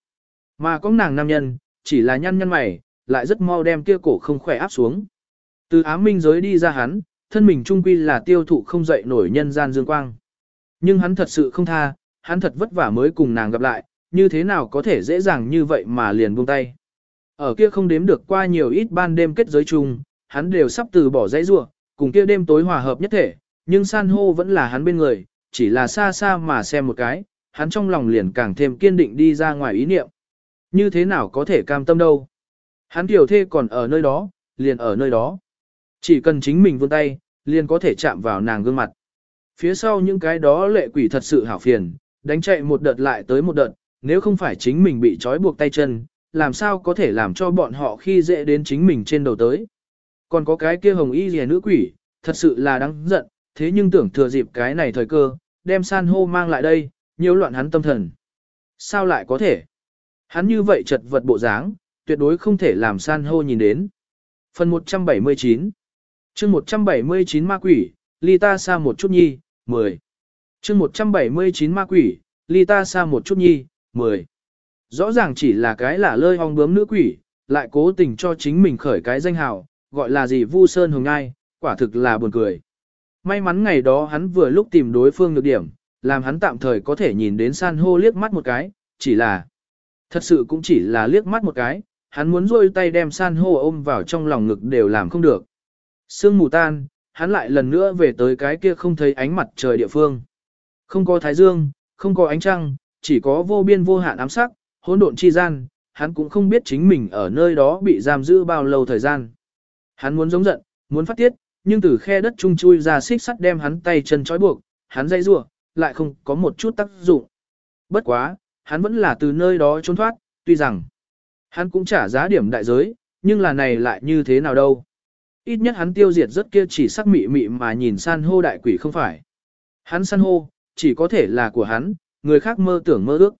Mà có nàng nam nhân, chỉ là nhăn nhăn mày, lại rất mau đem kia cổ không khỏe áp xuống. Từ ám minh giới đi ra hắn, thân mình trung quy là tiêu thụ không dậy nổi nhân gian dương quang. Nhưng hắn thật sự không tha, hắn thật vất vả mới cùng nàng gặp lại, như thế nào có thể dễ dàng như vậy mà liền buông tay. Ở kia không đếm được qua nhiều ít ban đêm kết giới chung, hắn đều sắp từ bỏ dãy rua, cùng kia đêm tối hòa hợp nhất thể, nhưng san hô vẫn là hắn bên người, chỉ là xa xa mà xem một cái, hắn trong lòng liền càng thêm kiên định đi ra ngoài ý niệm. Như thế nào có thể cam tâm đâu. Hắn tiểu thê còn ở nơi đó, liền ở nơi đó. Chỉ cần chính mình vươn tay, liền có thể chạm vào nàng gương mặt. Phía sau những cái đó lệ quỷ thật sự hảo phiền, đánh chạy một đợt lại tới một đợt, nếu không phải chính mình bị trói buộc tay chân, làm sao có thể làm cho bọn họ khi dễ đến chính mình trên đầu tới. Còn có cái kia hồng y rìa nữ quỷ, thật sự là đáng giận, thế nhưng tưởng thừa dịp cái này thời cơ, đem san hô mang lại đây, nhiều loạn hắn tâm thần. Sao lại có thể? Hắn như vậy chật vật bộ dáng, tuyệt đối không thể làm san hô nhìn đến. Phần 179 chương 179 ma quỷ, ly ta xa một chút nhi, 10. chương 179 ma quỷ, ly ta xa một chút nhi, 10. Rõ ràng chỉ là cái là lơi ong bướm nữ quỷ, lại cố tình cho chính mình khởi cái danh hào, gọi là gì Vu Sơn Hồng Ngai, quả thực là buồn cười. May mắn ngày đó hắn vừa lúc tìm đối phương được điểm, làm hắn tạm thời có thể nhìn đến san hô liếc mắt một cái, chỉ là, thật sự cũng chỉ là liếc mắt một cái, hắn muốn rôi tay đem san hô ôm vào trong lòng ngực đều làm không được. Sương mù tan, hắn lại lần nữa về tới cái kia không thấy ánh mặt trời địa phương. Không có thái dương, không có ánh trăng, chỉ có vô biên vô hạn ám sắc, hỗn độn chi gian, hắn cũng không biết chính mình ở nơi đó bị giam giữ bao lâu thời gian. Hắn muốn giống giận, muốn phát tiết, nhưng từ khe đất trung chui ra xích sắt đem hắn tay chân trói buộc, hắn dây rủa, lại không có một chút tác dụng. Bất quá, hắn vẫn là từ nơi đó trốn thoát, tuy rằng hắn cũng trả giá điểm đại giới, nhưng là này lại như thế nào đâu. Ít nhất hắn tiêu diệt rất kia chỉ sắc mị mị mà nhìn san hô đại quỷ không phải. Hắn san hô, chỉ có thể là của hắn, người khác mơ tưởng mơ ước.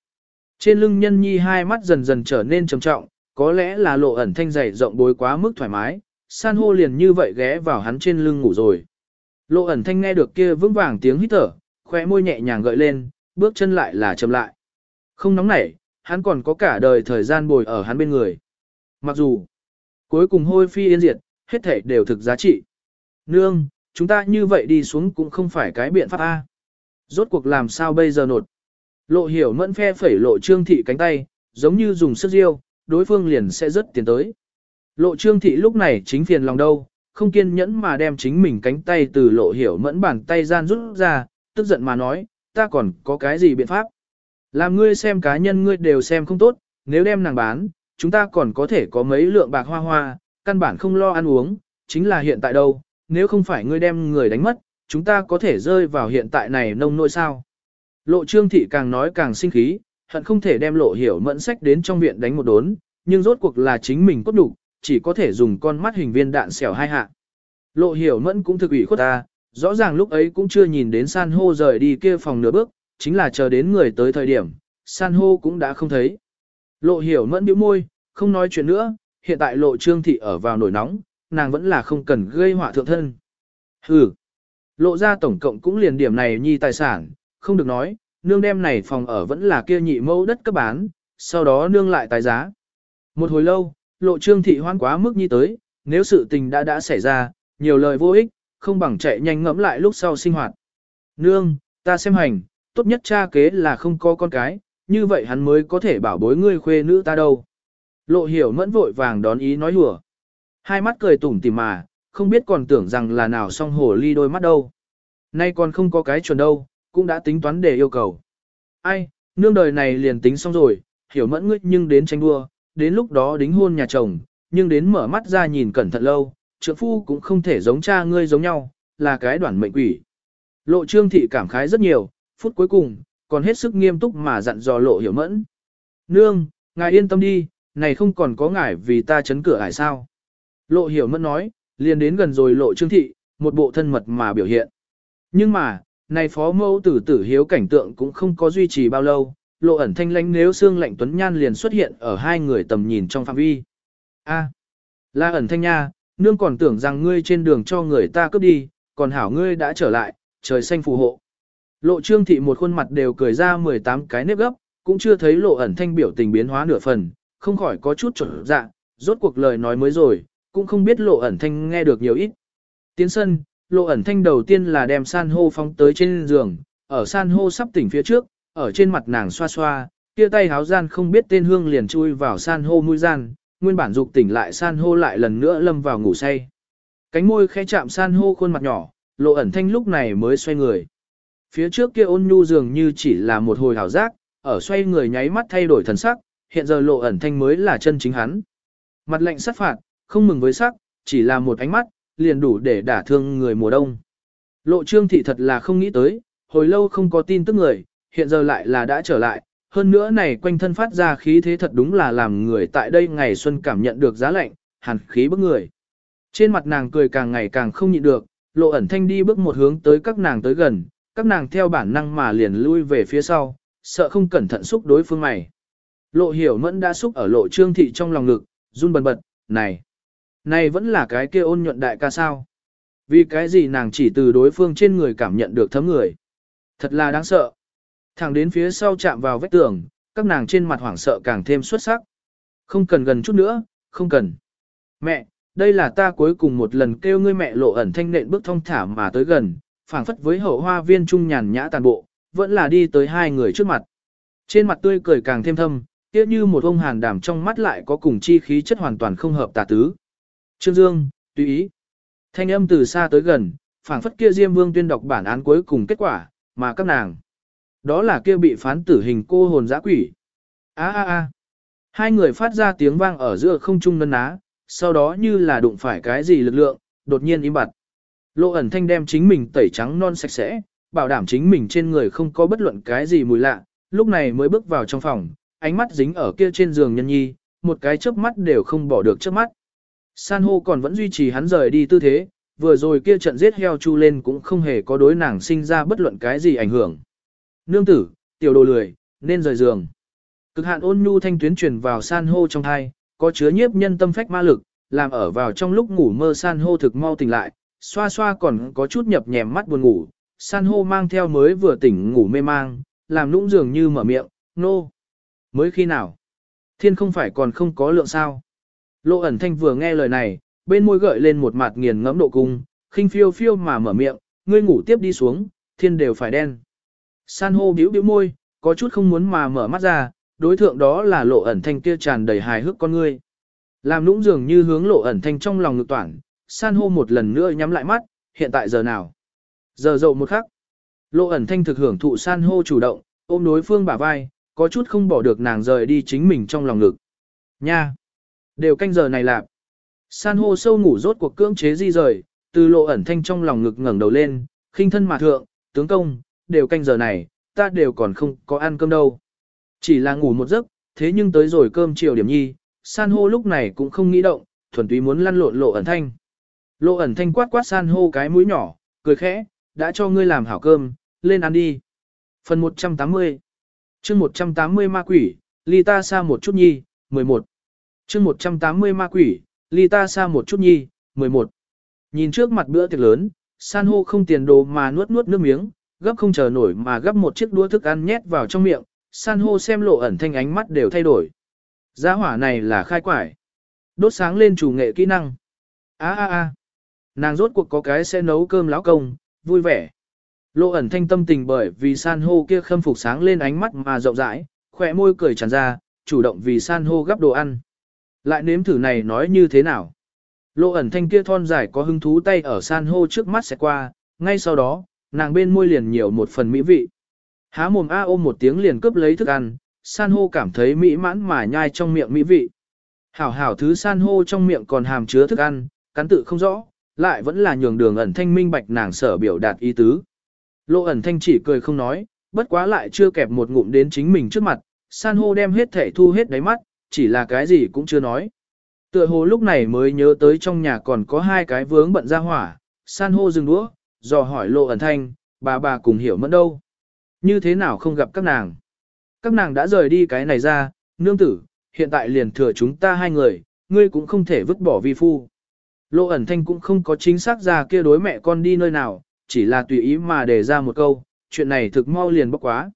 Trên lưng nhân nhi hai mắt dần dần trở nên trầm trọng, có lẽ là lộ ẩn thanh dày rộng bối quá mức thoải mái, san hô liền như vậy ghé vào hắn trên lưng ngủ rồi. Lộ ẩn thanh nghe được kia vững vàng tiếng hít thở, khóe môi nhẹ nhàng gợi lên, bước chân lại là chậm lại. Không nóng nảy, hắn còn có cả đời thời gian bồi ở hắn bên người. Mặc dù, cuối cùng hôi phi yên diệt, hết thể đều thực giá trị. Nương, chúng ta như vậy đi xuống cũng không phải cái biện pháp A. Rốt cuộc làm sao bây giờ nột. Lộ hiểu mẫn phe phẩy lộ trương thị cánh tay, giống như dùng sức riêu, đối phương liền sẽ rất tiến tới. Lộ trương thị lúc này chính phiền lòng đâu, không kiên nhẫn mà đem chính mình cánh tay từ lộ hiểu mẫn bàn tay gian rút ra, tức giận mà nói, ta còn có cái gì biện pháp. Làm ngươi xem cá nhân ngươi đều xem không tốt, nếu đem nàng bán, chúng ta còn có thể có mấy lượng bạc hoa hoa, căn bản không lo ăn uống, chính là hiện tại đâu, nếu không phải ngươi đem người đánh mất, chúng ta có thể rơi vào hiện tại này nông nỗi sao. Lộ trương thị càng nói càng sinh khí, hận không thể đem lộ hiểu mẫn sách đến trong viện đánh một đốn, nhưng rốt cuộc là chính mình cốt đủ, chỉ có thể dùng con mắt hình viên đạn xẻo hai hạ. Lộ hiểu mẫn cũng thực ủy khuất ta, rõ ràng lúc ấy cũng chưa nhìn đến san hô rời đi kia phòng nửa bước, chính là chờ đến người tới thời điểm, san hô cũng đã không thấy. Lộ hiểu mẫn bĩu môi, không nói chuyện nữa, hiện tại lộ trương thị ở vào nổi nóng, nàng vẫn là không cần gây họa thượng thân. Hừ, lộ ra tổng cộng cũng liền điểm này nhi tài sản, không được nói, nương đem này phòng ở vẫn là kia nhị mẫu đất cấp bán, sau đó nương lại tài giá. Một hồi lâu, lộ trương thị hoan quá mức như tới, nếu sự tình đã đã xảy ra, nhiều lời vô ích, không bằng chạy nhanh ngẫm lại lúc sau sinh hoạt. Nương, ta xem hành, tốt nhất cha kế là không có con cái, như vậy hắn mới có thể bảo bối ngươi khuê nữ ta đâu. Lộ hiểu mẫn vội vàng đón ý nói hùa. Hai mắt cười tủm tỉm mà, không biết còn tưởng rằng là nào song hồ ly đôi mắt đâu. Nay còn không có cái chuẩn đâu, cũng đã tính toán để yêu cầu. Ai, nương đời này liền tính xong rồi, hiểu mẫn ngươi nhưng đến tranh đua, đến lúc đó đính hôn nhà chồng, nhưng đến mở mắt ra nhìn cẩn thận lâu, trượng phu cũng không thể giống cha ngươi giống nhau, là cái đoạn mệnh quỷ. Lộ trương thị cảm khái rất nhiều, phút cuối cùng, còn hết sức nghiêm túc mà dặn dò lộ hiểu mẫn. Nương, ngài yên tâm đi, này không còn có ngài vì ta chấn cửa ải sao. Lộ hiểu mẫn nói, liền đến gần rồi lộ trương thị, một bộ thân mật mà biểu hiện. Nhưng mà, này phó mẫu tử tử hiếu cảnh tượng cũng không có duy trì bao lâu, lộ ẩn thanh lãnh nếu xương lạnh tuấn nhan liền xuất hiện ở hai người tầm nhìn trong phạm vi. A, la ẩn thanh nha, nương còn tưởng rằng ngươi trên đường cho người ta cướp đi, còn hảo ngươi đã trở lại, trời xanh phù hộ. Lộ trương thị một khuôn mặt đều cười ra 18 cái nếp gấp, cũng chưa thấy lộ ẩn thanh biểu tình biến hóa nửa phần, không khỏi có chút trở dạ, rốt cuộc lời nói mới rồi, cũng không biết lộ ẩn thanh nghe được nhiều ít. Tiến sân, lộ ẩn thanh đầu tiên là đem san hô phóng tới trên giường, ở san hô sắp tỉnh phía trước, ở trên mặt nàng xoa xoa, kia tay háo gian không biết tên hương liền chui vào san hô mũi gian, nguyên bản dục tỉnh lại san hô lại lần nữa lâm vào ngủ say. Cánh môi khẽ chạm san hô khuôn mặt nhỏ, lộ ẩn thanh lúc này mới xoay người. Phía trước kia ôn nhu dường như chỉ là một hồi hảo giác, ở xoay người nháy mắt thay đổi thần sắc, hiện giờ lộ ẩn thanh mới là chân chính hắn. Mặt lạnh sát phạt, không mừng với sắc, chỉ là một ánh mắt, liền đủ để đả thương người mùa đông. Lộ trương thị thật là không nghĩ tới, hồi lâu không có tin tức người, hiện giờ lại là đã trở lại, hơn nữa này quanh thân phát ra khí thế thật đúng là làm người tại đây ngày xuân cảm nhận được giá lạnh, hàn khí bức người. Trên mặt nàng cười càng ngày càng không nhịn được, lộ ẩn thanh đi bước một hướng tới các nàng tới gần, các nàng theo bản năng mà liền lui về phía sau, sợ không cẩn thận xúc đối phương mày. Lộ hiểu mẫn đã xúc ở lộ trương thị trong lòng ngực, run bần bật, này, này vẫn là cái kia ôn nhuận đại ca sao. Vì cái gì nàng chỉ từ đối phương trên người cảm nhận được thấm người. Thật là đáng sợ. Thẳng đến phía sau chạm vào vách tường, các nàng trên mặt hoảng sợ càng thêm xuất sắc. Không cần gần chút nữa, không cần. Mẹ, đây là ta cuối cùng một lần kêu ngươi mẹ lộ ẩn thanh nện bước thông thả mà tới gần, phảng phất với hậu hoa viên trung nhàn nhã tàn bộ, vẫn là đi tới hai người trước mặt. Trên mặt tươi cười càng thêm thâm, tiếc như một ông hàn đảm trong mắt lại có cùng chi khí chất hoàn toàn không hợp tà tứ. Trương Dương, tùy ý. Thanh âm từ xa tới gần, phảng phất kia Diêm Vương tuyên đọc bản án cuối cùng kết quả, mà các nàng. Đó là kia bị phán tử hình cô hồn dã quỷ. A a a. Hai người phát ra tiếng vang ở giữa không trung nân ná, sau đó như là đụng phải cái gì lực lượng, đột nhiên im bặt. Lộ ẩn thanh đem chính mình tẩy trắng non sạch sẽ, bảo đảm chính mình trên người không có bất luận cái gì mùi lạ, lúc này mới bước vào trong phòng, ánh mắt dính ở kia trên giường nhân nhi, một cái chớp mắt đều không bỏ được chớp mắt. San hô còn vẫn duy trì hắn rời đi tư thế, vừa rồi kia trận giết heo chu lên cũng không hề có đối nàng sinh ra bất luận cái gì ảnh hưởng. Nương tử, tiểu đồ lười, nên rời giường. Cực hạn ôn nhu thanh tuyến truyền vào san hô trong thai, có chứa nhiếp nhân tâm phách ma lực, làm ở vào trong lúc ngủ mơ san hô thực mau tỉnh lại, xoa xoa còn có chút nhập nhèm mắt buồn ngủ, san hô mang theo mới vừa tỉnh ngủ mê mang, làm nũng dường như mở miệng, nô. No. Mới khi nào? Thiên không phải còn không có lượng sao? Lộ ẩn thanh vừa nghe lời này, bên môi gợi lên một mặt nghiền ngẫm độ cung, khinh phiêu phiêu mà mở miệng, ngươi ngủ tiếp đi xuống, thiên đều phải đen. San hô bĩu bĩu môi, có chút không muốn mà mở mắt ra, đối thượng đó là lộ ẩn thanh kia tràn đầy hài hước con ngươi. Làm nũng dường như hướng lộ ẩn thanh trong lòng ngực toản, san hô một lần nữa nhắm lại mắt, hiện tại giờ nào? Giờ dậu một khắc. Lộ ẩn thanh thực hưởng thụ san hô chủ động, ôm đối phương bả vai, có chút không bỏ được nàng rời đi chính mình trong lòng ngực. Nha! Đều canh giờ này lạp. San hô sâu ngủ rốt cuộc cưỡng chế di rời, từ lộ ẩn thanh trong lòng ngực ngẩng đầu lên, khinh thân mà thượng, tướng công, đều canh giờ này, ta đều còn không có ăn cơm đâu. Chỉ là ngủ một giấc, thế nhưng tới rồi cơm chiều điểm nhi, san hô lúc này cũng không nghĩ động, thuần túy muốn lăn lộn lộ ẩn thanh. Lộ ẩn thanh quát quát san hô cái mũi nhỏ, cười khẽ, đã cho ngươi làm hảo cơm, lên ăn đi. Phần 180 chương 180 ma quỷ, ly ta xa một chút nhi, 11. chương 180 ma quỷ, ly ta xa một chút nhi, 11. Nhìn trước mặt bữa tiệc lớn, san hô không tiền đồ mà nuốt nuốt nước miếng, gấp không chờ nổi mà gấp một chiếc đũa thức ăn nhét vào trong miệng, san hô xem lộ ẩn thanh ánh mắt đều thay đổi. Giá hỏa này là khai quải. Đốt sáng lên chủ nghệ kỹ năng. a a a Nàng rốt cuộc có cái sẽ nấu cơm lão công, vui vẻ. Lộ ẩn thanh tâm tình bởi vì san hô kia khâm phục sáng lên ánh mắt mà rộng rãi, khỏe môi cười tràn ra, chủ động vì san hô gấp đồ ăn. Lại nếm thử này nói như thế nào? Lộ ẩn thanh kia thon dài có hứng thú tay ở san hô trước mắt sẽ qua, ngay sau đó, nàng bên môi liền nhiều một phần mỹ vị. Há mồm a ôm một tiếng liền cướp lấy thức ăn, san hô cảm thấy mỹ mãn mà nhai trong miệng mỹ vị. Hảo hảo thứ san hô trong miệng còn hàm chứa thức ăn, cắn tự không rõ, lại vẫn là nhường đường ẩn thanh minh bạch nàng sở biểu đạt ý tứ. Lộ ẩn thanh chỉ cười không nói, bất quá lại chưa kẹp một ngụm đến chính mình trước mặt, san hô đem hết thể thu hết đáy mắt, chỉ là cái gì cũng chưa nói. Tựa hồ lúc này mới nhớ tới trong nhà còn có hai cái vướng bận ra hỏa, san hô dừng đũa, dò hỏi lộ ẩn thanh, bà bà cùng hiểu mất đâu. Như thế nào không gặp các nàng. Các nàng đã rời đi cái này ra, nương tử, hiện tại liền thừa chúng ta hai người, ngươi cũng không thể vứt bỏ vi phu. Lộ ẩn thanh cũng không có chính xác ra kia đối mẹ con đi nơi nào, chỉ là tùy ý mà để ra một câu, chuyện này thực mau liền bốc quá.